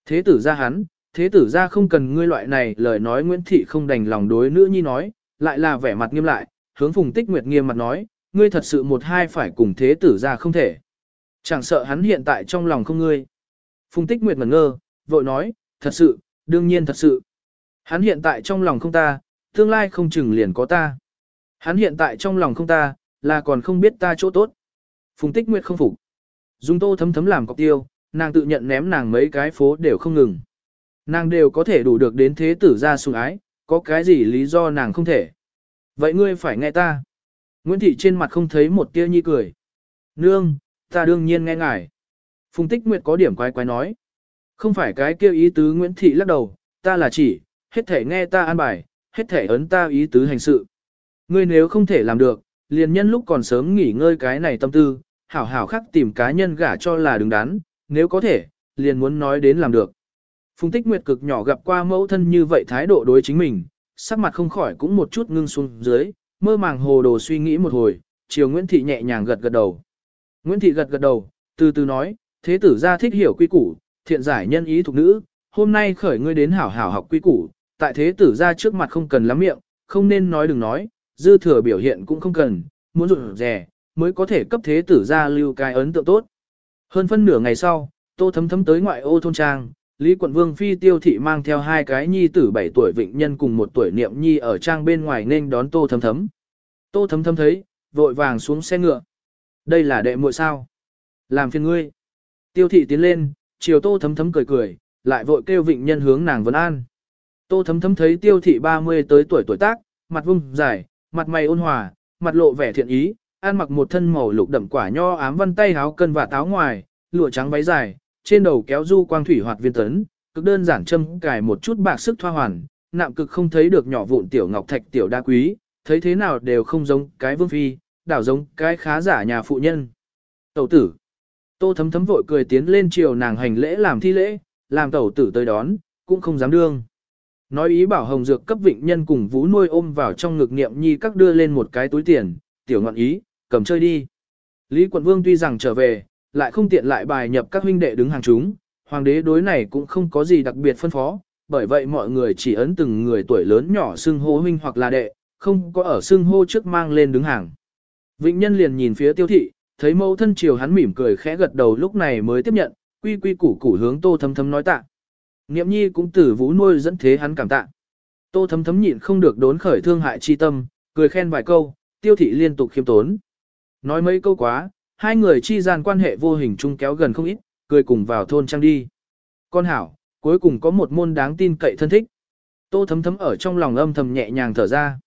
Thế tử ra hắn, thế tử ra không cần ngươi loại này lời nói Nguyễn Thị không đành lòng đối nữ nhi nói, lại là vẻ mặt nghiêm lại, hướng Phùng Tích Nguyệt nghiêm mặt nói, ngươi thật sự một hai phải cùng thế tử ra không thể. Chẳng sợ hắn hiện tại trong lòng không ngươi. Phùng Tích Nguyệt ngẩn ngơ, vội nói, thật sự, đương nhiên thật sự. Hắn hiện tại trong lòng không ta, tương lai không chừng liền có ta. Hắn hiện tại trong lòng không ta, là còn không biết ta chỗ tốt. Phùng Tích Nguyệt không phục. Dùng tô thấm thấm làm cọc tiêu, nàng tự nhận ném nàng mấy cái phố đều không ngừng. Nàng đều có thể đủ được đến thế tử ra sủng ái, có cái gì lý do nàng không thể. Vậy ngươi phải nghe ta. Nguyễn Thị trên mặt không thấy một tia nhi cười. Nương, ta đương nhiên nghe ngài. Phùng Tích Nguyệt có điểm quái quái nói. Không phải cái kêu ý tứ Nguyễn Thị lắc đầu, ta là chỉ, hết thể nghe ta an bài, hết thể ấn ta ý tứ hành sự. Ngươi nếu không thể làm được, liền nhân lúc còn sớm nghỉ ngơi cái này tâm tư, hảo hảo khắc tìm cá nhân gả cho là đứng đắn, nếu có thể, liền muốn nói đến làm được. Phùng Tích Nguyệt cực nhỏ gặp qua mẫu thân như vậy thái độ đối chính mình, sắc mặt không khỏi cũng một chút ngưng xuống dưới, mơ màng hồ đồ suy nghĩ một hồi, chiều Nguyễn Thị nhẹ nhàng gật gật đầu. Nguyễn Thị gật gật đầu, từ từ nói, thế tử gia thích hiểu quy củ, thiện giải nhân ý thuộc nữ, hôm nay khởi ngươi đến hảo hảo học quy củ, tại thế tử gia trước mặt không cần lắm miệng, không nên nói đừng nói, dư thừa biểu hiện cũng không cần, muốn rụt rè, mới có thể cấp thế tử gia lưu cái ấn tượng tốt. Hơn phân nửa ngày sau, tô thấm thấm tới ngoại ô thôn trang, Lý quận vương phi tiêu thị mang theo hai cái nhi tử 7 tuổi vịnh nhân cùng một tuổi niệm nhi ở trang bên ngoài nên đón tô thấm thấm. Tô thấm thấm thấy, vội vàng xuống xe ngựa. Đây là đệ muội sao? Làm phiền ngươi. Tiêu thị tiến lên, chiều tô thấm thấm cười cười, lại vội kêu vịnh nhân hướng nàng vấn an. Tô thấm thấm thấy tiêu thị 30 tới tuổi tuổi tác, mặt vung dài, mặt mày ôn hòa, mặt lộ vẻ thiện ý, ăn mặc một thân màu lục đậm quả nho ám văn tay áo cân và táo ngoài, lụa trắng váy dài, trên đầu kéo du quang thủy hoạt viên tấn, cực đơn giản châm cài một chút bạc sức thoa hoàn, nạm cực không thấy được nhỏ vụn tiểu ngọc thạch tiểu đa quý, thấy thế nào đều không giống cái vương phi, đảo giống cái khá giả nhà phụ nhân. Tẩu tử. Tô thấm thấm vội cười tiến lên chiều nàng hành lễ làm thi lễ, làm tẩu tử tới đón, cũng không dám đương. Nói ý bảo hồng dược cấp vịnh nhân cùng vũ nuôi ôm vào trong ngực niệm nhi các đưa lên một cái túi tiền, tiểu ngọn ý, cầm chơi đi. Lý quận vương tuy rằng trở về, lại không tiện lại bài nhập các huynh đệ đứng hàng chúng, hoàng đế đối này cũng không có gì đặc biệt phân phó, bởi vậy mọi người chỉ ấn từng người tuổi lớn nhỏ xưng hô huynh hoặc là đệ, không có ở xưng hô trước mang lên đứng hàng. Vịnh nhân liền nhìn phía tiêu thị, thấy mẫu thân chiều hắn mỉm cười khẽ gật đầu lúc này mới tiếp nhận, quy quy củ củ hướng tô thấm thấm nói tạ. Niệm nhi cũng tử vũ nuôi dẫn thế hắn cảm tạ. Tô thấm thấm nhịn không được đốn khởi thương hại chi tâm, cười khen vài câu, tiêu thị liên tục khiêm tốn. Nói mấy câu quá, hai người chi gian quan hệ vô hình chung kéo gần không ít, cười cùng vào thôn trang đi. Con hảo, cuối cùng có một môn đáng tin cậy thân thích. Tô thấm thấm ở trong lòng âm thầm nhẹ nhàng thở ra.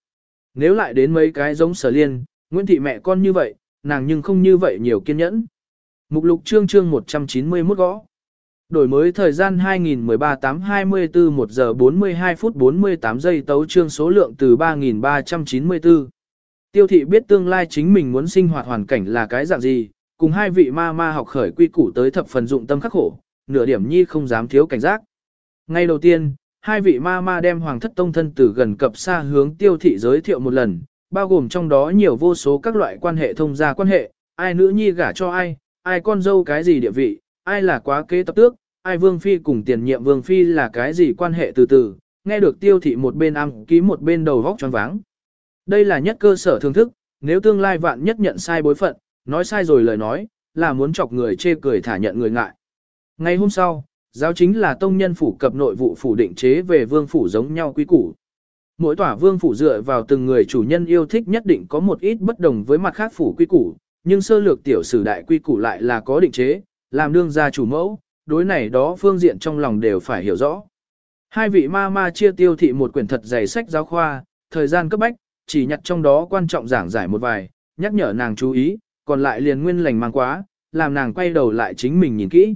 Nếu lại đến mấy cái giống sở liên, Nguyễn Thị mẹ con như vậy, nàng nhưng không như vậy nhiều kiên nhẫn. Mục lục chương chương 191 gõ. Đổi mới thời gian 2013 24 1 giờ 42 phút 48 giây tấu chương số lượng từ 3394. Tiêu thị biết tương lai chính mình muốn sinh hoạt hoàn cảnh là cái dạng gì, cùng hai vị ma ma học khởi quy củ tới thập phần dụng tâm khắc khổ, nửa điểm nhi không dám thiếu cảnh giác. Ngay đầu tiên, hai vị ma ma đem hoàng thất tông thân từ gần cập xa hướng tiêu thị giới thiệu một lần, bao gồm trong đó nhiều vô số các loại quan hệ thông gia quan hệ, ai nữ nhi gả cho ai, ai con dâu cái gì địa vị, ai là quá kế tập tước, ai vương phi cùng tiền nhiệm vương phi là cái gì quan hệ từ từ, nghe được tiêu thị một bên ăn ký một bên đầu vóc tròn váng. Đây là nhất cơ sở thưởng thức, nếu tương lai vạn nhất nhận sai bối phận, nói sai rồi lời nói, là muốn chọc người chê cười thả nhận người ngại. Ngày hôm sau, giáo chính là tông nhân phủ cập nội vụ phủ định chế về vương phủ giống nhau quý củ. Mỗi tòa vương phủ dựa vào từng người chủ nhân yêu thích nhất định có một ít bất đồng với mặt khác phủ quy củ, nhưng sơ lược tiểu sử đại quy củ lại là có định chế, làm đương gia chủ mẫu, đối này đó phương diện trong lòng đều phải hiểu rõ. Hai vị ma ma chia tiêu thị một quyển thật dày sách giáo khoa, thời gian cấp bách, chỉ nhặt trong đó quan trọng giảng giải một vài, nhắc nhở nàng chú ý, còn lại liền nguyên lành mang quá, làm nàng quay đầu lại chính mình nhìn kỹ.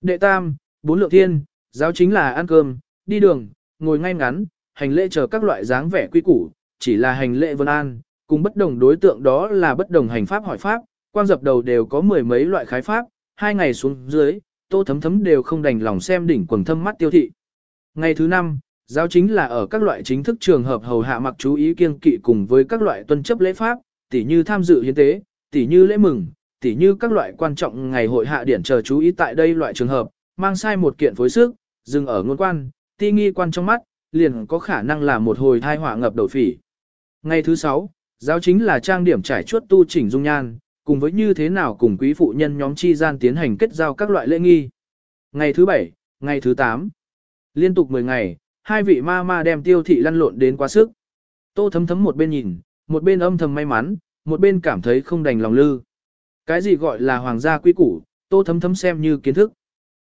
Đệ tam, bốn lượng thiên, giáo chính là ăn cơm, đi đường, ngồi ngay ngắn, hành lễ chờ các loại dáng vẻ quy củ, chỉ là hành lễ vân an, cùng bất đồng đối tượng đó là bất đồng hành pháp hỏi pháp, quan dập đầu đều có mười mấy loại khái pháp, hai ngày xuống dưới, tô thấm thấm đều không đành lòng xem đỉnh quần thâm mắt tiêu thị. Ngày thứ năm, giáo chính là ở các loại chính thức trường hợp hầu hạ mặc chú ý kiêng kỵ cùng với các loại tuân chấp lễ pháp, tỉ như tham dự hiến tế, tỉ như lễ mừng, tỉ như các loại quan trọng ngày hội hạ điển chờ chú ý tại đây loại trường hợp, mang sai một kiện phối sức, dừng ở ngôn quan, ti nghi quan trong mắt, liền có khả năng là một hồi thai họa ngập đầu phỉ. Ngày thứ sáu, giáo chính là trang điểm trải chuốt tu chỉnh dung nhan, cùng với như thế nào cùng quý phụ nhân nhóm chi gian tiến hành kết giao các loại lễ nghi. Ngày thứ bảy, ngày thứ tám, liên tục 10 ngày, hai vị ma ma đem tiêu thị lăn lộn đến quá sức. Tô thấm thấm một bên nhìn, một bên âm thầm may mắn, một bên cảm thấy không đành lòng lư. Cái gì gọi là hoàng gia quý củ, tô thấm thấm xem như kiến thức.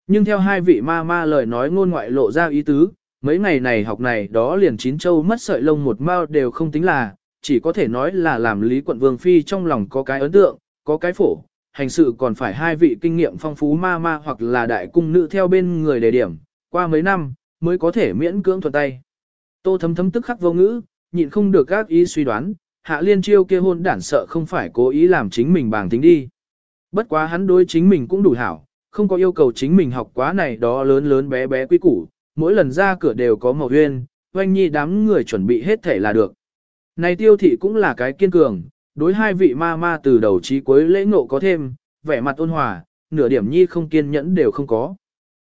nhưng theo hai vị ma ma lời nói ngôn ngoại lộ ra ý tứ, mấy ngày này học này đó liền chín châu mất sợi lông một mao đều không tính là, chỉ có thể nói là làm Lý quận Vương Phi trong lòng có cái ấn tượng, có cái phổ, hành sự còn phải hai vị kinh nghiệm phong phú ma ma hoặc là đại cung nữ theo bên người đề điểm, qua mấy năm, mới có thể miễn cưỡng thuận tay. Tô thấm thấm tức khắc vô ngữ, nhịn không được các ý suy đoán, hạ liên chiêu kia hôn đản sợ không phải cố ý làm chính mình bàng tính đi. Bất quá hắn đối chính mình cũng đủ hảo, không có yêu cầu chính mình học quá này đó lớn lớn bé bé quý củ, mỗi lần ra cửa đều có màu huyên, oanh nhi đám người chuẩn bị hết thể là được. Này tiêu thị cũng là cái kiên cường, đối hai vị ma ma từ đầu chí cuối lễ ngộ có thêm, vẻ mặt ôn hòa, nửa điểm nhi không kiên nhẫn đều không có.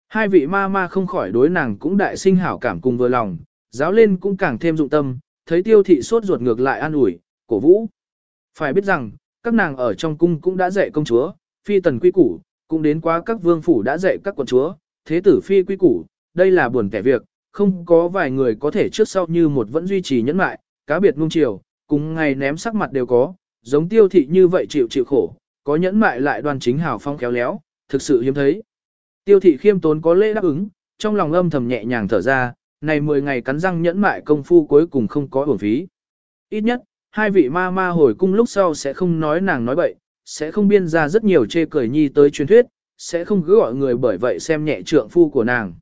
Hai vị ma ma không khỏi đối nàng cũng đại sinh hảo cảm cùng vừa lòng, giáo lên cũng càng thêm dụng tâm, thấy tiêu thị sốt ruột ngược lại an ủi, cổ vũ. Phải biết rằng, các nàng ở trong cung cũng đã dạy công chúa, phi tần quy củ, cũng đến qua các vương phủ đã dạy các quận chúa, thế tử phi quy củ, đây là buồn kẻ việc, không có vài người có thể trước sau như một vẫn duy trì nhẫn mại, cá biệt nung chiều, cùng ngày ném sắc mặt đều có, giống tiêu thị như vậy chịu chịu khổ, có nhẫn mại lại đoan chính hào phong khéo léo, thực sự hiếm thấy. Tiêu thị khiêm tốn có lễ đáp ứng, trong lòng âm thầm nhẹ nhàng thở ra, này 10 ngày cắn răng nhẫn mại công phu cuối cùng không có uổng phí. Ít nhất, hai vị ma ma hồi cung lúc sau sẽ không nói nàng nói bậy, sẽ không biên ra rất nhiều chê cười nhi tới truyền thuyết, sẽ không cứ gọi người bởi vậy xem nhẹ trượng phu của nàng.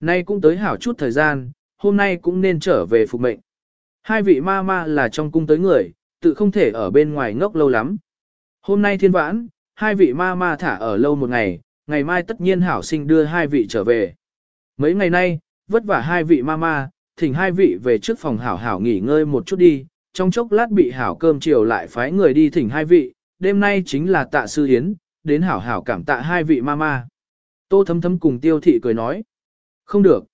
Nay cũng tới hảo chút thời gian, hôm nay cũng nên trở về phục mệnh. Hai vị ma ma là trong cung tới người, tự không thể ở bên ngoài ngốc lâu lắm. Hôm nay thiên vãn, hai vị ma ma thả ở lâu một ngày, ngày mai tất nhiên hảo sinh đưa hai vị trở về. Mấy ngày nay, vất vả hai vị ma ma, thỉnh hai vị về trước phòng hảo hảo nghỉ ngơi một chút đi, trong chốc lát bị hảo cơm chiều lại phái người đi thỉnh hai vị, đêm nay chính là tạ sư hiến, đến hảo hảo cảm tạ hai vị ma ma. Tô thấm thấm cùng tiêu thị cười nói. Không được.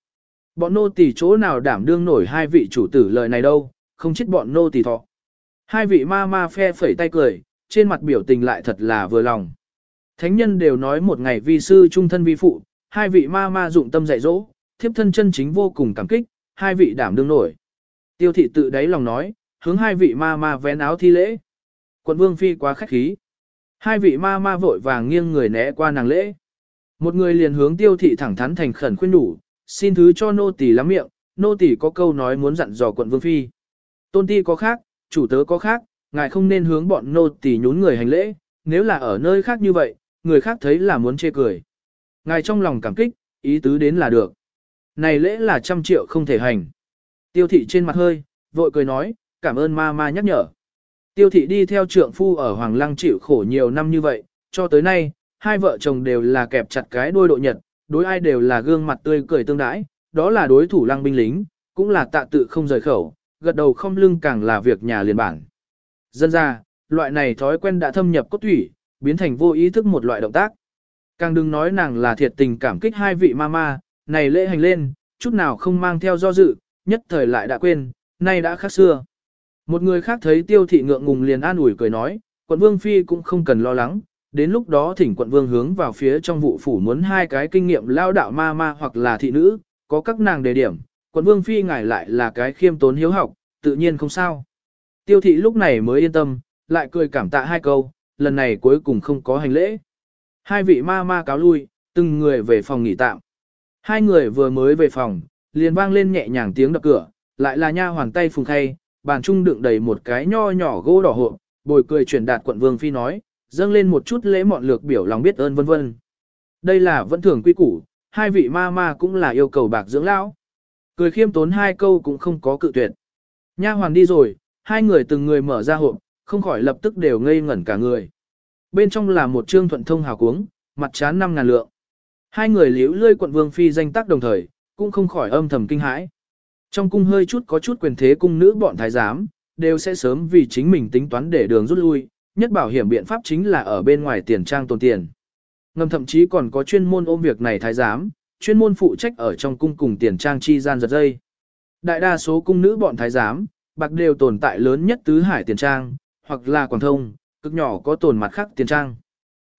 Bọn nô tỳ chỗ nào đảm đương nổi hai vị chủ tử lời này đâu, không chết bọn nô tỳ thọ. Hai vị ma ma phe phẩy tay cười, trên mặt biểu tình lại thật là vừa lòng. Thánh nhân đều nói một ngày vi sư trung thân vi phụ, hai vị ma ma dụng tâm dạy dỗ, thiếp thân chân chính vô cùng cảm kích, hai vị đảm đương nổi. Tiêu thị tự đáy lòng nói, hướng hai vị ma ma vén áo thi lễ. Quận vương phi quá khách khí. Hai vị ma ma vội vàng nghiêng người né qua nàng lễ. Một người liền hướng tiêu thị thẳng thắn thành khẩn khuyên đủ, xin thứ cho nô tỳ lắm miệng, nô tỳ có câu nói muốn dặn dò quận vương phi. Tôn ti có khác, chủ tớ có khác, ngài không nên hướng bọn nô tỳ nhún người hành lễ, nếu là ở nơi khác như vậy, người khác thấy là muốn chê cười. Ngài trong lòng cảm kích, ý tứ đến là được. Này lễ là trăm triệu không thể hành. Tiêu thị trên mặt hơi, vội cười nói, cảm ơn ma ma nhắc nhở. Tiêu thị đi theo trượng phu ở Hoàng Lăng chịu khổ nhiều năm như vậy, cho tới nay, hai vợ chồng đều là kẹp chặt cái đôi độ nhật, đối ai đều là gương mặt tươi cười tương đãi, đó là đối thủ lăng binh lính, cũng là tạ tự không rời khẩu, gật đầu không lưng càng là việc nhà liền bản. Dân ra, loại này thói quen đã thâm nhập cốt thủy, biến thành vô ý thức một loại động tác. Càng đừng nói nàng là thiệt tình cảm kích hai vị mama, này lễ hành lên, chút nào không mang theo do dự, nhất thời lại đã quên, nay đã khác xưa. Một người khác thấy tiêu thị ngượng ngùng liền an ủi cười nói, quận vương phi cũng không cần lo lắng, đến lúc đó thỉnh quận vương hướng vào phía trong vụ phủ muốn hai cái kinh nghiệm lao đạo ma ma hoặc là thị nữ, có các nàng đề điểm, quận vương phi ngài lại là cái khiêm tốn hiếu học, tự nhiên không sao. Tiêu thị lúc này mới yên tâm, lại cười cảm tạ hai câu, lần này cuối cùng không có hành lễ. Hai vị ma ma cáo lui, từng người về phòng nghỉ tạm. Hai người vừa mới về phòng, liền vang lên nhẹ nhàng tiếng đập cửa, lại là nha hoàn tay phùng khay, bàn trung đựng đầy một cái nho nhỏ gỗ đỏ hộp, bồi cười truyền đạt quận vương phi nói, dâng lên một chút lễ mọn lược biểu lòng biết ơn vân vân. Đây là vẫn thường quy củ, hai vị ma ma cũng là yêu cầu bạc dưỡng lão. Cười khiêm tốn hai câu cũng không có cự tuyệt. Nha hoàn đi rồi, hai người từng người mở ra hộp, không khỏi lập tức đều ngây ngẩn cả người. Bên trong là một trương thuận thông hào cuống, mặt chán năm ngàn lượng. Hai người liễu lươi quận vương phi danh tác đồng thời, cũng không khỏi âm thầm kinh hãi. Trong cung hơi chút có chút quyền thế cung nữ bọn thái giám, đều sẽ sớm vì chính mình tính toán để đường rút lui, nhất bảo hiểm biện pháp chính là ở bên ngoài tiền trang tồn tiền. Ngầm thậm chí còn có chuyên môn ôm việc này thái giám, chuyên môn phụ trách ở trong cung cùng tiền trang chi gian giật dây. Đại đa số cung nữ bọn thái giám, bạc đều tồn tại lớn nhất tứ hải tiền trang, hoặc là quảng thông, cực nhỏ có tồn mặt khác tiền trang.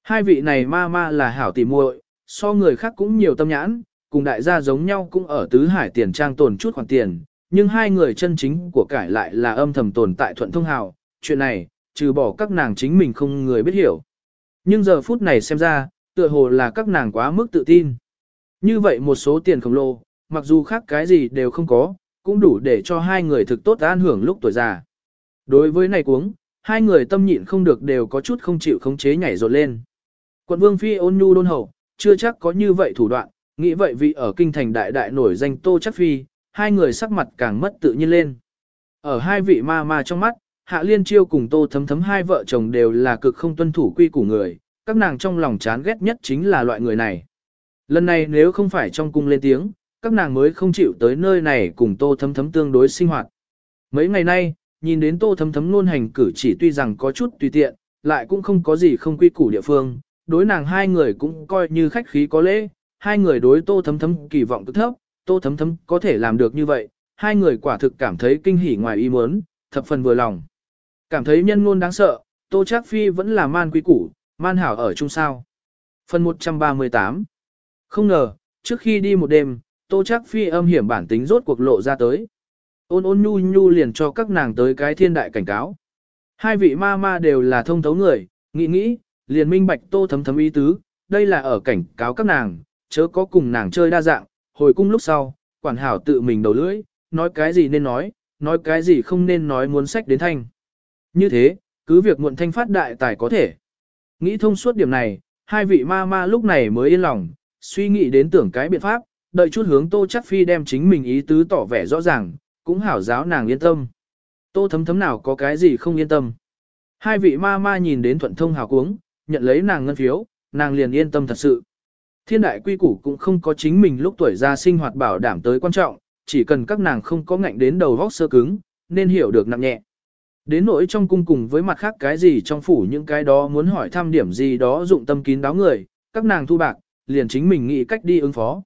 Hai vị này ma ma là hảo tỉ muội, so người khác cũng nhiều tâm nhãn, cùng đại gia giống nhau cũng ở tứ hải tiền trang tồn chút khoản tiền, nhưng hai người chân chính của cải lại là âm thầm tồn tại thuận thông hào, chuyện này, trừ bỏ các nàng chính mình không người biết hiểu. Nhưng giờ phút này xem ra, tựa hồ là các nàng quá mức tự tin. Như vậy một số tiền khổng lồ, mặc dù khác cái gì đều không có, cũng đủ để cho hai người thực tốt an hưởng lúc tuổi già. Đối với này cuống, hai người tâm nhịn không được đều có chút không chịu khống chế nhảy rột lên. Quận Vương Phi ôn nhu đôn hậu, chưa chắc có như vậy thủ đoạn, nghĩ vậy vì ở kinh thành đại đại nổi danh Tô Chắc Phi, hai người sắc mặt càng mất tự nhiên lên. Ở hai vị ma ma trong mắt, Hạ Liên Chiêu cùng Tô Thấm Thấm hai vợ chồng đều là cực không tuân thủ quy củ người, các nàng trong lòng chán ghét nhất chính là loại người này. Lần này nếu không phải trong cung lên tiếng, các nàng mới không chịu tới nơi này cùng Tô Thấm Thấm tương đối sinh hoạt. Mấy ngày nay, nhìn đến Tô Thấm Thấm luôn hành cử chỉ tuy rằng có chút tùy tiện, lại cũng không có gì không quy củ địa phương, đối nàng hai người cũng coi như khách khí có lễ, hai người đối Tô Thấm Thấm kỳ vọng cực thấp, Tô Thấm Thấm có thể làm được như vậy, hai người quả thực cảm thấy kinh hỉ ngoài ý muốn, thập phần vừa lòng. Cảm thấy nhân ngôn đáng sợ, Tô Trác Phi vẫn là man quý củ, man hảo ở chung sao. Phần 138 Không ngờ, trước khi đi một đêm, Tô Trác Phi âm hiểm bản tính rốt cuộc lộ ra tới. Ôn ôn nhu nhu liền cho các nàng tới cái thiên đại cảnh cáo. Hai vị ma ma đều là thông thấu người, nghĩ nghĩ, liền minh bạch Tô thấm thấm ý tứ, đây là ở cảnh cáo các nàng, chớ có cùng nàng chơi đa dạng, hồi cung lúc sau, quản hảo tự mình đầu lưỡi, nói cái gì nên nói, nói cái gì không nên nói muốn sách đến thanh. Như thế, cứ việc muộn thanh phát đại tài có thể. Nghĩ thông suốt điểm này, hai vị ma ma lúc này mới yên lòng, suy nghĩ đến tưởng cái biện pháp, đợi chút hướng Tô Chắc Phi đem chính mình ý tứ tỏ vẻ rõ ràng, cũng hảo giáo nàng yên tâm. Tô thấm thấm nào có cái gì không yên tâm. Hai vị ma ma nhìn đến thuận thông hào cuống, nhận lấy nàng ngân phiếu, nàng liền yên tâm thật sự. Thiên đại quy củ cũng không có chính mình lúc tuổi ra sinh hoạt bảo đảm tới quan trọng, chỉ cần các nàng không có ngạnh đến đầu vóc sơ cứng, nên hiểu được nặng nhẹ. Đến nỗi trong cung cùng với mặt khác cái gì trong phủ những cái đó muốn hỏi thăm điểm gì đó dụng tâm kín đáo người, các nàng thu bạc, liền chính mình nghĩ cách đi ứng phó.